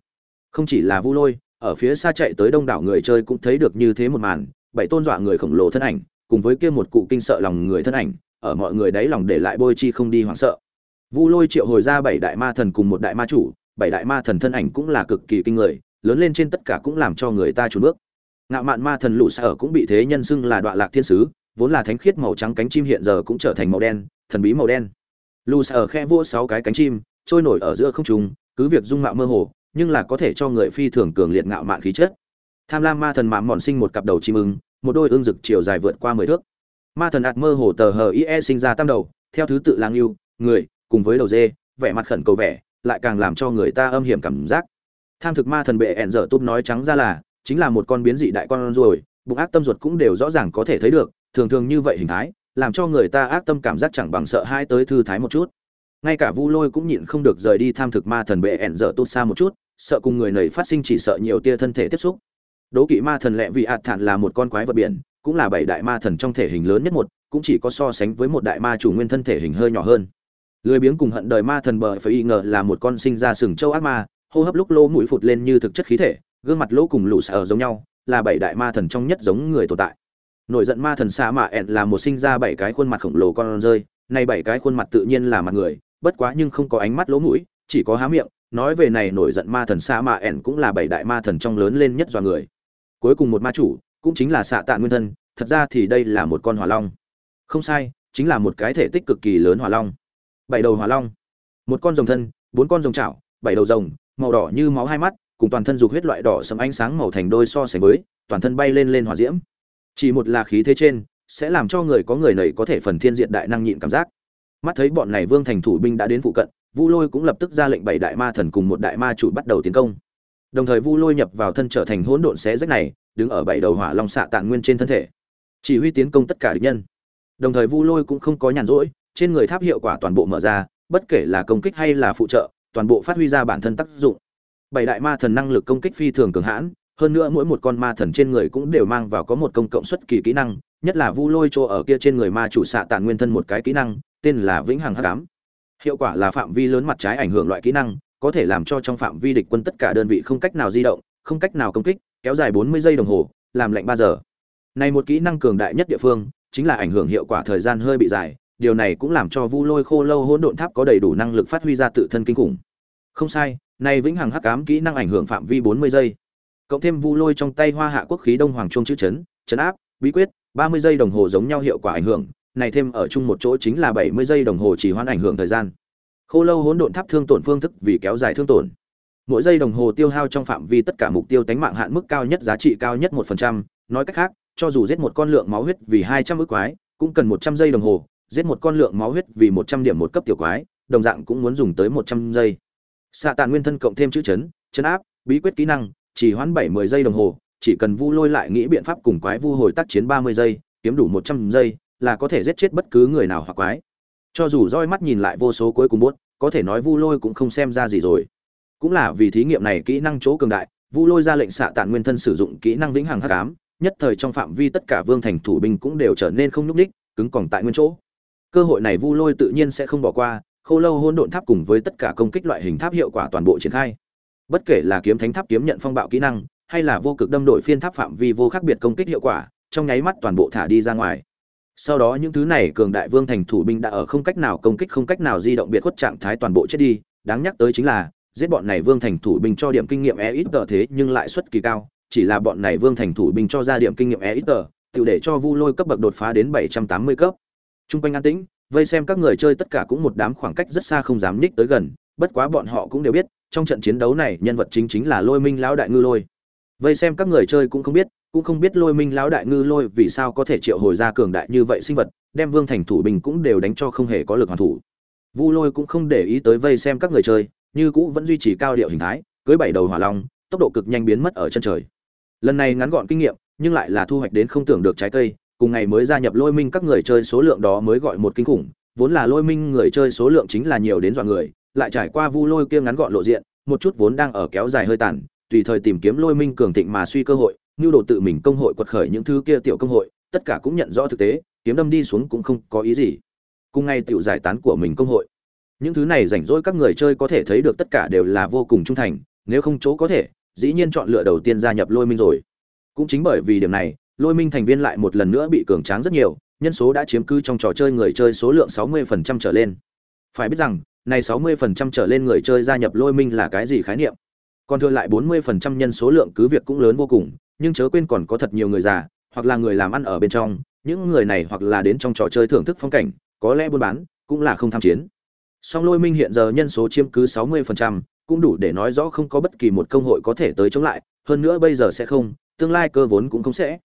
Không chỉ là Vu Lôi, ở phía xa chạy tới đông đảo người chơi cũng thấy được như thế một màn, bảy tôn dọa người khổng lồ thân ảnh, cùng với kia một cụ kinh sợ lòng người thân ảnh, ở mọi người đáy lòng để lại bôi chi không đi hoảng sợ. Vu Lôi triệu hồi ra bảy đại ma thần cùng một đại ma chủ, bảy đại ma thần thân ảnh cũng là cực kỳ kinh người, lớn lên trên tất cả cũng làm cho người ta trùn bước. Ngạo mạn ma thần lũ sở cũng bị thế nhân xưng là đoạn lạc thiên sứ vốn là thánh khiết màu trắng cánh chim hiện giờ cũng trở thành màu đen thần bí màu đen. Lũ sở khe vua sáu cái cánh chim trôi nổi ở giữa không trung cứ việc dung mạo mơ hồ nhưng là có thể cho người phi thường cường liệt ngạo mạn khí chất. Tham lam ma thần mạm mòn sinh một cặp đầu chim ưng một đôi ương rực chiều dài vượt qua mười thước ma thần ạt mơ hồ tờ hờ ie sinh ra tam đầu, theo thứ tự lang yêu, người, cùng với đầu dê, vẻ mặt khẩn cầu vẻ, lại càng làm cho người ta âm hiểm cảm giác. Tham thực ma thần bệ ẹn dở túp nói trắng ra là, chính là một con biến dị đại con ruồi, bụng ác tâm ruột cũng đều rõ ràng có thể thấy được, thường thường như vậy hình thái, làm cho người ta ác tâm cảm giác chẳng bằng sợ hai tới thư thái một chút. Ngay cả vu lôi cũng nhịn không được rời đi tham thực ma thần bệ ẹn dở tốt xa một chút, sợ cùng người nầy phát sinh chỉ sợ nhiều tia thân thể tiếp xúc. Đố kỵ ma thần lẹ vị ạt thản là một con quái vật biển cũng là bảy đại ma thần trong thể hình lớn nhất một, cũng chỉ có so sánh với một đại ma chủ nguyên thân thể hình hơi nhỏ hơn. Lười biếng cùng hận đời ma thần bờ phải y ngờ là một con sinh ra sừng châu ác ma, hô hấp lúc lỗ mũi phụt lên như thực chất khí thể, gương mặt lỗ cùng lũ sở giống nhau, là bảy đại ma thần trong nhất giống người tồn tại. Nổi giận ma thần xa mạ ẹn là một sinh ra bảy cái khuôn mặt khổng lồ con rơi, nay bảy cái khuôn mặt tự nhiên là mặt người, bất quá nhưng không có ánh mắt lỗ mũi, chỉ có há miệng, nói về này nổi giận ma thần xa mạ ẹn cũng là bảy đại ma thần trong lớn lên nhất do người. Cuối cùng một ma chủ cũng chính là xạ tạ nguyên thân, thật ra thì đây là một con hỏa long. Không sai, chính là một cái thể tích cực kỳ lớn hỏa long. Bảy đầu hỏa long. Một con rồng thân, bốn con rồng chảo, bảy đầu rồng, màu đỏ như máu hai mắt, cùng toàn thân dục huyết loại đỏ sẫm ánh sáng màu thành đôi so sánh với, toàn thân bay lên lên hỏa diễm. Chỉ một là khí thế trên, sẽ làm cho người có người này có thể phần thiên diện đại năng nhịn cảm giác. Mắt thấy bọn này vương thành thủ binh đã đến phụ cận, vu lôi cũng lập tức ra lệnh bảy đại ma thần cùng một đại ma chủ bắt đầu tiến công. Đồng thời vu lôi nhập vào thân trở thành hỗn độn xé rách này đứng ở bảy đầu hỏa long xạ tạng nguyên trên thân thể. Chỉ huy tiến công tất cả địch nhân. Đồng thời vu lôi cũng không có nhàn rỗi, trên người tháp hiệu quả toàn bộ mở ra, bất kể là công kích hay là phụ trợ, toàn bộ phát huy ra bản thân tác dụng. Bảy đại ma thần năng lực công kích phi thường cường hãn, hơn nữa mỗi một con ma thần trên người cũng đều mang vào có một công cộng xuất kỳ kỹ năng, nhất là vu lôi chỗ ở kia trên người ma chủ xạ tàn nguyên thân một cái kỹ năng, tên là vĩnh hằng hắc ám. Hiệu quả là phạm vi lớn mặt trái ảnh hưởng loại kỹ năng, có thể làm cho trong phạm vi địch quân tất cả đơn vị không cách nào di động, không cách nào công kích kéo dài 40 giây đồng hồ, làm lệnh 3 giờ. Này một kỹ năng cường đại nhất địa phương, chính là ảnh hưởng hiệu quả thời gian hơi bị dài, điều này cũng làm cho vu lôi khô lâu hỗn độn tháp có đầy đủ năng lực phát huy ra tự thân kinh khủng. Không sai, này vĩnh hằng hắc ám kỹ năng ảnh hưởng phạm vi 40 giây. Cộng thêm vu lôi trong tay hoa hạ quốc khí đông hoàng trung chữ chấn chấn áp, bí quyết, ba mươi giây đồng hồ giống nhau hiệu quả ảnh hưởng, này thêm ở chung một chỗ chính là bảy mươi giây đồng hồ chỉ hoãn ảnh hưởng thời gian. Khô lâu hỗn độn tháp thương tổn phương thức vì kéo dài thương tổn mỗi giây đồng hồ tiêu hao trong phạm vi tất cả mục tiêu tánh mạng hạn mức cao nhất giá trị cao nhất một phần trăm. Nói cách khác cho dù giết một con lượng máu huyết vì hai trăm ức quái cũng cần một trăm giây đồng hồ. Giết một con lượng máu huyết vì một trăm điểm một cấp tiểu quái đồng dạng cũng muốn dùng tới một trăm giây. Xạ tàn nguyên thân cộng thêm chữ chấn chấn áp bí quyết kỹ năng chỉ hoãn bảy mươi giây đồng hồ chỉ cần vu lôi lại nghĩ biện pháp cùng quái vu hồi tác chiến ba mươi giây kiếm đủ một trăm giây là có thể giết chết bất cứ người nào hoặc quái. Cho dù roi mắt nhìn lại vô số cuối cùng buốt, có thể nói vu lôi cũng không xem ra gì rồi cũng là vì thí nghiệm này kỹ năng chỗ cường đại, vu lôi ra lệnh xạ tàn nguyên thân sử dụng kỹ năng vĩnh hằng hắc ám, nhất thời trong phạm vi tất cả vương thành thủ binh cũng đều trở nên không nhúc ních cứng còn tại nguyên chỗ. Cơ hội này vu lôi tự nhiên sẽ không bỏ qua khô lâu hôn độn tháp cùng với tất cả công kích loại hình tháp hiệu quả toàn bộ triển khai. Bất kể là kiếm thánh tháp kiếm nhận phong bạo kỹ năng, hay là vô cực đâm đổi phiên tháp phạm vi vô khác biệt công kích hiệu quả, trong nháy mắt toàn bộ thả đi ra ngoài. Sau đó những thứ này cường đại vương thành thủ binh đã ở không cách nào công kích không cách nào di động biệt khuất trạng thái toàn bộ chết đi, đáng nhắc tới chính là giết bọn này vương thành thủ binh cho điểm kinh nghiệm e ít tờ thế nhưng lại suất kỳ cao, chỉ là bọn này vương thành thủ binh cho ra điểm kinh nghiệm e ít tờ, tự để cho vu lôi cấp bậc đột phá đến bảy trăm tám mươi cấp. Trung quanh an tĩnh, vây xem các người chơi tất cả cũng một đám khoảng cách rất xa không dám ních tới gần, bất quá bọn họ cũng đều biết, trong trận chiến đấu này nhân vật chính chính là lôi minh lão đại ngư lôi. Vây xem các người chơi cũng không biết, cũng không biết lôi minh lão đại ngư lôi vì sao có thể triệu hồi ra cường đại như vậy sinh vật, đem vương thành thủ bình cũng đều đánh cho không hề có lực hoàn thủ. Vu lôi cũng không để ý tới vây xem các người chơi như cũ vẫn duy trì cao điệu hình thái, cưới bảy đầu hỏa long, tốc độ cực nhanh biến mất ở chân trời. Lần này ngắn gọn kinh nghiệm, nhưng lại là thu hoạch đến không tưởng được trái cây, cùng ngày mới gia nhập lôi minh các người chơi số lượng đó mới gọi một kinh khủng, vốn là lôi minh người chơi số lượng chính là nhiều đến dọa người, lại trải qua vu lôi kia ngắn gọn lộ diện, một chút vốn đang ở kéo dài hơi tàn, tùy thời tìm kiếm lôi minh cường thịnh mà suy cơ hội như đồ tự mình công hội quật khởi những thứ kia tiểu công hội, tất cả cũng nhận rõ thực tế, kiếm đâm đi xuống cũng không có ý gì. Cùng ngay tiểu giải tán của mình công hội những thứ này rảnh rỗi các người chơi có thể thấy được tất cả đều là vô cùng trung thành, nếu không chỗ có thể, dĩ nhiên chọn lựa đầu tiên gia nhập lôi minh rồi. Cũng chính bởi vì điểm này, lôi minh thành viên lại một lần nữa bị cường tráng rất nhiều, nhân số đã chiếm cứ trong trò chơi người chơi số lượng 60% trở lên. Phải biết rằng, này 60% trở lên người chơi gia nhập lôi minh là cái gì khái niệm? Còn thừa lại 40% nhân số lượng cứ việc cũng lớn vô cùng, nhưng chớ quên còn có thật nhiều người già, hoặc là người làm ăn ở bên trong, những người này hoặc là đến trong trò chơi thưởng thức phong cảnh, có lẽ buôn bán, cũng là không tham chiến song lôi minh hiện giờ nhân số chiếm cứ 60%, cũng đủ để nói rõ không có bất kỳ một công hội có thể tới chống lại hơn nữa bây giờ sẽ không tương lai cơ vốn cũng không sẽ.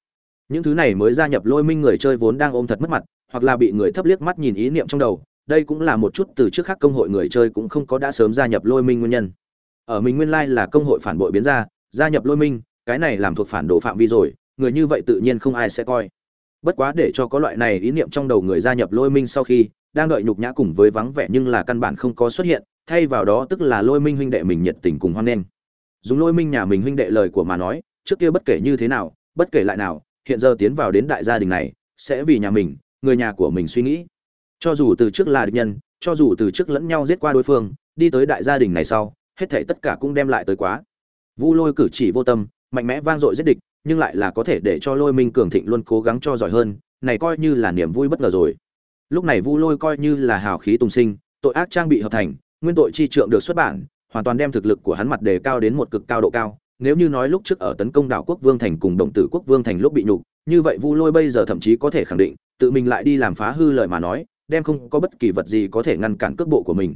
Những thứ này mới gia nhập lôi minh người chơi vốn đang ôm thật mất mặt hoặc là bị người thấp liếc mắt nhìn ý niệm trong đầu đây cũng là một chút từ trước khác công hội người chơi cũng không có đã sớm gia nhập lôi minh nguyên nhân. Ở mình nguyên lai là công hội phản bội biến ra gia nhập lôi minh cái này làm thuộc phản đồ phạm vi rồi người như vậy tự nhiên không ai sẽ coi bất quá để cho có loại này ý niệm trong đầu người gia nhập lôi minh sau khi, đang đợi nhục nhã cùng với vắng vẻ nhưng là căn bản không có xuất hiện, thay vào đó tức là lôi minh huynh đệ mình nhiệt tình cùng hoan nghênh. Dùng lôi minh nhà mình huynh đệ lời của mà nói, trước kia bất kể như thế nào, bất kể lại nào, hiện giờ tiến vào đến đại gia đình này, sẽ vì nhà mình, người nhà của mình suy nghĩ. Cho dù từ trước là địch nhân, cho dù từ trước lẫn nhau giết qua đối phương, đi tới đại gia đình này sau, hết thảy tất cả cũng đem lại tới quá. Vu lôi cử chỉ vô tâm mạnh mẽ vang dội giết địch, nhưng lại là có thể để cho lôi minh cường thịnh luôn cố gắng cho giỏi hơn, này coi như là niềm vui bất ngờ rồi. Lúc này vu lôi coi như là hào khí tùng sinh, tội ác trang bị hợp thành, nguyên tội chi trượng được xuất bản, hoàn toàn đem thực lực của hắn mặt đề cao đến một cực cao độ cao. Nếu như nói lúc trước ở tấn công đảo quốc vương thành cùng động tử quốc vương thành lúc bị nhục, như vậy vu lôi bây giờ thậm chí có thể khẳng định, tự mình lại đi làm phá hư lời mà nói, đem không có bất kỳ vật gì có thể ngăn cản cước bộ của mình.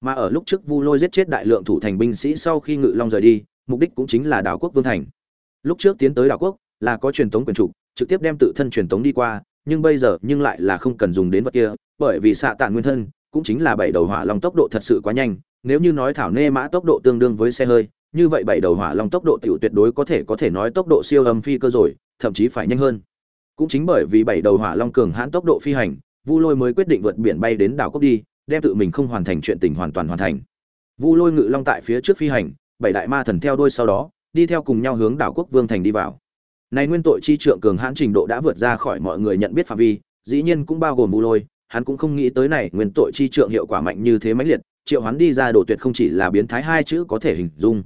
Mà ở lúc trước vu lôi giết chết đại lượng thủ thành binh sĩ sau khi ngự long rời đi mục đích cũng chính là đảo quốc vương thành. Lúc trước tiến tới đảo quốc là có truyền thống quyền trục trực tiếp đem tự thân truyền thống đi qua, nhưng bây giờ nhưng lại là không cần dùng đến vật kia, bởi vì xạ tàn nguyên thân cũng chính là bảy đầu hỏa long tốc độ thật sự quá nhanh, nếu như nói thảo nê mã tốc độ tương đương với xe hơi, như vậy bảy đầu hỏa long tốc độ tiểu tuyệt đối có thể có thể nói tốc độ siêu âm phi cơ rồi, thậm chí phải nhanh hơn. Cũng chính bởi vì bảy đầu hỏa long cường hãn tốc độ phi hành, vu lôi mới quyết định vượt biển bay đến đảo cốc đi, đem tự mình không hoàn thành chuyện tình hoàn toàn hoàn thành. Vu lôi ngự long tại phía trước phi hành bảy đại ma thần theo đuôi sau đó, đi theo cùng nhau hướng đảo quốc vương thành đi vào. Này nguyên tội chi trượng cường hãn trình độ đã vượt ra khỏi mọi người nhận biết phạm vi, dĩ nhiên cũng bao gồm vu lôi, hắn cũng không nghĩ tới này nguyên tội chi trượng hiệu quả mạnh như thế mãnh liệt, triệu hắn đi ra độ tuyệt không chỉ là biến thái hai chữ có thể hình dung.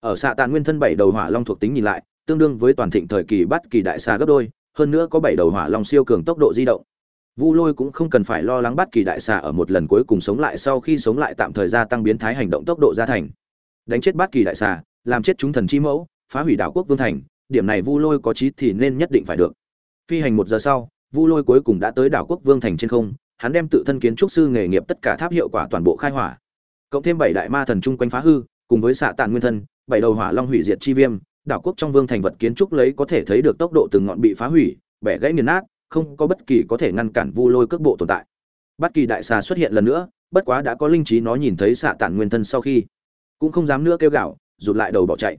Ở xạ tàn nguyên thân bảy đầu hỏa long thuộc tính nhìn lại, tương đương với toàn thịnh thời kỳ bắt kỳ đại xa gấp đôi, hơn nữa có bảy đầu hỏa long siêu cường tốc độ di động. Vu lôi cũng không cần phải lo lắng bắt kỳ đại xà ở một lần cuối cùng sống lại sau khi sống lại tạm thời gia tăng biến thái hành động tốc độ gia thành đánh chết bát kỳ đại xà, làm chết chúng thần chi mẫu, phá hủy đảo quốc vương thành, điểm này vu lôi có trí thì nên nhất định phải được. Phi hành một giờ sau, vu lôi cuối cùng đã tới đảo quốc vương thành trên không, hắn đem tự thân kiến trúc sư nghề nghiệp tất cả tháp hiệu quả toàn bộ khai hỏa. Cộng thêm bảy đại ma thần chung quanh phá hư, cùng với xạ tàn nguyên thân, bảy đầu hỏa long hủy diệt chi viêm, đảo quốc trong vương thành vật kiến trúc lấy có thể thấy được tốc độ từng ngọn bị phá hủy, bẻ gãy nghiền nát, không có bất kỳ có thể ngăn cản vu lôi cước bộ tồn tại. Bất kỳ đại xà xuất hiện lần nữa, bất quá đã có linh trí nó nhìn thấy xạ tàn nguyên thân sau khi cũng không dám nữa kêu gạo, rụt lại đầu bỏ chạy.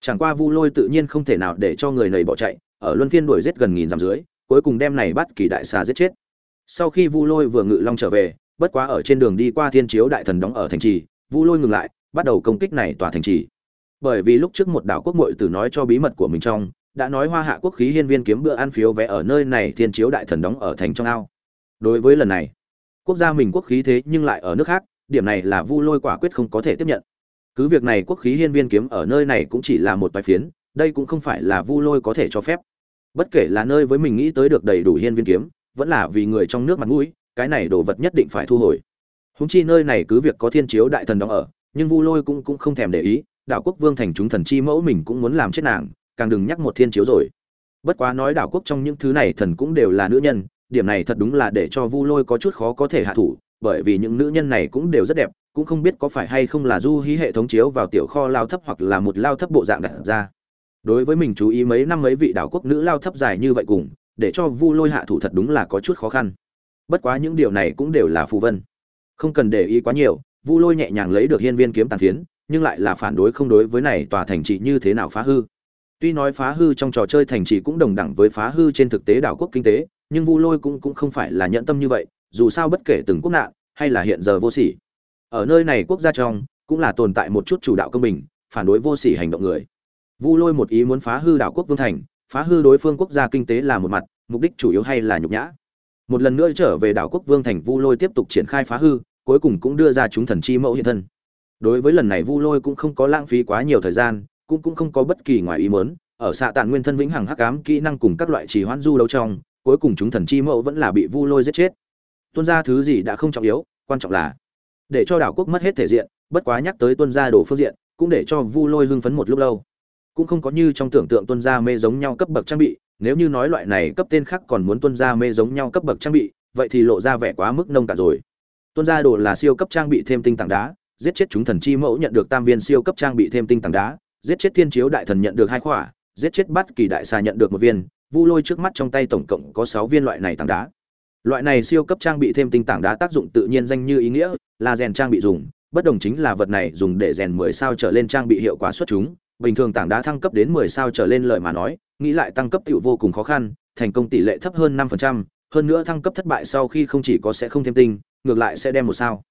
Chẳng qua vu lôi tự nhiên không thể nào để cho người này bỏ chạy, ở luân phiên đuổi giết gần nghìn dặm dưới, cuối cùng đem này bắt kỳ đại xà giết chết. Sau khi vu lôi vừa ngự long trở về, bất quá ở trên đường đi qua thiên chiếu đại thần đóng ở thành trì, vu lôi ngừng lại, bắt đầu công kích này tòa thành trì. Bởi vì lúc trước một đảo quốc muội tử nói cho bí mật của mình trong, đã nói hoa hạ quốc khí hiên viên kiếm bữa ăn phiếu vé ở nơi này thiên chiếu đại thần đóng ở thành trong ao. Đối với lần này, quốc gia mình quốc khí thế nhưng lại ở nước khác, điểm này là vu lôi quả quyết không có thể tiếp nhận cứ việc này quốc khí hiên viên kiếm ở nơi này cũng chỉ là một bài phiến, đây cũng không phải là vu lôi có thể cho phép. Bất kể là nơi với mình nghĩ tới được đầy đủ hiên viên kiếm, vẫn là vì người trong nước mặt mũi, cái này đồ vật nhất định phải thu hồi. Húng chi nơi này cứ việc có thiên chiếu đại thần đóng ở, nhưng vu lôi cũng cũng không thèm để ý đạo quốc vương thành chúng thần chi mẫu mình cũng muốn làm chết nàng, càng đừng nhắc một thiên chiếu rồi. Bất quá nói đảo quốc trong những thứ này thần cũng đều là nữ nhân, điểm này thật đúng là để cho vu lôi có chút khó có thể hạ thủ, bởi vì những nữ nhân này cũng đều rất đẹp cũng không biết có phải hay không là du hí hệ thống chiếu vào tiểu kho lao thấp hoặc là một lao thấp bộ dạng đặt ra. Đối với mình chú ý mấy năm mấy vị đảo quốc nữ lao thấp dài như vậy cùng, để cho vu lôi hạ thủ thật đúng là có chút khó khăn. Bất quá những điều này cũng đều là phù vân. Không cần để ý quá nhiều, vu lôi nhẹ nhàng lấy được hiên viên kiếm tàn phiến, nhưng lại là phản đối không đối với này tòa thành trị như thế nào phá hư. Tuy nói phá hư trong trò chơi thành trì cũng đồng đẳng với phá hư trên thực tế đảo quốc kinh tế, nhưng vu lôi cũng cũng không phải là nhận tâm như vậy, dù sao bất kể từng quốc nạn, hay là hiện giờ vô sỉ ở nơi này quốc gia trong, cũng là tồn tại một chút chủ đạo công bình, phản đối vô sỉ hành động người. Vu lôi một ý muốn phá hư đảo quốc vương thành, phá hư đối phương quốc gia kinh tế là một mặt, mục đích chủ yếu hay là nhục nhã. Một lần nữa trở về đảo quốc vương thành, vu lôi tiếp tục triển khai phá hư, cuối cùng cũng đưa ra chúng thần chi mẫu hiện thân. Đối với lần này, vu lôi cũng không có lãng phí quá nhiều thời gian, cũng cũng không có bất kỳ ngoài ý muốn, ở xạ tàn nguyên thân vĩnh hằng hắc ám kỹ năng cùng các loại trì hoãn du đấu trong, cuối cùng chúng thần chi mẫu vẫn là bị vu lôi giết chết. Tuân ra thứ gì đã không trọng yếu, quan trọng là để cho đảo quốc mất hết thể diện, bất quá nhắc tới tuân gia đồ phương diện, cũng để cho vu lôi hưng phấn một lúc lâu. Cũng không có như trong tưởng tượng tuân gia mê giống nhau cấp bậc trang bị, nếu như nói loại này cấp tên khác còn muốn tuân gia mê giống nhau cấp bậc trang bị, vậy thì lộ ra vẻ quá mức nông cả rồi. Tuân gia đồ là siêu cấp trang bị thêm tinh tảng đá, giết chết chúng thần chi mẫu nhận được tam viên siêu cấp trang bị thêm tinh tảng đá, giết chết thiên chiếu đại thần nhận được hai khỏa, giết chết bắt kỳ đại xà nhận được một viên, vu lôi trước mắt trong tay tổng cộng có sáu viên loại này tảng đá loại này siêu cấp trang bị thêm tinh tảng đá tác dụng tự nhiên danh như ý nghĩa là rèn trang bị dùng bất đồng chính là vật này dùng để rèn mười sao trở lên trang bị hiệu quả xuất chúng. Bình thường tảng đá thăng cấp đến mười sao trở lên lợi mà nói nghĩ lại tăng cấp tiểu vô cùng khó khăn thành công tỷ lệ thấp hơn năm phần trăm hơn nữa thăng cấp thất bại sau khi không chỉ có sẽ không thêm tinh ngược lại sẽ đem một sao.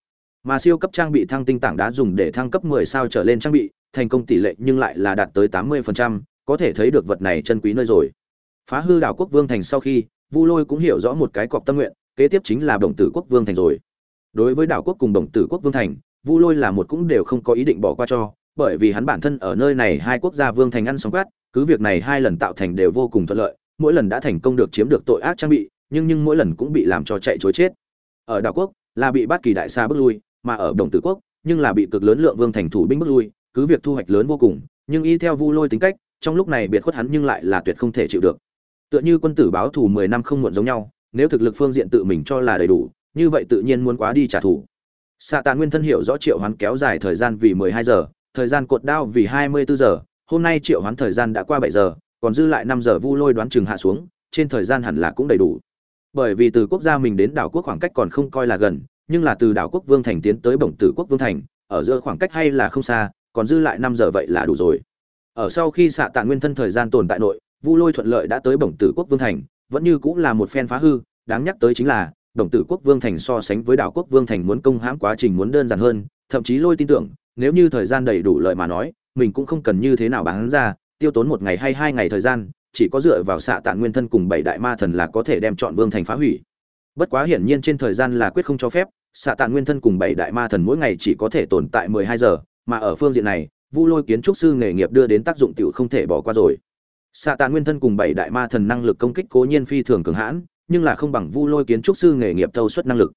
Mà siêu cấp trang bị thăng tinh tảng đá dùng để thăng cấp 10 sao trở lên trang bị thành công tỷ lệ nhưng lại là đạt tới 80%, có thể thấy được vật này chân quý nơi rồi. Phá hư đảo quốc vương thành sau khi vu lôi cũng hiểu rõ một cái cọc tâm nguyện, kế tiếp chính là đồng tử quốc vương thành rồi. Đối với đảo quốc cùng đồng tử quốc vương thành, vu lôi là một cũng đều không có ý định bỏ qua cho, bởi vì hắn bản thân ở nơi này hai quốc gia vương thành ăn sóng quát cứ việc này hai lần tạo thành đều vô cùng thuận lợi, mỗi lần đã thành công được chiếm được tội ác trang bị, nhưng nhưng mỗi lần cũng bị làm cho chạy trối chết. Ở đảo quốc, là bị bắt kỳ đại xa bước lui, mà ở đồng tử quốc, nhưng là bị cực lớn lượng vương thành thủ binh bước lui, cứ việc thu hoạch lớn vô cùng, nhưng y theo vu lôi tính cách, trong lúc này biệt khuất hắn nhưng lại là tuyệt không thể chịu được tựa như quân tử báo thù mười năm không muộn giống nhau, nếu thực lực phương diện tự mình cho là đầy đủ, như vậy tự nhiên muốn quá đi trả thù. Xạ tàn nguyên thân hiểu rõ triệu hoán kéo dài thời gian vì mười hai giờ, thời gian cột đao vì hai mươi bốn giờ, hôm nay triệu hoán thời gian đã qua bảy giờ, còn dư lại năm giờ vu lôi đoán chừng hạ xuống, trên thời gian hẳn là cũng đầy đủ. Bởi vì từ quốc gia mình đến đảo quốc khoảng cách còn không coi là gần, nhưng là từ đảo quốc vương thành tiến tới bổng tử quốc vương thành, ở giữa khoảng cách hay là không xa, còn dư lại năm giờ vậy là đủ rồi. Ở sau khi xạ tạ nguyên thân thời gian tồn tại nội vu lôi thuận lợi đã tới bổng tử quốc vương thành, vẫn như cũng là một phen phá hư, đáng nhắc tới chính là đồng tử quốc vương thành so sánh với đảo quốc vương thành muốn công hãm quá trình muốn đơn giản hơn, thậm chí lôi tin tưởng, nếu như thời gian đầy đủ lợi mà nói, mình cũng không cần như thế nào bán ra, tiêu tốn một ngày hay hai ngày thời gian, chỉ có dựa vào xạ tạ nguyên thân cùng bảy đại ma thần là có thể đem chọn vương thành phá hủy. Bất quá hiển nhiên trên thời gian là quyết không cho phép, xạ tàn nguyên thân cùng bảy đại ma thần mỗi ngày chỉ có thể tồn tại mười hai giờ, mà ở phương diện này, vu lôi kiến trúc sư nghề nghiệp đưa đến tác dụng tiểu không thể bỏ qua rồi xạ tàn nguyên thân cùng bảy đại ma thần năng lực công kích cố nhiên phi thường cường hãn, nhưng là không bằng vu lôi kiến trúc sư nghề nghiệp thâu suất năng lực.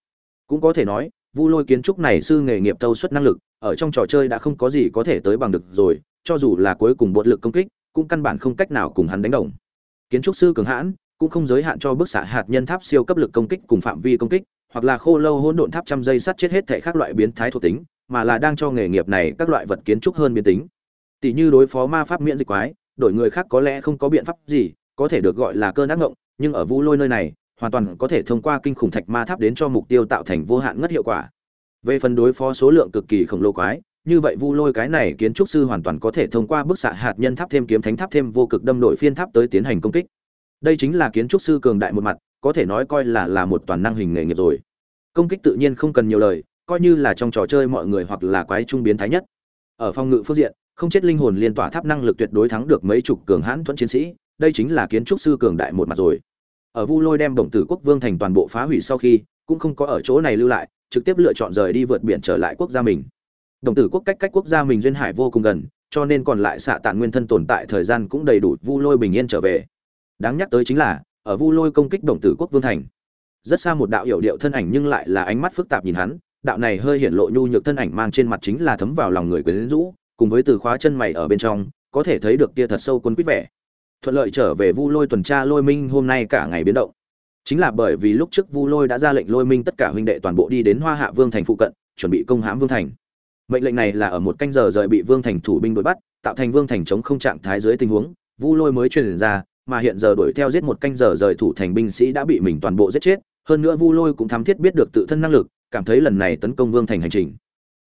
Cũng có thể nói, vu lôi kiến trúc này sư nghề nghiệp thâu suất năng lực, ở trong trò chơi đã không có gì có thể tới bằng được rồi, cho dù là cuối cùng bột lực công kích, cũng căn bản không cách nào cùng hắn đánh đồng. Kiến trúc sư cường hãn, cũng không giới hạn cho bức xạ hạt nhân tháp siêu cấp lực công kích cùng phạm vi công kích, hoặc là khô lâu hỗn độn tháp trăm dây sắt chết hết thể các loại biến thái thuộc tính, mà là đang cho nghề nghiệp này các loại vật kiến trúc hơn biến tính. Tỷ như đối phó ma pháp miễn dịch quái đổi người khác có lẽ không có biện pháp gì, có thể được gọi là cơn ác ngộng, nhưng ở vu lôi nơi này, hoàn toàn có thể thông qua kinh khủng thạch ma tháp đến cho mục tiêu tạo thành vô hạn ngất hiệu quả. Về phần đối phó số lượng cực kỳ khổng lồ quái, như vậy vu lôi cái này kiến trúc sư hoàn toàn có thể thông qua bức xạ hạt nhân tháp thêm kiếm thánh tháp thêm vô cực đâm đội phiên tháp tới tiến hành công kích. Đây chính là kiến trúc sư cường đại một mặt, có thể nói coi là là một toàn năng hình nghề nghiệp rồi. Công kích tự nhiên không cần nhiều lời, coi như là trong trò chơi mọi người hoặc là quái trung biến thái nhất. Ở phòng ngự phương diện không chết linh hồn liên tỏa tháp năng lực tuyệt đối thắng được mấy chục cường hãn thuẫn chiến sĩ, đây chính là kiến trúc sư cường đại một mặt rồi. Ở vu lôi đem đồng tử quốc vương thành toàn bộ phá hủy sau khi, cũng không có ở chỗ này lưu lại, trực tiếp lựa chọn rời đi vượt biển trở lại quốc gia mình. Đồng tử quốc cách cách quốc gia mình duyên hải vô cùng gần, cho nên còn lại xạ tàn nguyên thân tồn tại thời gian cũng đầy đủ vu lôi bình yên trở về. Đáng nhắc tới chính là, ở vu lôi công kích đồng tử quốc vương thành, rất xa một đạo hiểu điệu thân ảnh nhưng lại là ánh mắt phức tạp nhìn hắn, đạo này hơi hiện lộ nhu nhược thân ảnh mang trên mặt chính là thấm vào lòng người quyến rũ cùng với từ khóa chân mày ở bên trong, có thể thấy được kia thật sâu quân quýt vẻ. Thuận lợi trở về vu lôi tuần tra lôi minh hôm nay cả ngày biến động. Chính là bởi vì lúc trước vu lôi đã ra lệnh lôi minh tất cả huynh đệ toàn bộ đi đến hoa hạ vương thành phụ cận, chuẩn bị công hãm vương thành. Mệnh lệnh này là ở một canh giờ rời bị vương thành thủ binh đuổi bắt, tạo thành vương thành chống không trạng thái dưới tình huống, vu lôi mới truyền ra, mà hiện giờ đuổi theo giết một canh giờ rời thủ thành binh sĩ đã bị mình toàn bộ giết chết, hơn nữa vu lôi cũng thám thiết biết được tự thân năng lực, cảm thấy lần này tấn công vương thành hành trình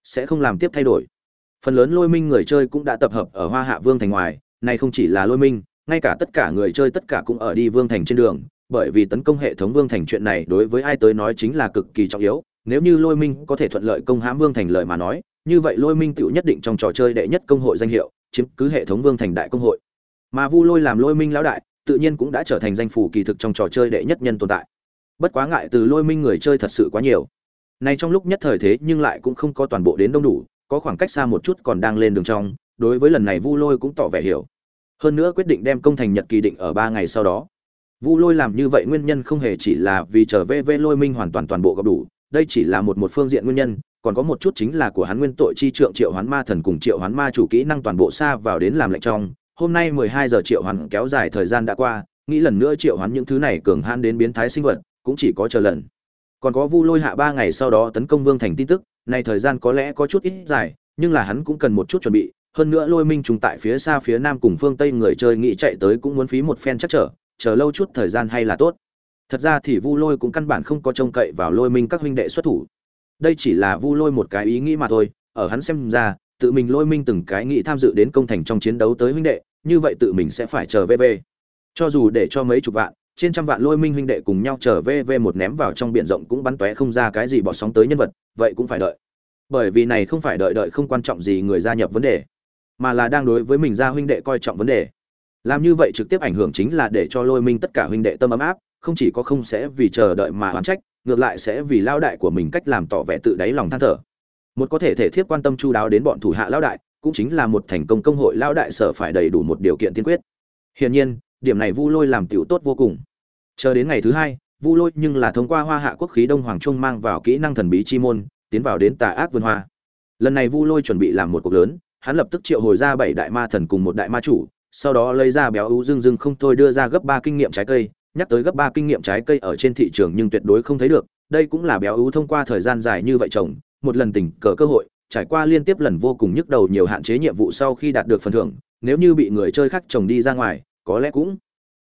sẽ không làm tiếp thay đổi phần lớn lôi minh người chơi cũng đã tập hợp ở hoa hạ vương thành ngoài này không chỉ là lôi minh, ngay cả tất cả người chơi tất cả cũng ở đi vương thành trên đường, bởi vì tấn công hệ thống vương thành chuyện này đối với ai tới nói chính là cực kỳ trọng yếu, nếu như lôi minh có thể thuận lợi công hãm vương thành lợi mà nói, như vậy lôi minh tựu nhất định trong trò chơi đệ nhất công hội danh hiệu, chiếm cứ hệ thống vương thành đại công hội. Mà vu lôi làm lôi minh lão đại, tự nhiên cũng đã trở thành danh phủ kỳ thực trong trò chơi đệ nhất nhân tồn tại. Bất quá ngại từ lôi minh người chơi thật sự quá nhiều. Này trong lúc nhất thời thế nhưng lại cũng không có toàn bộ đến đông đủ có khoảng cách xa một chút còn đang lên đường trong, đối với lần này vu lôi cũng tỏ vẻ hiểu. Hơn nữa quyết định đem công thành nhật kỳ định ở ba ngày sau đó. Vu lôi làm như vậy nguyên nhân không hề chỉ là vì trở về vê lôi minh hoàn toàn toàn bộ gặp đủ, đây chỉ là một một phương diện nguyên nhân, còn có một chút chính là của hắn nguyên tội chi trượng triệu hoán ma thần cùng triệu hoán ma chủ kỹ năng toàn bộ xa vào đến làm lệnh trong. Hôm nay mười hai giờ triệu hoán kéo dài thời gian đã qua, nghĩ lần nữa triệu hoán những thứ này cường hãn đến biến thái sinh vật, cũng chỉ có chờ lần. Còn có vu lôi hạ ba ngày sau đó tấn công vương thành tin tức này thời gian có lẽ có chút ít dài, nhưng là hắn cũng cần một chút chuẩn bị. Hơn nữa lôi minh trùng tại phía xa phía nam cùng phương tây người chơi nghĩ chạy tới cũng muốn phí một phen chắc trở, chờ lâu chút thời gian hay là tốt. Thật ra thì vu lôi cũng căn bản không có trông cậy vào lôi minh các huynh đệ xuất thủ. Đây chỉ là vu lôi một cái ý nghĩ mà thôi, ở hắn xem ra, tự mình lôi minh từng cái nghĩ tham dự đến công thành trong chiến đấu tới huynh đệ, như vậy tự mình sẽ phải chờ vv cho dù để cho mấy chục vạn, trên trăm vạn lôi minh huynh đệ cùng nhau trở về về một ném vào trong biển rộng cũng bắn tóe không ra cái gì bỏ sóng tới nhân vật vậy cũng phải đợi. Bởi vì này không phải đợi đợi không quan trọng gì người gia nhập vấn đề, mà là đang đối với mình gia huynh đệ coi trọng vấn đề. Làm như vậy trực tiếp ảnh hưởng chính là để cho lôi minh tất cả huynh đệ tâm ấm áp, không chỉ có không sẽ vì chờ đợi mà oán trách, ngược lại sẽ vì lao đại của mình cách làm tỏ vẻ tự đáy lòng than thở. Một có thể thể thiếp quan tâm chu đáo đến bọn thủ hạ lao đại, cũng chính là một thành công công hội lao đại sở phải đầy đủ một điều kiện tiên quyết. Hiển nhiên, điểm này vu lôi làm tiểu tốt vô cùng. Chờ đến ngày thứ hai vu lôi nhưng là thông qua hoa hạ quốc khí đông hoàng trung mang vào kỹ năng thần bí chi môn, tiến vào đến tà ác vườn hoa. Lần này vu lôi chuẩn bị làm một cuộc lớn, hắn lập tức triệu hồi ra bảy đại ma thần cùng một đại ma chủ, sau đó lấy ra béo ưu dưng dưng không thôi đưa ra gấp ba kinh nghiệm trái cây, nhắc tới gấp ba kinh nghiệm trái cây ở trên thị trường nhưng tuyệt đối không thấy được, đây cũng là béo ưu thông qua thời gian dài như vậy chồng một lần tình cờ cơ hội, trải qua liên tiếp lần vô cùng nhức đầu nhiều hạn chế nhiệm vụ sau khi đạt được phần thưởng, nếu như bị người chơi khác trồng đi ra ngoài, có lẽ cũng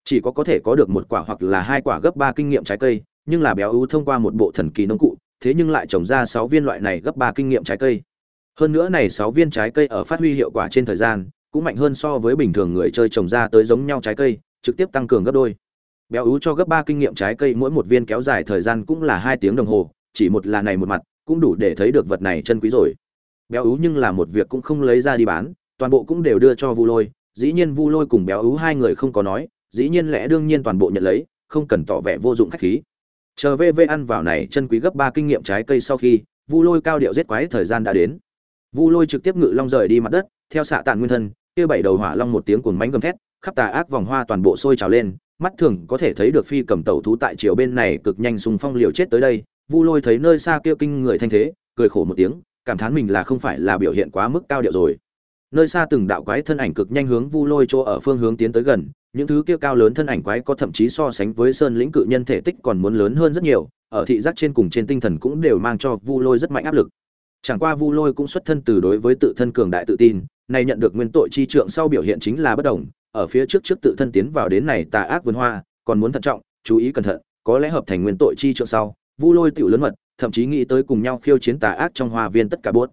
chỉ có có thể có được một quả hoặc là hai quả gấp ba kinh nghiệm trái cây, nhưng là béo ưu thông qua một bộ thần kỳ nông cụ, thế nhưng lại trồng ra sáu viên loại này gấp ba kinh nghiệm trái cây. Hơn nữa này sáu viên trái cây ở phát huy hiệu quả trên thời gian, cũng mạnh hơn so với bình thường người chơi trồng ra tới giống nhau trái cây, trực tiếp tăng cường gấp đôi. Béo ú cho gấp ba kinh nghiệm trái cây mỗi một viên kéo dài thời gian cũng là hai tiếng đồng hồ, chỉ một là này một mặt, cũng đủ để thấy được vật này chân quý rồi. Béo ú nhưng là một việc cũng không lấy ra đi bán, toàn bộ cũng đều đưa cho vu lôi. Dĩ nhiên vu lôi cùng béo ú hai người không có nói dĩ nhiên lẽ đương nhiên toàn bộ nhận lấy, không cần tỏ vẻ vô dụng khách khí. Chờ vv ăn vào này chân quý gấp ba kinh nghiệm trái cây sau khi, vu lôi cao điệu giết quái thời gian đã đến. Vu lôi trực tiếp ngự long rời đi mặt đất, theo xạ tàn nguyên thân, kia bảy đầu hỏa long một tiếng cuồng mánh gầm thét, khắp tà ác vòng hoa toàn bộ sôi trào lên, mắt thường có thể thấy được phi cầm tẩu thú tại chiều bên này cực nhanh xung phong liều chết tới đây. Vu lôi thấy nơi xa kia kinh người thanh thế, cười khổ một tiếng, cảm thán mình là không phải là biểu hiện quá mức cao điệu rồi. Nơi xa từng đạo quái thân ảnh cực nhanh hướng vu lôi chỗ ở phương hướng tiến tới gần những thứ kia cao lớn thân ảnh quái có thậm chí so sánh với sơn lĩnh cự nhân thể tích còn muốn lớn hơn rất nhiều, ở thị giác trên cùng trên tinh thần cũng đều mang cho vu lôi rất mạnh áp lực. Chẳng qua vu lôi cũng xuất thân từ đối với tự thân cường đại tự tin này nhận được nguyên tội chi trượng sau biểu hiện chính là bất đồng, ở phía trước trước tự thân tiến vào đến này tà ác vườn hoa, còn muốn thận trọng, chú ý cẩn thận, có lẽ hợp thành nguyên tội chi trượng sau, vu lôi tiểu lớn mật, thậm chí nghĩ tới cùng nhau khiêu chiến tà ác trong hoa viên tất cả buốt.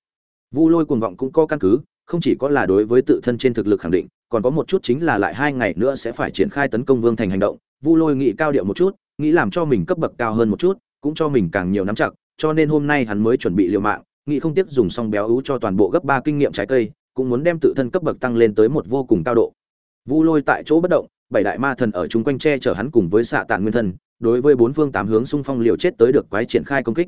Vu lôi cuồng vọng cũng có căn cứ, không chỉ có là đối với tự thân trên thực lực khẳng định còn có một chút chính là lại hai ngày nữa sẽ phải triển khai tấn công vương thành hành động, vu lôi nghĩ cao điệu một chút, nghĩ làm cho mình cấp bậc cao hơn một chút, cũng cho mình càng nhiều nắm chặt, cho nên hôm nay hắn mới chuẩn bị liều mạng, nghĩ không tiếc dùng xong béo ú cho toàn bộ gấp ba kinh nghiệm trái cây, cũng muốn đem tự thân cấp bậc tăng lên tới một vô cùng cao độ. Vu lôi tại chỗ bất động, bảy đại ma thần ở chung quanh che chở hắn cùng với xạ tàn nguyên thân, đối với bốn phương tám hướng xung phong liều chết tới được quái triển khai công kích.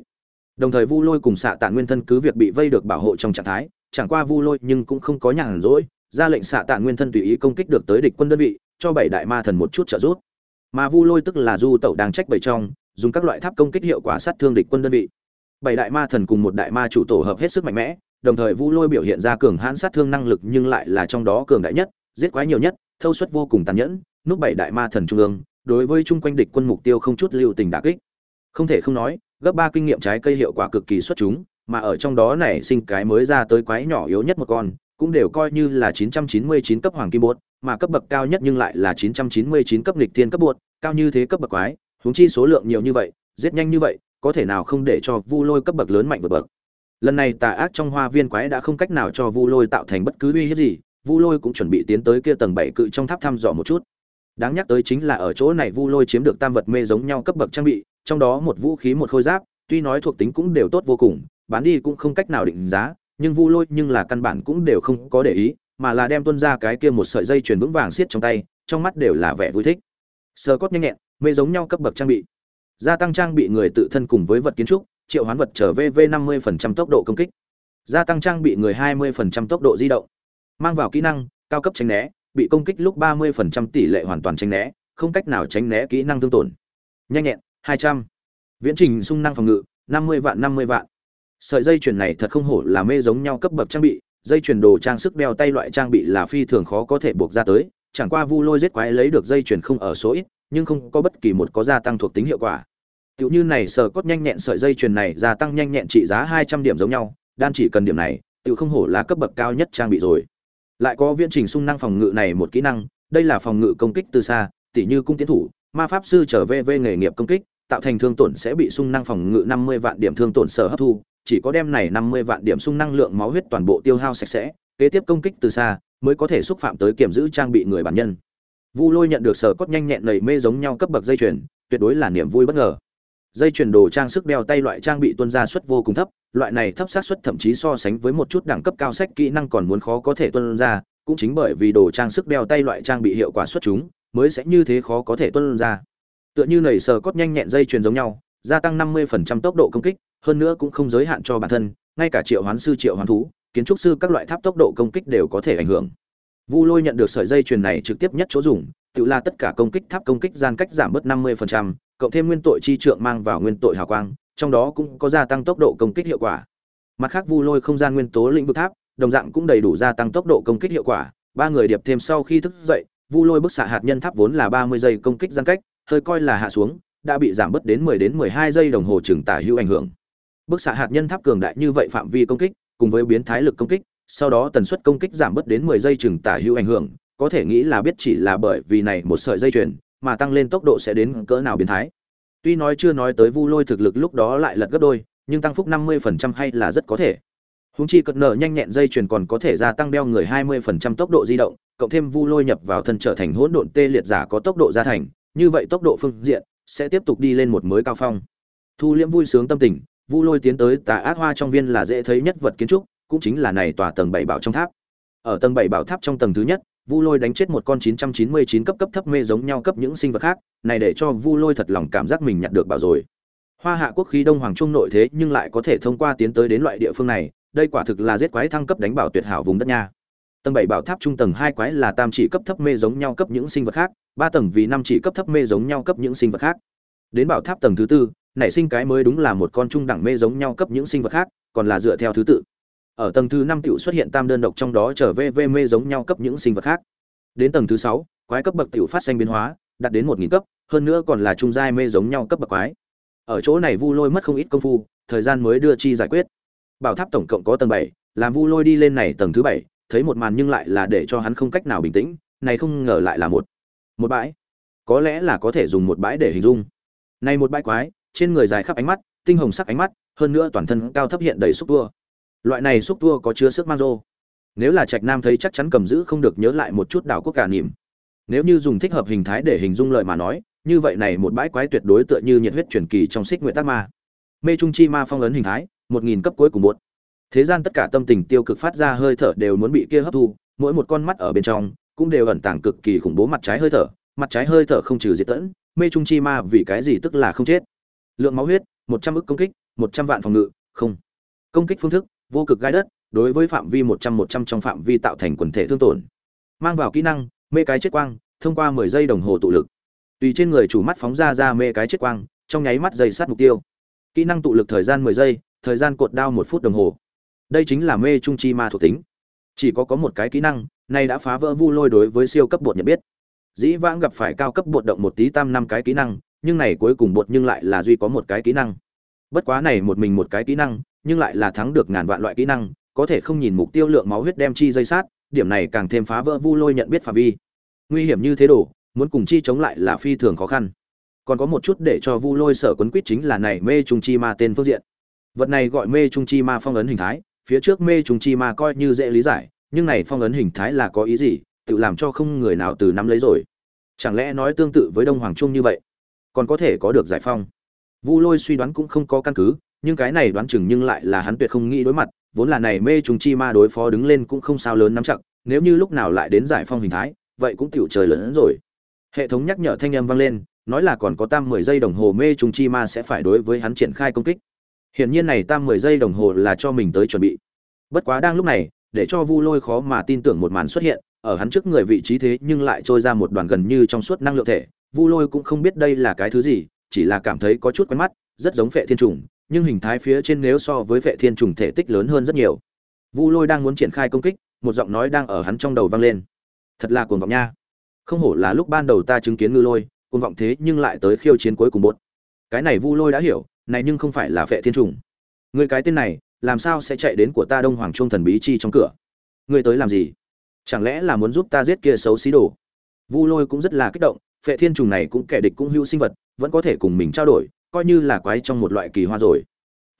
Đồng thời vu lôi cùng xạ tàn nguyên thân cứ việc bị vây được bảo hộ trong trạng thái, chẳng qua vu lôi nhưng cũng không có nhàn rỗi ra lệnh xạ tàn nguyên thân tùy ý công kích được tới địch quân đơn vị, cho bảy đại ma thần một chút trợ giúp. Mà vu lôi tức là du tẩu đang trách bảy trong, dùng các loại tháp công kích hiệu quả sát thương địch quân đơn vị. Bảy đại ma thần cùng một đại ma chủ tổ hợp hết sức mạnh mẽ, đồng thời vu lôi biểu hiện ra cường hãn sát thương năng lực nhưng lại là trong đó cường đại nhất, giết quái nhiều nhất, thâu suất vô cùng tàn nhẫn, núp bảy đại ma thần trung ương, đối với chung quanh địch quân mục tiêu không chút lưu tình đả kích. Không thể không nói, gấp ba kinh nghiệm trái cây hiệu quả cực kỳ xuất chúng, mà ở trong đó nảy sinh cái mới ra tới quái nhỏ yếu nhất một con cũng đều coi như là 999 cấp hoàng kim bột, mà cấp bậc cao nhất nhưng lại là 999 cấp nghịch thiên cấp bột, cao như thế cấp bậc quái, huống chi số lượng nhiều như vậy, giết nhanh như vậy, có thể nào không để cho vu lôi cấp bậc lớn mạnh vượt bậc. Lần này tà ác trong hoa viên quái đã không cách nào cho vu lôi tạo thành bất cứ uy hiếp gì, vu lôi cũng chuẩn bị tiến tới kia tầng bảy cự trong tháp thăm dò một chút. Đáng nhắc tới chính là ở chỗ này vu lôi chiếm được tam vật mê giống nhau cấp bậc trang bị, trong đó một vũ khí một khôi giáp, tuy nói thuộc tính cũng đều tốt vô cùng, bán đi cũng không cách nào định giá nhưng vu lôi nhưng là căn bản cũng đều không có để ý, mà là đem tuân ra cái kia một sợi dây chuyền vững vàng siết trong tay, trong mắt đều là vẻ vui thích. Sờ cốt nhanh nhẹn, mê giống nhau cấp bậc trang bị. Gia tăng trang bị người tự thân cùng với vật kiến trúc, triệu hoán vật trở vv 50% tốc độ công kích. Gia tăng trang bị người 20% tốc độ di động. Mang vào kỹ năng, cao cấp tránh né, bị công kích lúc 30% tỷ lệ hoàn toàn tránh né, không cách nào tránh né kỹ năng thương tổn. Nhanh nhẹn 200. viễn trình sung năng phòng ngự 50 vạn 50 vạn sợi dây chuyền này thật không hổ là mê giống nhau cấp bậc trang bị dây chuyền đồ trang sức đeo tay loại trang bị là phi thường khó có thể buộc ra tới chẳng qua vu lôi giết quái lấy được dây chuyền không ở số ít nhưng không có bất kỳ một có gia tăng thuộc tính hiệu quả tựu như này sờ cốt nhanh nhẹn sợi dây chuyền này gia tăng nhanh nhẹn trị giá 200 điểm giống nhau, đan chỉ cần điểm này, tựu không hổ là cấp bậc cao nhất trang bị rồi. Lại có viễn trình xung năng phòng ngự này một kỹ năng, đây là phòng ngự công kích từ xa, tỉ như cung tiến thủ, ma pháp sư trở về về nghề nghiệp công kích, tạo thành thương tổn sẽ bị xung năng phòng ngự 50 vạn điểm thương tổn sở hấp thu, chỉ có đem này 50 vạn điểm xung năng lượng máu huyết toàn bộ tiêu hao sạch sẽ, kế tiếp công kích từ xa mới có thể xúc phạm tới kiểm giữ trang bị người bản nhân. Vu Lôi nhận được sở cốt nhanh nhẹn nảy mê giống nhau cấp bậc dây chuyền, tuyệt đối là niềm vui bất ngờ dây chuyền đồ trang sức đeo tay loại trang bị tuân ra suất vô cùng thấp loại này thấp xác suất thậm chí so sánh với một chút đẳng cấp cao sách kỹ năng còn muốn khó có thể tuân ra cũng chính bởi vì đồ trang sức đeo tay loại trang bị hiệu quả xuất chúng mới sẽ như thế khó có thể tuân ra tựa như nảy sở cốt nhanh nhẹn dây chuyền giống nhau gia tăng 50% tốc độ công kích hơn nữa cũng không giới hạn cho bản thân ngay cả triệu hoán sư triệu hoán thú kiến trúc sư các loại tháp tốc độ công kích đều có thể ảnh hưởng vu lôi nhận được sợi dây chuyền này trực tiếp nhất chỗ dùng tự là tất cả công kích tháp công kích gian cách giảm bớt 50%, cộng thêm nguyên tội chi trượng mang vào nguyên tội hào quang, trong đó cũng có gia tăng tốc độ công kích hiệu quả. Mặt khác Vu Lôi không gian nguyên tố lĩnh vực tháp, đồng dạng cũng đầy đủ gia tăng tốc độ công kích hiệu quả. Ba người điệp thêm sau khi thức dậy, Vu Lôi bức xạ hạt nhân tháp vốn là 30 giây công kích gian cách, hơi coi là hạ xuống, đã bị giảm bớt đến 10 đến 12 giây đồng hồ chừng tả hữu ảnh hưởng. Bức xạ hạt nhân tháp cường đại như vậy phạm vi công kích, cùng với biến thái lực công kích, sau đó tần suất công kích giảm bớt đến 10 giây chừng tả hữu ảnh hưởng, có thể nghĩ là biết chỉ là bởi vì này một sợi dây chuyền, mà tăng lên tốc độ sẽ đến cỡ nào biến thái. Tuy nói chưa nói tới Vu Lôi thực lực lúc đó lại lật gấp đôi, nhưng tăng phúc 50% hay là rất có thể. Húng chi cật nở nhanh nhẹn dây chuyền còn có thể gia tăng đeo người 20% tốc độ di động, cộng thêm Vu Lôi nhập vào thân trở thành hỗn độn tê liệt giả có tốc độ gia thành, như vậy tốc độ phương diện sẽ tiếp tục đi lên một mới cao phong. Thu liễm vui sướng tâm tình, Vu Lôi tiến tới Tà Ác Hoa trong viên là dễ thấy nhất vật kiến trúc, cũng chính là này tòa tầng 7 bảo trong tháp. Ở tầng 7 bảo tháp trong tầng thứ nhất, Vu Lôi đánh chết một con 999 cấp cấp thấp mê giống nhau cấp những sinh vật khác, này để cho Vu Lôi thật lòng cảm giác mình nhặt được bảo rồi. Hoa Hạ quốc khí Đông Hoàng Trung nội thế nhưng lại có thể thông qua tiến tới đến loại địa phương này, đây quả thực là giết quái thăng cấp đánh bảo tuyệt hảo vùng đất nha. Tầng 7 bảo tháp trung tầng 2 quái là tam chỉ cấp thấp mê giống nhau cấp những sinh vật khác, ba tầng vì năm chỉ cấp thấp mê giống nhau cấp những sinh vật khác. Đến bảo tháp tầng thứ tư, nảy sinh cái mới đúng là một con trung đẳng mê giống nhau cấp những sinh vật khác, còn là dựa theo thứ tự. Ở tầng thứ năm tiểu xuất hiện tam đơn độc trong đó trở về vê mê giống nhau cấp những sinh vật khác. Đến tầng thứ sáu quái cấp bậc tiểu phát sinh biến hóa đạt đến một nghìn cấp hơn nữa còn là trung giai mê giống nhau cấp bậc quái. Ở chỗ này vu lôi mất không ít công phu thời gian mới đưa chi giải quyết. Bảo tháp tổng cộng có tầng bảy làm vu lôi đi lên này tầng thứ bảy thấy một màn nhưng lại là để cho hắn không cách nào bình tĩnh này không ngờ lại là một một bãi. Có lẽ là có thể dùng một bãi để hình dung. Này một bãi quái trên người dài khắp ánh mắt, tinh hồng sắc ánh mắt, hơn nữa toàn thân cao thấp hiện đầy xúc tua. Loại này xúc tua có chứa sức mang rô nếu là trạch nam thấy chắc chắn cầm giữ không được nhớ lại một chút đảo quốc cả niệm. Nếu như dùng thích hợp hình thái để hình dung lợi mà nói, như vậy này một bãi quái tuyệt đối tựa như nhiệt huyết truyền kỳ trong xích nguyện tác ma. Mê trung chi ma phong ấn hình thái, một nghìn cấp cuối cùng một. Thế gian tất cả tâm tình tiêu cực phát ra hơi thở đều muốn bị kia hấp thu, mỗi một con mắt ở bên trong cũng đều ẩn tàng cực kỳ khủng bố mặt trái hơi thở, mặt trái hơi thở không trừ diệt tẫn, mê trung chi ma vì cái gì tức là không chết lượng máu huyết, một trăm ức công kích, một trăm vạn phòng ngự, không. Công kích phương thức, vô cực gai đất, đối với phạm vi một trăm một trăm trong phạm vi tạo thành quần thể thương tổn. Mang vào kỹ năng, mê cái chết quang, thông qua mười giây đồng hồ tụ lực. Tùy trên người chủ mắt phóng ra ra mê cái chết quang, trong nháy mắt dây sát mục tiêu. Kỹ năng tụ lực thời gian mười giây, thời gian cột đao một phút đồng hồ. Đây chính là mê trung chi ma thuộc tính. Chỉ có có một cái kỹ năng, này đã phá vỡ vu lôi đối với siêu cấp bột nhận biết. Dĩ vãng gặp phải cao cấp bột động một tí tam năm cái kỹ năng nhưng này cuối cùng bột nhưng lại là duy có một cái kỹ năng. Bất quá này một mình một cái kỹ năng, nhưng lại là thắng được ngàn vạn loại kỹ năng, có thể không nhìn mục tiêu lượng máu huyết đem chi dây sát, điểm này càng thêm phá vỡ vu lôi nhận biết phạm vi. Nguy hiểm như thế đồ muốn cùng chi chống lại là phi thường khó khăn. Còn có một chút để cho vu lôi sở quấn quýt chính là này mê trung chi ma tên phương diện. Vật này gọi mê trung chi ma phong ấn hình thái, phía trước mê trung chi ma coi như dễ lý giải, nhưng này phong ấn hình thái là có ý gì, tự làm cho không người nào từ nắm lấy rồi. Chẳng lẽ nói tương tự với đông hoàng trung như vậy? Còn có thể có được giải phong. Vu lôi suy đoán cũng không có căn cứ, nhưng cái này đoán chừng nhưng lại là hắn tuyệt không nghĩ đối mặt, vốn là này mê trùng chi ma đối phó đứng lên cũng không sao lớn nắm chặt, nếu như lúc nào lại đến giải phong hình thái, vậy cũng tiểu trời lớn hơn rồi. Hệ thống nhắc nhở thanh âm vang lên, nói là còn có tam mười giây đồng hồ mê trùng chi ma sẽ phải đối với hắn triển khai công kích. Hiển nhiên này tam mười giây đồng hồ là cho mình tới chuẩn bị. Bất quá đang lúc này, để cho vu lôi khó mà tin tưởng một màn xuất hiện, ở hắn trước người vị trí thế nhưng lại trôi ra một đoàn gần như trong suốt năng lượng thể vu lôi cũng không biết đây là cái thứ gì, chỉ là cảm thấy có chút quen mắt, rất giống phệ thiên trùng, nhưng hình thái phía trên nếu so với phệ thiên trùng thể tích lớn hơn rất nhiều. Vu lôi đang muốn triển khai công kích, một giọng nói đang ở hắn trong đầu vang lên. Thật là cuồng vọng nha. Không hổ là lúc ban đầu ta chứng kiến ngư lôi, cuồng vọng thế nhưng lại tới khiêu chiến cuối cùng bột. Cái này vu lôi đã hiểu, này nhưng không phải là phệ thiên trùng. Người cái tên này, làm sao sẽ chạy đến của ta đông hoàng trung thần bí chi trong cửa? Ngươi tới làm gì? Chẳng lẽ là muốn giúp ta giết kia xấu xí đồ? Vu lôi cũng rất là kích động phệ thiên trùng này cũng kẻ địch cũng hữu sinh vật, vẫn có thể cùng mình trao đổi, coi như là quái trong một loại kỳ hoa rồi.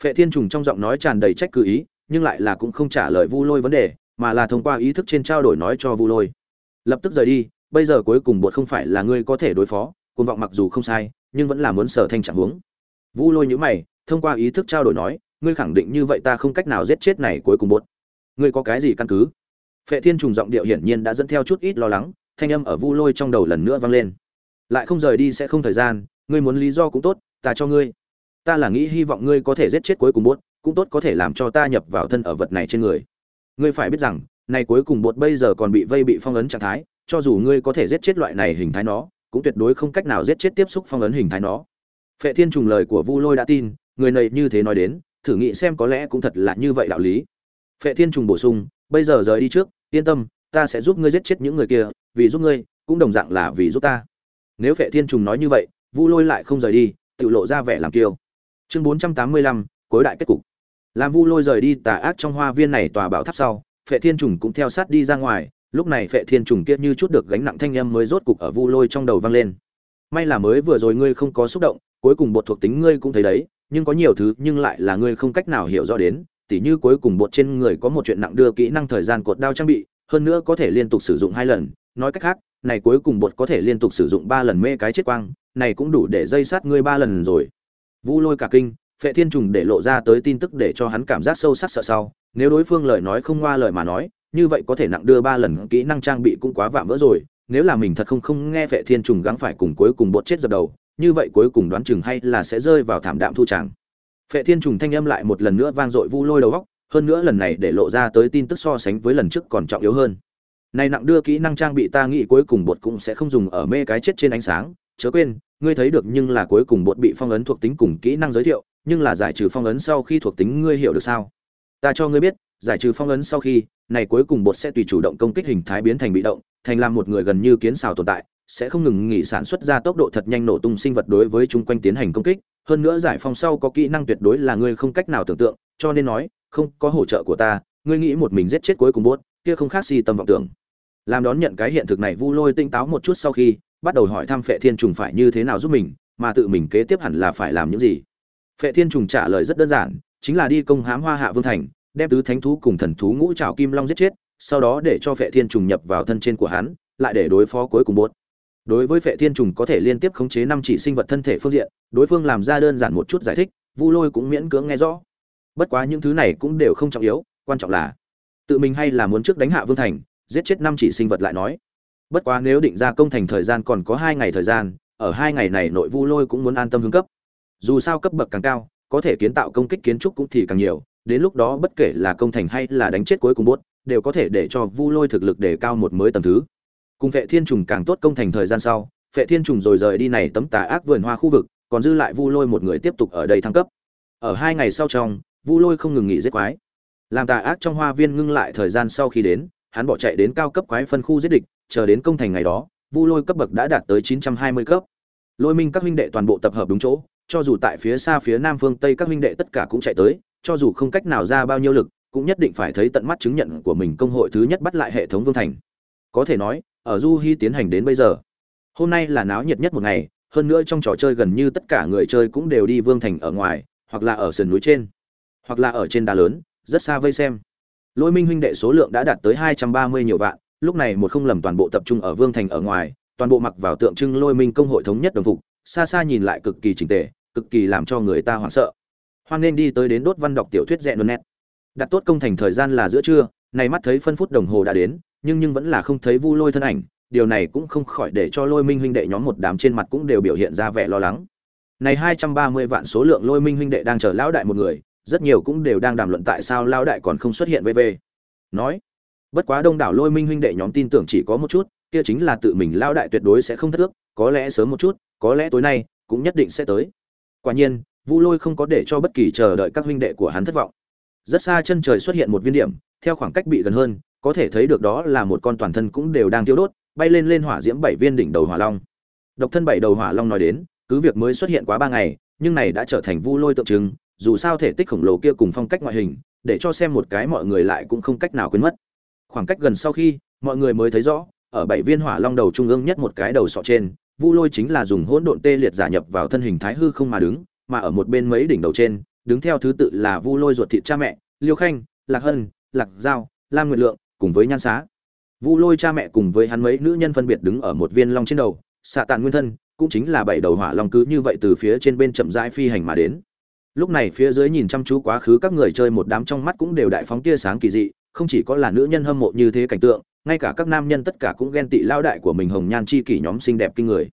Phệ thiên trùng trong giọng nói tràn đầy trách cứ ý, nhưng lại là cũng không trả lời vu lôi vấn đề, mà là thông qua ý thức trên trao đổi nói cho vu lôi. Lập tức rời đi, bây giờ cuối cùng bột không phải là ngươi có thể đối phó, cuồng vọng mặc dù không sai, nhưng vẫn là muốn sở thanh trạng huống. Vu lôi nhữ mày, thông qua ý thức trao đổi nói, ngươi khẳng định như vậy ta không cách nào giết chết này cuối cùng bột ngươi có cái gì căn cứ? Phệ thiên trùng giọng điệu hiển nhiên đã dẫn theo chút ít lo lắng, thanh âm ở vu lôi trong đầu lần nữa vang lên lại không rời đi sẽ không thời gian, ngươi muốn lý do cũng tốt, ta cho ngươi. Ta là nghĩ hy vọng ngươi có thể giết chết cuối cùng bốt cũng tốt có thể làm cho ta nhập vào thân ở vật này trên người. Ngươi phải biết rằng, này cuối cùng bột bây giờ còn bị vây bị phong ấn trạng thái, cho dù ngươi có thể giết chết loại này hình thái nó, cũng tuyệt đối không cách nào giết chết tiếp xúc phong ấn hình thái nó. Phệ thiên trùng lời của vu lôi đã tin, người này như thế nói đến, thử nghĩ xem có lẽ cũng thật là như vậy đạo lý. Phệ thiên trùng bổ sung, bây giờ rời đi trước, yên tâm, ta sẽ giúp ngươi giết chết những người kia, vì giúp ngươi, cũng đồng dạng là vì giúp ta nếu phệ thiên trùng nói như vậy, vu lôi lại không rời đi, tự lộ ra vẻ làm kiêu. Chương bốn trăm tám mươi lăm, cuối đại kết cục. Làm vu lôi rời đi tà ác trong hoa viên này tòa bảo tháp sau, phệ thiên trùng cũng theo sát đi ra ngoài, lúc này phệ thiên trùng kia như chút được gánh nặng thanh âm mới rốt cục ở vu lôi trong đầu vang lên. May là mới vừa rồi ngươi không có xúc động, cuối cùng bột thuộc tính ngươi cũng thấy đấy, nhưng có nhiều thứ nhưng lại là ngươi không cách nào hiểu rõ đến, tỉ như cuối cùng bột trên người có một chuyện nặng đưa kỹ năng thời gian cột đao trang bị, hơn nữa có thể liên tục sử dụng hai lần, nói cách khác này cuối cùng bột có thể liên tục sử dụng ba lần mê cái chết quang, này cũng đủ để dây sát ngươi ba lần rồi. Vu lôi cả kinh, phệ thiên trùng để lộ ra tới tin tức để cho hắn cảm giác sâu sắc sợ sau, nếu đối phương lời nói không ngoa lời mà nói, như vậy có thể nặng đưa ba lần kỹ năng trang bị cũng quá vạm vỡ rồi, nếu là mình thật không không nghe phệ thiên trùng gắng phải cùng cuối cùng bột chết dập đầu, như vậy cuối cùng đoán chừng hay là sẽ rơi vào thảm đạm thu tràng. Phệ thiên trùng thanh âm lại một lần nữa vang dội vu lôi đầu góc, hơn nữa lần này để lộ ra tới tin tức so sánh với lần trước còn trọng yếu hơn này nặng đưa kỹ năng trang bị ta nghĩ cuối cùng bột cũng sẽ không dùng ở mê cái chết trên ánh sáng. Chớ quên, ngươi thấy được nhưng là cuối cùng bột bị phong ấn thuộc tính cùng kỹ năng giới thiệu, nhưng là giải trừ phong ấn sau khi thuộc tính ngươi hiểu được sao? Ta cho ngươi biết, giải trừ phong ấn sau khi, này cuối cùng bột sẽ tùy chủ động công kích hình thái biến thành bị động, thành làm một người gần như kiến xào tồn tại, sẽ không ngừng nghỉ sản xuất ra tốc độ thật nhanh nổ tung sinh vật đối với chung quanh tiến hành công kích. Hơn nữa giải phong sau có kỹ năng tuyệt đối là ngươi không cách nào tưởng tượng, cho nên nói, không có hỗ trợ của ta, ngươi nghĩ một mình giết chết cuối cùng bốt kia không khác si tâm vọng tưởng làm đón nhận cái hiện thực này vu lôi tinh táo một chút sau khi, bắt đầu hỏi thăm phệ thiên trùng phải như thế nào giúp mình, mà tự mình kế tiếp hẳn là phải làm những gì. Phệ thiên trùng trả lời rất đơn giản, chính là đi công hãm hoa hạ vương thành, đem tứ thánh thú cùng thần thú ngũ trảo kim long giết chết, sau đó để cho phệ thiên trùng nhập vào thân trên của hắn, lại để đối phó cuối cùng bốt đối với phệ thiên trùng có thể liên tiếp khống chế năm chỉ sinh vật thân thể phương diện, đối phương làm ra đơn giản một chút giải thích, vu lôi cũng miễn cưỡng nghe rõ. Bất quá những thứ này cũng đều không trọng yếu, quan trọng là tự mình hay là muốn trước đánh hạ vương thành giết chết năm chỉ sinh vật lại nói. Bất quá nếu định ra công thành thời gian còn có hai ngày thời gian, ở hai ngày này nội vu lôi cũng muốn an tâm hướng cấp. Dù sao cấp bậc càng cao, có thể kiến tạo công kích kiến trúc cũng thì càng nhiều, đến lúc đó bất kể là công thành hay là đánh chết cuối cùng bốt, đều có thể để cho vu lôi thực lực để cao một mới tầm thứ. Cùng vệ thiên trùng càng tốt công thành thời gian sau vệ thiên trùng rồi rời đi này tấm tà ác vườn hoa khu vực, còn dư lại vu lôi một người tiếp tục ở đây thăng cấp. Ở hai ngày sau trong, vu lôi không ngừng nghỉ giết quái. Làm tà ác trong hoa viên ngưng lại thời gian sau khi đến hắn bỏ chạy đến cao cấp quái phân khu giết địch, chờ đến công thành ngày đó, vu lôi cấp bậc đã đạt tới 920 cấp. Lôi minh các huynh đệ toàn bộ tập hợp đúng chỗ, cho dù tại phía xa phía nam phương tây các huynh đệ tất cả cũng chạy tới, cho dù không cách nào ra bao nhiêu lực, cũng nhất định phải thấy tận mắt chứng nhận của mình công hội thứ nhất bắt lại hệ thống vương thành. Có thể nói, ở du hy tiến hành đến bây giờ, hôm nay là náo nhiệt nhất một ngày, hơn nữa trong trò chơi gần như tất cả người chơi cũng đều đi vương thành ở ngoài, hoặc là ở sườn núi trên, hoặc là ở trên đá lớn, rất xa vây xem lôi minh huynh đệ số lượng đã đạt tới hai trăm ba mươi nhiều vạn, lúc này một không lầm toàn bộ tập trung ở vương thành ở ngoài, toàn bộ mặc vào tượng trưng lôi minh công hội thống nhất đồng phục, xa xa nhìn lại cực kỳ trình tề, cực kỳ làm cho người ta hoảng sợ. Hoan nên đi tới đến đốt văn đọc tiểu thuyết rẽ nôn nét. Đặt tốt công thành thời gian là giữa trưa, này mắt thấy phân phút đồng hồ đã đến, nhưng nhưng vẫn là không thấy vu lôi thân ảnh, điều này cũng không khỏi để cho lôi minh huynh đệ nhóm một đám trên mặt cũng đều biểu hiện ra vẻ lo lắng. Này hai trăm ba mươi vạn số lượng lôi minh huynh đệ đang chờ lão đại một người rất nhiều cũng đều đang đàm luận tại sao lão đại còn không xuất hiện vv nói, bất quá đông đảo lôi minh huynh đệ nhóm tin tưởng chỉ có một chút, kia chính là tự mình lão đại tuyệt đối sẽ không thất ước, có lẽ sớm một chút, có lẽ tối nay, cũng nhất định sẽ tới. Quả nhiên, vu lôi không có để cho bất kỳ chờ đợi các huynh đệ của hắn thất vọng. Rất xa chân trời xuất hiện một viên điểm, theo khoảng cách bị gần hơn, có thể thấy được đó là một con toàn thân cũng đều đang thiêu đốt, bay lên lên hỏa diễm bảy viên đỉnh đầu hỏa long. Độc thân bảy đầu hỏa long nói đến, cứ việc mới xuất hiện quá ba ngày, nhưng này đã trở thành vu lôi tượng trưng dù sao thể tích khổng lồ kia cùng phong cách ngoại hình, để cho xem một cái mọi người lại cũng không cách nào quên mất. Khoảng cách gần sau khi, mọi người mới thấy rõ, ở bảy viên hỏa long đầu trung ương nhất một cái đầu sọ trên, vu lôi chính là dùng hỗn độn tê liệt giả nhập vào thân hình thái hư không mà đứng, mà ở một bên mấy đỉnh đầu trên, đứng theo thứ tự là vu lôi ruột thịt cha mẹ, liêu khanh, lạc hân, lạc giao, lam nguyệt lượng, cùng với nhan xá. Vu lôi cha mẹ cùng với hắn mấy nữ nhân phân biệt đứng ở một viên long trên đầu xạ tàn nguyên thân, cũng chính là bảy đầu hỏa long cứ như vậy từ phía trên bên chậm rãi phi hành mà đến lúc này phía dưới nhìn chăm chú quá khứ các người chơi một đám trong mắt cũng đều đại phóng tia sáng kỳ dị, không chỉ có là nữ nhân hâm mộ như thế cảnh tượng, ngay cả các nam nhân tất cả cũng ghen tị lao đại của mình hồng nhan chi kỷ nhóm xinh đẹp kinh người.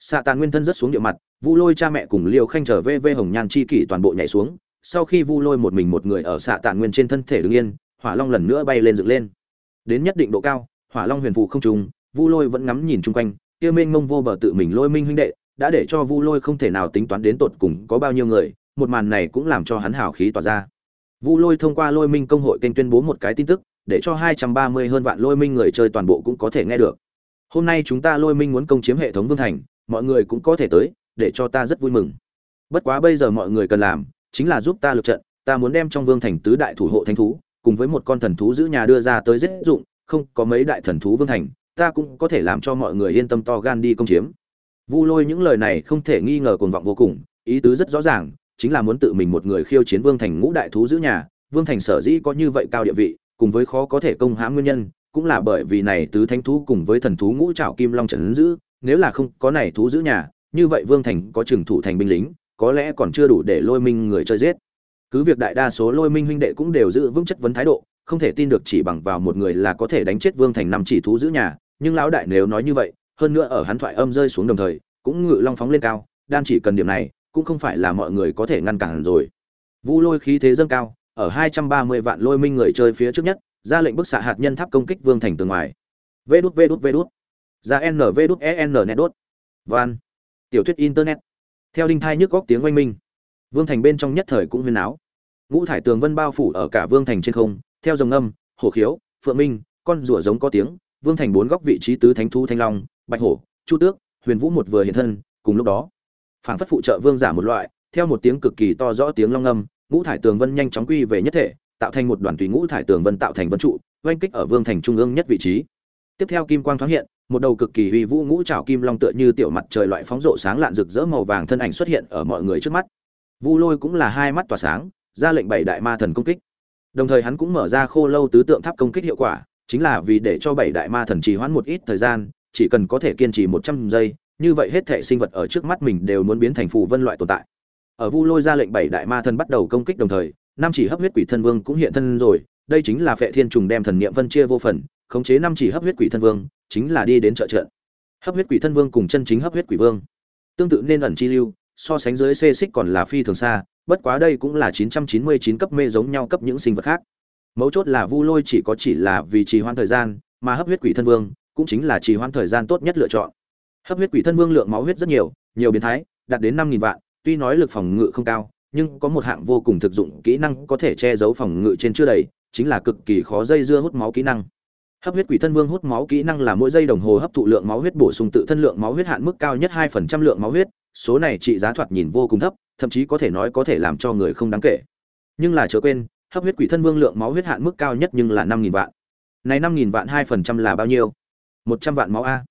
Xạ tàn nguyên thân rất xuống địa mặt, vu lôi cha mẹ cùng liều khanh trở về vê hồng nhan chi kỷ toàn bộ nhảy xuống, sau khi vu lôi một mình một người ở xạ tàn nguyên trên thân thể đứng yên, hỏa long lần nữa bay lên dựng lên. Đến nhất định độ cao, hỏa long huyền phụ không trùng, vu lôi vẫn ngắm nhìn chung quanh, kia mênh mông vô bờ tự mình lôi minh huynh đệ, đã để cho vu lôi không thể nào tính toán đến tột cùng có bao nhiêu người một màn này cũng làm cho hắn hào khí tỏa ra. Vu lôi thông qua lôi minh công hội kênh tuyên bố một cái tin tức, để cho hai trăm ba mươi hơn vạn lôi minh người chơi toàn bộ cũng có thể nghe được. Hôm nay chúng ta lôi minh muốn công chiếm hệ thống vương thành, mọi người cũng có thể tới, để cho ta rất vui mừng. Bất quá bây giờ mọi người cần làm, chính là giúp ta lực trận, ta muốn đem trong vương thành tứ đại thủ hộ thánh thú, cùng với một con thần thú giữ nhà đưa ra tới giết dụng, không có mấy đại thần thú vương thành, ta cũng có thể làm cho mọi người yên tâm to gan đi công chiếm. Vu lôi những lời này không thể nghi ngờ cuồng vọng vô cùng, ý tứ rất rõ ràng chính là muốn tự mình một người khiêu chiến vương thành ngũ đại thú giữ nhà. Vương thành sở dĩ có như vậy cao địa vị, cùng với khó có thể công hãm nguyên nhân, cũng là bởi vì này tứ thánh thú cùng với thần thú ngũ trảo kim long trần giữ, nếu là không có này thú giữ nhà, như vậy vương thành có trường thủ thành binh lính, có lẽ còn chưa đủ để lôi minh người chơi giết. Cứ việc đại đa số lôi minh huynh đệ cũng đều giữ vững chất vấn thái độ, không thể tin được chỉ bằng vào một người là có thể đánh chết vương thành năm chỉ thú giữ nhà, nhưng lão đại nếu nói như vậy, hơn nữa ở hắn thoại âm rơi xuống đồng thời, cũng ngự long phóng lên cao, đan chỉ cần điểm này cũng không phải là mọi người có thể ngăn cản rồi. Vu lôi khí thế dâng cao, ở hai trăm ba mươi vạn lôi minh người chơi phía trước nhất, ra lệnh bức xạ hạt nhân tháp công kích vương thành từ ngoài. Vê đút vê đút vê đút. Ra n v đút e n, net đốt. Van. Tiểu thuyết internet. Theo đinh thai nhức góc tiếng oanh minh. Vương thành bên trong nhất thời cũng huyên áo. Ngũ thải tường vân bao phủ ở cả vương thành trên không, theo dòng âm, hổ khiếu, phượng minh, con rùa giống có tiếng, vương thành bốn góc vị trí tứ thánh thú thanh long, bạch hổ, chu tước, huyền vũ một vừa hiện thân, cùng lúc đó phảng phất phụ trợ vương giả một loại theo một tiếng cực kỳ to rõ tiếng long âm, ngũ thải tường vân nhanh chóng quy về nhất thể tạo thành một đoàn tùy ngũ thải tường vân tạo thành vân trụ oanh kích ở vương thành trung ương nhất vị trí. Tiếp theo kim quang thoáng hiện một đầu cực kỳ huy vũ ngũ trảo kim long tựa như tiểu mặt trời loại phóng rộ sáng lạn rực rỡ màu vàng thân ảnh xuất hiện ở mọi người trước mắt. Vu lôi cũng là hai mắt tỏa sáng ra lệnh bảy đại ma thần công kích. Đồng thời hắn cũng mở ra khô lâu tứ tượng tháp công kích hiệu quả chính là vì để cho bảy đại ma thần trì hoãn một ít thời gian chỉ cần có thể kiên trì một trăm giây như vậy hết thể sinh vật ở trước mắt mình đều muốn biến thành phù vân loại tồn tại. Ở vu lôi ra lệnh bảy đại ma thần bắt đầu công kích đồng thời, năm chỉ hấp huyết quỷ thân vương cũng hiện thân rồi, đây chính là phệ thiên trùng đem thần niệm phân chia vô phần, khống chế năm chỉ hấp huyết quỷ thân vương, chính là đi đến trợ trận. Hấp huyết quỷ thân vương cùng chân chính hấp huyết quỷ vương, tương tự nên ẩn chi lưu, so sánh dưới xê xích còn là phi thường xa, bất quá đây cũng là 999 cấp mê giống nhau cấp những sinh vật khác. Mấu chốt là vu lôi chỉ có chỉ là vì trì hoãn thời gian, mà hấp huyết quỷ thân vương cũng chính là trì hoãn thời gian tốt nhất lựa chọn hấp huyết quỷ thân vương lượng máu huyết rất nhiều nhiều biến thái, đạt đến năm nghìn vạn, tuy nói lực phòng ngự không cao, nhưng có một hạng vô cùng thực dụng kỹ năng có thể che giấu phòng ngự trên chưa đầy, chính là cực kỳ khó dây dưa hút máu kỹ năng. Hấp huyết quỷ thân vương hút máu kỹ năng là mỗi giây đồng hồ hấp thụ lượng máu huyết bổ sung tự thân lượng máu huyết hạn mức cao nhất hai phần trăm lượng máu huyết, số này trị giá thoạt nhìn vô cùng thấp, thậm chí có thể nói có thể làm cho người không đáng kể. Nhưng là chớ quên, hấp huyết quỷ thân vương lượng máu huyết hạn mức cao nhất nhưng là năm nghìn vạn. Này năm nghìn vạn hai phần trăm là bao nhiêu? Một trăm vạn máu a.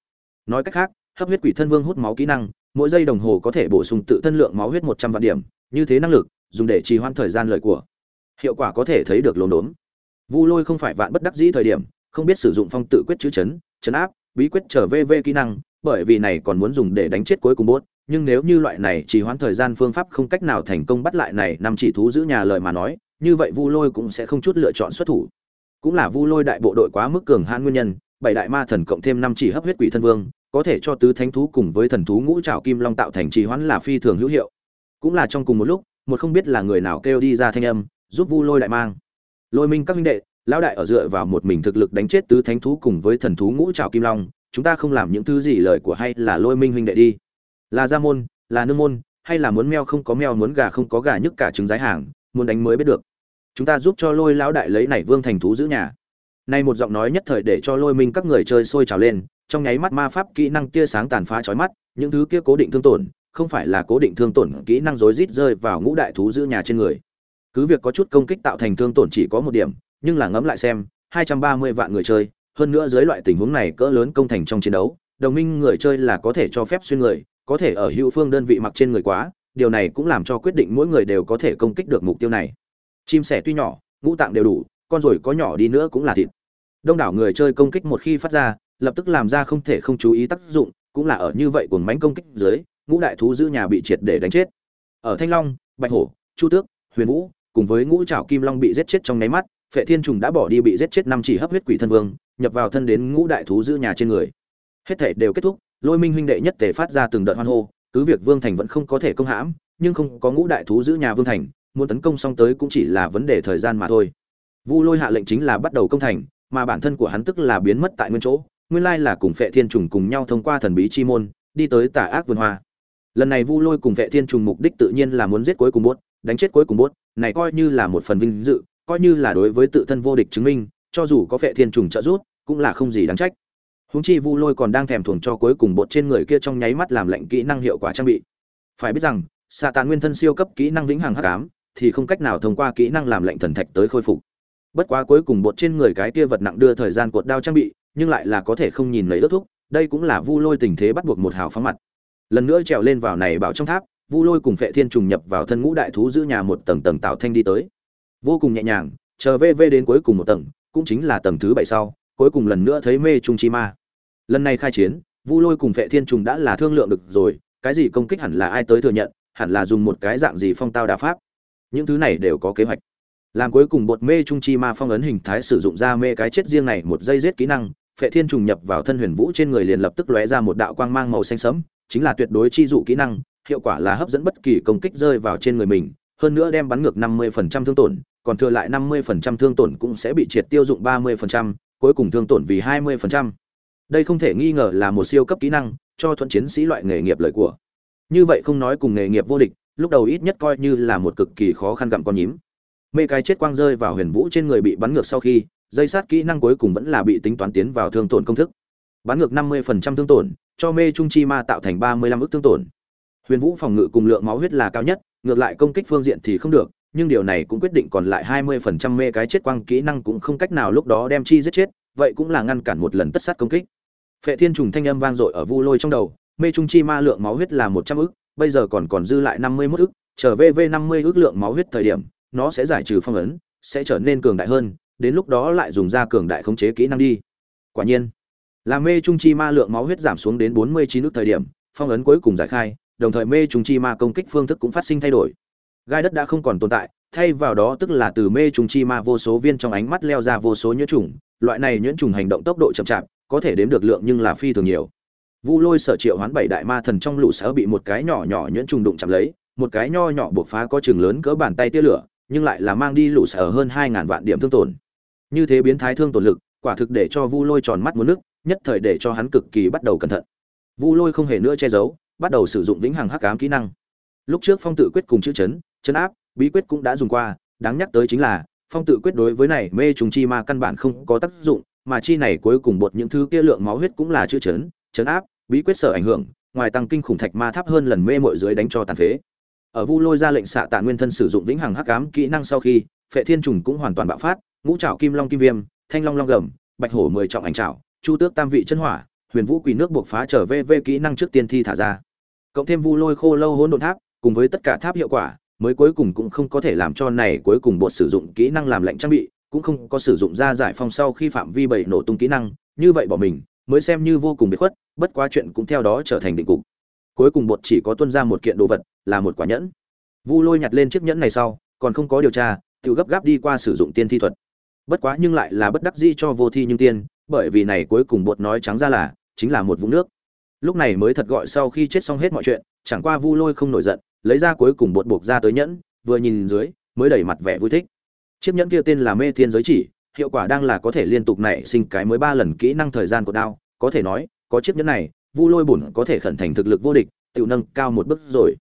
Nói cách khác hấp huyết quỷ thân vương hút máu kỹ năng, mỗi giây đồng hồ có thể bổ sung tự thân lượng máu huyết một trăm vạn điểm, như thế năng lực, dùng để trì hoãn thời gian lời của. Hiệu quả có thể thấy được lồn đốn vu lôi không phải vạn bất đắc dĩ thời điểm, không biết sử dụng phong tự quyết chữ chấn chấn áp, bí quyết trở vv kỹ năng, bởi vì này còn muốn dùng để đánh chết cuối cùng bốt, nhưng nếu như loại này trì hoãn thời gian phương pháp không cách nào thành công bắt lại này năm chỉ thú giữ nhà lời mà nói, như vậy vu lôi cũng sẽ không chút lựa chọn xuất thủ. Cũng là vu lôi đại bộ đội quá mức cường hãn nguyên nhân, bảy đại ma thần cộng thêm năm chỉ hấp huyết quỷ thân vương có thể cho tứ thánh thú cùng với thần thú ngũ trảo kim long tạo thành trì hoãn là phi thường hữu hiệu. Cũng là trong cùng một lúc, một không biết là người nào kêu đi ra thanh âm, giúp vu lôi đại mang. Lôi minh các huynh đệ, lão đại ở dựa vào một mình thực lực đánh chết tứ thánh thú cùng với thần thú ngũ trảo kim long, chúng ta không làm những thứ gì lời của hay là lôi minh huynh đệ đi. Là gia môn, là nương môn, hay là muốn meo không có meo muốn gà không có gà nhức cả trứng giái hàng, muốn đánh mới biết được. Chúng ta giúp cho lôi lão đại lấy này vương thành thú giữ nhà. Nay một giọng nói nhất thời để cho lôi minh các người chơi sôi trào lên trong nháy mắt ma pháp kỹ năng tia sáng tàn phá chói mắt, những thứ kia cố định thương tổn, không phải là cố định thương tổn kỹ năng rối rít rơi vào ngũ đại thú giữ nhà trên người. Cứ việc có chút công kích tạo thành thương tổn chỉ có một điểm, nhưng là ngẫm lại xem 230 vạn người chơi, hơn nữa dưới loại tình huống này cỡ lớn công thành trong chiến đấu, đồng minh người chơi là có thể cho phép xuyên người, có thể ở hữu phương đơn vị mặc trên người quá, điều này cũng làm cho quyết định mỗi người đều có thể công kích được mục tiêu này. Chim sẻ tuy nhỏ, ngũ tạng đều đủ, con rồi có nhỏ đi nữa cũng là thịt. Đông đảo người chơi công kích một khi phát ra lập tức làm ra không thể không chú ý tác dụng, cũng là ở như vậy cuồng mánh công kích dưới, ngũ đại thú giữ nhà bị triệt để đánh chết. Ở thanh long, bạch hổ, chu tước, huyền vũ, cùng với ngũ trảo kim long bị giết chết trong nháy mắt, phệ thiên trùng đã bỏ đi bị giết chết năm chỉ hấp huyết quỷ thân vương, nhập vào thân đến ngũ đại thú giữ nhà trên người. Hết thể đều kết thúc, lôi minh huynh đệ nhất tề phát ra từng đợt hoan hô, cứ việc vương thành vẫn không có thể công hãm, nhưng không có ngũ đại thú giữ nhà vương thành, muốn tấn công xong tới cũng chỉ là vấn đề thời gian mà thôi. Vu lôi hạ lệnh chính là bắt đầu công thành, mà bản thân của hắn tức là biến mất tại nguyên chỗ nguyên lai là cùng phệ thiên trùng cùng nhau thông qua thần bí chi môn, đi tới tả ác vườn hoa. Lần này vu lôi cùng phệ thiên trùng mục đích tự nhiên là muốn giết cuối cùng bốt, đánh chết cuối cùng bốt, này coi như là một phần vinh dự, coi như là đối với tự thân vô địch chứng minh, cho dù có phệ thiên trùng trợ giúp, cũng là không gì đáng trách. Húng chi vu lôi còn đang thèm thuồng cho cuối cùng bột trên người kia trong nháy mắt làm lệnh kỹ năng hiệu quả trang bị. Phải biết rằng xạ tàn nguyên thân siêu cấp kỹ năng vĩnh hằng hắc ám, thì không cách nào thông qua kỹ năng làm lệnh thần thạch tới khôi phục. Bất quá cuối cùng bột trên người cái kia vật nặng đưa thời gian cột đao trang bị nhưng lại là có thể không nhìn lấy ước thúc đây cũng là vu lôi tình thế bắt buộc một hào phóng mặt. Lần nữa trèo lên vào này bảo trong tháp, vu lôi cùng phệ thiên trùng nhập vào thân ngũ đại thú giữ nhà một tầng tầng tạo thanh đi tới. Vô cùng nhẹ nhàng, chờ vê vê đến cuối cùng một tầng, cũng chính là tầng thứ bảy sau, cuối cùng lần nữa thấy mê trung chi ma. Lần này khai chiến, vu lôi cùng vệ thiên trùng đã là thương lượng được rồi, cái gì công kích hẳn là ai tới thừa nhận, hẳn là dùng một cái dạng gì phong tao đà pháp. Những thứ này đều có kế hoạch. Làm cuối cùng bột mê trung chi ma phong ấn hình thái sử dụng ra mê cái chết riêng này một dây giết kỹ năng phệ thiên trùng nhập vào thân huyền vũ trên người liền lập tức lóe ra một đạo quang mang màu xanh sẫm chính là tuyệt đối chi dụ kỹ năng hiệu quả là hấp dẫn bất kỳ công kích rơi vào trên người mình hơn nữa đem bắn ngược 50% thương tổn còn thừa lại 50% thương tổn cũng sẽ bị triệt tiêu dụng 30%, cuối cùng thương tổn vì 20%. Đây không thể nghi ngờ là một siêu cấp kỹ năng, cho thuận chiến sĩ loại nghề nghiệp lợi của. Như vậy không nói cùng nghề nghiệp vô địch, lúc đầu ít nhất coi như là một cực kỳ khó khăn gặm con nhím. Mê cái chết quang rơi vào Huyền Vũ trên người bị bắn ngược sau khi, dây sát kỹ năng cuối cùng vẫn là bị tính toán tiến vào thương tổn công thức. Bán ngược 50% thương tổn, cho mê trung chi ma tạo thành 35 ức thương tổn. Huyền vũ phòng ngự cùng lượng máu huyết là cao nhất, ngược lại công kích phương diện thì không được, nhưng điều này cũng quyết định còn lại 20% mê cái chết quang kỹ năng cũng không cách nào lúc đó đem chi giết chết, vậy cũng là ngăn cản một lần tất sát công kích. Phệ thiên trùng thanh âm vang dội ở vu lôi trong đầu, mê trung chi ma lượng máu huyết là 100 ức, bây giờ còn còn dư lại 51 ức trở về v 50 ức lượng máu huyết thời điểm, nó sẽ giải trừ phong ấn, sẽ trở nên cường đại hơn đến lúc đó lại dùng ra cường đại khống chế kỹ năng đi. Quả nhiên, là mê trung chi ma lượng máu huyết giảm xuống đến 49 nước thời điểm, phong ấn cuối cùng giải khai, đồng thời mê trung chi ma công kích phương thức cũng phát sinh thay đổi. Gai đất đã không còn tồn tại, thay vào đó tức là từ mê trùng chi ma vô số viên trong ánh mắt leo ra vô số nhuyễn trùng, loại này nhuyễn trùng hành động tốc độ chậm chạp, có thể đếm được lượng nhưng là phi thường nhiều. Vu lôi sở triệu hoán bảy đại ma thần trong lũ sở bị một cái nhỏ nhỏ nhuyễn trùng đụng chạm lấy, một cái nho nhỏ buộc phá có chừng lớn cỡ bàn tay tia lửa, nhưng lại là mang đi lũ sở hơn hai ngàn vạn điểm thương tổn như thế biến thái thương tổn lực, quả thực để cho vu lôi tròn mắt muốn nước, nhất thời để cho hắn cực kỳ bắt đầu cẩn thận. Vu lôi không hề nữa che giấu, bắt đầu sử dụng vĩnh hằng hắc ám kỹ năng. Lúc trước phong tự quyết cùng chữ chấn chấn áp, bí quyết cũng đã dùng qua, đáng nhắc tới chính là, phong tự quyết đối với này mê trùng chi ma căn bản không có tác dụng, mà chi này cuối cùng bột những thứ kia lượng máu huyết cũng là chữ chấn chấn áp, bí quyết sở ảnh hưởng, ngoài tăng kinh khủng thạch ma thấp hơn lần mê mội dưới đánh cho tàn phế. Ở vu lôi ra lệnh xạ tạ nguyên thân sử dụng vĩnh hằng hắc ám kỹ năng sau khi, phệ thiên trùng cũng hoàn toàn bạo phát ngũ trảo kim long kim viêm, thanh long long gầm, bạch hổ mười trọng ảnh trảo, chu tước tam vị chân hỏa, huyền vũ quỷ nước buộc phá trở về vê kỹ năng trước tiên thi thả ra. Cộng thêm vu lôi khô lâu hỗn độn tháp, cùng với tất cả tháp hiệu quả, mới cuối cùng cũng không có thể làm cho này cuối cùng bột sử dụng kỹ năng làm lạnh trang bị, cũng không có sử dụng ra giải phong sau khi phạm vi bảy nổ tung kỹ năng, như vậy bỏ mình, mới xem như vô cùng bị khuất, bất quá chuyện cũng theo đó trở thành định cục. Cuối cùng bột chỉ có tuân ra một kiện đồ vật, là một quả nhẫn. Vu lôi nhặt lên chiếc nhẫn này sau, còn không có điều tra tự gấp gáp đi qua sử dụng tiên thi thuật bất quá nhưng lại là bất đắc dĩ cho vô thi nhưng tiên, bởi vì này cuối cùng bột nói trắng ra là, chính là một vũng nước. Lúc này mới thật gọi sau khi chết xong hết mọi chuyện, chẳng qua vu lôi không nổi giận, lấy ra cuối cùng bột buộc ra tới nhẫn, vừa nhìn dưới, mới đẩy mặt vẻ vui thích. Chiếc nhẫn kia tên là mê thiên giới chỉ, hiệu quả đang là có thể liên tục nảy sinh cái mới ba lần kỹ năng thời gian của đao. Có thể nói, có chiếc nhẫn này, vu lôi bùn có thể khẩn thành thực lực vô địch tự nâng cao một bước rồi.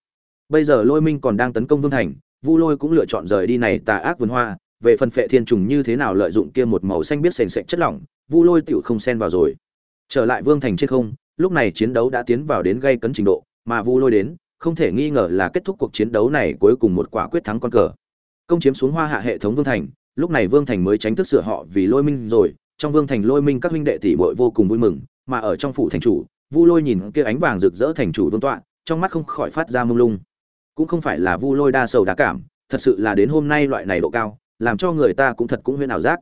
Bây giờ lôi minh còn đang tấn công vương thành, vu lôi cũng lựa chọn rời đi này tà ác vườn hoa về phần phệ thiên trùng như thế nào lợi dụng kia một màu xanh biết sền sệt chất lỏng, vu lôi tựu không xen vào rồi. Trở lại vương thành trên không, lúc này chiến đấu đã tiến vào đến gây cấn trình độ, mà vu lôi đến, không thể nghi ngờ là kết thúc cuộc chiến đấu này cuối cùng một quả quyết thắng con cờ. Công chiếm xuống hoa hạ hệ thống vương thành, lúc này vương thành mới tránh thức sửa họ vì lôi minh rồi, trong vương thành lôi minh các huynh đệ tỷ bội vô cùng vui mừng, mà ở trong phủ thành chủ, vu lôi nhìn kia ánh vàng rực rỡ thành chủ vương tọa, trong mắt không khỏi phát ra mông lung. Cũng không phải là vu lôi đa sầu đa cảm, thật sự là đến hôm nay loại này độ cao làm cho người ta cũng thật cũng huyễn ảo giác.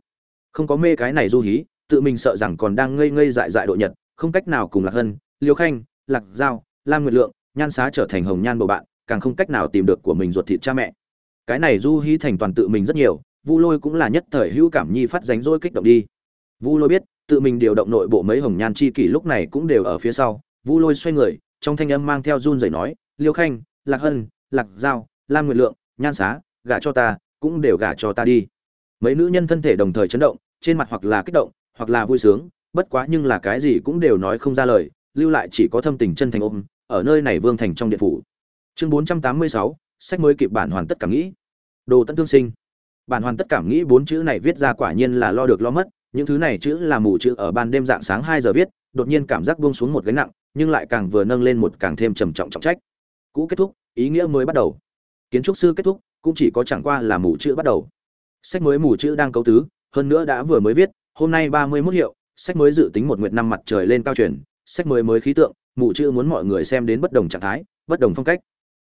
Không có mê cái này du hí, tự mình sợ rằng còn đang ngây ngây dại dại độ nhật, không cách nào cùng lạc hân, liêu khanh, lạc giao, lam nguyệt lượng, nhan xá trở thành hồng nhan bầu bạn, càng không cách nào tìm được của mình ruột thịt cha mẹ. Cái này du hí thành toàn tự mình rất nhiều, vu lôi cũng là nhất thời hữu cảm nhi phát ránh rỗi kích động đi. Vu lôi biết, tự mình điều động nội bộ mấy hồng nhan chi kỷ lúc này cũng đều ở phía sau. Vu lôi xoay người, trong thanh âm mang theo run rẩy nói, liêu khanh, lạc hân, lạc giao, lam nguyệt lượng, nhan xá, gả cho ta cũng đều gả cho ta đi. Mấy nữ nhân thân thể đồng thời chấn động, trên mặt hoặc là kích động, hoặc là vui sướng, bất quá nhưng là cái gì cũng đều nói không ra lời, lưu lại chỉ có thâm tình chân thành ôm, ở nơi này vương thành trong điện phủ. Chương bốn trăm tám mươi sáu, sách mới kịp bản hoàn tất cảm nghĩ. Đồ tận thương sinh. Bản hoàn tất cảm nghĩ bốn chữ này viết ra quả nhiên là lo được lo mất, những thứ này chữ là mù chữ ở ban đêm dạng sáng hai giờ viết, đột nhiên cảm giác buông xuống một gánh nặng, nhưng lại càng vừa nâng lên một càng thêm trầm trọng trọng trách. Cũ kết thúc, ý nghĩa mới bắt đầu. Kiến trúc sư kết thúc cũng chỉ có chẳng qua là mù chữ bắt đầu. Sách mới mù chữ đang cấu tứ, hơn nữa đã vừa mới viết, hôm nay ba mươi 31 hiệu, sách mới dự tính một nguyệt năm mặt trời lên cao truyền sách mới mới khí tượng, mù chữ muốn mọi người xem đến bất đồng trạng thái, bất đồng phong cách.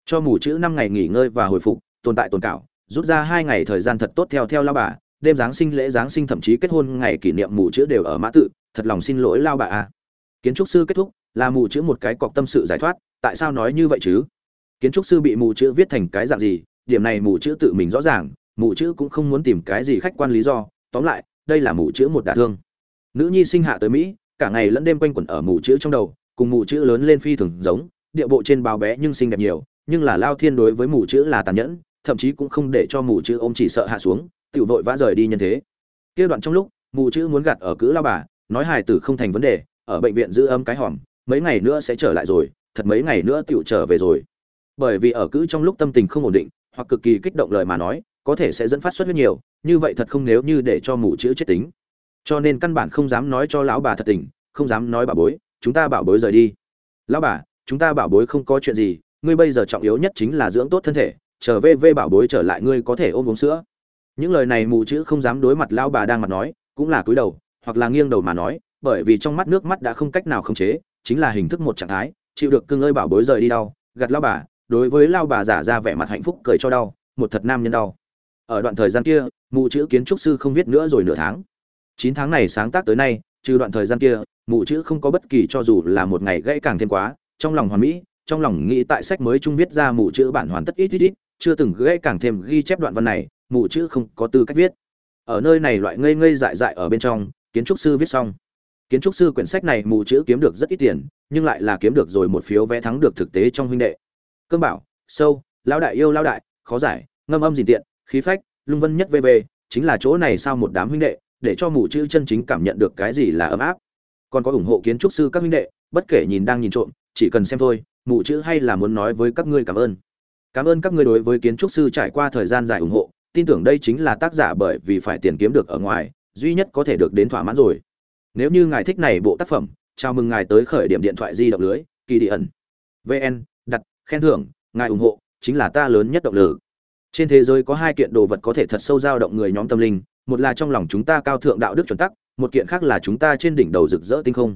Cho mù chữ năm ngày nghỉ ngơi và hồi phục, tồn tại tồn cảo, rút ra hai ngày thời gian thật tốt theo theo lao bà, đêm giáng sinh lễ giáng sinh thậm chí kết hôn ngày kỷ niệm mù chữ đều ở mã tự, thật lòng xin lỗi lao bà a. Kiến trúc sư kết thúc, là mù chữ một cái cọc tâm sự giải thoát, tại sao nói như vậy chứ? Kiến trúc sư bị mù chữ viết thành cái dạng gì điểm này mù chữ tự mình rõ ràng, mù chữ cũng không muốn tìm cái gì khách quan lý do. Tóm lại, đây là mù chữ một đả thương. Nữ nhi sinh hạ tới mỹ, cả ngày lẫn đêm quanh quẩn ở mù chữ trong đầu, cùng mù chữ lớn lên phi thường giống, địa bộ trên bao bé nhưng xinh đẹp nhiều, nhưng là lao thiên đối với mù chữ là tàn nhẫn, thậm chí cũng không để cho mù chữ ôm chỉ sợ hạ xuống tự vội vã rời đi nhân thế. Kia đoạn trong lúc, mù chữ muốn gạt ở cữ lao bà, nói hài tử không thành vấn đề, ở bệnh viện giữ ấm cái hòm, mấy ngày nữa sẽ trở lại rồi, thật mấy ngày nữa tựu trở về rồi. Bởi vì ở cữ trong lúc tâm tình không ổn định hoặc cực kỳ kích động lời mà nói, có thể sẽ dẫn phát xuất huyết nhiều, như vậy thật không nếu như để cho mù chữ chết tính. Cho nên căn bản không dám nói cho lão bà thật tình, không dám nói bảo bối, chúng ta bảo bối rời đi. Lão bà, chúng ta bảo bối không có chuyện gì, ngươi bây giờ trọng yếu nhất chính là dưỡng tốt thân thể, trở về vê bảo bối trở lại ngươi có thể ôm uống sữa. Những lời này mù chữ không dám đối mặt lão bà đang mặt nói, cũng là cúi đầu, hoặc là nghiêng đầu mà nói, bởi vì trong mắt nước mắt đã không cách nào khống chế, chính là hình thức một trạng thái, chịu được cưng ơi bảo bối rời đi đau gặt lão bà đối với lão bà giả ra vẻ mặt hạnh phúc cười cho đau, một thật nam nhân đau. Ở đoạn thời gian kia mù chữ kiến trúc sư không viết nữa rồi nửa tháng. Chín tháng này sáng tác tới nay, trừ đoạn thời gian kia mù chữ không có bất kỳ cho dù là một ngày gãy càng thêm quá, trong lòng hoàn mỹ, trong lòng nghĩ tại sách mới trung viết ra mù chữ bản hoàn tất ít ít ít, chưa từng gãy càng thêm ghi chép đoạn văn này mù chữ không có tư cách viết. Ở nơi này loại ngây ngây dại dại ở bên trong, kiến trúc sư viết xong. Kiến trúc sư quyển sách này mù chữ kiếm được rất ít tiền, nhưng lại là kiếm được rồi một phiếu vé thắng được thực tế trong huynh đệ cơm bảo, sâu, lão đại yêu lão đại, khó giải, ngâm âm dìn tiện, khí phách, lung vân nhất vv chính là chỗ này sao một đám huynh đệ, để cho mù chữ chân chính cảm nhận được cái gì là ấm áp. Còn có ủng hộ kiến trúc sư các huynh đệ, bất kể nhìn đang nhìn trộm, chỉ cần xem thôi, mù chữ hay là muốn nói với các ngươi cảm ơn. Cảm ơn các ngươi đối với kiến trúc sư trải qua thời gian dài ủng hộ, tin tưởng đây chính là tác giả bởi vì phải tiền kiếm được ở ngoài, duy nhất có thể được đến thỏa mãn rồi. Nếu như ngài thích này bộ tác phẩm, chào mừng ngài tới khởi điểm điện thoại di động lưới, kỳ đi ẩn. Vn khen thưởng, ngài ủng hộ, chính là ta lớn nhất động lực. Trên thế giới có hai kiện đồ vật có thể thật sâu dao động người nhóm tâm linh, một là trong lòng chúng ta cao thượng đạo đức chuẩn tắc, một kiện khác là chúng ta trên đỉnh đầu rực rỡ tinh không.